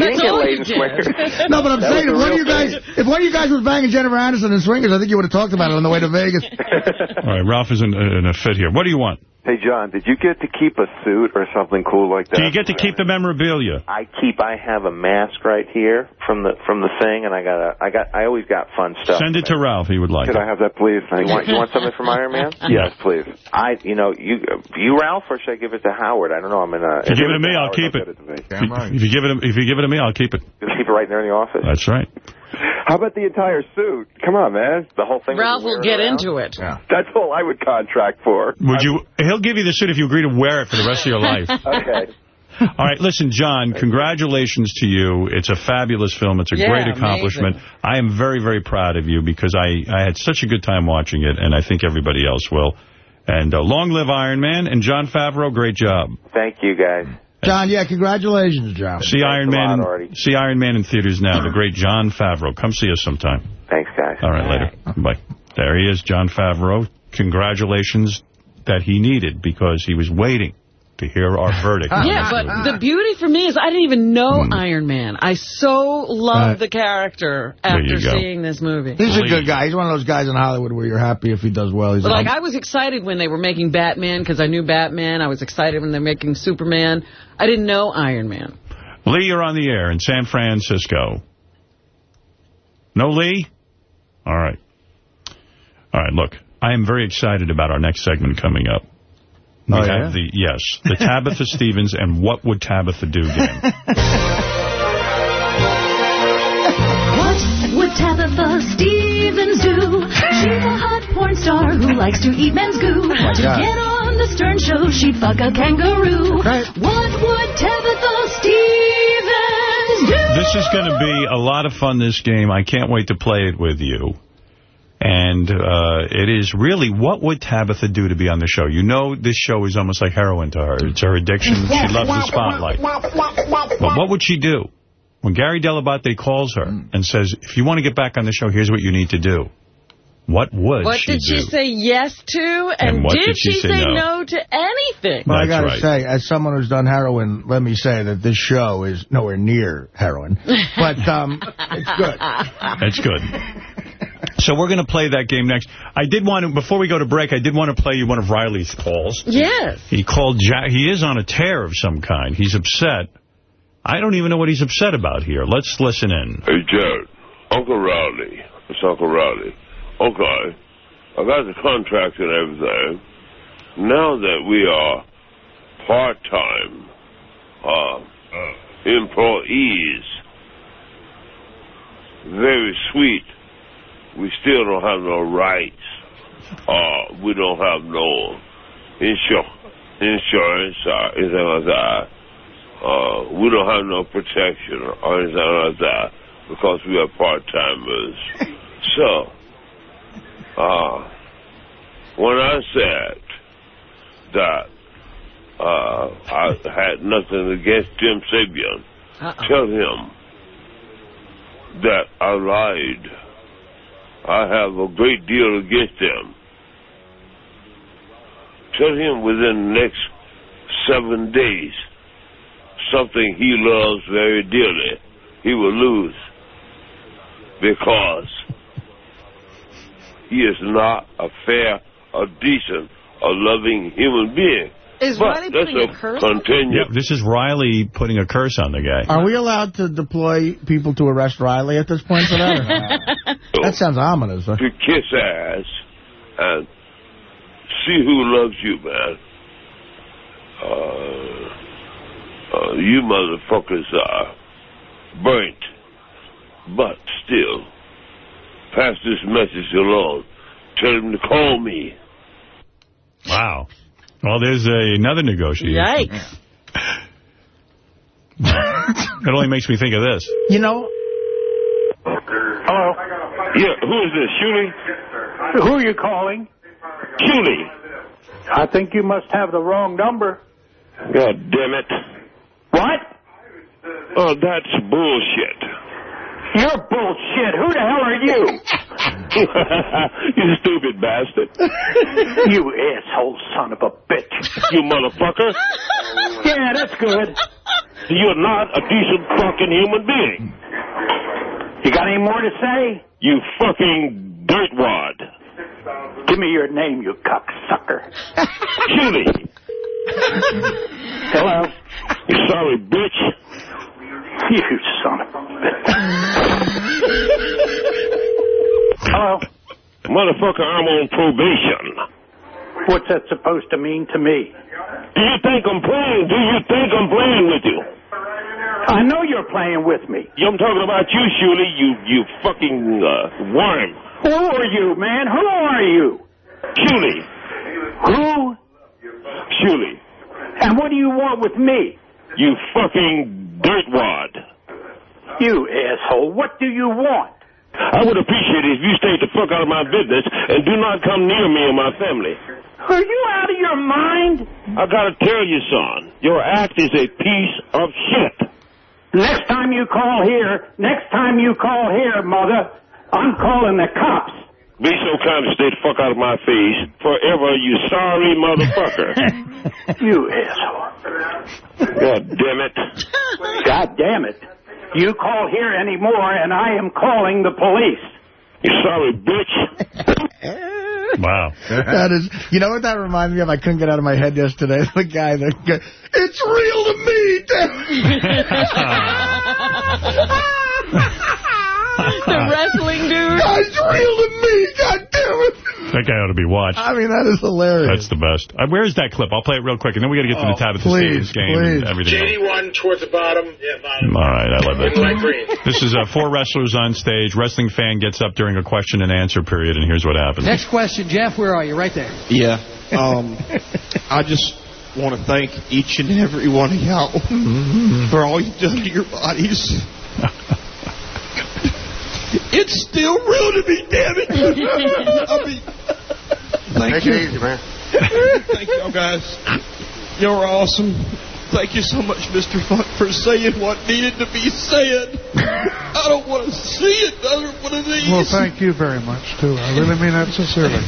We didn't get laid in swingers. no, but I'm That saying if one of you guys, thing. if one of you guys was banging Jennifer Anderson in swingers, I think you would have talked about it on the way to Vegas. All right, Ralph is in, uh, in a fit here. What do you want? Hey, John, did you get to keep a suit or something cool like that? Do you get to keep the memorabilia? I keep. I have a mask right here from the from the thing, and I got a. I got. I always got fun stuff. Send it to Ralph. He would like Could it. I have that, please? You want, you want something from Iron Man? Yes, please. I, you know, you, you Ralph, or should I give it to Howard? I don't know. I'm in a. If you give it to me, I'll keep it. If you give it, if you give it to me, I'll keep it. Just keep it right there in the office. That's right. How about the entire suit? Come on, man. The whole thing. Ralph will get into it. That's all I would contract for. Would you? He'll give you the suit if you agree to wear it for the rest of your life. okay. All right, listen, John, congratulations to you. It's a fabulous film. It's a Yeah, great accomplishment. I am very, very proud of you because I, I had such a good time watching it, and I think everybody else will. And uh, long live Iron Man. And Jon Favreau, great job. Thank you, guys. John, yeah, congratulations, John. See Iron a lot Man. In, see Iron Man in theaters now. The great Jon Favreau. Come see us sometime. Thanks, guys. All right, later. Bye. There he is, Jon Favreau. Congratulations that he needed because he was waiting to hear our verdict. Yeah, but movie. the beauty for me is I didn't even know Iron Man. I so love Right. the character after seeing this movie. He's a good guy. He's one of those guys in Hollywood where you're happy if he does well. He's But, like, I was excited when they were making Batman because I knew Batman. I was excited when they were making Superman. I didn't know Iron Man. Lee, you're on the air in San Francisco. No Lee? All right. All right, look, I am very excited about our next segment coming up. Oh, we Oh, have yeah? the, yes, the Tabitha Stevens and What Would Tabitha Do game. What would Tabitha Stevens do? She's a hot porn star who likes to eat men's goo. Oh, my to God. get on the Stern Show, she'd fuck a kangaroo. What would Tabitha Stevens do? This is going to be a lot of fun, this game. I can't wait to play it with you. And uh, it is really, what would Tabitha do to be on the show? You know this show is almost like heroin to her. It's her addiction. She loves the spotlight. But what would she do? When Gary Dell'Abate calls her and says, if you want to get back on the show, here's what you need to do. What would she do? what she did do? she say yes to? And, And did, did she say no? no to anything? But I got to right. say, as someone who's done heroin, let me say that this show is nowhere near heroin. But um, it's good. It's good. So we're going to play that game next. I did want to, before we go to break, I did want to play you one of Riley's calls. Yes. He called Jack. He is on a tear of some kind. He's upset. I don't even know what he's upset about here. Let's listen in. Hey, Jared. Uncle Rowdy. It's Uncle Rowdy. Okay. I got the contract and everything. Now that we are part-time uh, employees, very sweet, we still don't have no rights. Uh, we don't have no insur- insurance or anything like that. Uh, we don't have no protection or anything like that because we are part-timers. so, uh, when I said that uh, I had nothing against Jim Sabean. Tell him that I lied. I have a great deal against him. Tell him within the next seven days something he loves very dearly he will lose because he is not a fair, a decent, a loving human being. Is but Riley putting a a curse on continue. Yeah, this is Riley putting a curse on the guy. Are we allowed to deploy people to arrest Riley at this point for that? that sounds ominous. Huh? to kiss ass and see who loves you, man. Uh, uh, you motherfuckers are burnt, but still, pass this message along. Tell him to call me. Wow. Well, there's a, another negotiation. Yikes. It only makes me think of this. You know, Hello? Yeah, who is this, Shuley? Who are you calling? Shuley. I think you must have the wrong number. God damn it. What? Oh, that's bullshit. You're bullshit. Who the hell are you? you stupid bastard. you asshole son of a bitch. You motherfucker. Yeah, that's good. You're not a decent fucking human being. You got any more to say? You fucking dirtwad. Give me your name, you cocksucker. Shuley. Hello? You sorry bitch. You son of a bitch. Hello? Motherfucker, I'm on probation. What's that supposed to mean to me? Do you think I'm playing? Do you think I'm playing with you? I know you're playing with me. I'm talking about you, Shuley, you, you fucking uh, worm. Who are you, man? Who are you? Shuley. Who? Shuley. And what do you want with me? You fucking dirtwad. You asshole. What do you want? I would appreciate it if you stayed the fuck out of my business and do not come near me and my family. Are you out of your mind? I gotta tell you, son, your act is a piece of shit. Next time you call here, next time you call here, mother, I'm calling the cops. Be so kind to stay the fuck out of my face forever, you sorry motherfucker. you asshole. God damn it. God damn it. You call here anymore, and I am calling the police. You sorry bitch. Wow. that is, you know what that reminds me of? I couldn't get out of my head yesterday. The guy that, it's real to me, the wrestling dude. It's real to me, God damn it. That guy ought to be watched. I mean, that is hilarious. That's the best. Uh, where is that clip? I'll play it real quick, and then we got to get to the Oh, Tabitha please, Stevens game please. and everything. JD1 towards the bottom. Yeah, bottom. All right, I love it. In light green. This is uh, four wrestlers on stage. Wrestling fan gets up during a question and answer period, and here's what happens. Next question, Jeff. Where are you? Right there. Yeah. Um, I just want to thank each and every one of y'all for all you've done to your bodies. It's still real to me, damn it. I mean, thank Take you. it easy, man. Thank y'all guys. You're awesome. Thank you so much, Mr. Funk, for saying what needed to be said. I don't want to see. Another one of these. Well, thank you very much, too. I really mean that sincerely.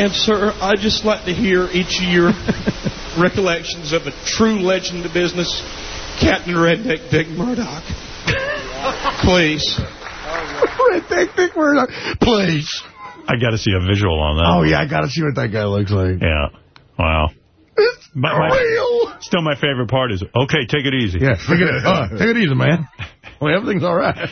And, sir, I'd just like to hear each of your recollections of a true legend of business, Captain Redneck Dick Murdoch. Please. Redneck Dick Murdoch. Please. I got to see a visual on that. Oh, yeah, I got to see what that guy looks like. Yeah. Wow. But my- real. Still, my favorite part is, okay, take it easy. Yeah, take it, uh, take it easy, man. Well, everything's all right.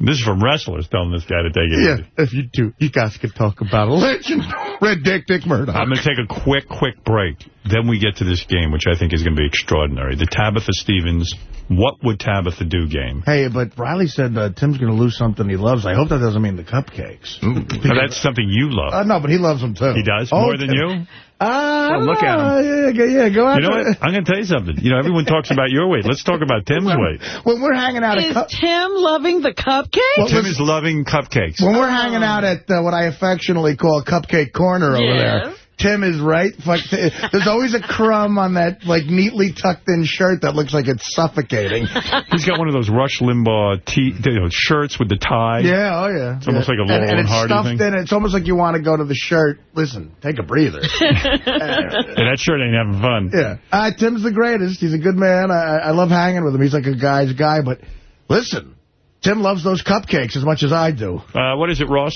This is from wrestlers telling this guy to take it Yeah, easy. if you do, you guys could talk about a legend, Red Dick Dick Murdoch. I'm going to take a quick, quick break. Then we get to this game, which I think is going to be extraordinary. The Tabitha Stevens, What Would Tabitha Do game. Hey, but Riley said uh, Tim's going to lose something he loves. I hope that doesn't mean the cupcakes. That's something you love. Uh, no, but he loves them too. He does? Oh, More than you? Uh, Well, look at him. Yeah, yeah, go You know what? I'm going to tell you something. You know, everyone talks about your weight. Let's talk about Tim's weight. When we're hanging out at Is Tim loving the cupcake? Tim is loving cupcakes. when we're hanging out at uh, what I affectionately call Cupcake Corner over Yes. there, Tim is right. Fuck, there's always a crumb on that like neatly tucked in shirt that looks like it's suffocating. He's got one of those Rush Limbaugh tee, you know, shirts with the tie. Yeah, oh yeah. It's almost like a Laurel and, and and it's Hardy stuffed thing. in. It's almost like you want to go to the shirt. Listen, take a breather. Yeah, that shirt ain't having fun. Yeah. Uh, Tim's the greatest. He's a good man. I, I love hanging with him. He's like a guy's guy. But listen, Tim loves those cupcakes as much as I do. Uh, what is it, Ross?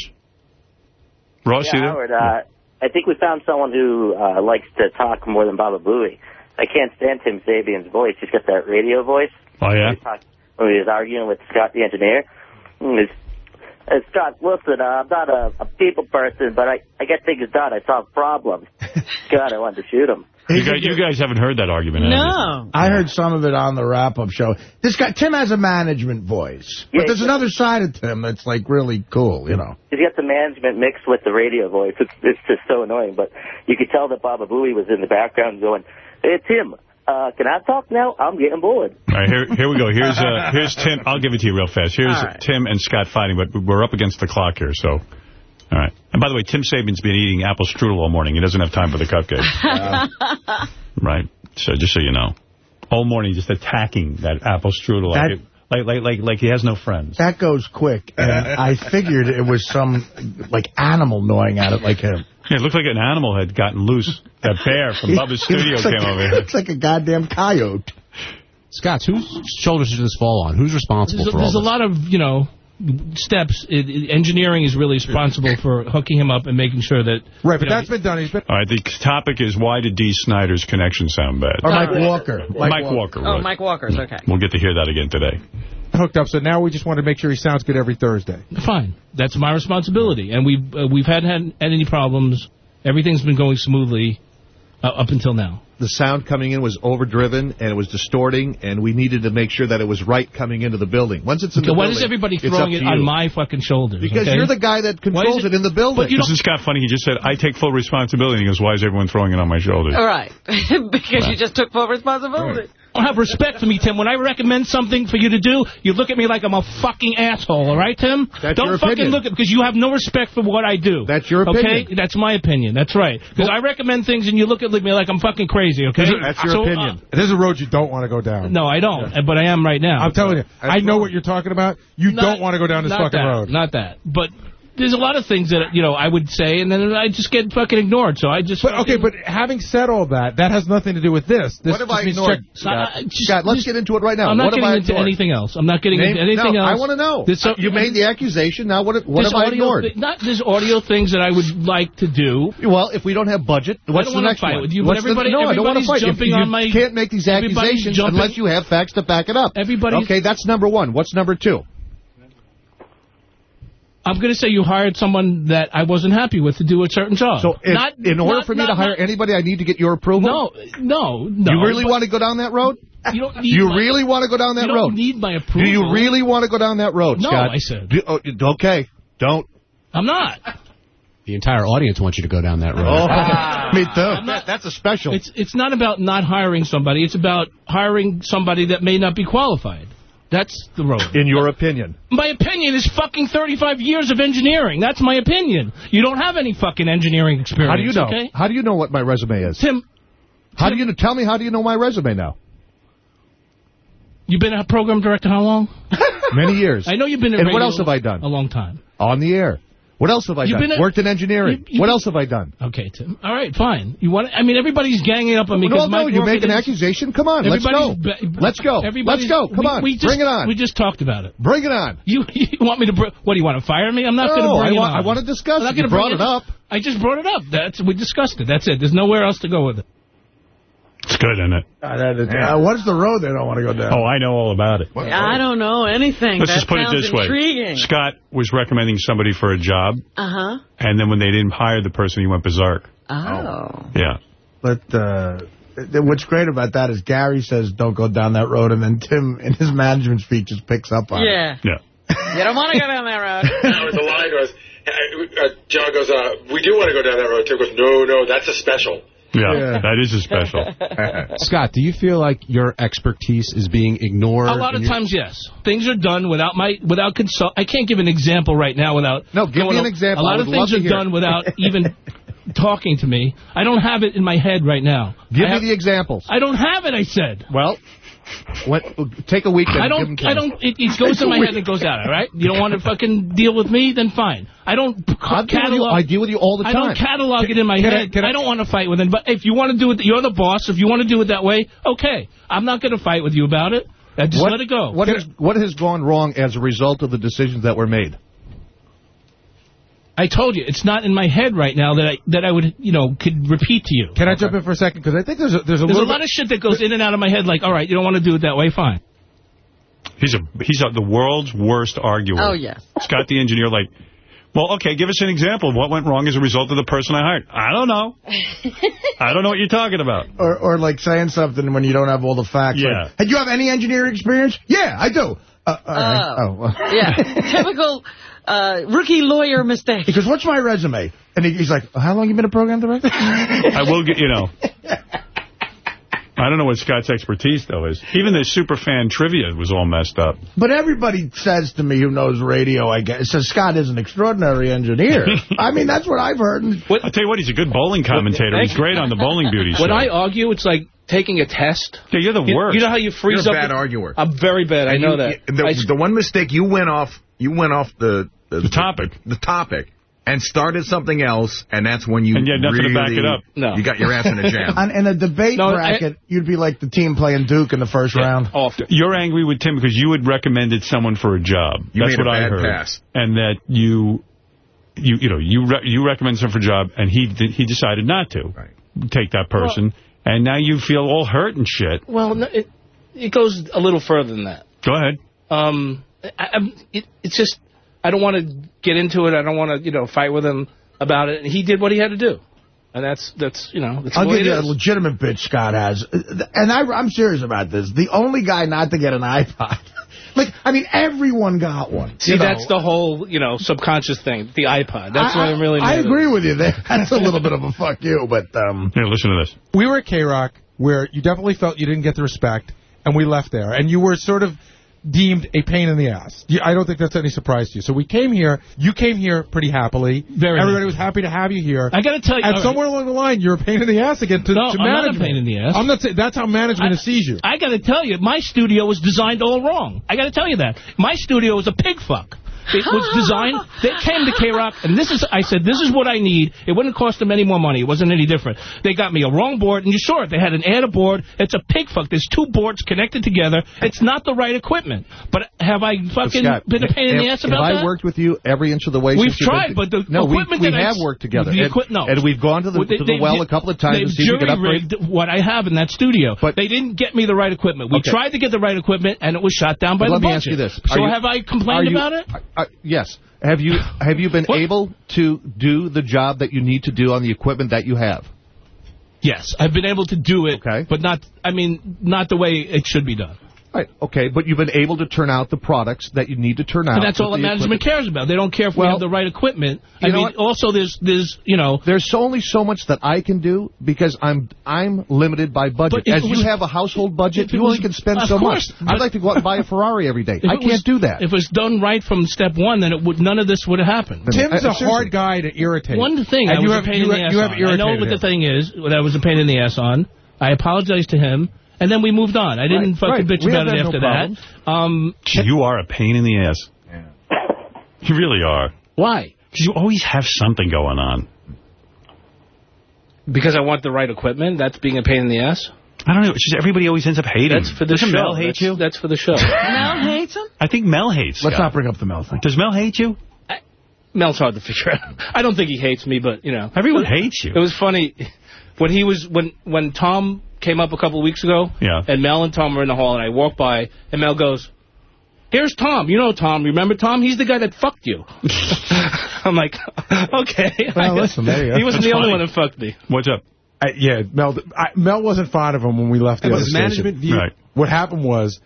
Ross, yeah, you there? Howard, uh, I think we found someone who uh, likes to talk more than Baba Booey. I can't stand Tim Sabean's voice. He's got that radio voice. Oh, yeah? When he was arguing with Scott the engineer. Mm, it's- uh, Scott, listen, uh, I'm not a, a people person, but I, I get things done. I solve problems. God, I wanted to shoot him. You guys, you guys haven't heard that argument, have you? I heard some of it on the wrap-up show. This guy, Tim has a management voice. But Yeah, there's he another side of Tim that's, like, really cool, you know. He's got the management mixed with the radio voice. It's, it's just so annoying. But you could tell that Baba Booey was in the background going, hey, Tim, uh, can I talk now? I'm getting bored. All right, here, here we go. Here's uh, here's Tim. I'll give it to you real fast. Here's All right. Tim and Scott fighting, but we're up against the clock here, so... All right. And by the way, Tim Sabean's been eating apple strudel all morning. He doesn't have time for the cupcakes. right? So just so you know. All morning just attacking that apple strudel like, That- it, like, like, like, like he has no friends. That goes quick. And I figured it was some, like, animal gnawing at it like him. Yeah, it looked like an animal had gotten loose. That bear from Bubba's studio looks like- came over He here. looks like a goddamn coyote. Scott, whose shoulders does this fall on? Who's responsible There's, a, for all there's a lot of, you know, steps. It, it- engineering is really responsible for hooking him up and making sure that... Right, but know, that's been done. He's been All right, the topic is why did Dee Snider's connection sound bad? Or Mike Walker. Mike, Walker. Oh, right. Mike Walker's okay. We'll get to hear that again today. hooked up, so now we just want to make sure he sounds good every Thursday. Fine. That's my responsibility. And we've, uh, we've had, had, had any problems. Everything's been going smoothly uh, up until now. The sound coming in was overdriven, and it was distorting, and we needed to make sure that it was right coming into the building. Once it's in Okay, the why building, is everybody throwing it on my fucking shoulders? Because okay? you're the guy that controls Why is it, in the building. this Isn't Scott funny? He just said, I take full responsibility. He goes, why is everyone throwing it on my shoulders? All right. because you just took full responsibility. Don't have respect for me, Tim. When I recommend something for you to do, you look at me like I'm a fucking asshole, all right, Tim? That's Don't your fucking opinion. look at because you have no respect for what I do. That's your opinion. Okay? That's my opinion. That's right. Because I recommend things and you look at me like I'm fucking crazy, okay? That's your So, uh, opinion. There's a road you don't want to go down. no, I don't, but I am right now. I'm telling you, I know what you're talking about. You Not- don't want to go down this not fucking that, road. Not that. But there's a lot of things that, you know, I would say, and then I just get fucking ignored. So I just... But okay, but having said all that, that has nothing to do with this. This What have I means ignored, check- Scott? Uh, just- Scott, let's just- get into it right now. I'm not what getting into ignored? anything else. I'm not getting Name- into anything no, else. I want to know. There's some- you made the accusation. Now, what, what have I audio ignored? thi- not there's audio things that I would like to do. Well, if we don't have budget, what's don't the next fight one? with you, What's everybody- the, no, I don't want to everybody's fight. jumping you, on you my- can't make these accusations jumping- unless you have facts to back it up. Everybody's- Okay, that's number one. What's number two? I'm going to say you hired someone that I wasn't happy with to do a certain job. So, if, not, in order not- for me not- to hire not- anybody, I need to get your approval. No, no, no. You really but want to go down that road? You don't need You my- really want to go down that you road? don't need my approval. Do you really want to go down that road, No, Scott? I said. Do- oh, okay, don't. I'm not. The entire audience wants you to go down that road. Oh, ah, me too. Not- that's a special. It's it's not about not hiring somebody. It's about hiring somebody that may not be qualified. That's the road. In your opinion. My opinion is fucking 35 years of engineering. That's my opinion. You don't have any fucking engineering experience. How do you know? Okay? How do you know what my resume is? Tim, how do you know, tell me? How do you know my resume now? you've been a program director how long? Many years. I know you've been And what else have I done? A long time. On the air. What else have I You've done? a- Worked in engineering. You- you- what else have I done? Okay, Tim. All right, fine. You want? I mean, everybody's ganging up on me. no, no, you make an accusation. Come on, let's go. Let's go. Let's go. Come we- on. we just- Bring it on. We just talked about it. Bring it on. You, you want me to? What do you want to fire me? I'm not No, going to bring I it on. I want to discuss I'm not gonna bring brought it up. I just brought it up. That's we discussed it. That's it. There's nowhere else to go with it. It's good, isn't it? Uh, what's the road they don't want to go down? Oh, I know all about it. I don't know anything. Let's that just put it sounds this way. Scott was recommending somebody for a job, Uh-huh. and then when they didn't hire the person, he went berserk. Oh. Yeah. But uh, th- what's great about that is Gary says don't go down that road, and then Tim, in his management speech, just picks up on Yeah. Yeah. Yeah. You don't want to go down that road. Howard, the line goes, uh, uh, John goes, uh, we do want to go down that road. Tim goes, no, no, that's a special. Yeah, that is a special. Scott, do you feel like your expertise is being ignored? A lot of times, yes. Things are done without my without consult. I can't give an example right now without. No, give me an example. A lot of things are done without even talking to me. I don't have it in my head right now. Give I me have- the examples. I don't have it, I said. Well, what, take a weekend. I and give 'em don't, I don't, it, it goes in my head and it goes out, all right? You don't want to fucking deal with me? Then fine. I don't I'll catalog. I deal with you all the time. I don't catalog it in my Can I- head. can I- I don't want to fight with him. But if you want to do it, you're the boss. If you want to do it that way, okay. I'm not going to fight with you about it. I just what, let it go. What has, what has gone wrong as a result of the decisions that were made? I told you, it's not in my head right now that I that I would, you know, could repeat to you. Can I jump in for a second? Because I think there's a, there's a There's a little lot of shit that goes in and out of my head like, all right, you don't want to do it that way, fine. He's a he's a, the world's worst arguer. Oh, yes. Scott the engineer, like, well, okay, give us an example of what went wrong as a result of the person I hired. I don't know. I don't know what you're talking about. Or, or like saying something when you don't have all the facts. Yeah. Like, hey, do you have any engineering experience? Yeah, I do. Uh, all right. Oh. oh well. Yeah, typical uh, rookie lawyer mistake. He goes, what's my resume? And he's like, how long you been a program director? I will get, you know. I don't know what Scott's expertise, though, is. Even the super fan trivia was all messed up. But everybody says to me who knows radio, I guess, says Scott is an extraordinary engineer. I mean, that's what I've heard. And I'll tell you what, he's a good bowling commentator. He's great on the Bowling Beauty show. When I argue, it's like taking a test. Yeah, you're the You- worst. You, know how you freeze You're a up? bad the- arguer. I'm very bad. I And know you- that. The, I- the one mistake, you went off You went off the... The, topic. The, topic. And started something else, and that's when you And you had nothing to back it up. No. You got your ass in a jam. On, in a debate No, I- bracket, you'd be like the team playing Duke in the first round. You're angry with Tim because you had recommended someone for a job. You That's made a what I bad heard. pass. And that you, you, you know, you re you recommended someone for a job, and he he decided not to take that person, and now you feel all hurt and shit. Well, no, it it goes a little further than that. Go ahead. Um, I, I'm, it, it's just I don't want to get into it. I don't want to you know fight with him about it. And he did what he had to do, and that's that's you know that's I'll the give it you a legitimate bitch Scott has. And I, I'm serious about this. The only guy not to get an iPod. like, I mean, everyone got one. See, you know. that's the whole you know subconscious thing. The iPod. That's I, what I'm really. I mad at. agree with you there. That's a little bit of a fuck you, but... um. Here, listen to this. We were at K-Rock where you definitely felt you didn't get the respect, and we left there. And you were sort of deemed a pain in the ass. I don't think that's any surprise to you. So we came here. You came here pretty happily. Very Everybody was happy to have you here. I got to tell you, And all right. somewhere along the line, you're a pain in the ass again to, No, to I'm not a pain in the ass. I'm not saying that's how management sees you. I got to tell you, my studio was designed all wrong. I got to tell you that. My studio was a pig fuck. It was designed, they came to K-Rock, and this is, I said, this is what I need. It wouldn't cost them any more money. It wasn't any different. They got me a wrong board, and you saw it. They had an add board. It's a pig fuck. There's two boards connected together. It's not the right equipment. But have I fucking Scott, been a pain in the ass about that? I worked with you every inch of the way We've tried, but the no, equipment we that I- have worked together. the and, no. and we've gone to the, Well, they- to the well a couple of times to see if we jury-rigged what I have in that studio. But they didn't get me the right equipment. We Okay. tried to get the right equipment, and it was shot down by But the let me budget. ask you this. So you- have I complained you- about it? Uh, yes. Have you have you been able to do the job that you need to do on the equipment that you have? Yes, I've been able to do it, but not, I mean, not the way it should be done. Right. Okay, but you've been able to turn out the products that you need to turn out. And that's all with that the management equipment. cares about. They don't care if we have the right equipment. I mean, what? also there's, there's, you know... There's so only so much that I can do because I'm I'm limited by budget. But if As it you have a household budget, you only was- can spend so course, much. but- I'd like to go out and buy a Ferrari every day. I can't was- do that. If it was done right from step one, then it would none of this would have happened. Tim's Uh, a hard guy to irritate. One thing and I you was have, a pain you in the have, ass you have on. I know what the thing is, what I was a pain in the ass on. I apologize to him, and then we moved on. I didn't Right, fucking right. bitch We about have it had no after that. Um, you are a pain in the ass. You really are. why? Because you always have something going on. Because I want the right equipment? That's being a pain in the ass? I don't know. It's just everybody always ends up hating. That's for the Doesn't show. Mel hate that's, you? That's for the show. Mel hates him? I think Mel hates Let's Scott. not bring up the Mel thing. Does Mel hate you? Mel's hard to figure out. I don't think he hates me, but, you know. Everyone hates you. It was funny when he was when when Tom came up a couple of weeks ago. Yeah. And Mel and Tom were in the hall, and I walked by, and Mel goes, "Here's Tom. You know Tom. Remember Tom? He's the guy that fucked you." I'm like, okay. Well, listen, there you go. He wasn't That's the only one that fucked me. What's up? I, yeah, Mel. I, Mel wasn't fond of him when we left the It other was station. management view. Right. What happened was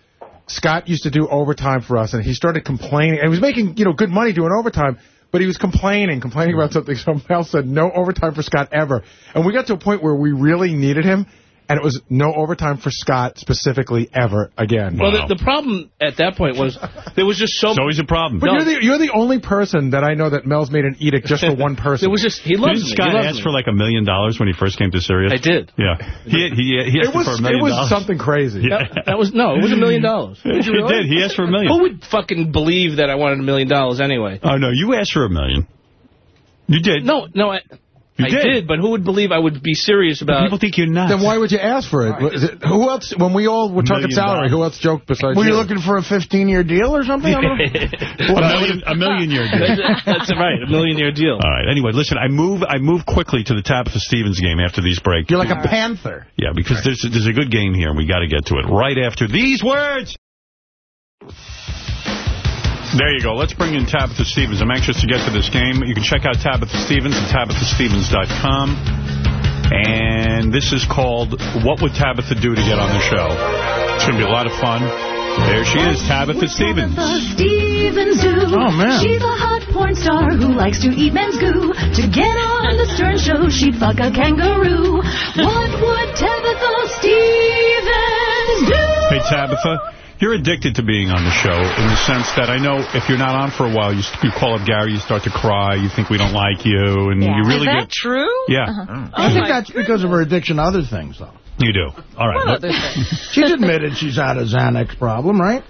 Scott used to do overtime for us, and he started complaining. And he was making you know good money doing overtime, but he was complaining, complaining about something. So Mel said no overtime for Scott ever. And we got to a point where we really needed him. And it was no overtime for Scott specifically ever again. Well, the, the problem at that point was there was just so... It's always a problem. But you're the you're the only person that I know that Mel's made an edict just for one person. it was just he loves Didn't me. Scott he loves ask for like a million dollars when he first came to Sirius? I did. Yeah. He, he, he asked it was for a million. it million was dollars. something crazy. That, that was no, it was a million dollars. Did you He did. He asked for a million. Who would fucking believe that I wanted a million dollars anyway? Oh, no, you asked for a million. You did. No, no, I, You I did. did. but who would believe I would be serious But about? people think you're nuts. Then why would you ask for it? Was it- Who else? When we all were talking Million salary, dollars. who else joked besides you? Were you you? looking for a 15-year deal or something? a million, a million year deal. That's, that's right, a million year deal. All right. Anyway, listen, I move I move quickly to the Tabitha Stevens game after these breaks. You're like a panther. Yeah, because there's, there's a good game here, and we got to get to it right after these words. There you go. Let's bring in Tabitha Stevens. I'm anxious to get to this game. You can check out Tabitha Stevens at tabithastevens.com. And this is called What Would Tabitha Do to Get on the Show? It's going to be a lot of fun. There she is, Tabitha Stevens. Tabitha Stevens do. Oh, man. She's a hot porn star who likes to eat men's goo. To get on the Stern Show, she'd fuck a kangaroo. What would Tabitha Stevens do? Hey, Tabitha, you're addicted to being on the show in the sense that I know if you're not on for a while, you, you call up Gary, you start to cry, you think we don't like you, and you really Is that get... true? Yeah, I think that's because of her addiction to other things, though. you do. All right. What What- other thing? She's admitted she's had a Xanax problem, right?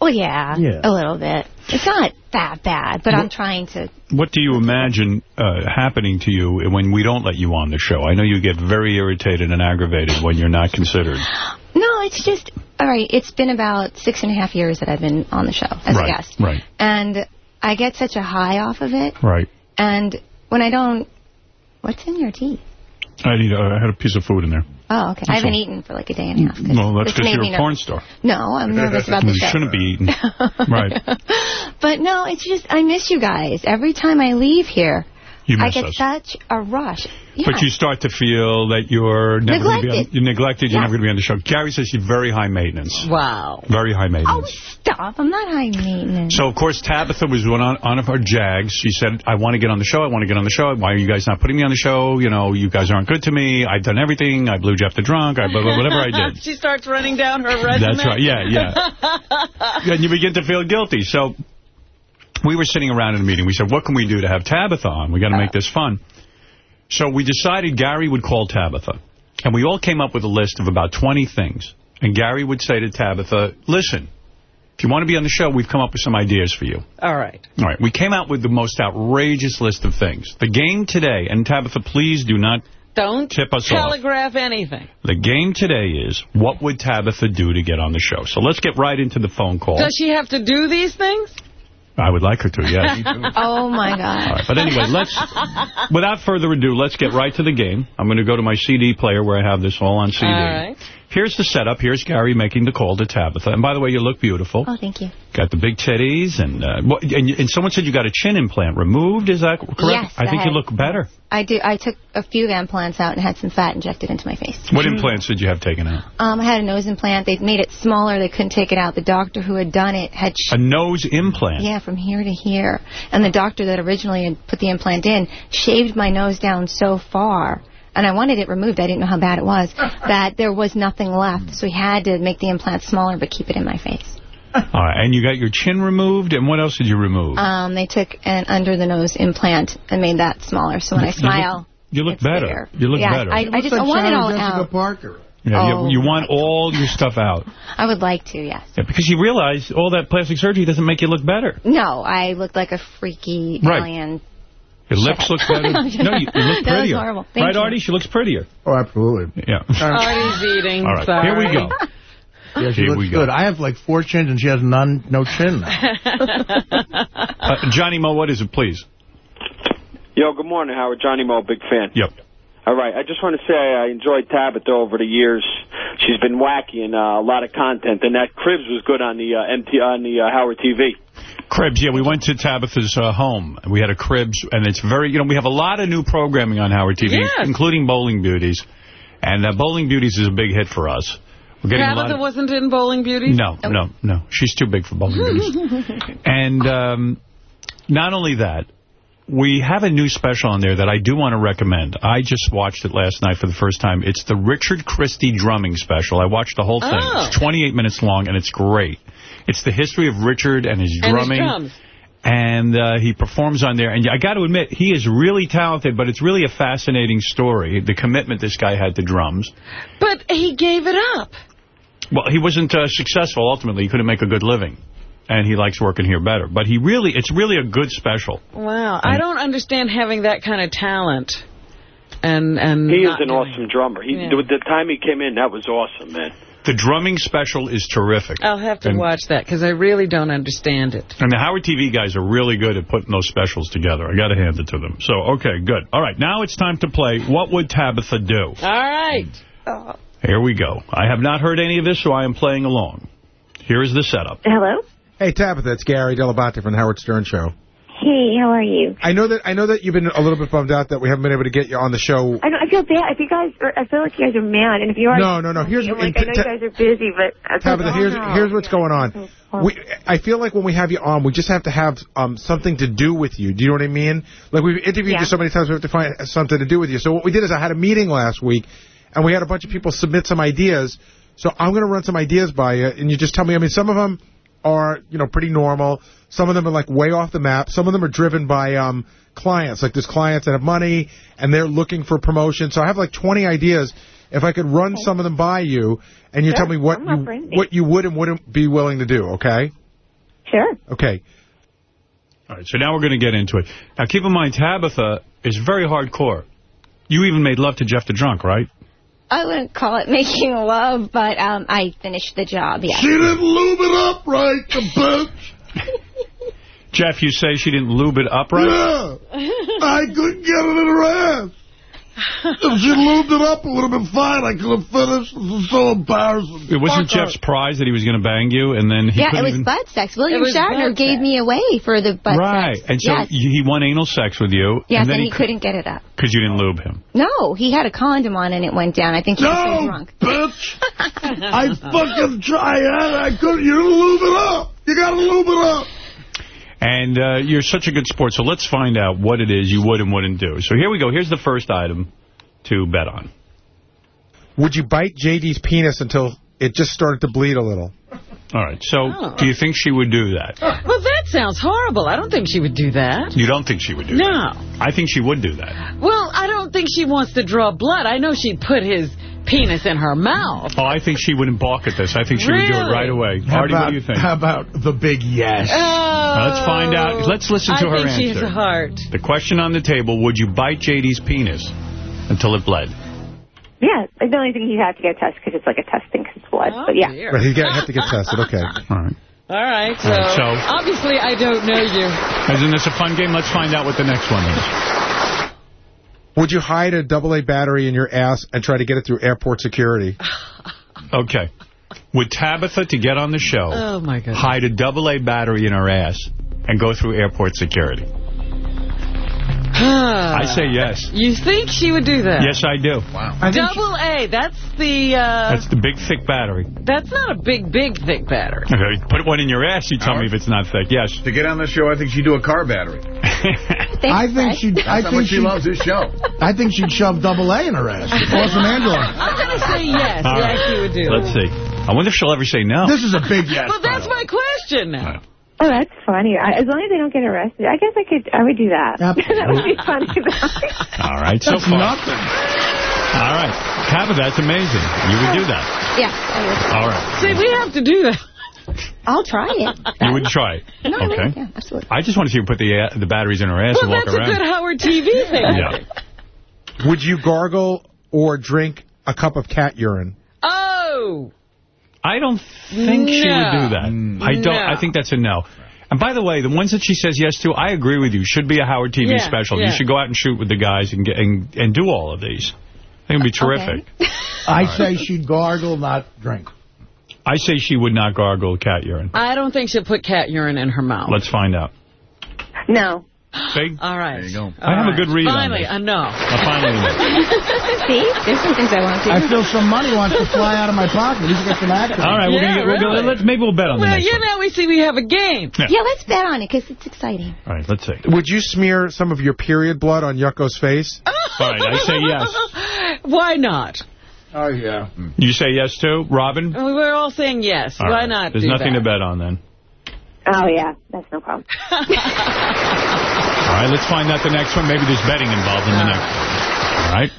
Well, yeah, Yeah. a little bit. It's not that bad, but I'm trying to. What do you imagine uh, happening to you when we don't let you on the show? I know you get very irritated and aggravated when you're not considered. No, it's just all right. It's been about six and a half years that I've been on the show as right, a guest, right, and I get such a high off of it. right. And when I don't, what's in your tea? I need. Uh, I had a piece of food in there. Oh, okay. I haven't eaten for like a day and a half. Well, that's because you're a porn star. No, I'm nervous about the show. You shouldn't be eating. right. But no, it's just I miss you guys. Every time I leave here, You I get us. such a rush. Yeah. But you start to feel that you're never going to be on, Neglected. you're neglected. You're Yeah. never going to be on the show. Gary says you're very high maintenance. Wow. Very high maintenance. Oh, stop. I'm not high maintenance. So, of course, Tabitha was one on, on of our jags. She said, I want to get on the show. I want to get on the show. Why are you guys not putting me on the show? You know, you guys aren't good to me. I've done everything. I blew Jeff the drunk. I blah, blah, whatever I did. she starts running down her resume. That's right. Yeah, yeah. and you begin to feel guilty. So we were sitting around in a meeting. We said, what can we do to have Tabitha on? We got to make this fun. So we decided Gary would call Tabitha. And we all came up with a list of about 20 things. And Gary would say to Tabitha, listen, if you want to be on the show, we've come up with some ideas for you. All right. All right, we came out with the most outrageous list of things. The game today, and Tabitha, please do not Don't tip us off. telegraph anything. The game today is, what would Tabitha do to get on the show? So let's get right into the phone call. Does she have to do these things? I would like her to, yes. oh, my God. Right, but anyway, let's, without further ado, let's get right to the game. I'm going to go to my CD player where I have this all on CD. All right. Here's the setup. Here's Gary making the call to Tabitha. And by the way, you look beautiful. Oh, thank you. Got the big titties, and uh, and, and someone said you got a chin implant removed. Is that correct? Yes, I think you look better. I do. I took a few implants out and had some fat injected into my face. What implants did you have taken out? Um, I had a nose implant. They made it smaller. They couldn't take it out. The doctor who had done it had... A nose implant. yeah, from here to here. And the doctor that originally had put the implant in shaved my nose down so far, and I wanted it removed. I didn't know how bad it was, that there was nothing left. So he had to make the implant smaller but keep it in my face. All right, and you got your chin removed, and what else did you remove? Um, they took an under-the-nose implant and made that smaller. So when I You look- smile... you look better. bigger. You look yeah, better. I, I just I want it all out. Parker. Yeah, Oh. you, you want all your stuff out. I would like to, yes. Yeah, because you realize all that plastic surgery doesn't make you look better. No, I look like a freaky Right. alien. Your lips up. look better. no, you, you look That was prettier. horrible. Thank right, you. Artie? She looks prettier. Oh, absolutely. Yeah. Artie's eating. All right, Sorry. here we go. Yeah, she Here looks we go. good. I have like four chins, and she has none, no chin now. Uh, Johnny Mo, what is it, please? Yo, good morning, Howard. Johnny Mo, big fan. Yep. All right, I just want to say I enjoyed Tabitha over the years. She's been wacky and uh, a lot of content, and that Cribs was good on the uh, MT on the uh, Howard TV. Cribs, yeah, we went to Tabitha's uh, home. We had a Cribs, and it's very, you know, we have a lot of new programming on Howard TV, including Bowling Beauties. And uh, Bowling Beauties is a big hit for us. We're getting a lot Tabitha wasn't in Bowling Beauties? No, no, no. She's too big for Bowling Beauties. And um, not only that, we have a new special on there that I do want to recommend. I just watched it last night for the first time. It's the Richard Christie drumming special. I watched the whole thing. Oh. It's 28 minutes long, and it's great. It's the history of Richard and his And his drumming. drums. And uh, he performs on there. And I got to admit, he is really talented, but it's really a fascinating story, the commitment this guy had to drums. But he gave it up. Well, he wasn't uh, successful ultimately. He couldn't make a good living. And he likes working here better. But he really, it's really a good special. Wow. I don't understand having that kind of talent. And and He is an doing- awesome drummer. He, Yeah. the, the time he came in, that was awesome, man. The drumming special is terrific. I'll have to And- watch that because I really don't understand it. And the Howard TV guys are really good at putting those specials together. I got to hand it to them. So, okay, good. All right, now it's time to play What Would Tabitha Do? All right. Here we go. I have not heard any of this, so I am playing along. Here is the setup. Hello? Hey, Tabitha, it's Gary Dell'Abate from the Howard Stern Show. Hey, how are you? I know that I know that you've been a little bit bummed out that we haven't been able to get you on the show. I, don't, I feel bad. If you guys, are, I feel like you guys are mad, and if you are, No, no, no. Here's like, I know you guys are busy, but Tabitha, like, oh, here's no. here's what's going on. We, I feel like when we have you on, we just have to have um, something to do with you. Do you know what I mean? Like we've interviewed Yeah. you so many times, we have to find something to do with you. So what we did is I had a meeting last week, and we had a bunch of people submit some ideas. So I'm going to run some ideas by you, and you just tell me. I mean, some of them are you know pretty normal. Some of them are like way off the map. Some of them are driven by um, clients. Like there's clients that have money and they're looking for promotion. So I have like 20 ideas. If I could run some of them by you, and you Sure. tell me what you crazy. what you would and wouldn't be willing to do, okay? Sure. Okay. All right, so now we're going to get into it. Now, keep in mind, Tabitha is very hardcore. You even made love to Jeff the Drunk, right? I wouldn't call it making love, but um, I finished the job, yes. She didn't lube it up right, the bitch. Jeff, you say she didn't lube it up right? Yeah. I couldn't get it in her ass. If she lubed it up, it would have been fine. I could have finished. This is so embarrassing. It wasn't Fuck her. Jeff's prize that he was going to bang you, and then he yeah, it was even... butt sex. William Shatner gave sex. me away for the butt right, sex. and so yes, he won anal sex with you, yes and then and he couldn't get it up. Because you didn't lube him. No, he had a condom on and it went down. I think he was so drunk. bitch. I fucking tried. I couldn't. You didn't lube it up. You got to lube it up. And uh, you're such a good sport, so let's find out what it is you would and wouldn't do. So here we go. Here's the first item to bet on. Would you bite JD's penis until it just started to bleed a little? All right, so Oh. do you think she would do that? Well, that sounds horrible. I don't think she would do that. You don't think she would do No. that? I think she would do that. Well, I don't think she wants to draw blood. I know she'd put his penis in her mouth. Oh, I think she wouldn't balk at this. I think she would do it right away. How Artie, about, what do you think? How about the big yes? Oh. Let's find out. Let's listen to I her think she has a heart. The question on the table, would you bite JD's penis until it bled? Yeah, the only thing you have to get tested because it's like a testing because it's blood. but yeah. Oh, dear. Right, he's got have to get tested. Okay. All right. All right, so, All right, so- obviously I don't know you. Isn't this a fun game? Let's find out what the next one is. Would you hide a double-A battery in your ass and try to get it through airport security? Okay. Would Tabitha, to get on the show, Oh, my God. hide a double-A battery in her ass and go through airport security? I say yes. You think she would do that? Yes, I do. Wow. Double A, that's the, uh, That's the big, thick battery. that's not a big, big, thick battery. Okay, put one in your ass, you tell me if it's not thick. Yes. To get on the show, I think she'd do a car battery. I think she'd. I That's how think much she loves this show. I think she'd shove double A in her ass. Awesome Angela. I'm going to say yes. All right. yes, she would do Let's see. I wonder if she'll ever say no. This is a big yes. Well, that's my question now. Oh, that's funny. I, as long as they don't get arrested, I guess I could. I would do that. that would be funny. All right, so far. nothing. All right. Tabitha, that's amazing. You would do that. Yeah. I would. All right. See, we have to do that. I'll try it. You would try it. No, I okay. would, yeah, absolutely. I just want to see you put the uh, the batteries in her ass Well, and walk around. that's a good Howard TV thing. Yeah. Would you gargle or drink a cup of cat urine? Oh. I don't think she would do that. Mm. I don't. No. I think that's a no. And by the way, the ones that she says yes to, I agree with you. Should be a Howard TV Yeah, special. yeah. You should go out and shoot with the guys and get and, and do all of these. I think it'd be terrific. I say she'd gargle, not drink. I say she would not gargle cat urine. I don't think she'll put cat urine in her mouth. Let's find out. no. See? All right. There you go. I have a good read on Finally, this. enough. Uh, finally enough. See? There's some things I want to do. I feel some money wants to fly out of my pocket. We should get some action. All right, we're Yeah, gonna get, we're gonna, let's, maybe we'll bet on the Well, next you one. know, we see we have a game. Yeah, let's bet on it because it's exciting. All right, let's see. Would you smear some of your period blood on Yucko's face? All right, I say yes. Why not? Oh, yeah. You say yes too, Robin? We were all saying yes. All Why right. not There's do nothing that? to bet on then. Oh, yeah. That's no problem. All right, let's find out the next one. Maybe there's betting involved in the next one. All right.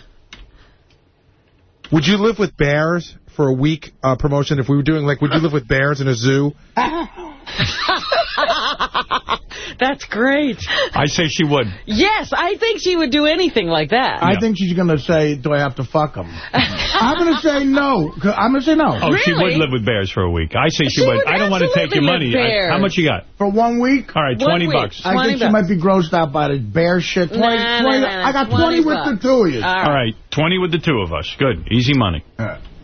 Would you live with bears for a week uh, promotion? If we were doing, like, would you live with bears in a zoo? That's great. I say she would. Yes, I think she would do anything like that. I think she's going to say, do I have to fuck him? I'm going to say no. I'm going to say no. Oh, she would live with bears for a week. I say she, She would. would I don't want to take your money. I- how much you got? For one week? All right, 20 bucks. I think she might be grossed out by the bear shit. 20, Nah, 20 nah, nah, I got 20 20, with the two of you. All right, 20 with the two of us. Good. Easy money.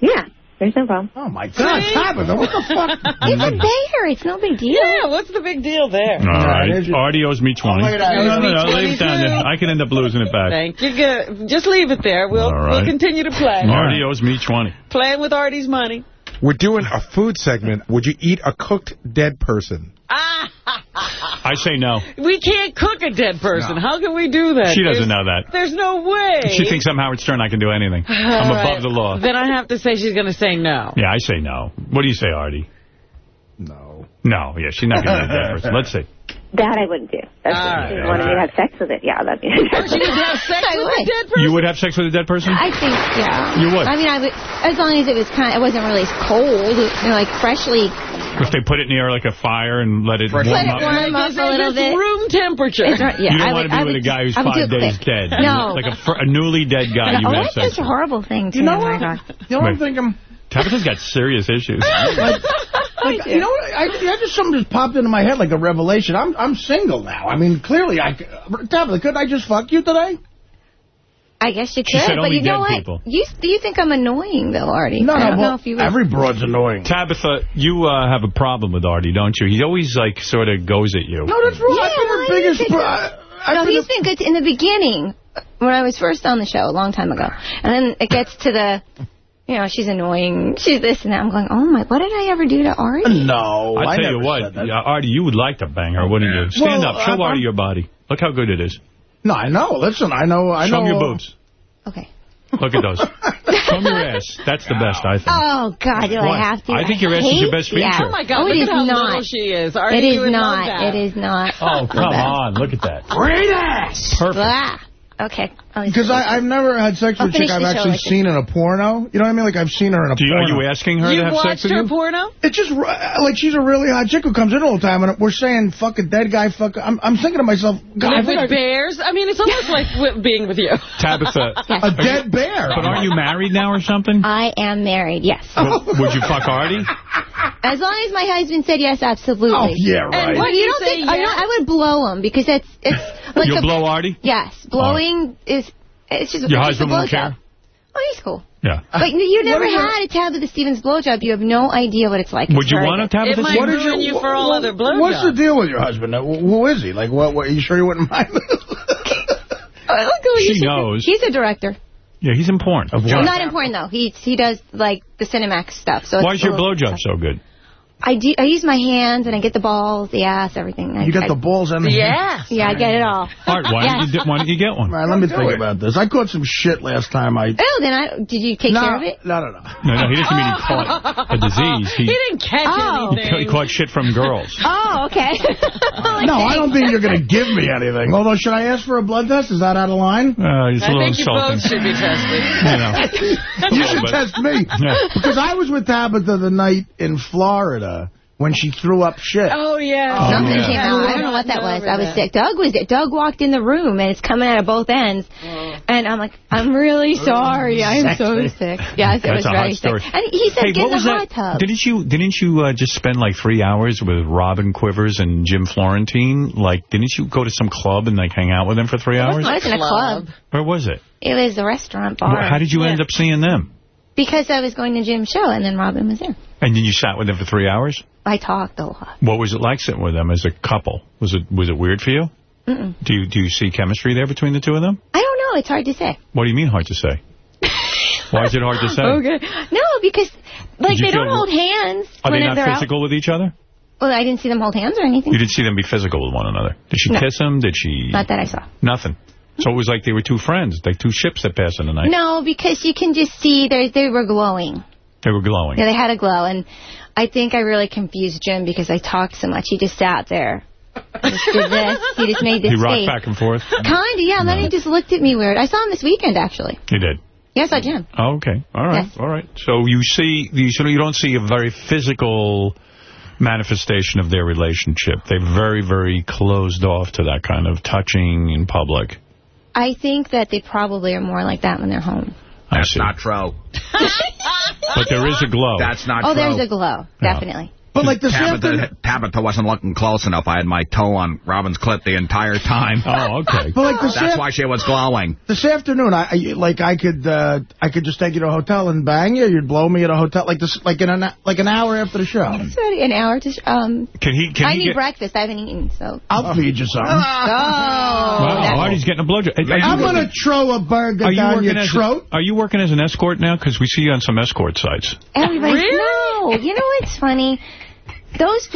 Yeah. There's no problem. Oh, my God, Tabitha, what the fuck? It's a bear. It's no big deal. Yeah, what's the big deal there? All right. Artie owes me 20. look at that. No, no, no, no, Owes me leave it down there. I can end up losing it back. Thank you. Good. Just leave it there. We'll, All right. we'll continue to play. Artie owes me 20. Playing with Artie's money. We're doing a food segment. Would you eat a cooked dead person? I say no. We can't cook a dead person. How can we do that? She doesn't There's- know that. There's no way. She thinks I'm Howard Stern. I can do anything. I'm All above the law. Then I have to say she's going to say no. Yeah, I say no. What do you say, Artie? No. No, yeah, she's not going to be a dead person. Let's see. That I wouldn't do. That's All if right. she wanted me to have sex with it. Yeah, that'd be. She would have sex I with a dead person? You would have sex with a dead person? I think, yeah. You would? I mean, I would, as long as it was kind of, it wasn't really cold, you know, like freshly. If they put it near like a fire and let it warm Let it up. warm up a little bit. room temperature. It's not- yeah, you don't I want would- to be I with would- a guy who's I would five days quick. dead. No. Like a, fr- a newly dead guy you oh, have that's sex such a horrible thing, too. You know oh, my what? God. You know what I'm thinking? Tabitha's got serious issues. Like, you know what? I, I just something just popped into my head like a revelation. I'm I'm single now. I mean, clearly, I Tabitha, could I just fuck you today? I guess you could, but you know what? people. You, do you think I'm annoying, though, Artie? No, I no, don't well, know if you would. every broad's annoying. Tabitha, you uh, have a problem with Artie, don't you? He always like sort of goes at you. No, that's wrong. Yeah, I've been why her biggest. is it pro- that? I- no, I've been he's a- been good in the beginning when I was first on the show a long time ago. And then it gets to the, you know, she's annoying, she's this and that. I'm going, oh my, what did I ever do to Artie? No, I I tell you what, said yeah, Artie, you would like to bang her, wouldn't you? Stand Well, up, show uh-huh. I'm- Artie your body. Look how good it is. No, I know. Listen, I know. I show know. him your boobs. Okay. Look at those. show your ass. That's the best, I think. Oh, God, do What? I have to? I think your ass is your best hate that. feature. Oh, my God, Oh, look at how not. little she is. Artie, It you is not. It is not. Oh, come on. Look at that. Great ass. Perfect. Blah. Okay. Oh, I'll leave Because it. I've never had sex I'll with a chick I've actually like this. seen in a porno. You know what I mean? Like I've seen her in a Do you, are you asking her You to have sex watched with her you? porno? It's just like she's a really hot chick who comes in all the time, and we're saying "fuck a dead guy." Fuck. I'm, I'm thinking to myself, God, I Live think with I- bears? I mean, it's almost like being with you. Tabitha. a dead bear. But aren't you married now or something? I am married, yes. Would, would you fuck Artie? As long as my husband said yes, absolutely. Oh yeah, right. And Well, you you don't say think I, don't, I would blow him because it's it's like You'll a, blow Artie? Yes, blowing is it's just Your it's just a husband won't care? Oh, he's cool. Yeah. But you never are your- had a Tabitha Stevens blowjob. You have no idea what it's like. Would It's you very want a good. Tabitha It might Stevens? ruin you for all other blowjobs. What's the deal with your husband? Who is he? Like, what? what are you sure you wouldn't mind? Look who She you should- knows. He's a director. Yeah, he's in porn. Of Well, what? not important though. He he does like the Cinemax stuff. So Why is your a little- blowjob so good? I do. I use my hands and I get the balls, the ass, everything. I, You got I, the balls and the Yes. Yeah, Yeah, I get it all. Art, why, don't you, why don't you get one? All right, let me think about this. I caught some shit last time. I Oh, then I did you take no, care of it? no, no, no. No, no, he doesn't mean he caught a disease. He He, didn't catch Oh. he, he caught shit from girls. Oh, okay. No, I don't think you're going to give me anything. Although, should I ask for a blood test? Is that out of line? Uh, it's a I little think you both should be tested. You know. You should test me. Yeah. Because I was with Tabitha the night in Florida when she threw up shit. Oh, yeah. Something yeah. came out. I don't know what that was. I was sick. Doug was there. Doug walked in the room, and it's coming out of both ends. And I'm like, I'm really sorry. I'm so sick. Yes, it That's was very hot story. sick. And he said, Hey, get what in was the that? hot tub. Didn't you didn't you uh, just spend like three hours with Robin Quivers and Jim Florentine? Like, didn't you go to some club and like hang out with them for three hours? It wasn't a club. Where was it? It was a restaurant bar. How did you end up seeing them? Because I was going to Jim's show, and then Robin was there. And then you sat with them for three hours. I talked a lot. What was it like sitting with them as a couple? Was it was it weird for you? Mm-mm. Do you do you see chemistry there between the two of them? I don't know. It's hard to say. What do you mean hard to say? Why is it hard to say? Okay. No, because like they don't hold hands Are they not they're physical with each other? Well, I didn't see them hold hands or anything. You didn't see them be physical with one another. Did she No. kiss him? Did she? Not that I saw. Nothing. So it was like they were two friends, like two ships that passed in the night. No, because you can just see they they were glowing. They were glowing. Yeah, they had a glow, and I think I really confused Jim because I talked so much. He just sat there. He just did this. He just made this he rocked face. back and forth. Kind of, yeah. And then he just looked at me weird. I saw him this weekend, actually. You did. Yes, I Jim. Oh, okay. All right. All right. So you see, you, so you don't see a very physical manifestation of their relationship. They're very, very closed off to that kind of touching in public. I think that they probably are more like that when they're home. That's not true. But there is a glow. That's not oh, true. there's a glow, definitely. But like this Tabitha, Tabitha wasn't looking close enough. I had my toe on Robin's clit the entire time. Oh, okay. But like this That's why she was glowing. This afternoon, I, I like I could uh, I could just take you to a hotel and bang you. You'd blow me at a hotel like this like in an like an hour after the show. It's already an hour to... Sh um, Can he? Can I he need get? breakfast. I haven't eaten, so... I'll feed you some. Oh, Wow, Artie's getting a blowjob. I'm gonna throw a burger Are you down working your as throat. A, are you working as an escort now? Because we see you on some escort sites. Everybody, no. You know what's funny? Those.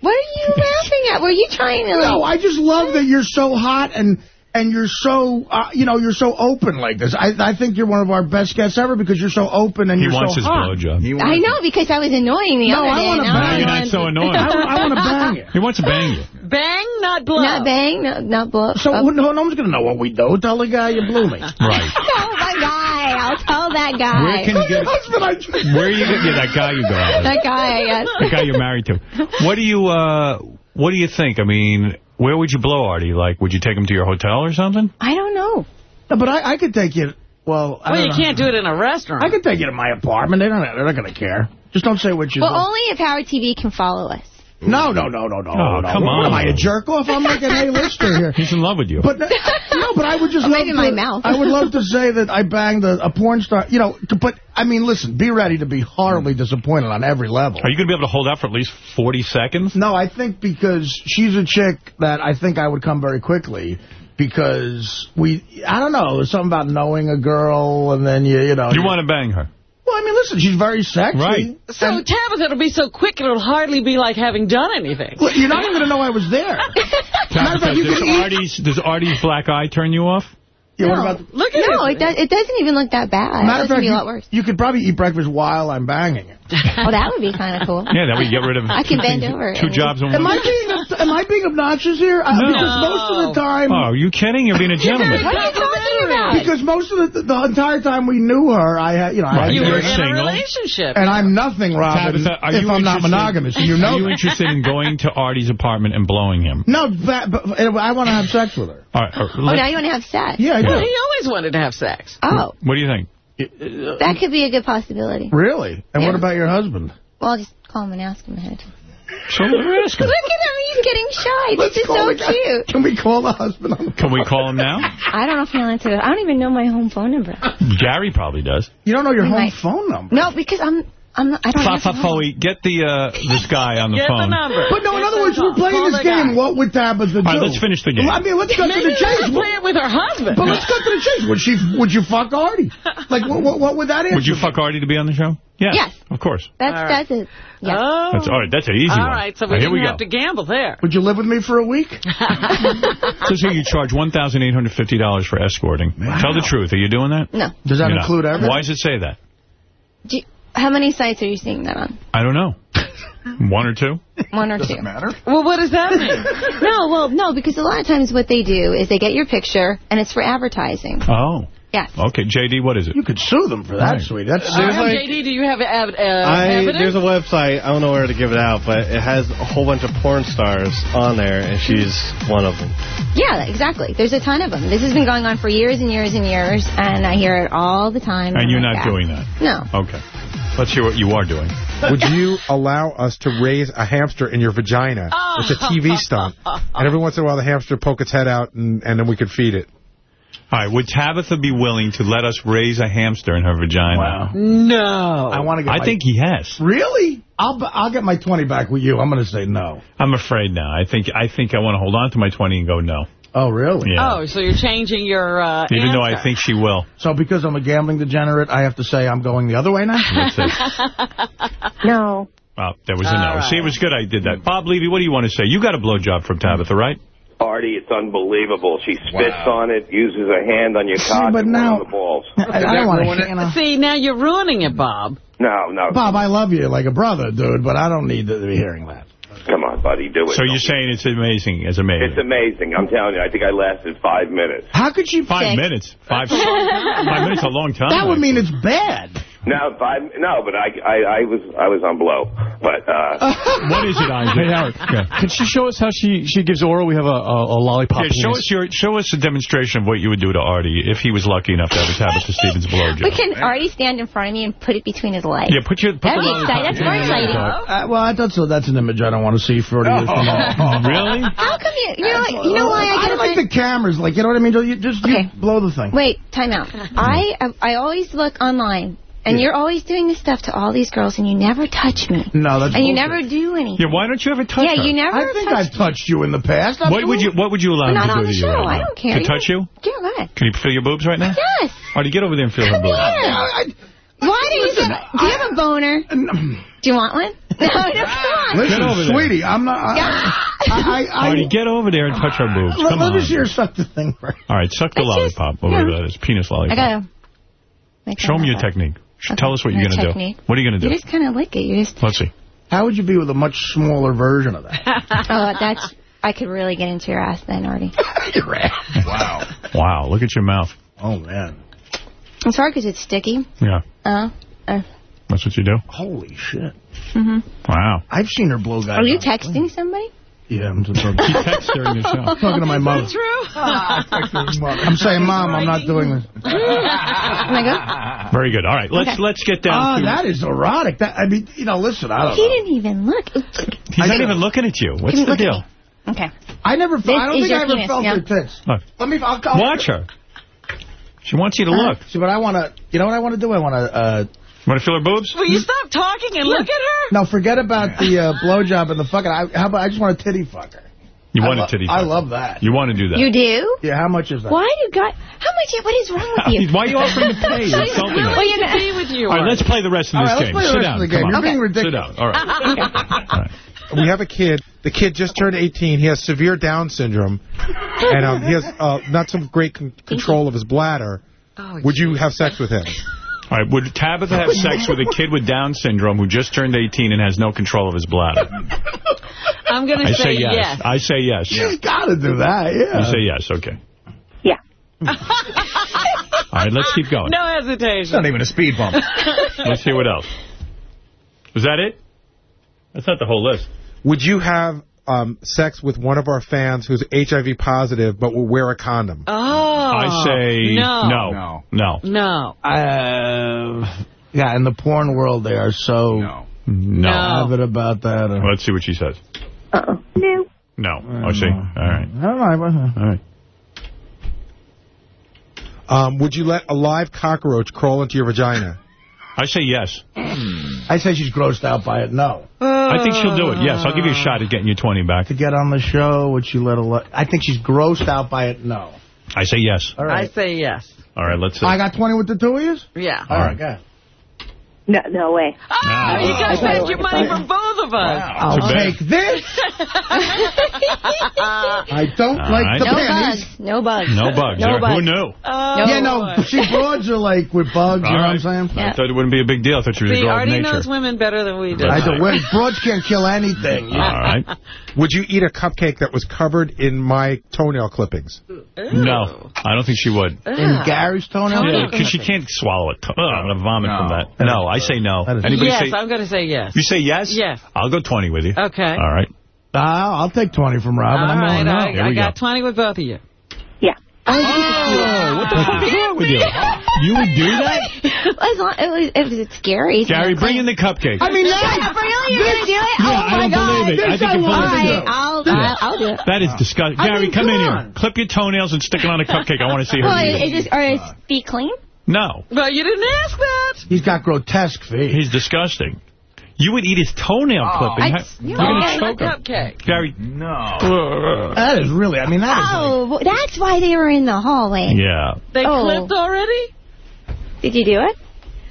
What are you laughing at? Were you trying to? Like, No, I just love that you're so hot and and you're so uh, you know you're so open like this. I I think you're one of our best guests ever because you're so open and He you're wants so his hot. blowjob. I know because I was annoying the No, other I day. wanna Now Now you're not so annoying. I, I want to bang you. He wants to bang you. Bang, not blow. Not bang, no, not blow. So oh. no, no one's gonna know what we do. Tell the guy you blew me. Right. Tell that guy. I'll tell that guy. Where can you get? Husband, I Where you get? Yeah, that guy you go out with. that guy, I guess. The guy you're married to. What do you? uh What do you think? I mean, where would you blow Artie? Like, would you take him to your hotel or something? I don't know. No, but I, I could take you. Well, I Well, don't you know. can't do it in a restaurant. I could take you to my apartment. They don't. They're not gonna care. Just don't say what you. Well, do. only if Howard TV can follow us. No, no, no, no, no. Oh, no. come What on. am I, a jerk off? I'm like an A-lister here. He's in love with you. But no, no, but I would just Or love maybe to, my mouth. I would love to say that I banged a, a porn star. You know, but I mean, listen, be ready to be horribly disappointed on every level. Are you going to be able to hold out for at least 40 seconds? No, I think because she's a chick that I think I would come very quickly. Because we, I don't know, there's something about knowing a girl and then you, you know. You want to bang her? Well, I mean, listen, she's very sexy. Right. So Tabitha, it'll be so quick it'll hardly be like having done anything. Well, You're not even going to know I was there. Matter of fact, you does, can eat- Artie's, does Artie's black eye turn you off? Yeah, what no, about- Look at no, it. it, does, it doesn't even look that bad. Matter it of doesn't fact, be a lot you, worse. you could probably eat breakfast while I'm banging it. Oh, that would be kind of cool. Yeah, that would get rid of I two can bend things- over Two and- jobs in Am one. I being am I being obnoxious here? Uh, No. Because most of the time, Oh, are you kidding? You're being a gentleman. What are you talking about? because most of the the entire time we knew her, I had you know, I had You were in single. a relationship. and I'm nothing, Robin, Tabitha, are if I'm not monogamous. and You know Are you interested in going to Artie's apartment and blowing him? No, but, but I want to have sex with her. All right, all right, Oh, now you want to have sex? Yeah, I do. Well, he always wanted to have sex. Oh, What do you think? That could be a good possibility. Really? And what about your husband? Well, I'll just call him and ask him ahead. So we're asking. Look at him. He's getting shy. Let's This is so cute. Can we call the husband on the Can we call him now? I don't know if he wants to. I don't even know my home phone number. Gary probably does. You don't know your We home might. phone number. No, because I'm. I'm. Not, I don't. Fa answer fa the phone. Foey, get the uh, this guy on the Get the phone. number. But no, in other words, we're playing Call this game. guy. What would Tabitha do? All right, let's finish the game. Well, I mean, let's cut to the chase. she'll play it with her husband. But let's cut to the chase. Would she? Would you fuck Artie? Like, what? What, what would that answer? Would you fuck Artie to be on the show? Yes. Yes. Of course. That's All right. that's it. Yeah. Oh. That's, all right, that's an easy All one. right, so we right, here didn't we have go. to gamble there. Would you live with me for a week? Says here you charge $1,850 for escorting. Tell the truth. Are you doing that? No. Does that You're not. include everything? Why does it say that? Do you, how many sites are you seeing that on? I don't know. One or two? One or two? matter. Well, what does that mean? No, well, no, because a lot of times what they do is they get your picture and it's for advertising. Oh. Yes. Okay, JD, what is it? You could sue them for that, Right. sweetie. That's Uh, There's like- JD, do you have ev- uh, I, evidence? there's a website, I don't know where to give it out, but it has a whole bunch of porn stars on there, and she's one of them. Yeah, exactly. There's a ton of them. This has been going on for years and years and years, and I hear it all the time. And you're not "Yeah." doing that? No. Okay. Let's hear what you are doing. Would you allow us to raise a hamster in your vagina? It's a TV stunt. And every once in a while, the hamster poke its head out, and, and then we could feed it. All right, would Tabitha be willing to let us raise a hamster in her vagina? Wow. No. I want to get. I my- think he has. Really? I'll b- I'll get my 20 back with you. I'm going to say no. I'm afraid now. I think I think I want to hold on to my 20 and go no. Oh, really? Oh, so you're changing your uh, Even though I think she will. So because I'm a gambling degenerate, I have to say I'm going the other way now? That's it. No. Oh, there was a All no. See, it was good I did that. Bob Levy, what do you want to say? You got a blowjob from Tabitha, right? Artie, it's unbelievable. She spits on it, uses her hand on your cock but and now- the balls. I, I don't want to, you. See, now you're ruining it, Bob. No, no. Bob, I love you like a brother, dude, but I don't need to be hearing that. Come on, buddy, do it. So you're saying it's amazing. It's amazing. It's amazing. I'm telling you, I think I lasted five minutes. How could she Five minutes. Five, five minutes a long time. That would mean it's bad. No, five. No, but I, I, I was, I was on blow. But uh, what is it, Isaac? Hey, Howard, can she show us how she, she gives oral? We have a, a, a lollipop. Yeah, show us your show us a demonstration of what you would do to Artie if he was lucky enough to have a Tabitha Stevens blowjob. But can Artie stand in front of me and put it between his legs? Yeah, put your put That'd be exciting. That's more exciting. Uh, well, I thought so. That's an image I don't want to see 40 years from now. really? How come you, you know, what- you know why I I get don't like the cameras. Like, you know what I mean? You just you blow the thing. Wait, time out. I I always look online, and Yeah. you're always doing this stuff to all these girls, and you never touch me. No, that's And you never do anything. Yeah, why don't you ever touch Yeah, her? you never I think touch I've touched you in the past. What would you What would you allow But him not to you? Not on the show. right I don't care. To touch you? Yeah, go ahead. Can you feel your boobs right now? Yes. Artie, get over there and feel her boobs. Yeah. Why do you Listen, get, Do you have a boner? Do you want one? No, no, ah. come on. Listen, Get over there. sweetie, I'm not... I, I, I, Artie, get over there and touch her boobs. Come let on. me see her suck the thing first. All right, suck the Let's just- lollipop, whatever that is. Penis lollipop. I gotta. Show him your technique. Sh- Okay, Tell us what you're going to do. What are you going to do? You do? just kind of lick it. You just. Let's see. How would you be with a much smaller version of that? Oh, that's. I could really get into your ass then, Artie. Wow. Wow, look at your mouth. Oh, man. It's hard because it's sticky. Yeah, Uh. uh that's what you do? Holy shit. Mm -hmm. Wow. I've seen her blow guys. Are you texting somebody? Yeah, I'm just talking. He texts during the show. talking to my mother. True. I'm saying, Mom, I'm not doing this. Am I good? Very good. All right, let's Okay. let's get down Ah, to... that is erotic. That I mean, you know, listen, I don't He know. didn't even look. He's not even looking at you. What's the deal? Okay. I never. This I don't think I ever penis, felt yeah. her tits. Look, Let me. I'll, I'll, watch her. She wants you to look. See, but I want to. You know what I want to do? I want to. Uh, Want to feel her boobs? Will you stop talking and look at her? no, forget about the uh, blowjob and the fucking. I, how about I just want a titty fucker? You I want lo- a titty I love that. You want to do that? You do? Yeah, how much is that? Why do you got? How much? What is wrong with you? Why are you offering to pay? You're insulting her. Well, you know, Be with you. All right, let's play the rest of All this right, game. play Sit down. the game. You're on. being Sit ridiculous. down. All right. All right. We have a kid. The kid just turned 18. He has severe Down syndrome, and um, he has uh, not some great con control of his bladder. Oh, Would you have sex with him? All right, would Tabitha have sex with a kid with Down syndrome who just turned 18 and has no control of his bladder? I'm going to say yes. I say yes. She's got to do that. yeah. You Yeah. say yes, okay. Yeah. All right, let's keep going. No hesitation. It's not even a speed bump. Let's see what else. Was that it? That's not the whole list. Would you have um, sex with one of our fans who's HIV positive but will wear a condom? Oh. I say no. no. No. No. Uh, yeah, in the porn world, they are so No. avid about that. Uh, Let's see what she says. Uh-oh. No. No. Oh, see. All right. All right. All right. Um, would you let a live cockroach crawl into your vagina? I say yes. I say she's grossed out by it. No. I think she'll do it. Yes, I'll give you a shot at getting your 20 back. To get on the show, would she let her... Let, I think she's grossed out by it. No. I say yes. All right. I say yes. All right, let's oh, see. I got 20 with the two of you? Yeah. All right, go ahead. No, no way. Oh, you guys I saved your money for both of us. I'll Too take this. I don't All like right. the no panties. bugs. No bugs. No bugs. No Who knew? Oh, yeah, no, boy. she broads are like with bugs, you know right. what I'm saying? I thought it wouldn't be a big deal. I thought she was a See, girl of Artie nature. knows women better than we do. I do. Well, broads can't kill anything. All right. Would you eat a cupcake that was covered in my toenail clippings? No, I don't think she would. In Gary's toenail? Yeah, because she can't swallow it. Ugh, I'm going to vomit from that. No, I say no. That is- Anybody yes, say... I'm going to say yes. You say yes? Yes. I'll go 20 with you. Okay. All right. Uh, I'll take 20 from Robin. All I'm right, going. I, Here I we got go. 20 with both of you. Yeah. Oh, what the fuck is wrong with you? You would do that? As long, it was, it was scary. Gary, bring in the cupcake. I mean, Yeah, that, really? You're going to do it? Yeah, oh, I my don't God. believe it. I think you're want full of to it. do. I'll, I'll, I'll do it. That is disgusting. I Gary, mean, come in come here. Clip your toenails and stick it on a cupcake. I want to see her Well, eat is, it. this, are his feet clean? No. Well, you didn't ask that. He's got grotesque feet. He's disgusting. You would eat his toenail oh, clipping. I- How- you You're going to choke him. Cupcake. Gary. No. That is really, I mean, that is... Oh, that's why they were in the hallway. Yeah. They Oh. clipped already? Did you do it?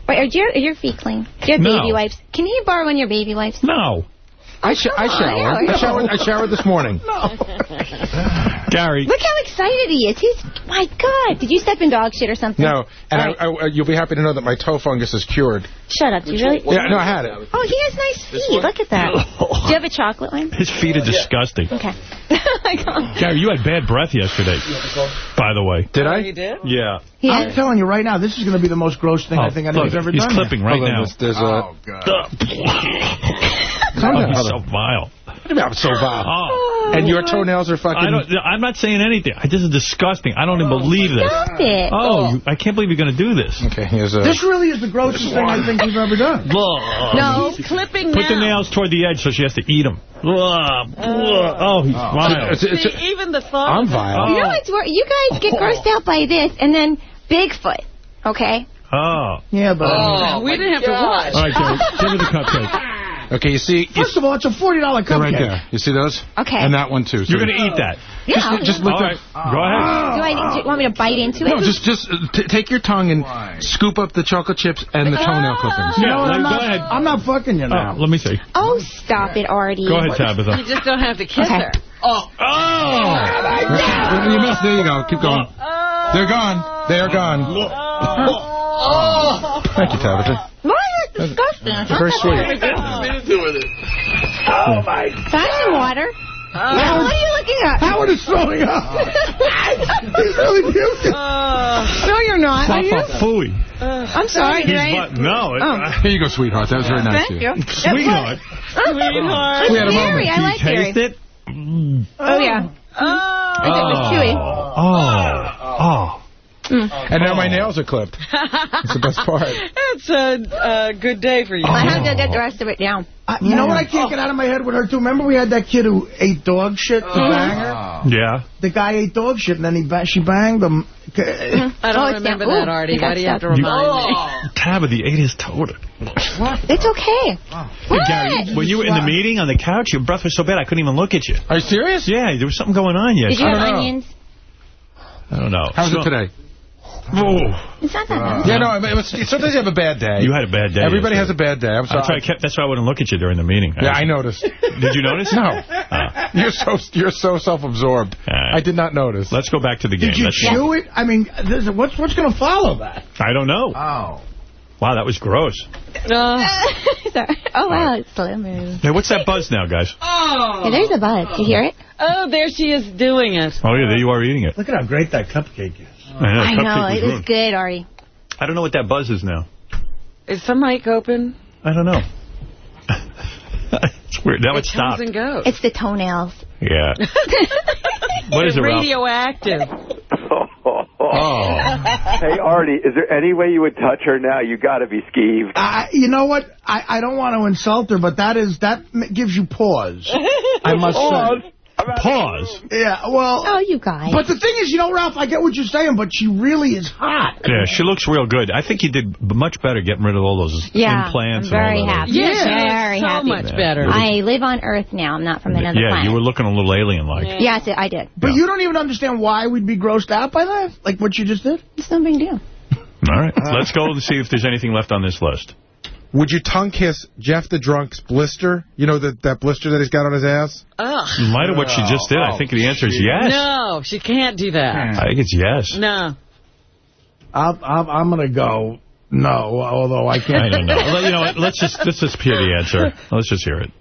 Wait, are your, are your feet clean? Do you have No. baby wipes? Can you borrow one of your baby wipes? No. I, sh I showered. I showered. I showered this morning. no. Gary. Look how excited he is. He's, my God. Did you step in dog shit or something? No, and All right. I, I, uh, you'll be happy to know that my toe fungus is cured. Shut up. Do you really? Yeah, no, I had it. Oh, he has nice feet. Look at that. Do you have a chocolate one? His feet are disgusting. Okay. Gary, you had bad breath yesterday, by the way. Did I? You did? Yeah. I'm telling you right now, this is going to be the most gross thing I Oh, think I've ever done. he's done. clipping right Hold on, now. There's, there's Oh, a... Oh, he's so vile. I'm so oh. vile. Oh. And your toenails are fucking... I don't, I'm not saying anything. I, this is disgusting. I don't even oh, believe this. Stop it. Oh, oh, you, I can't believe you're going to do this. Okay, here's a... This really is the grossest thing I think we've ever done. No, he's clipping Put the nails toward the edge so she has to eat them. Oh, he's vile. It's, it's, See, even the thought I'm of it. vile. You know what's wor- You guys get grossed out by this, and then Bigfoot, okay? Oh. Yeah, but... Oh, we didn't have to watch. All right, Gary, give me the cupcake. Okay, you see... You, First of all, it's a $40 they're cupcake. right there. You see those? Okay. And that one, too. So You're going to eat that. Yeah. Just, just lift All up- right, go ahead. do, I, do you want me to bite into it? No, just just uh, t take your tongue and scoop up the chocolate chips and the toenail clippings. You know what? I'm go not, ahead. I'm not fucking you Oh, now. let me see. Oh, stop it, Artie. Go ahead, Tabitha. You just don't have to kiss Okay. her. Oh. Oh! You missed. There you go. Keep going. They're gone. They are gone. Oh. Thank you, Tabitha. Why is this disgusting? It's not Very that sweet. bad. Oh, my Fashion water. Now, what are you looking at? Howard is throwing up. He's really puking. no, you're not. Are you? Fooey. Uh, I'm sorry. Did He's I? what? No. Oh. it- Oh. Here you go, sweetheart. That was very nice Thank of you. you. Sweetheart. Sweetheart. We had a Gary, moment. I Do you like Gary. taste it? Oh, yeah. Oh. It was oh. chewy. Oh. Oh. oh. Mm. And now my oh. nails are clipped. That's the best part. It's a, a good day for you. I have to get the rest of it down. I, you know what I can't oh. get out of my head with her, too? Remember we had that kid who ate dog shit to uh-huh. bang her? Yeah. The guy ate dog shit, and then he ba she banged him. Mm-hmm. I don't Oh, remember down. that, Ooh, Artie. you got Why do you have to stuff. remind me? Oh. Tabitha ate his toenail. It's okay. Hey, Gary, when you were in the meeting on the couch, your breath was so bad I couldn't even look at you. Are you serious? Yeah, there was something going on Did you have I don't know. onions? I don't know. How's So- it today? Oh. It's not that bad. Yeah, no, I mean, was, sometimes you have a bad day. You had a bad day. Everybody has a bad day. I'm sorry. That's why, I kept, that's why I wouldn't look at you during the meeting. Yeah, I noticed. Did you notice? No. Ah. You're so you're so self-absorbed. right. I did not notice. Let's go back to the game. Did you Let's- chew it? I mean, this, what's what's going to follow that? I don't know. Oh. Wow, that was gross. Uh, Oh, wow. It's slow move. Hey, what's that buzz now, guys? oh. Hey, there's a buzz. Do you hear it? Oh, there she is doing it. Oh, yeah, there you are eating it. Look at how great that cupcake is. I know, I know. cupcake It was was good, Ari. I don't know what that buzz is now. Is the mic open? I don't know. it's weird. Now it, it stopped. comes and goes. It's the toenails. Yeah. What is it's it, Ralph? radioactive. Oh. Hey, Artie, is there any way you would touch her now? You got to be skeeved. I, you know what? I, I don't want to insult her, but that is that gives you pause. I must say. Pause. Yeah, well. Oh, you guys. But the thing is, you know, Ralph, I get what you're saying, but she really is hot. Yeah, she looks real good. I think you did much better getting rid of all those Yeah, implants. I'm very and all that. happy. Yeah, very happy. so happy. much better. I live on Earth now. I'm not from another Yeah, planet. you were looking a little alien-like. Yes, I did. But you don't even understand why we'd be grossed out by that? Like what you just did? It's no big deal. All right, let's go and see if there's anything left on this list. Would you tongue kiss Jeff the Drunk's blister? You know that that blister that he's got on his ass? Ugh. In light of what she just did, I think the answer is yes. No, she can't do that. I think it's yes. No. I'll, I'll, I'm going to go no, although I can't. I don't know. Well, You know what? Let's just let's just hear the answer. Let's just hear it.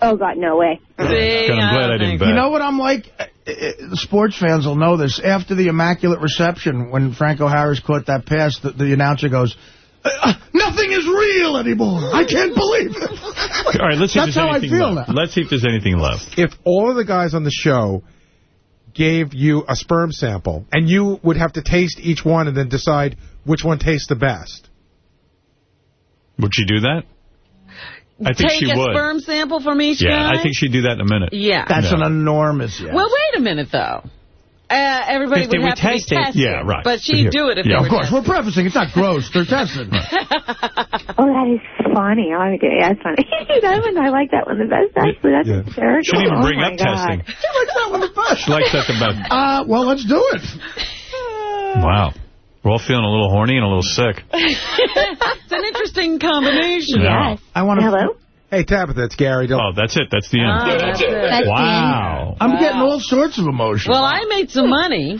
Oh, God, no way. See, I'm glad I didn't bet. You know what I'm like? Uh, uh, Sports fans will know this. After the Immaculate Reception, when Franco Harris caught that pass, the, the announcer goes, uh, nothing is real anymore. I can't believe it. All right, let's see That's if how there's I anything feel left. now. Let's see if there's anything left. If all of the guys on the show gave you a sperm sample, and you would have to taste each one and then decide which one tastes the best. Would she do that? I think Take she a would. sperm sample from each yeah, guy? I think she'd do that in a minute. Yeah. That's Yeah. an enormous yes. Well, wait a minute, though. Uh, everybody would were have to be tested. tested. Yeah, right. But she'd do it if yeah, they of were course. We're prefacing. It's not gross. They're tested. Oh, that is funny. Oh, yeah, that's funny. that one, I like that one the best, actually. That's hysterical. Shouldn't even oh, bring my up God. testing. She likes that one the best. She likes that the best. Uh, well, let's do it. Wow. We're all feeling a little horny and a little sick. it's an interesting combination. Yeah. I want to. Hello? Hey, Tabitha, it's Gary. Don't... Oh, that's it. That's the end. Ah, that's it. That's the wow. I'm getting all sorts of emotions. Well, I made some money.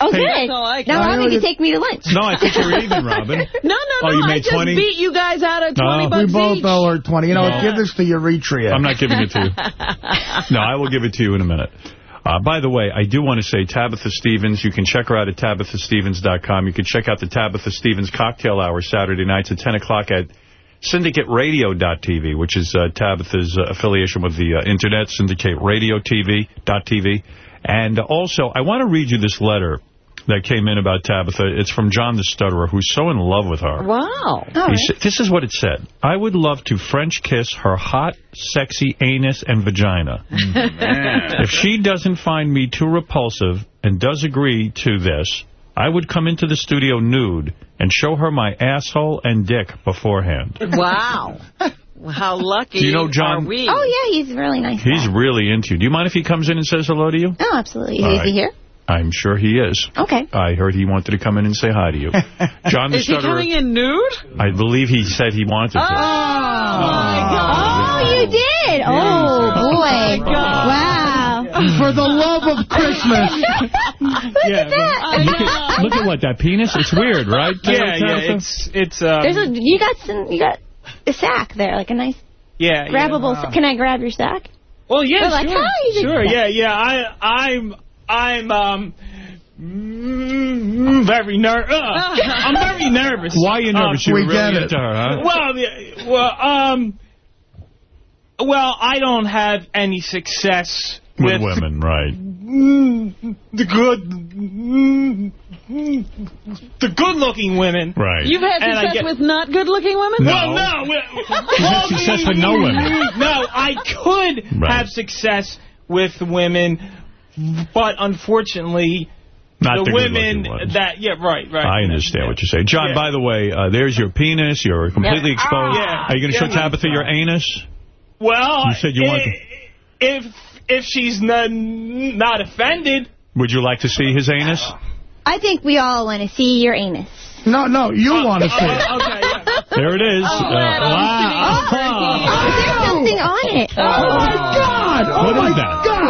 Oh, Hey. good. That's all I Now got. Robin can take me to lunch. No, I think you're even, Robin. No, no, Oh, no. you I made just 20? beat you guys out of 20 No. bucks we both each. owe her 20. You know, No. give this to Euretria. I'm not giving it to you. No, I will give it to you in a minute. Uh, by the way, I do want to say Tabitha Stevens. You can check her out at TabithaStevens.com. You can check out the Tabitha Stevens Cocktail Hour Saturday nights at 10 o'clock at syndicateradio.tv, which is uh, Tabitha's uh, affiliation with the uh, Internet, syndicateradiotv.tv. And also, I want to read you this letter that came in about Tabitha. It's from John the Stutterer, who's so in love with her. Wow. He sa- this is what it said. I would love to French kiss her hot, sexy anus and vagina. if she doesn't find me too repulsive and does agree to this, I would come into the studio nude and show her my asshole and dick beforehand. Wow. How lucky Do you know John- are we? Oh, yeah, he's really nice He's guy. really into you. Do you mind if he comes in and says hello to you? Oh, absolutely. All Is right. he here? I'm sure he is. Okay. I heard he wanted to come in and say hi to you. John the Is he Stutterer, coming in nude? I believe he said he wanted to. Oh, my oh, God. Oh, you did? Oh, boy. Oh, wow. For the love of Christmas. Look at that. Look at, look at what, that penis? It's weird, right? Yeah, uh, yeah, it's it's um, There's a, you got some, you got a sack there, like a nice yeah, grabbable. Yeah. sa- Can I grab your sack? Well, yeah, They're sure, "Hi, you sure, yeah, yeah. I I'm I'm um. mm, Very ner- uh, I'm very nervous. Why are you nervous? you we were get it. into her, huh? Well, well, um, well, I don't have any success With women, right. mm, the good, the good-looking women. Right. You've had success get- with not good-looking women? Well, no. She's had success with no women. No, I could Right. have success with women, but unfortunately, Not the, the women good-looking ones. that, yeah, right, right. I understand what you're saying. John, Yeah. by the way, uh, there's your penis. You're completely Yeah. exposed. Yeah. Are you going to show Tabitha your anus? Well, You said you i- want to- If if she's not, not offended, Would you like to see his anus? I think we all want to see your anus. No, no, you oh, want to oh, see it. okay, yeah. There it is. Oh, Uh, wow. Oh, there's something on it. Oh, my God. Oh, What my is that? God.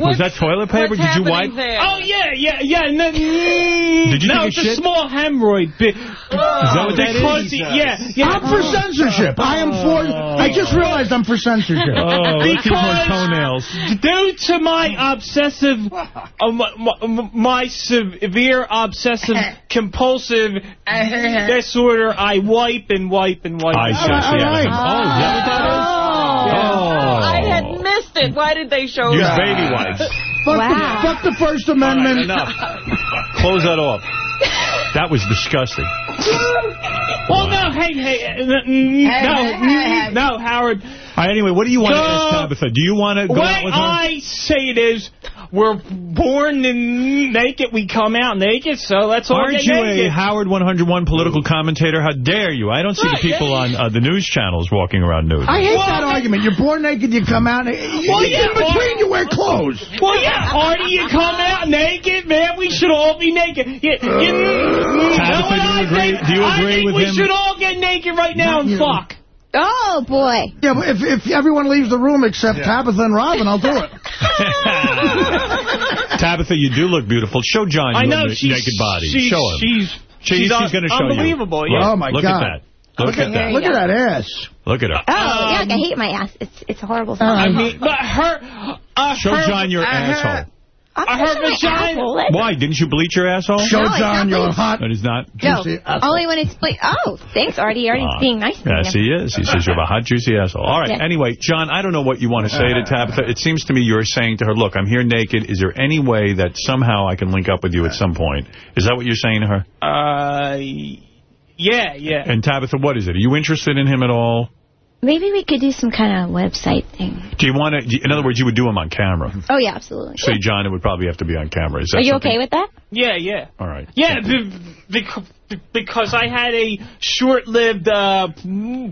Was that toilet paper? What's Did you wipe? There? Oh yeah, yeah, yeah. No, Did you no, take a it's a small hemorrhoid. Bit. Is that what that because is? he- yeah, yeah. I'm for censorship. I am for... I just realized I'm for censorship. Oh, look my Because- toenails. Due to my obsessive, uh, my, my, my severe obsessive compulsive disorder, I wipe and wipe and wipe. I see. All right, I see. Oh, is that what that is? Oh. I had Oh. missed it. Why did they show Use that? baby wipes. Fuck, Wow. the, fuck the First All right, Amendment. enough. Close that off. That was disgusting. Well, no, hey, hey, uh, n- n- no, no, Howard. All right, anyway, what do you want to ask Go- Tabitha? Do you want to go What out with her? I say it is, we're born naked, we come out naked, so let's all Aren't get you a Howard 101 political commentator? How dare you? I don't see the people yeah. on uh, the news channels walking around nude. I hate Well, that argument. You're born naked, you come out. You, Well, yeah, in between, or- you wear clothes. Well, yeah, Artie, you come out naked, man. We should all be naked. You, you, you know Tabitha, what do you I agree- think? do you I agree think with we him? should all get naked right now and you. fuck. Oh, boy. Yeah, but if, if everyone leaves the room except Tabitha and Robin, I'll do it. Tabitha, you do look beautiful. Show John I your know naked body. She's, show him. She's She's, she's, she's going to show unbelievable. you. Yeah. Oh, my Look God. at that. Look Okay, at there that. you Look at that ass. Look at her. Oh, Um, yuck, I hate my ass. It's it's a horrible thing. I mean, but her, uh, Show her, John your uh, asshole. Her, I'm I not heard showing my vagina- Why? Didn't you bleach your asshole? Show No, John not your bleach. hot, That is not. No, juicy asshole. only when it's... Like, oh, thanks, Artie. Artie's Ah, being nice to me. Yes, he is. He says you have a hot, juicy asshole. All right. Yeah. Anyway, John, I don't know what you want to say to Tabitha. It seems to me you're saying to her, look, I'm here naked. Is there any way that somehow I can link up with you at some point? Is that what you're saying to her? Uh, yeah, yeah. And Tabitha, what is it? Are you interested in him at all? Maybe we could do some kind of website thing. Do you want to, in other words, you would do them on camera. Oh, yeah, absolutely. Say, John, it would probably have to be on camera. Is that Are you something- okay with that? Yeah, yeah. All right. Yeah, because, because I had a short-lived uh,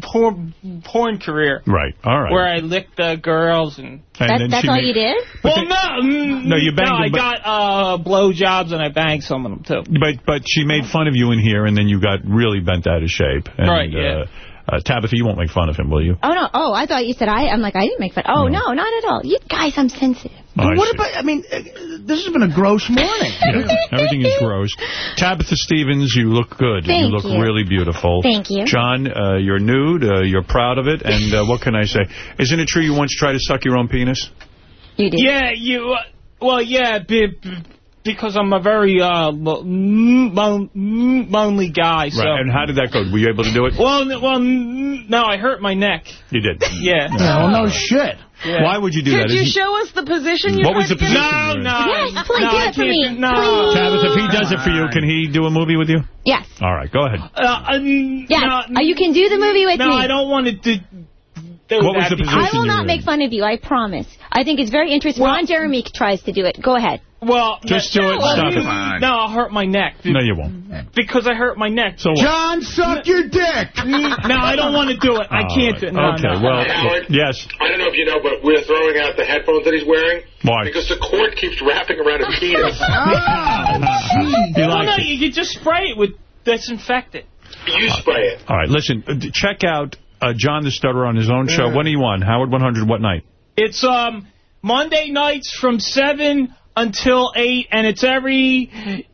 porn, porn career. Right. All right. Where I licked uh, girls and... And That- that's all made- you did? Well, no. mm, No, you banged No, them, I got uh, blowjobs and I banged some of them, too. But but she made fun of you in here, and then you got really bent out of shape. And, Right, yeah. Uh, uh, Tabitha, you won't make fun of him, will you? Oh, no. Oh, I thought you said I... I'm like, I didn't make fun. Oh, no, not at all. You guys, I'm sensitive. I what see. about, I mean, uh, this has been a gross morning. Yeah, everything is gross. Tabitha Stevens, you look good. Thank you look you. really beautiful. Thank you. John, uh, you're nude. Uh, you're proud of it. And uh, what can I say? Isn't it true you once tried to suck your own penis? You did. Yeah, you... Uh, well, yeah, be, be- because I'm a very uh, lo- mon- lonely guy. So. Right. And how did that go? Were you able to do it? Well, well, no, I hurt my neck. You did. Yeah. Oh, no shit. Yeah. Why would you do that? Could you Isn't- show us the position you What was the position? No, no. Yes, please no, do I it for can't me. do- No. Tabitha, if he does it for you, can he do a movie with you? Yes. All right, go ahead. Uh, um, Yes. no, Uh, you can do the movie with no, me. I don't want to do, do What was the position I will not make in? fun of you, I promise. I think it's very interesting. Well- Ron Jeremy tries to do it. Go ahead. Well, Just do it and well, stop it. No, I'll hurt my neck. No, you won't. Because I hurt my neck. So what? John, suck your dick. No, I don't want to do it. I All can't right. do it. No, okay, no. well, Howard? yes. I don't know if you know, but we're throwing out the headphones that he's wearing. Why? Because the cord keeps wrapping around his penis. He Well, likes no, it. you can just spray it with disinfectant. You spray it. All right, listen, uh, check out uh, John the Stutterer on his own show. When are you on? Howard 100, what night? It's um Monday nights from seven until eight, and it's every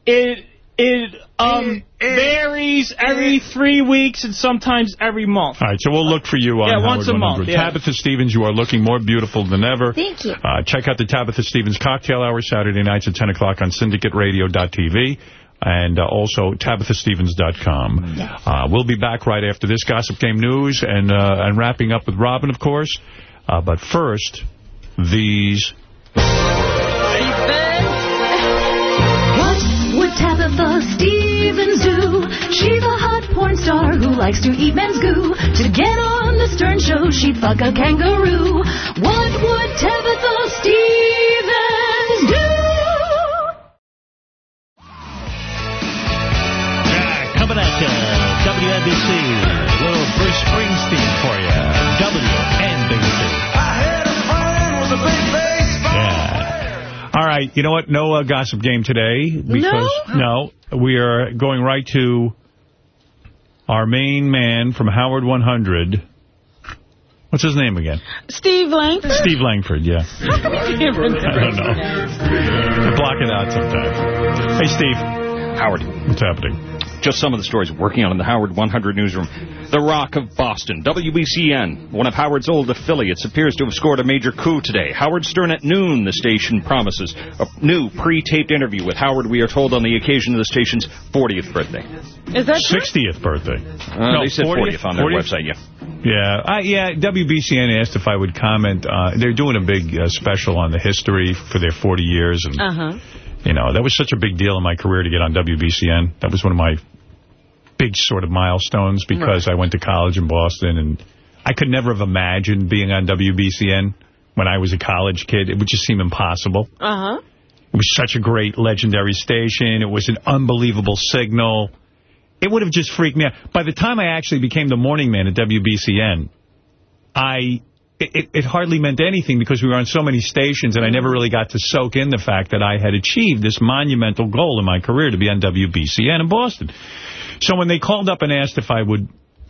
it it um varies every three weeks and sometimes every month. All right, so we'll look for you on Yeah, Howard once a 100. month, yeah. Tabitha Stevens, you are looking more beautiful than ever. Thank you. Uh, check out the Tabitha Stevens Cocktail Hour Saturday nights at 10 o'clock on syndicateradio.tv and uh, also tabithastevens.com. Uh, we'll be back right after this Gossip Game News and, uh, and wrapping up with Robin, of course. Uh, but first, these... would Tabitha Stevens do? She's a hot porn star who likes to eat men's goo. To get on the Stern Show, she'd fuck a kangaroo. What would Tabitha Stevens do? Yeah, coming at you, WNBC. Little Bruce Springsteen for you. All right, you know what? No uh, Gossip Game today. Because, no? we are going right to our main man from Howard 100. What's his name again? Steve Langford? Steve Langford, yeah. How come you can't remember I don't know. name? I block it out sometimes. Hey, Steve. Howard. What's happening? Just some of the stories working on in the Howard 100 newsroom. The Rock of Boston, WBCN, one of Howard's old affiliates, appears to have scored a major coup today. Howard Stern at noon, the station promises. A new pre-taped interview with Howard, we are told, on the occasion of the station's 40th birthday. Is that 60th birthday. Uh, they said 40th, on their 40th? website, yeah. Yeah, I, yeah. WBCN asked if I would comment. Uh, they're doing a big uh, special on the history for their 40 years, and Uh-huh. You know that was such a big deal in my career to get on WBCN. That was one of my big sort of milestones because I went to college in Boston, and I could never have imagined being on WBCN when I was a college kid. It would just seem impossible. Uh-huh. It was such a great, legendary station. It was an unbelievable signal. It would have just freaked me out. By the time I actually became the morning man at WBCN, I it, it hardly meant anything because we were on so many stations and I never really got to soak in the fact that I had achieved this monumental goal in my career to be on WBCN in Boston. So when they called up and asked if I would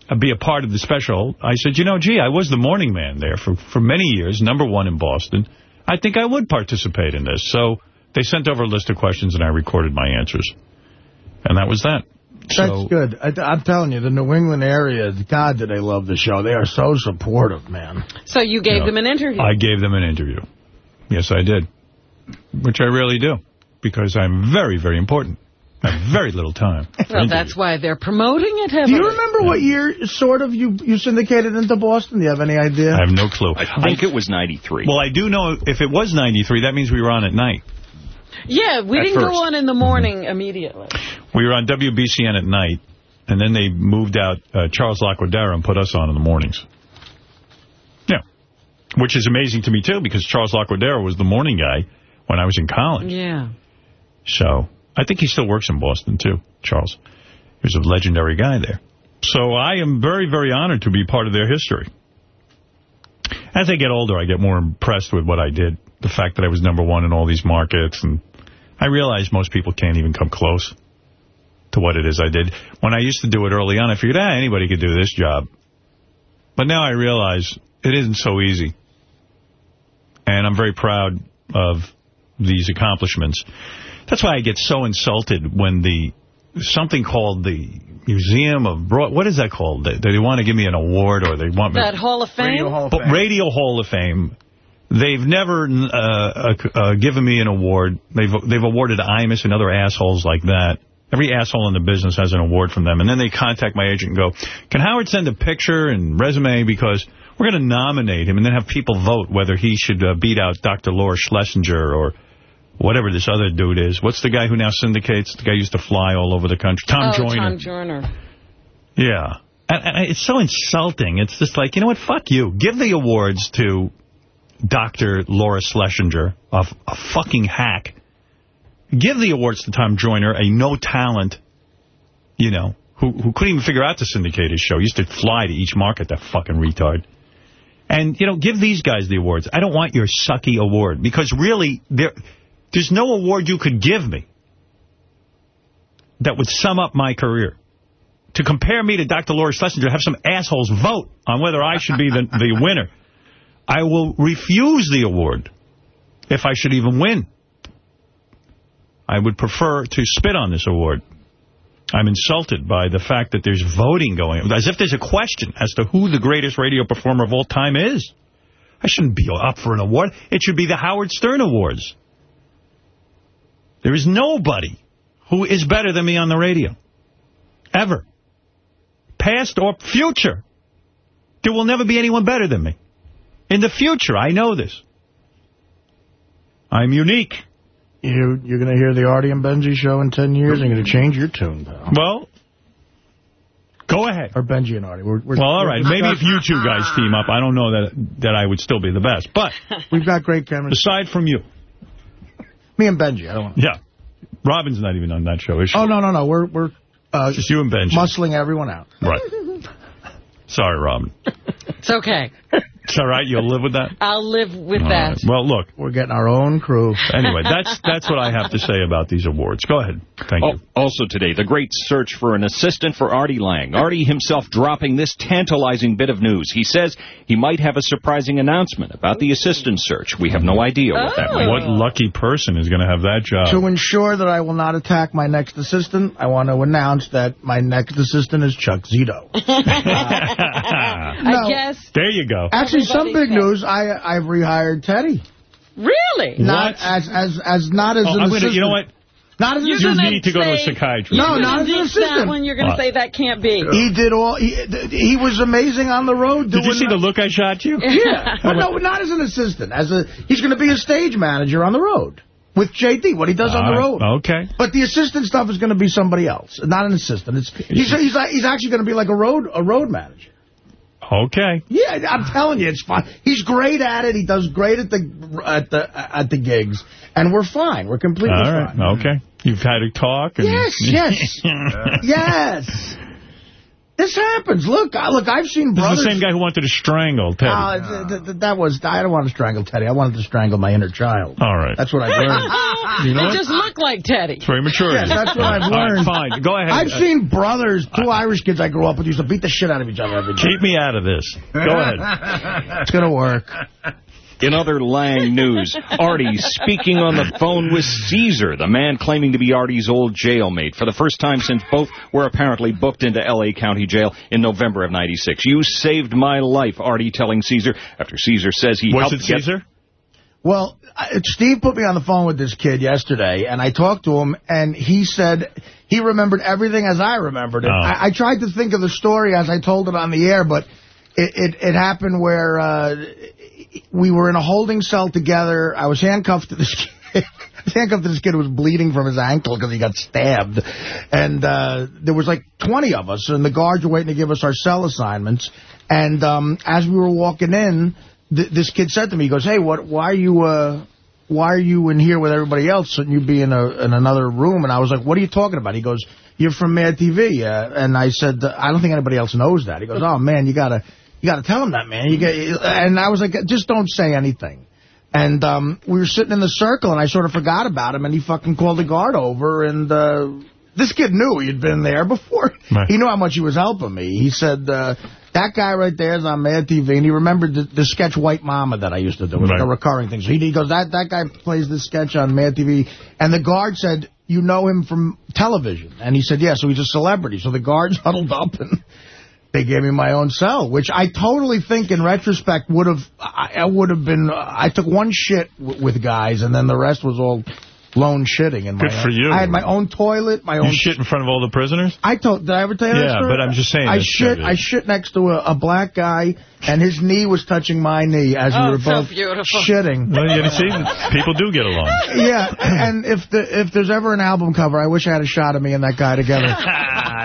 uh, be a part of the special, I said, you know, gee, I was the morning man there for, for many years, number one in Boston. I think I would participate in this. So they sent over a list of questions and I recorded my answers. And that was that. That's good. I, I'm telling you, the New England area, God, do they love the show. They are so supportive, man. So you gave No. them an interview. I gave them an interview. Yes, I did. Which I really do. Because I'm very, very important. I have very little time. well, that's why they're promoting it heavily. Do you remember what year, sort of, you, you syndicated into Boston? Do you have any idea? I have no clue. I think it was 93. Well, I do know if it was 93, that means we were on at night. Yeah, we At didn't first. go on in the morning immediately. We were on WBCN at night, and then they moved out uh, Charles Laquidara and put us on in the mornings. Yeah. Which is amazing to me, too, because Charles Laquidara was the morning guy when I was in college. Yeah. So I think he still works in Boston, too, Charles. He was a legendary guy there. So I am very, very honored to be part of their history. As I get older, I get more impressed with what I did. The fact that I was number one in all these markets. And I realize most people can't even come close to what it is I did. When I used to do it early on, I figured, ah, anybody could do this job. But now I realize it isn't so easy. And I'm very proud of these accomplishments. That's why I get so insulted when the something called the Museum of Broad... What is that called? They, they want to give me an award or they want me... That Hall of Fame? Radio Hall of Fame. Radio Hall of Fame. They've never uh, uh, given me an award. They've they've awarded Imus and other assholes like that. Every asshole in the business has an award from them. And then they contact my agent and go, can Howard send a picture and resume because we're going to nominate him and then have people vote whether he should uh, beat out Dr. Laura Schlesinger or whatever this other dude is. What's the guy who now syndicates? The guy used to fly all over the country. Tom oh, Joyner. Tom Joyner. Yeah. And, and it's so insulting. It's just like, you know what? Fuck you. Give the awards to Dr. Laura Schlesinger, a, a fucking hack. Give the awards to Tom Joyner, a no-talent, you know, who, who couldn't even figure out to syndicate his show. He used to fly to each market, that fucking retard. And, you know, give these guys the awards. I don't want your sucky award. Because really, there, there's no award you could give me that would sum up my career. To compare me to Dr. Laura Schlesinger, have some assholes vote on whether I should be the, the winner. I will refuse the award if I should even win. I would prefer to spit on this award. I'm insulted by the fact that there's voting going on, as if there's a question as to who the greatest radio performer of all time is. I shouldn't be up for an award. It should be the Howard Stern Awards. There is nobody who is better than me on the radio. Ever. Past or future. There will never be anyone better than me. In the future, I know this. I'm unique. You, you're going to hear the Artie and Benji show in 10 years, and you're going to change your tune, pal. Well, go ahead. Or Benji and Artie. We're, we're, well, all right. Maybe if you two guys team up, I don't know that that I would still be the best. But we've got great chemistry. Aside from you. Me and Benji. I don't want Yeah. Robin's not even on that show, is she? Oh, no, no, no. We're, we're uh, just you and Benji. Muscling everyone out. Right. Sorry, Robin. It's okay. It's all right. You'll live with that? I'll live with All that. right. Well, look. We're getting our own crew. Anyway, that's that's what I have to say about these awards. Go ahead. Thank Oh, you. also today, the great search for an assistant for Artie Lange. Artie himself dropping this tantalizing bit of news. He says he might have a surprising announcement about the assistant search. We have no idea what that oh. might What lucky person is going to have that job? To ensure that I will not attack my next assistant, I want to announce that my next assistant is Chuck Zito. I guess. There you go. Actually, some big Everybody's news. I I've rehired Teddy. Really? Not as as as not as Oh, an I'm gonna- assistant. you know what? Not as an You're You need to go to a psychiatrist. No, not as an assistant. That one, you're going to What? say that can't be. He did all. He, he was amazing on the road. Did you doing see the look I shot you? Yeah, but no, not as an assistant. As a, he's going to be a stage manager on the road with JD. What he does on the ah, road. Okay. But the assistant stuff is going to be somebody else, not an assistant. It's he's he's, he's actually going to be like a road a road manager. Okay. Yeah, I'm telling you, it's fine. He's great at it. He does great at the at the at the gigs, and we're fine. We're completely All right. fine. Okay. You've had a talk. And Yes, yes, yes. This happens. Look, I, look, I've seen This brothers. is the same guy who wanted to strangle Teddy. Uh, th th th that was. I don't want to strangle Teddy. I wanted to strangle my inner child. All right. That's what I learned. You know what? just look like Teddy. It's very mature. Yes, that's what I've All right, learned. fine. Go ahead. I've Uh, seen brothers, two Irish kids I grew up with, used to beat the shit out of each other every day. Keep me out of this. Go ahead. It's going to work. In other Lange news, Artie speaking on the phone with Caesar, the man claiming to be Artie's old jailmate, for the first time since both were apparently booked into L.A. County Jail in November of 96. You saved my life, Artie telling Caesar, after Caesar says he Was helped it Caesar? Well, Steve put me on the phone with this kid yesterday, and I talked to him, and he said he remembered everything as I remembered it. Oh. I, I tried to think of the story as I told it on the air, but it, it, it happened where uh, we were in a holding cell together. I was handcuffed to this kid. Handcuffed to this kid was bleeding from his ankle because he got stabbed. And uh, there was like 20 of us, and the guards were waiting to give us our cell assignments. And um, as we were walking in, th this kid said to me, he goes, hey, what? why are you... Uh, why are you in here with everybody else? Shouldn't you be in a in another room? And I was like, what are you talking about? He goes, you're from Mad TV. Uh, and I said, I don't think anybody else knows that. He goes, oh, man, you got to you got to tell him that, man. You get, And I was like, just don't say anything. And um, we were sitting in the circle, and I sort of forgot about him, and he fucking called the guard over, and uh, this kid knew he had been there before. Right. He knew how much he was helping me. He said, uh, that guy right there is on Mad TV, and he remembered the, the sketch White Mama that I used to do. It was like a recurring thing. So he, he goes, that, that guy plays this sketch on Mad TV. And the guard said, you know him from television. And he said, yeah, so he's a celebrity. So the guards huddled up and they gave me my own cell, which I totally think in retrospect would have, I, I would have been, I took one shit with guys and then the rest was all lone shitting. In Good my for you. I had my own toilet, my You own shit in front of all the prisoners? I told. Did I ever tell you that Yeah, but I'm just saying I shit. I shit next to a, a black guy, and his knee was touching my knee as Oh, we were both beautiful. shitting. Well, you see, people do get along. yeah, and if the if there's ever an album cover, I wish I had a shot of me and that guy together.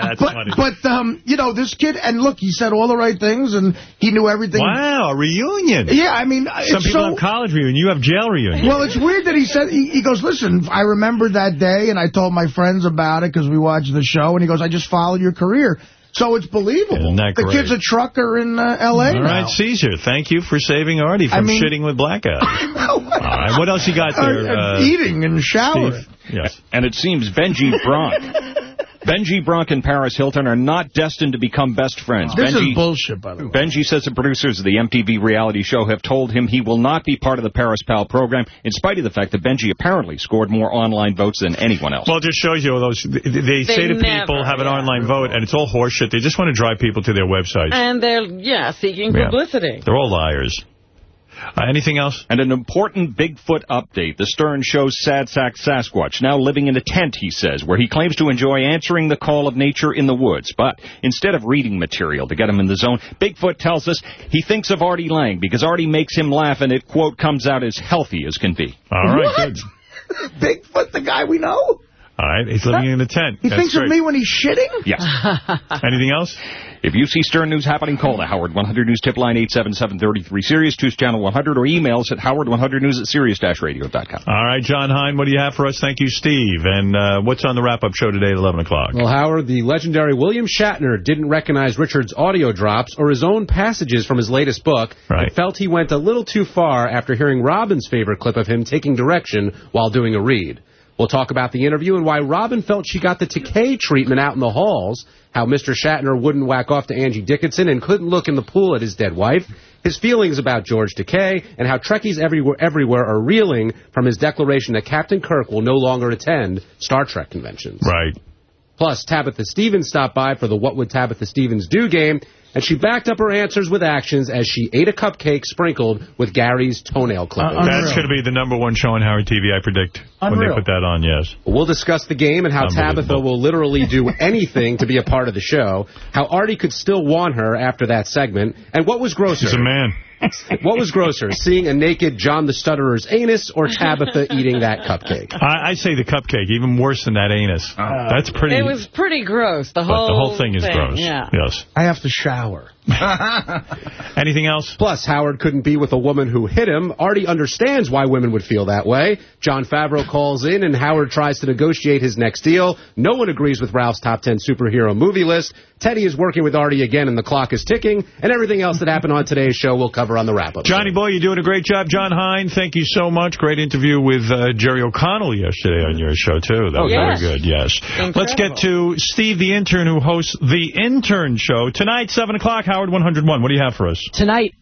That's but, funny. But, um, you know, this kid, and look, he said all the right things, and he knew everything. Wow, a reunion. Yeah, I mean, Some it's people so... have college reunion. You have jail reunion. Well, it's weird that he said, he, he goes, listen, I remember that day, and I told my friends about it because we watched the show, and he goes, I just followed your career. So it's believable. Isn't that the kid's a trucker in uh, L.A. All now. right, Caesar, thank you for saving Artie from I mean- shitting with black guys. All right, what else you got there? Uh, Uh, eating and showering. Steve? Yes. And it seems Benji Bronk. Benji Bronk and Paris Hilton are not destined to become best friends. This Benji, is bullshit, by the way. Benji says the producers of the MTV reality show have told him he will not be part of the Paris Pal program, in spite of the fact that Benji apparently scored more online votes than anyone else. Well, it just shows you all those. They, they say to people, have an yeah. online vote, and it's all horseshit. They just want to drive people to their websites. And they're, yeah, seeking Yeah. publicity. They're all liars. Uh, anything else? And an important Bigfoot update. The Stern shows Sad Sack Sasquatch, now living in a tent, he says, where he claims to enjoy answering the call of nature in the woods. But instead of reading material to get him in the zone, Bigfoot tells us he thinks of Artie Lange because Artie makes him laugh and it, quote, comes out as healthy as can be. All right, What? good. Bigfoot, the guy we know? All right, he's living in a tent. He That's thinks great. of me when he's shitting? Yes. Anything else? If you see Stern News happening, call the Howard 100 News tip line 877-33 Sirius, choose channel 100, or email us at howard100news at sirius-radio.com. All right, Jon Hein, what do you have for us? Thank you, Steve. And uh, what's on the wrap-up show today at 11 o'clock? Well, Howard, the legendary William Shatner didn't recognize Richard's audio drops or his own passages from his latest book Right. and felt he went a little too far after hearing Robin's favorite clip of him taking direction while doing a read. We'll talk about the interview and why Robin felt she got the Takei treatment out in the halls, how Mr. Shatner wouldn't whack off to Angie Dickinson and couldn't look in the pool at his dead wife, his feelings about George Takei, and how Trekkies everywhere, everywhere are reeling from his declaration that Captain Kirk will no longer attend Star Trek conventions. Right. Plus, Tabitha Stevens stopped by for the What Would Tabitha Stevens Do game, and she backed up her answers with actions as she ate a cupcake sprinkled with Gary's toenail uh, clippings. That's going to be the number one show on Howard TV, I predict, when they put that on, yes. We'll discuss the game and how Tabitha will literally do anything to be a part of the show, how Artie could still want her after that segment, and what was grosser? He's a man. What was grosser, seeing a naked John the Stutterer's anus or Tabitha eating that cupcake? I, I say the cupcake, even worse than that anus. Oh. That's pretty... It was pretty gross. The whole the whole thing is gross. Yeah. Yes. I have to shower. Anything else? Plus, Howard couldn't be with a woman who hit him. Artie understands why women would feel that way. Jon Favreau calls in, and Howard tries to negotiate his next deal. No one agrees with Ralph's top 10 superhero movie list. Teddy is working with Artie again, and the clock is ticking. And everything else that happened on today's show we'll cover on the wrap-up. Johnny Boy, you're doing a great job. Jon Hein, thank you so much. Great interview with uh, Jerry O'Connell yesterday on your show, too. That Oh, was yes. very good, yes. Let's get to Steve the Intern, who hosts The Intern Show. Tonight, 7 o'clock, Howard 101. What do you have for us? Tonight,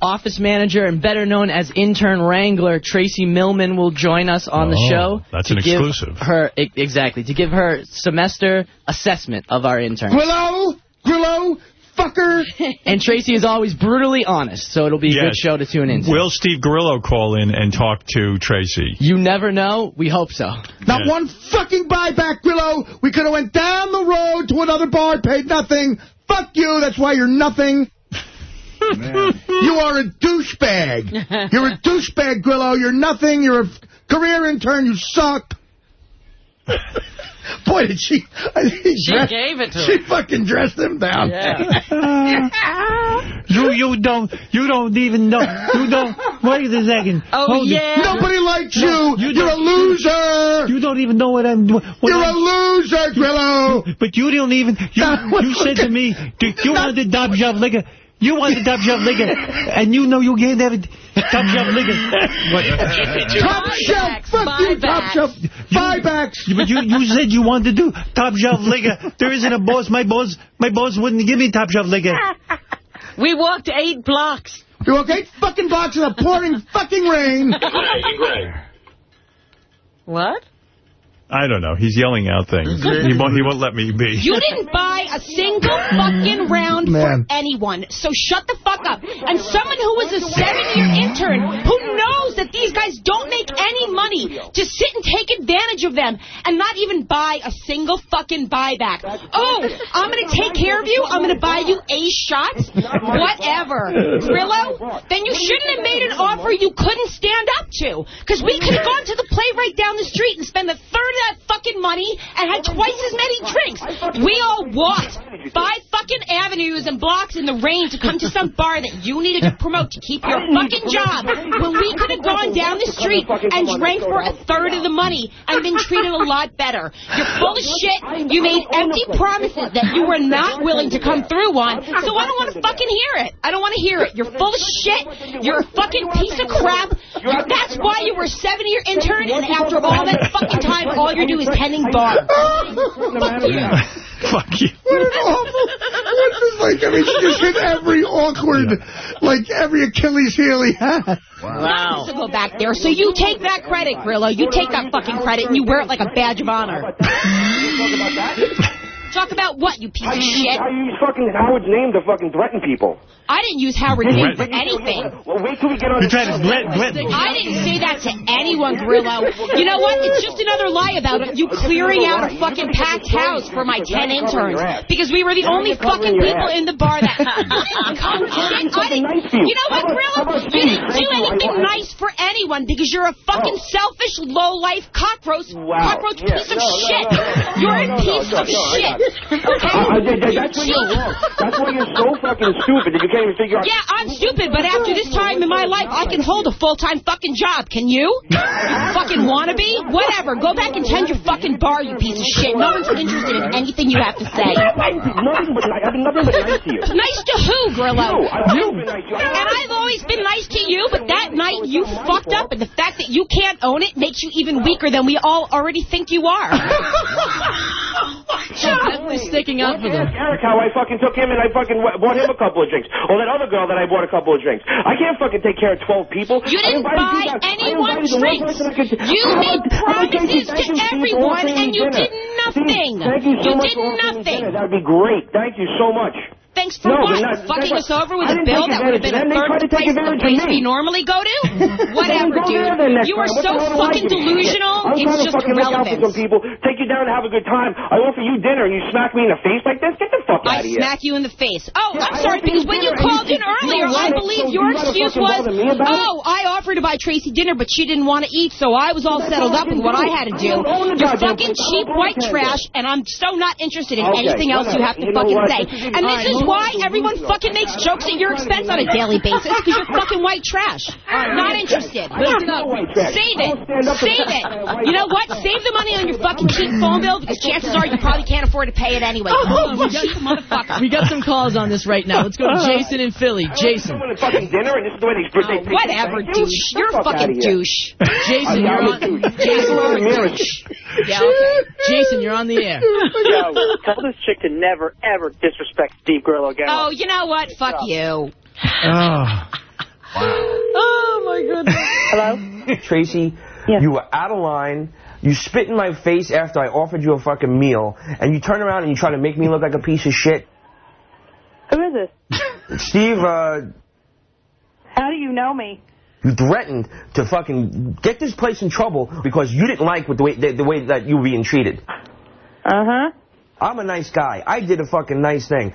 office manager and better known as intern wrangler Tracy Millman will join us on the Oh, show. that's an exclusive. Her exactly to give her semester assessment of our interns. Grillo, Grillo, fucker. and Tracy is always brutally honest, so it'll be a Yes. good show to tune into. Will Steve Grillo call in and talk to Tracy? You never know. We hope so. Not Yeah. one fucking buyback, Grillo. We could have went down the road to another bar, paid nothing. Fuck you. That's why you're nothing. you are a douchebag. You're a douchebag, Grillo. You're nothing. You're a career intern. You suck. Boy, did she... I think She dressed- gave it to She him. fucking dressed him down. Yeah. You you don't you don't even know. You don't. Wait a second. Oh, Hold it. yeah. Nobody likes you. No, you You're a loser. You don't even know what I'm doing. What You're a I'm- loser, Grillo. But you don't even. You you said to me, that you wanted job like liquor. You wanted Top Shelf liquor, and you know you can't have it. Top Shelf liquor. Top shelf. Fuck you, top shelf. Buybacks. But you, you said you wanted to do top shelf liquor. There isn't a boss. My boss, my boss wouldn't give me top shelf liquor. We walked eight blocks. You walk eight fucking blocks in a pouring fucking rain. What? I don't know. He's yelling out things. Mm-hmm. He won't, he won't let me be. You didn't buy a single fucking round Man. for anyone, so shut the fuck up. And someone who was a seven-year intern who knows that these guys don't make any money to sit and take advantage of them and not even buy a single fucking buyback. Oh, I'm going to take care of you. I'm going to buy you a shot. Whatever. Grillo, then you shouldn't have made an offer you couldn't stand up to. Because we could have gone to the play right down the street and spent the third of that fucking money and had twice as many drinks. We all walked five fucking avenues and blocks in the rain to come to some bar that you needed to promote to keep your fucking job when we could have gone down the street and drank for a third of the money and been treated a lot better. You're full of shit. You made empty promises that you were not willing to come through on, so I don't want to fucking hear it. I don't want to hear it. You're full of shit. You're a fucking piece of crap. That's why you were seven-year intern, and after all that fucking time, all you're doing is tending bar. Fuck you. Fuck you. What an awful. What's this like? I mean, she just hit every awkward, like every Achilles heel he had. Wow. to go back there. So you take that credit, Grillo. You take that fucking credit and you wear it like a badge of honor. Talk about that? Talk about what, you piece of shit? How you use fucking Howard's name to fucking threaten people? I didn't use Howard name for anything. Well, wait till we get on You tried to threat, threaten. I didn't say that to anyone, Grillo. You know what? It's just another lie about you clearing out a fucking packed house for my 10 interns. Because we were the only fucking people in the bar that... Come shit, I didn't... You know what, Grillo? You didn't do anything nice for anyone because you're a fucking oh. selfish, low-life cockroach, cockroach piece of shit. You're a piece of shit. That- that- that's why you're wrong. That's why you're so fucking stupid that you can't even figure out. Yeah, I'm stupid, but after this time in my life, I can hold a full-time fucking job. Can you? You fucking wannabe? Whatever. Go back and tend your fucking bar, you piece of shit. No one's interested in anything you have to say. Nothing but I've been nothing but nice to you. Nice to who, Grillo? You. I've always been nice to you. And I've always been nice to you, but that night you fucked up, and the fact that you can't own it makes you even weaker than we all already think you are. Definitely sticking up for them. Eric how I fucking took him and I fucking bought him a couple of drinks. Or that other girl that I bought a couple of drinks. I can't fucking take care of 12 people. You didn't buy anyone invited the one drinks. could- You I made wanted- I wanted to promises to everyone, and you dinner. did nothing. Steve, thank you so You much did for offering me nothing. That would be great. Thank you so much. Thanks for No, what? not- Fucking us over with I a bill that would have been a advantage of them. They third to of the place we normally go to? Whatever, dude. You are so the hell do I fucking give a shit? delusional, I'm it's trying to just fucking look out for some people, take you down and have a good time. I offer you dinner and you smack me in the face like this? Get the fuck out of here. I smack you in the face. Oh, I'm sorry, because when you called in earlier, I believe your excuse was, bother me about it? oh, I offered to buy Tracy dinner, but she didn't want to eat, so I was all settled up with what. I had to do. don't own the You're fucking cheap white trash, and I'm so not interested in anything else you have to whatever. You know fucking say. This is even- And this is why everyone fucking makes jokes at your expense on a daily basis, because you're fucking white trash. Not interested. Lift it up. White trash. Save it. will stand up for Save it. You know what? Save the money on your fucking cheap phone bill, because chances are you probably can't afford to pay it anyway. Oh, You oh, we got- cheap motherfucker. We got some calls on this right now. Let's go to uh-huh. Jason in Philly. Jason. Someone at fucking dinner and this is the way they oh, they- they- Whatever, douche. You're a fucking douche. Jason, I'm you're on. Jason, You're a mirror. Yeah, okay. Jason, you're on the air. Yo, tell this chick to never, ever disrespect Steve Grillo again. Oh, you know what? Fuck you. Oh. Oh, my goodness. Hello? Tracy, yeah. you were out of line. You spit in my face after I offered you a fucking meal, and you turn around and you try to make me look like a piece of shit. Who is this? Steve, uh, How do you know me? You threatened to fucking get this place in trouble because you didn't like with the way the, the way that you were being treated. Uh huh. I'm a nice guy. I did a fucking nice thing.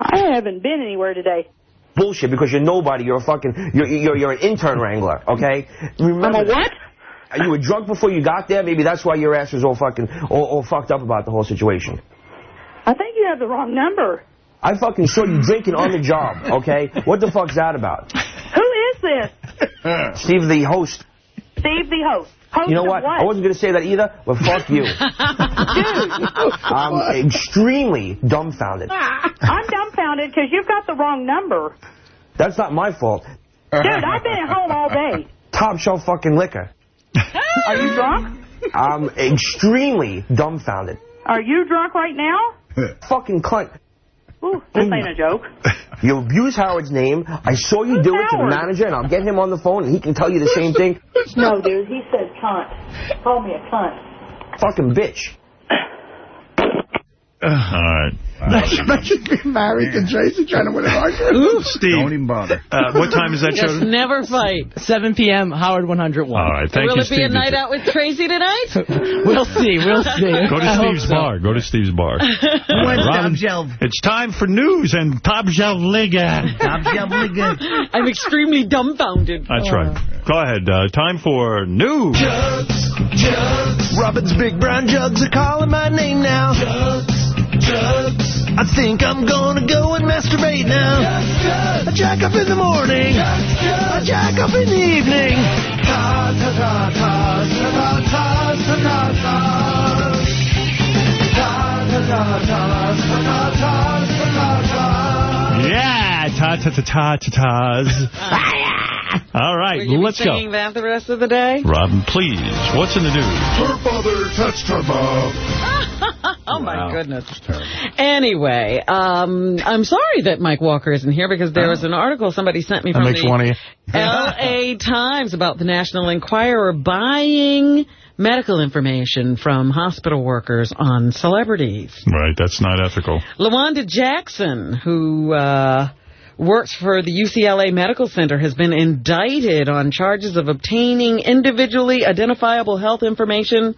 I haven't been anywhere today. Bullshit, because you're nobody. You're a fucking, you're, you're, you're an intern wrangler, okay? Remember I'm a what? You were drunk before you got there. Maybe that's why your ass was all fucking, all, all fucked up about the whole situation. I think you have the wrong number. I fucking saw you drinking on the job, okay? What the fuck's that about? This? Steve, the host. Steve, the host. Host You know what? what? I wasn't going to say that either, but fuck you. Dude. I'm extremely dumbfounded. Ah, I'm dumbfounded because you've got the wrong number. That's not my fault. Dude, I've been at home all day. Top shelf fucking liquor. Are you drunk? I'm extremely dumbfounded. Are you drunk right now? fucking cunt. Ooh, this ain't a joke. You abuse Howard's name. I saw you do it to the manager, and I'll get him on the phone, and he can tell you the same thing. No, dude, he said cunt. Call me a cunt. Fucking bitch. All right. Imagine being married to Tracy trying to win an argument. Steve. Don't even bother. Uh, what time is that show? Just never fight. 7 p.m. Howard 101. All right, thank Will you, it be a night out with Tracy tonight? we'll see. We'll see. Go to I Steve's so. bar. Go to Steve's bar. When's Robin, It's time for news and Top Shelf Liga. Top Shelf Liga. I'm extremely dumbfounded. That's right. Go ahead. Uh, time for news. Robin's big brown jugs are calling my name now. I think I'm gonna go and masturbate now. I jack up in the morning. I jack up in the evening. Ta ta ta ta ta ta ta ta ta ta ta ta ta ta ta Yeah, ta ta ta ta ta ta's. All right, you let's be go. singing that the rest of the day? Robin, please. What's in the news? Her father touched her mom. oh, my goodness. Anyway, um, I'm sorry that Mike Walker isn't here because there was an article somebody sent me from the one. L.A. Times about the National Enquirer buying medical information from hospital workers on celebrities. Right, that's not ethical. LaWanda Jackson, who uh, works for the UCLA Medical Center, has been indicted on charges of obtaining individually identifiable health information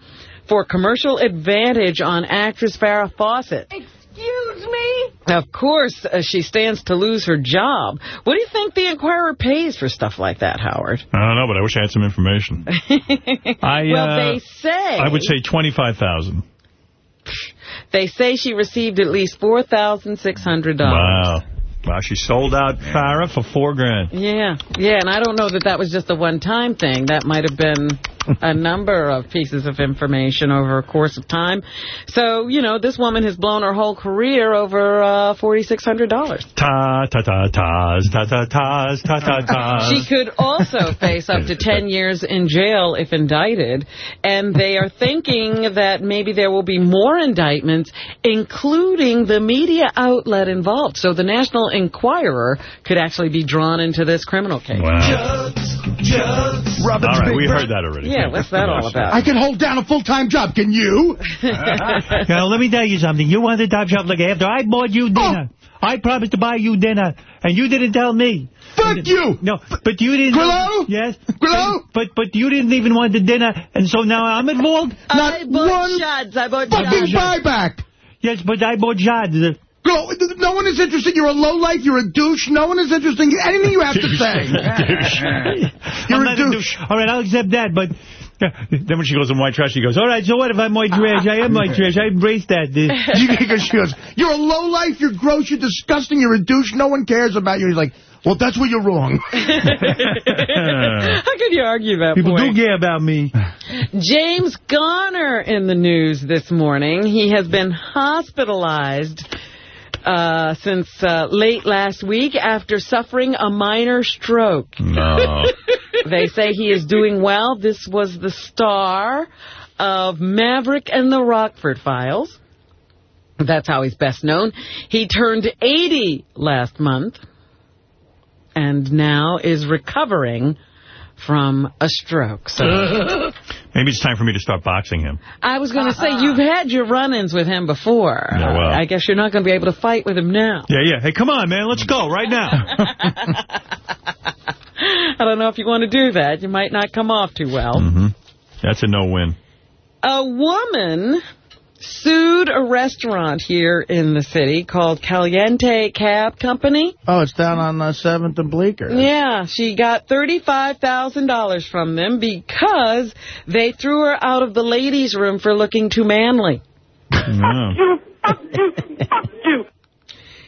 for commercial advantage on actress Farrah Fawcett. Excuse me? Of course, uh, she stands to lose her job. What do you think the Enquirer pays for stuff like that, Howard? I don't know, but I wish I had some information. I, well, uh, they say... I would say 25000 They say she received at least $4,600. Wow. Wow, she sold out Farrah for four grand. Yeah, yeah, and I don't know that that was just a one-time thing. That might have been a number of pieces of information over a course of time. So, you know, this woman has blown her whole career over uh, $4,600. Ta ta ta ta's, ta ta ta's, ta ta ta's. She could also face up to 10 years in jail if indicted, and they are thinking that maybe there will be more indictments, including the media outlet involved. So the National Enquirer could actually be drawn into this criminal case. Wow. Robin's All right, we brown- heard that already. Yeah, what's that all about? I can hold down a full-time job. Can you? Now, let me tell you something. You wanted a Top Shelf Liquor after I bought you oh. dinner. I promised to buy you dinner, and you didn't tell me. Fuck you! No, but you didn't... Grillo? Yes? Grillo? But but you didn't even want the dinner, and so now I'm involved? I Not bought one shots. I bought fucking shots. buyback. Yes, but I bought shots. Go. No one is interested. You're a lowlife. You're a douche. No one is interested in anything you have to say. I'm a douche. All right, I'll accept that, but... Then when she goes in white trash, she goes, all right, so what if I'm white trash? I am white trash. I embrace that. Because she goes, you're a lowlife. You're gross. You're disgusting. You're a douche. No one cares about you. He's like, well, that's where you're wrong. How can you argue that People point? do care about me. James Garner in the news this morning. He has been hospitalized uh, since uh, late last week after suffering a minor stroke. No. They say he is doing well. This was the star of Maverick and the Rockford Files. That's how he's best known. He turned 80 last month and now is recovering from a stroke. So Maybe it's time for me to start boxing him. I was going to say, you've had your run-ins with him before. Yeah, well. I guess you're not going to be able to fight with him now. Yeah, yeah. Hey, come on, man. Let's go right now. I don't know if you want to do that. You might not come off too well. hmm That's a no-win. A woman sued a restaurant here in the city called Caliente Cab Company. Oh, it's down on uh, 7th and Bleecker. Yeah, she got $35,000 from them because they threw her out of the ladies' room for looking too manly. No.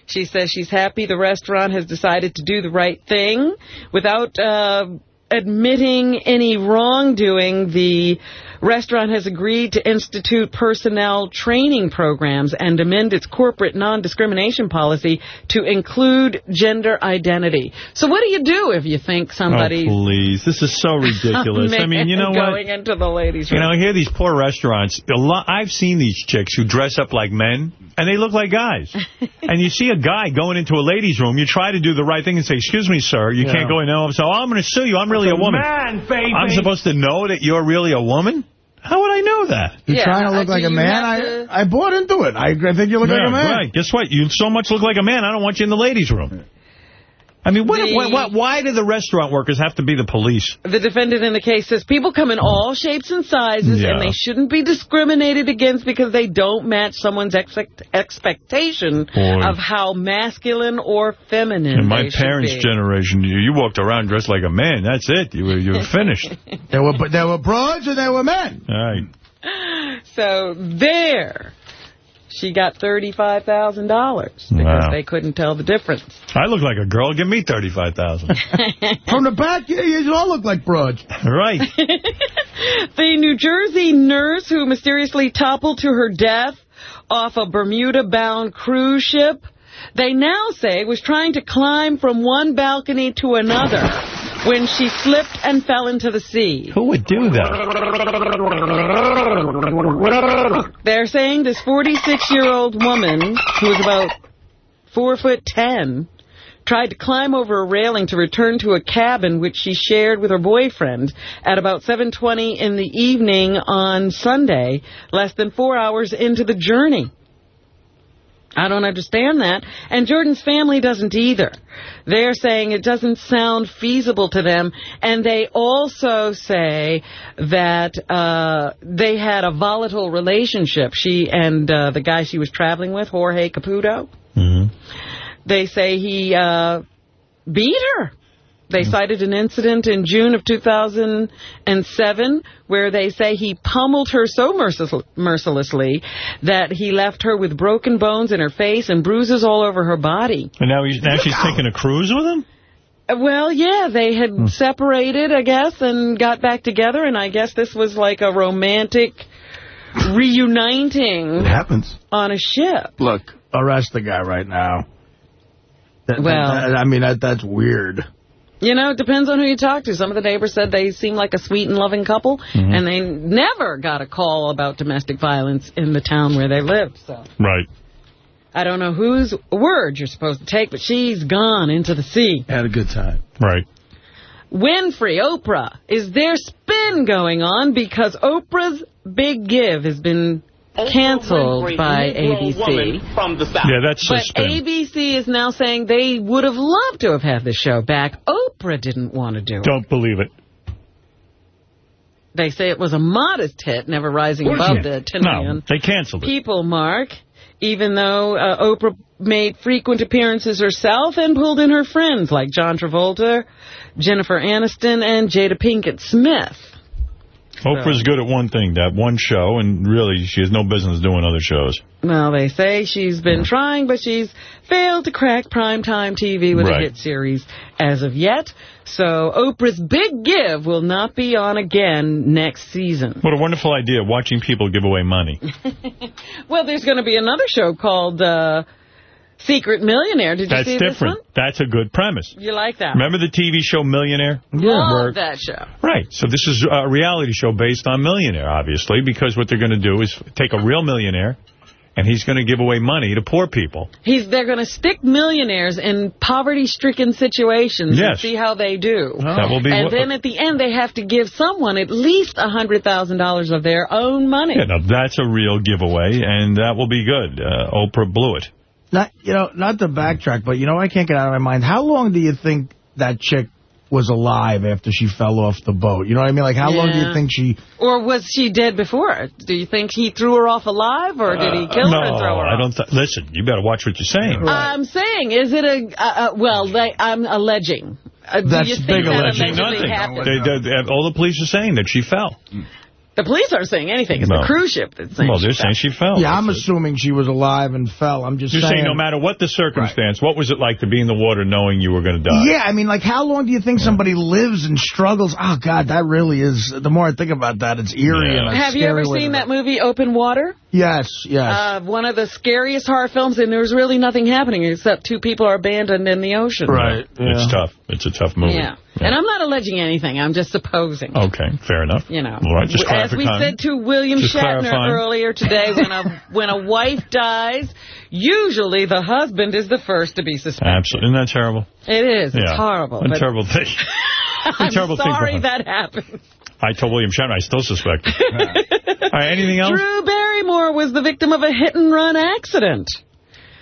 She says she's happy the restaurant has decided to do the right thing without uh, admitting any wrongdoing. The restaurant has agreed to institute personnel training programs and amend its corporate non-discrimination policy to include gender identity. So what do you do if you think somebody... Oh, please. This is so ridiculous. I mean, you know what? going into the ladies' room. You know, here these poor restaurants. A lot, I've seen these chicks who dress up like men, and they look like guys. and you see a guy going into a ladies' room, you try to do the right thing and say, excuse me, sir, you Yeah. can't go in there. So oh, I'm going to sue you. I'm really It's a a woman. man, baby. I'm supposed to know that you're really a woman? How would I know that? You're trying to look like a man? I, I bought into it. I, I think you look Yeah, like a man. Right. Guess what? You so much look like a man, I don't want you in the ladies' room. I mean, what, The- what, what, why do the restaurant workers have to be the police? The defendant in the case says people come in all shapes and sizes, Yeah. and they shouldn't be discriminated against because they don't match someone's expect expectation Boy. of how masculine or feminine In my they parents' be. generation, you, you walked around dressed like a man. That's it. You were, you were finished. There were there were broads and there were men. All right. So there, she got $35,000 because Wow. they couldn't tell the difference. I look like a girl. Give me 35000 From the back, you, you all look like broads. Right. The New Jersey nurse who mysteriously toppled to her death off a Bermuda-bound cruise ship, they now say was trying to climb from one balcony to another when she slipped and fell into the sea. Who would do that? They're saying this 46-year-old woman, who was about four foot ten, tried to climb over a railing to return to a cabin which she shared with her boyfriend at about 7.20 in the evening on Sunday, less than four hours into the journey. I don't understand that. And Jordan's family doesn't either. They're saying it doesn't sound feasible to them. And they also say that uh, they had a volatile relationship, she and uh, the guy she was traveling with, Jorge Caputo. They say he uh, beat her. They cited an incident in June of 2007 where they say he pummeled her so mercil- mercilessly that he left her with broken bones in her face and bruises all over her body. And now, he's, now she's taking a cruise with him? Uh, Well, yeah, they had separated, I guess, and got back together, and I guess this was like a romantic reuniting It happens. on a ship. Look, arrest the guy right now. That- that- Well- that- I mean, that that's weird. You know, it depends on who you talk to. Some of the neighbors said they seemed like a sweet and loving couple, Mhm. and they never got a call about domestic violence in the town where they lived. So Right. I don't know whose word you're supposed to take, but she's gone into the sea. Had a good time. Right. Winfrey, Oprah, is there spin going on because Oprah's Big Give has been canceled by ABC. Yeah, that's But. ABC is now saying they would have loved to have had the show back. Oprah didn't want to do it. Don't believe it. They say it was a modest hit, never rising above the 10 no, million they canceled it. people mark, even though uh, Oprah made frequent appearances herself and pulled in her friends like John Travolta, Jennifer Aniston, and Jada Pinkett Smith. Oprah's good at one thing, that one show, and really, she has no business doing other shows. Well, they say she's been trying, but she's failed to crack primetime TV with a hit series as of yet. So Oprah's Big Give will not be on again next season. What a wonderful idea, watching people give away money. Well, there's going to be another show called uh, Secret Millionaire. Did you That's see different. That's a good premise. You like that? Remember the TV show Millionaire? Yeah. Love Where- that show. Right. So this is a reality show based on Millionaire, obviously, because what they're going to do is take a real millionaire, and he's going to give away money to poor people. He's they're going to stick millionaires in poverty-stricken situations and see how they do. That will be and then at the end, they have to give someone at least a hundred thousand dollars of their own money. Yeah, now that's a real giveaway, and that will be good. Uh, Oprah blew it. Not you know, not to backtrack, but you know, I can't get out of my mind. How long do you think that chick was alive after she fell off the boat? You know what I mean? Like, how long do you think she? Or was she dead before? Do you think he threw her off alive, or did he kill Uh, no, her and throw her I off? don't. Th listen, you better watch what you're saying. I'm saying, is it a uh, uh, well? They, I'm alleging. Uh, do you think that allegedly happened? They, they, they- all the police are saying that she fell. The police aren't saying anything. It's No. the cruise ship that's saying Well, they're she saying fell. she fell. Yeah, I'm assuming she was alive and fell. I'm just You're saying. saying no matter what the circumstance, what was it like to be in the water knowing you were going to die? Yeah, I mean, like, how long do you think somebody lives and struggles? Oh, God, that really is, the more I think about that, it's eerie and a Have you ever seen to- that movie, Open Water? Yes, yes. Uh, one of the scariest horror films, and there's really nothing happening except two people are abandoned in the ocean. Right. It's tough. It's a tough movie. Yeah. And I'm not alleging anything. I'm just supposing. Okay, fair enough. You know, All right, just as we said to William Just Shatner clarifying. earlier today, when a when a wife dies, usually the husband is the first to be suspected. Absolutely. Isn't that terrible? It is. It's Yeah. horrible. A terrible thing. I'm terrible thing sorry her. that happened. I told William Shatner I still suspect. All right, anything else? Drew Barrymore was the victim of a hit-and-run accident.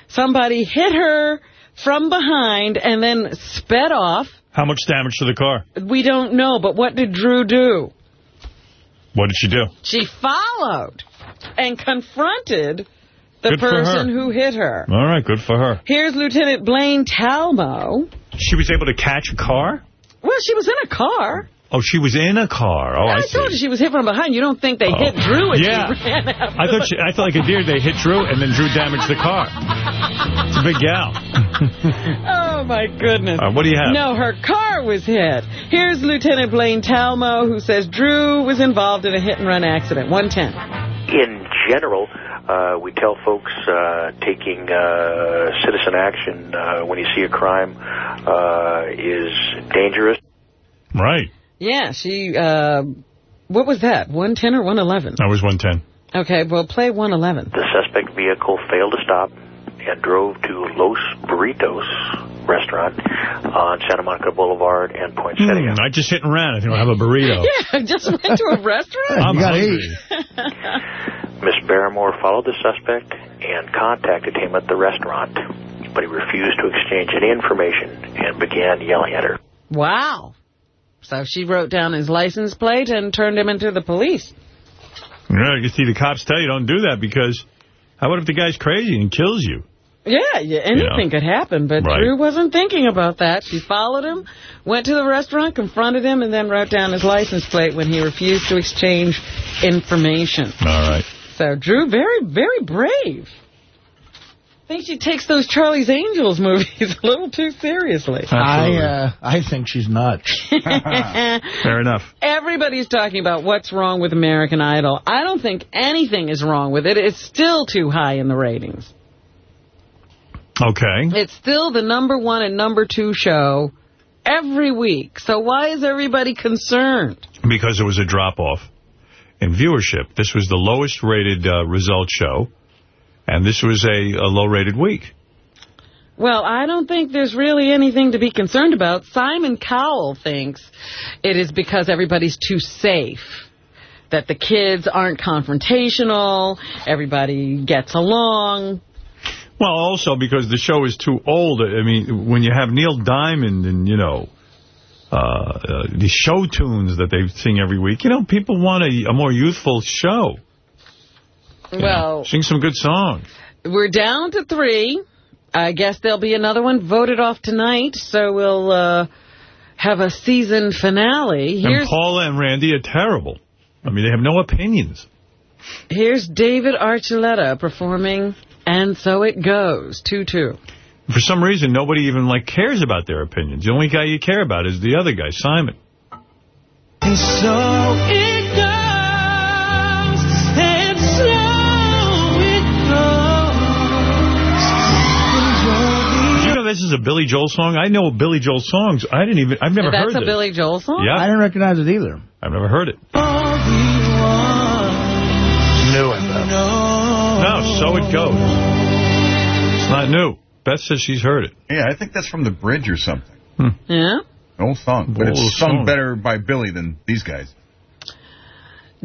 Somebody hit her from behind and then sped off. How much damage to the car? We don't know, but what did Drew do? What did she do? She followed and confronted the Good person who hit her. All right, good for her. Here's Lieutenant Blaine Talmo. She was able to catch a car? Well, she was in a car. Oh, she was in a car. Oh, I, I, told you she was hit from behind. You don't think they Oh. hit Drew and Yeah. she ran after I thought she, I thought like a deer. They hit Drew, and then Drew damaged the car. It's a big gal. Oh, my goodness. Uh, what do you have? No, her car was hit. Here's Lieutenant Blaine Talmo, who says Drew was involved in a hit-and-run accident. 110. in general, uh, we tell folks uh, taking uh, citizen action uh, when you see a crime uh, is dangerous. Right. Yeah, she, uh, what was that, 110 or 111? That was 110. Okay, well, play 111. The suspect vehicle failed to stop and drove to Los Burritos restaurant on Santa Monica Boulevard and Poinsettia. Hmm, I just hit and ran. I think I'll have a burrito. Yeah, I just went to a restaurant. I'm hungry. Miss Barrymore followed the suspect and contacted him at the restaurant, but he refused to exchange any information and began yelling at her. Wow. So she wrote down his license plate and turned him into the police. Yeah, you see, the cops tell you don't do that because how about if the guy's crazy and kills you? Yeah, yeah anything could happen, but Right. Drew wasn't thinking about that. She followed him, went to the restaurant, confronted him, and then wrote down his license plate when he refused to exchange information. All right. So Drew, very, very brave. I think she takes those Charlie's Angels movies a little too seriously. I, uh, I think she's nuts. Fair enough. Everybody's talking about what's wrong with American Idol. I don't think anything is wrong with it. It's still too high in the ratings. Okay. It's still the number one and number two show every week. So why is everybody concerned? Because it was a drop-off in viewership. This was the lowest rated uh, result show, and this was a, a low-rated week. Well, I don't think there's really anything to be concerned about. Simon Cowell thinks it is because everybody's too safe. That the kids aren't confrontational, everybody gets along. Well, also because the show is too old. I mean, when you have Neil Diamond and, you know, uh, uh, the show tunes that they sing every week, you know, people want a, a more youthful show. Well, Sing some good songs. we're down to three. I guess there'll be another one voted off tonight, so we'll uh, have a season finale. And Here's Paula and Randy are terrible. I mean, they have no opinions. here's David Archuleta performing And So It Goes, 2-2. For some reason, nobody even, like, cares about their opinions. The only guy you care about is the other guy, Simon. And so is a Billy Joel song? I know Billy Joel songs. I didn't even, I've never heard That's heard a this. Billy Joel song? Yeah. I didn't recognize it either. I've never heard it. Knew it, though. No, so it goes. It's not new. Beth says she's heard it. Yeah, I think that's from the bridge or something. Hmm. Yeah? An old song. But Old it's sung song. better by Billy than these guys.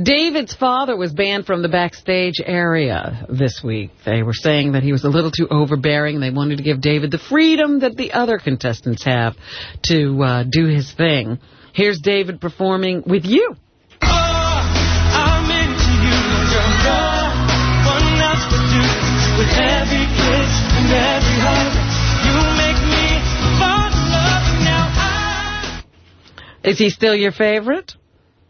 David's father was banned from the backstage area this week. They were saying that he was a little too overbearing. They wanted to give David the freedom that the other contestants have to uh, do his thing. Here's David performing with you. I'm into you, girl. No one else but you. With every kiss and every hug, you make me fall in love. Now I Is he still your favorite?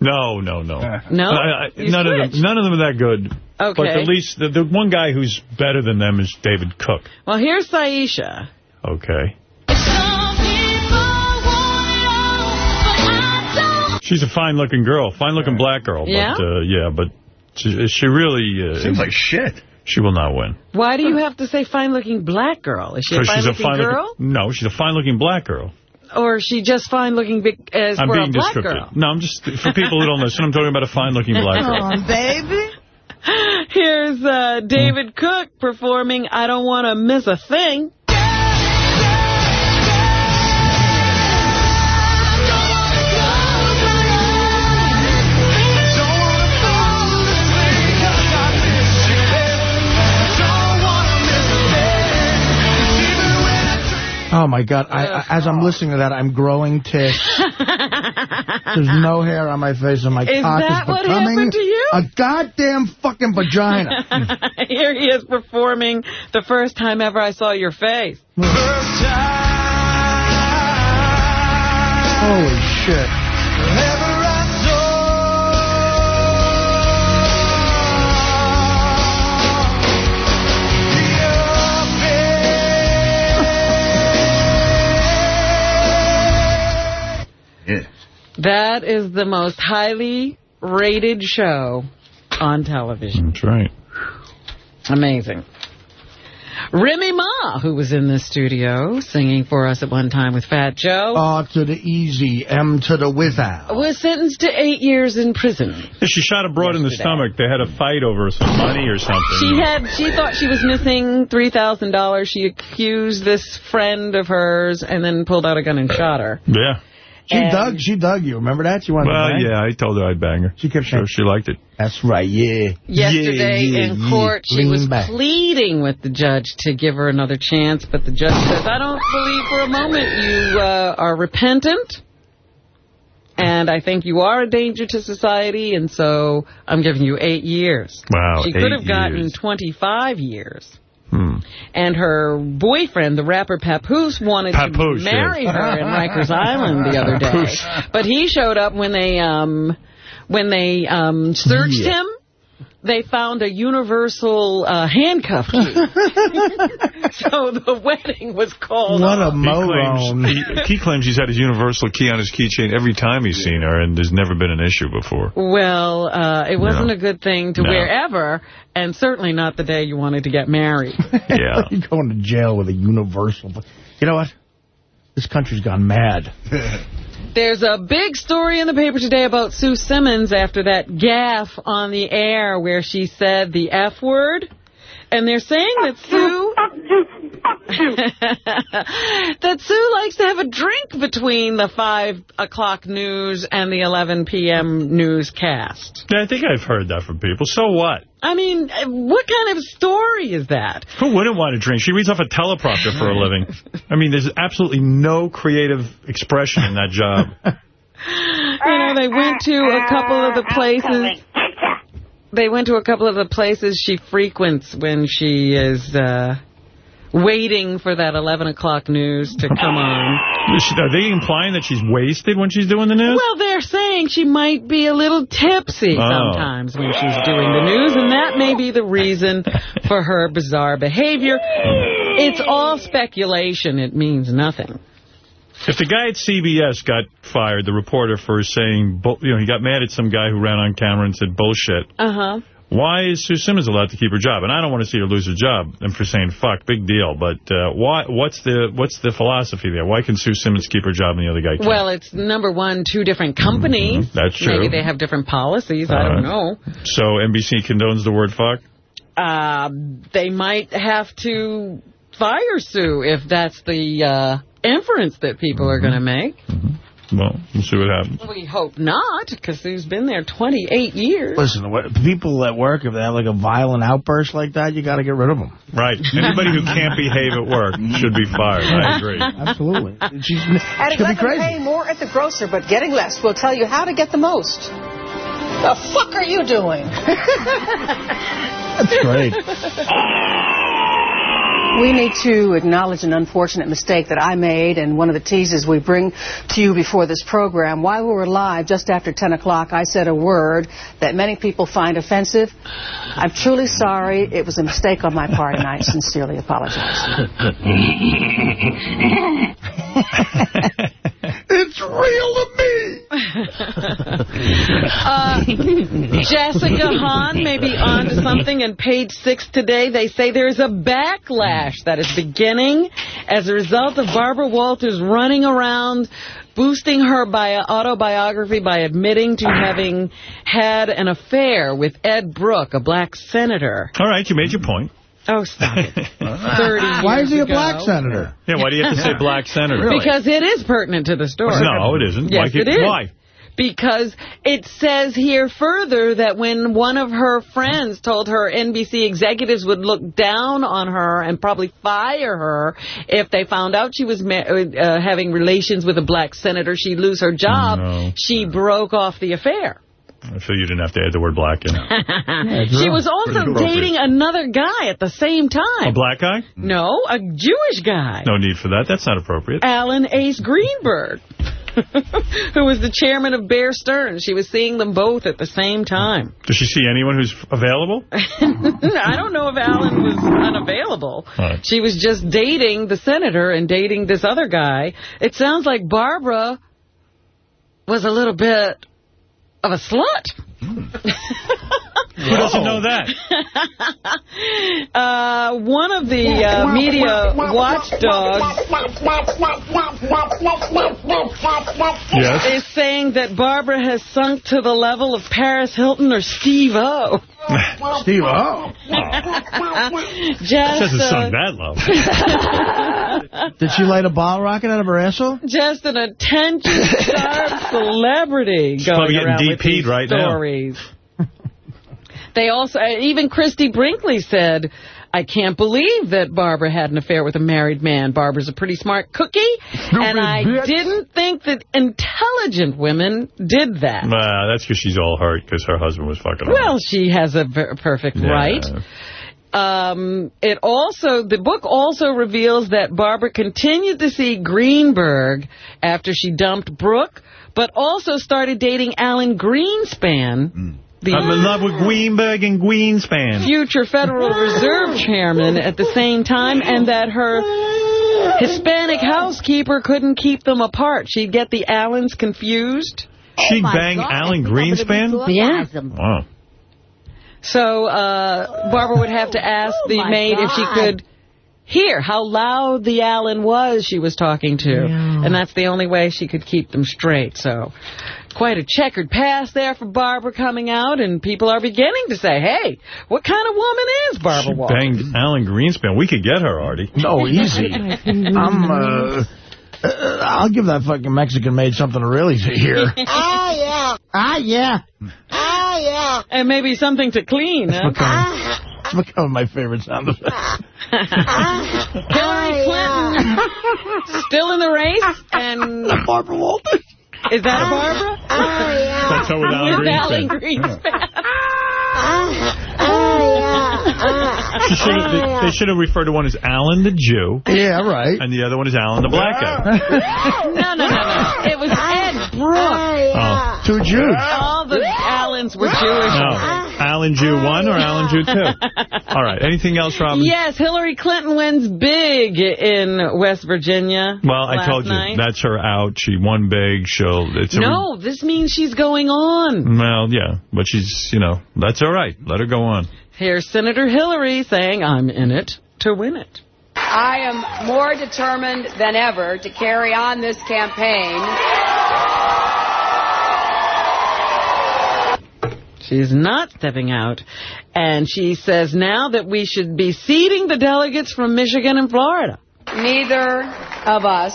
No, no, no. No? I- I- You none of them. None of them are that good. Okay. But at least the, the one guy who's better than them is David Cook. Well, here's Syesha. Okay. She's a fine-looking girl, fine-looking black girl. Yeah? But, uh, yeah, but she, she really... Uh, Seems like shit. She will not win. Why do you have to say fine-looking black girl? Is she a Because she's a fine-looking fine-looking... girl? No, she's a fine-looking black girl. Or is she just fine-looking big as I'm for a being black descriptive. girl? No, I'm just... For people who don't listen, I'm talking about a fine-looking black girl. on, baby. Here's uh, David Cook performing I Don't Want to Miss a Thing. Oh, my God. I, I, as I'm oh. listening to that, I'm growing ticks. There's no hair on my face, and my Is cock is becoming to you? a goddamn fucking vagina. Here he is performing the first time ever I saw your face. Holy shit. That is the most highly rated show on television. That's right. Amazing. Remy Ma, who was in the studio singing for us at one time with Fat Joe, R to the easy, M to the without. was sentenced to eight years in prison. She shot a broad in the stomach. They had a fight over some money or something. She had she thought she was missing $3,000. She accused this friend of hers and then pulled out a gun and shot her. Yeah. She And- dug, she dug you. Remember that? She wanted Well, to bang? yeah, I told her I'd bang her. She kept Sure, saying, she liked it. That's right, yeah. Yesterday Yeah, yeah, in yeah. court, she was back. pleading with the judge to give her another chance, but the judge says, I don't believe for a moment you uh, are repentant, and I think you are a danger to society, and so I'm giving you eight years. Wow, She could have gotten years. 25 years. Hmm. And her boyfriend, the rapper Papoose, wanted Papoose, to marry yes. her in Rikers Island the other day. Papoose. But he showed up when they um when they um searched Yeah. him. They found a universal uh, handcuff key. so the wedding was called What a off. He moron. claims, he, he claims he's had his universal key on his keychain every time he's seen her, and there's never been an issue before. Well, uh, it wasn't No. a good thing to No. wear ever, and certainly not the day you wanted to get married. Yeah. You're going to jail with a universal. You know what? This country's gone mad. There's a big story in the paper today about Sue Simmons after that gaffe on the air where she said the F word. And they're saying that Sue... that Sue likes to have a drink between the 5 o'clock news and the 11 p.m. newscast. Yeah, I think I've heard that from people. So what? I mean, what kind of story is that? Who wouldn't want to drink? She reads off a teleprompter for a living. I mean, there's absolutely no creative expression in that job. You know, they went to a couple of the places... They went to a couple of the places she frequents when she is uh, waiting for that 11 o'clock news to come on. Are they implying that she's wasted when she's doing the news? Well, they're saying she might be a little tipsy Oh. sometimes when she's doing the news, and that may be the reason for her bizarre behavior. It's all speculation. It means nothing. If the guy at CBS got fired, the reporter, for saying, you know, he got mad at some guy who ran on camera and said bullshit, Uh-huh. Why is Sue Simmons allowed to keep her job? And I don't want to see her lose her job. And for saying fuck, big deal. But uh, why? What's the what's the philosophy there? Why can Sue Simmons keep her job and the other guy can't? Well, it's, number one, two different companies. Mm-hmm. That's true. Maybe they have different policies. I don't know. So NBC condones the word fuck? uh, they might have to fire Sue if that's the uh, inference that people are going to make. Well, we'll see what happens. We hope not, because Sue's been there 28 years. Listen, people at work, if they have like a violent outburst like that, you got to get rid of them. Right. Anybody who can't behave at work should be fired. I agree. Absolutely. She's, At she could be 11, crazy. paying more at the grocer, but getting less. We'll tell you how to get the most. The fuck are you doing? That's great. We need to acknowledge an unfortunate mistake that I made and one of the teases we bring to you before this program. While we were live, just after 10 o'clock, I said a word that many people find offensive. I'm truly sorry. It was a mistake on my part, and I sincerely apologize. It's real to me. Uh, Jessica Hahn may be on to something. In page six today, they say there's a backlash that is beginning as a result of Barbara Walters running around boosting her bio autobiography by admitting to having had an affair with Ed Brooke, a black senator. All right, you made your point. Oh, stop it. 30 Why is he a years black senator? Yeah, why do you have to say black senator? Because it is pertinent to the story. No, it isn't. Yes, Why it keep- is. Why? Because it says here further that when one of her friends told her NBC executives would look down on her and probably fire her if they found out she was ma uh, having relations with a black senator, she'd lose her job, No. she broke off the affair. So you didn't have to add the word black in. she was also dating another guy at the same time. A black guy? No, a Jewish guy. No need for that. That's not appropriate. Alan Ace Greenberg, who was the chairman of Bear Stearns. She was seeing them both at the same time. Does she see anyone who's available? I don't know if Alan was unavailable. Right. She was just dating the senator and dating this other guy. It sounds like Barbara was a little bit of a slut. Hmm. Who doesn't know that? Uh, one of the uh, media watchdogs Yes. is saying that Barbara has sunk to the level of Paris Hilton or Steve-O. Steve-O. Just, Hasn't uh, sung that low. Did she light a ball rocket out of her asshole? just an attention-starved celebrity She's going probably getting around with DP'd these right now. Stories. They also, uh, even Christie Brinkley said, I can't believe that Barbara had an affair with a married man. Barbara's a pretty smart cookie, and I bitch. didn't think that intelligent women did that. Nah, that's because she's all hurt because her husband was fucking her. Well, she has a perfect Yeah. right. Um, it also, the book also reveals that Barbara continued to see Greenberg after she dumped Brooke, but also started dating Alan Greenspan, the I'm in love with Greenberg and Greenspan. future Federal Reserve chairman at the same time, and that her Hispanic housekeeper couldn't keep them apart. She'd get the Allens confused. She'd banged Alan Greenspan? Yeah. Wow. So uh, Barbara would have to ask the my maid if she could hear how loud the Allen was she was talking to. And that's the only way she could keep them straight. So quite a checkered past there for Barbara coming out. And people are beginning to say, hey, what kind of woman is Barbara Walters? Banged Alan Greenspan. We could get her, Artie. No, easy. I'm, uh, uh, I'll give that fucking Mexican maid something to really hear. Ah, yeah. Ah, yeah. Ah, yeah. And maybe something to clean. Huh? It's become my favorite sound effect. Hillary Clinton still in the race. And Barbara Walters. Is that a Barbara? Oh, That's her with Alan With Alan Greenspan. Greenspan. She should have, oh, they, they should have referred to one as Alan the Jew. Yeah, right. And the other one is Alan the black guy. No, no, no, no. It was Ed Brooke. Oh. Two Jews. All the Allens were Jewish. No. Ah. Alan Jew 1 or Alan Jew 2? All right. Anything else, Robin? Yes, Hillary Clinton wins big in West Virginia. Well, I told you, night. that's her out. She won big. She'll. It's No, this means she's going on. Well, yeah, but she's, you know, that's all right. Let her go on. Here's Senator Hillary saying, I'm in it to win it. I am more determined than ever to carry on this campaign. She's not stepping out. And she says now that we should be seating the delegates from Michigan and Florida. Neither of us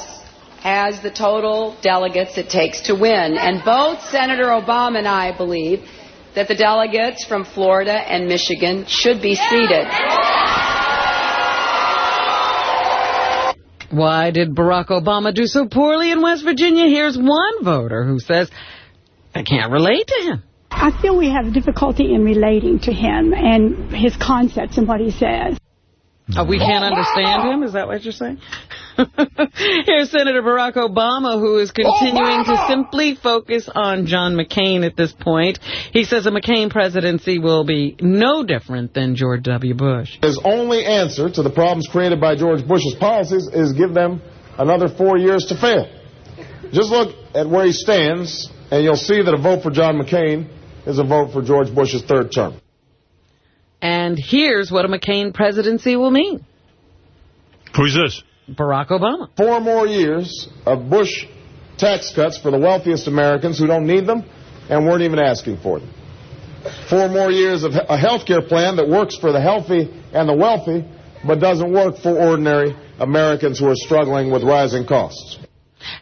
has the total delegates it takes to win. And both Senator Obama and I believe that the delegates from Florida and Michigan should be seated. Why did Barack Obama do so poorly in West Virginia? Here's one voter who says, I can't relate to him. I feel we have difficulty in relating to him and his concepts and what he says. Oh, we can't understand him? Is that what you're saying? Here's Senator Barack Obama, who is continuing to simply focus on John McCain at this point. He says a McCain presidency will be no different than George W. Bush. His only answer to the problems created by George Bush's policies is give them another four years to fail. Just look at where he stands, and you'll see that a vote for John McCain is a vote for George Bush's third term. And here's what a McCain presidency will mean. Who's this? Barack Obama. Four more years of Bush tax cuts for the wealthiest Americans who don't need them and weren't even asking for them. Four more years of a health care plan that works for the healthy and the wealthy, but doesn't work for ordinary Americans who are struggling with rising costs.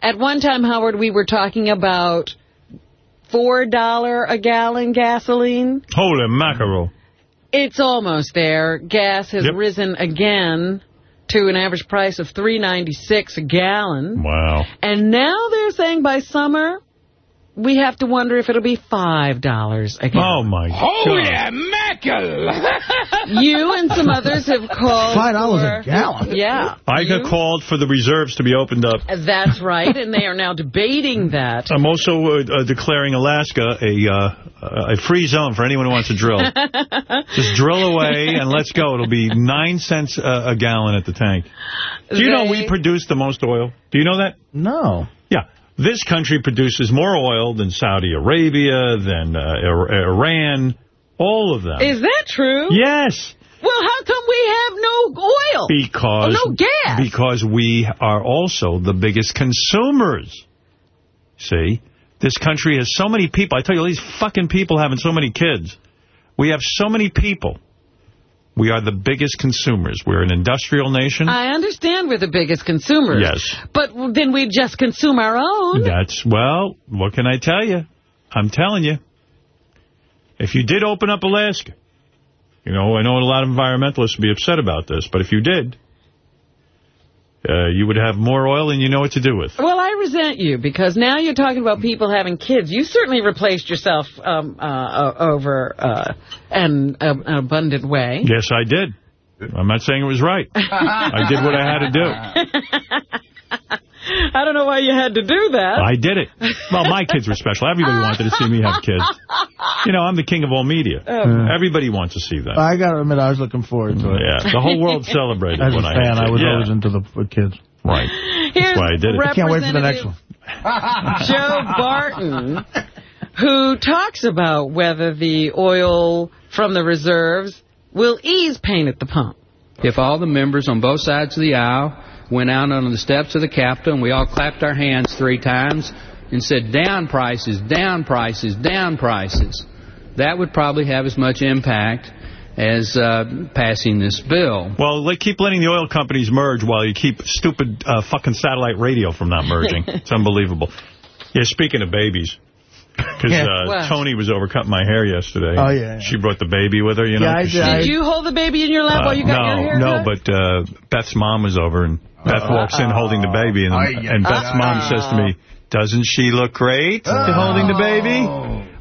At one time, Howard, we were talking about $4 a gallon gasoline. Holy mackerel. It's almost there. Gas has Yep. risen again to an average price of $3.96 a gallon. Wow. And now they're saying by summer, we have to wonder if it'll be $5 a gallon. Oh, my god. Holy God. mackerel! you and some others have called $5 for- a gallon? Yeah. I got called for the reserves to be opened up. That's right, and they are now debating that. I'm also uh, uh, declaring Alaska a uh, a free zone for anyone who wants to drill. Just drill away and let's go. It'll be nine cents a, a gallon at the tank. Do you know we produce the most oil? Do you know that? No. Yeah. This country produces more oil than Saudi Arabia, than uh, Ir- Iran, all of them. Is that true? Yes. Well, how come we have no oil? Because, no gas. Because we are also the biggest consumers. See? This country has so many people. I tell you, all these fucking people having so many kids. We have so many people. We are the biggest consumers. We're an industrial nation. I understand we're the biggest consumers. Yes. But then we just consume our own. That's, well, what can I tell you? I'm telling you. If you did open up Alaska, you know, I know a lot of environmentalists would be upset about this, but if you did, uh, you would have more oil and you know what to do with. Well, I resent you because now you're talking about people having kids. You certainly replaced yourself um, uh, uh, over uh, an, uh, an abundant way. Yes, I did. I'm not saying it was right. I did what I had to do. I don't know why you had to do that. I did it. Well, my kids were special. Everybody wanted to see me have kids. You know, I'm the king of all media. Oh. Everybody wants to see that. I got to admit, I was looking forward to it. Yeah, the whole world celebrated As a when I fan, had I was kids. always into the kids. Right. Here's That's why I did it. I can't wait for the next one. Joe Barton, who talks about whether the oil from the reserves will ease pain at the pump. If all the members on both sides of the aisle went out on the steps of the Capitol and we all clapped our hands three times and said, down prices, down prices, down prices, that would probably have as much impact as uh, passing this bill. Well, they keep letting the oil companies merge while you keep stupid uh, fucking satellite radio from not merging. it's unbelievable. Yeah, speaking of babies, because Yeah. uh, What? Tony was over cutting my hair yesterday. Oh, yeah, yeah. She brought the baby with her, you know. Yeah, I 'cause did. I- Did you hold the baby in your lap Uh, while you got no, your hair no, cut? but uh, Beth's mom was over, and Beth walks in holding the baby, and, Ay, ay, and Beth's ay. mom says to me, doesn't she look great holding the baby?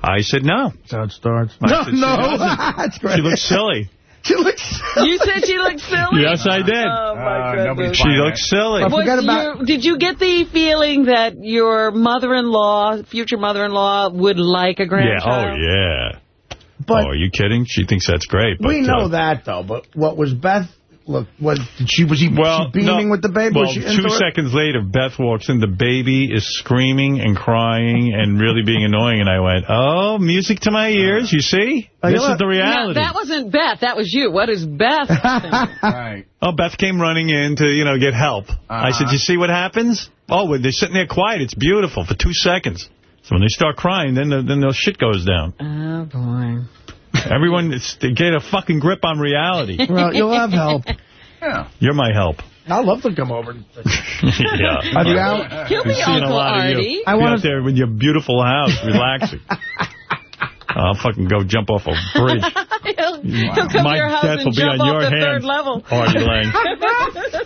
I said, no. That's how it starts. I said, she doesn't. That's great. She looks silly. She looks You said she looked silly? Yes, I did. Oh, my Uh, goodness. She looks silly. Was about- your- did you get the feeling that your mother-in-law, future mother-in-law, would like a Yeah, grandchild? oh, yeah. But oh, are you kidding? She thinks that's great. But, we know uh, that, though. But what was Beth... Look, was did she was he Well, she beaming no, with the baby? Well, was she two into it? seconds later, Beth walks in. The baby is screaming and crying and really being annoying. And I went, oh, music to my ears. You see? Oh, this you is the No, reality. that wasn't Beth. That was you. What is Beth? Right. Oh, Beth came running in to, you know, get help. I said, Uh-huh. you see what happens? Oh, when they're sitting there quiet, it's beautiful for two seconds. So when they start crying, then the, then the shit goes down. oh, boy. Everyone, get a fucking grip on reality. Well, you'll have help. Yeah. You're my help. I'd love to come over. yeah. Are you out? He'll be We've seen a Uncle lot of Artie. you. I wanna- out there with your beautiful house, relaxing. I'll fucking go jump off a bridge. he'll, he'll come My to your house death and will be jump on off your the hands. third level. Artie Lange.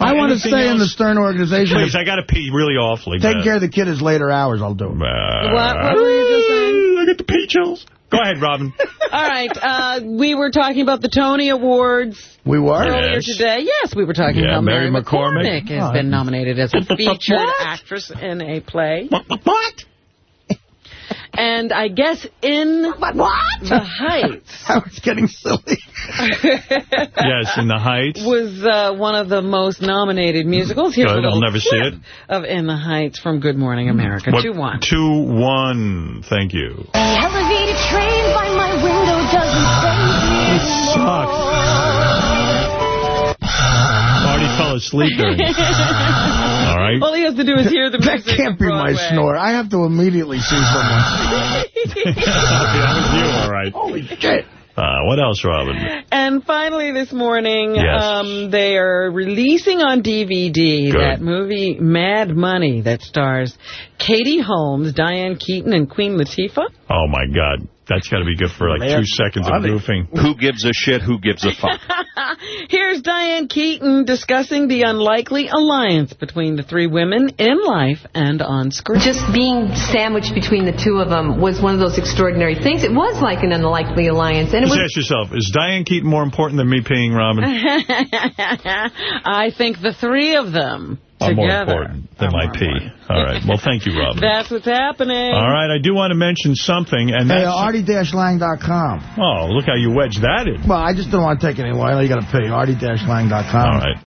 I want to Anything stay in the? Stern organization. Please, I got to pee really awfully. Taking bad. care of the kid is later hours. I'll do it. Uh, What, what were you just saying? I got the pee chills. Go ahead, Robin. All right. Uh, we were talking about the Tony Awards We were? earlier Yes. today. Yes, we were talking Yeah, about Mary Mary McCormack. McCormack has Oh. been nominated as a featured actress in a play. What? And I guess in what the Heights I was getting silly. Yes, in the Heights. was uh, one of the most nominated musicals. Here's Good, I'll never see it. Of In the Heights from Good Morning America. What- 2-1. 2-1. Thank you. Elevated train by my window doesn't It sucks. Fell asleep during it. All right. All he has to do is hear the That music. can't of be my snore. I have to immediately see someone. that was you, all right. Holy shit. Uh, what else, Robin? And finally this morning, Yes. um, they are releasing on DVD Good. that movie Mad Money that stars Katie Holmes, Diane Keaton, and Queen Latifah. Oh, my God. That's got to be good for like Man, two seconds of goofing. Who gives a shit? Who gives a fuck? Here's Diane Keaton discussing the unlikely alliance between the three women in life and on screen. Just being sandwiched between the two of them was one of those extraordinary things. It was like an unlikely alliance, and it Just was ask yourself, is Diane Keaton more important than me peeing Robin? I think the three of them Are more important than my pee. All right. Well, thank you, Robin. That's what's happening. All right. I do want to mention something, and Hey, that's... artie-lang.com. Oh, look how you wedge that in. Well, I just don't want to take any. Well, you got to pay. artie-lang.com. All right.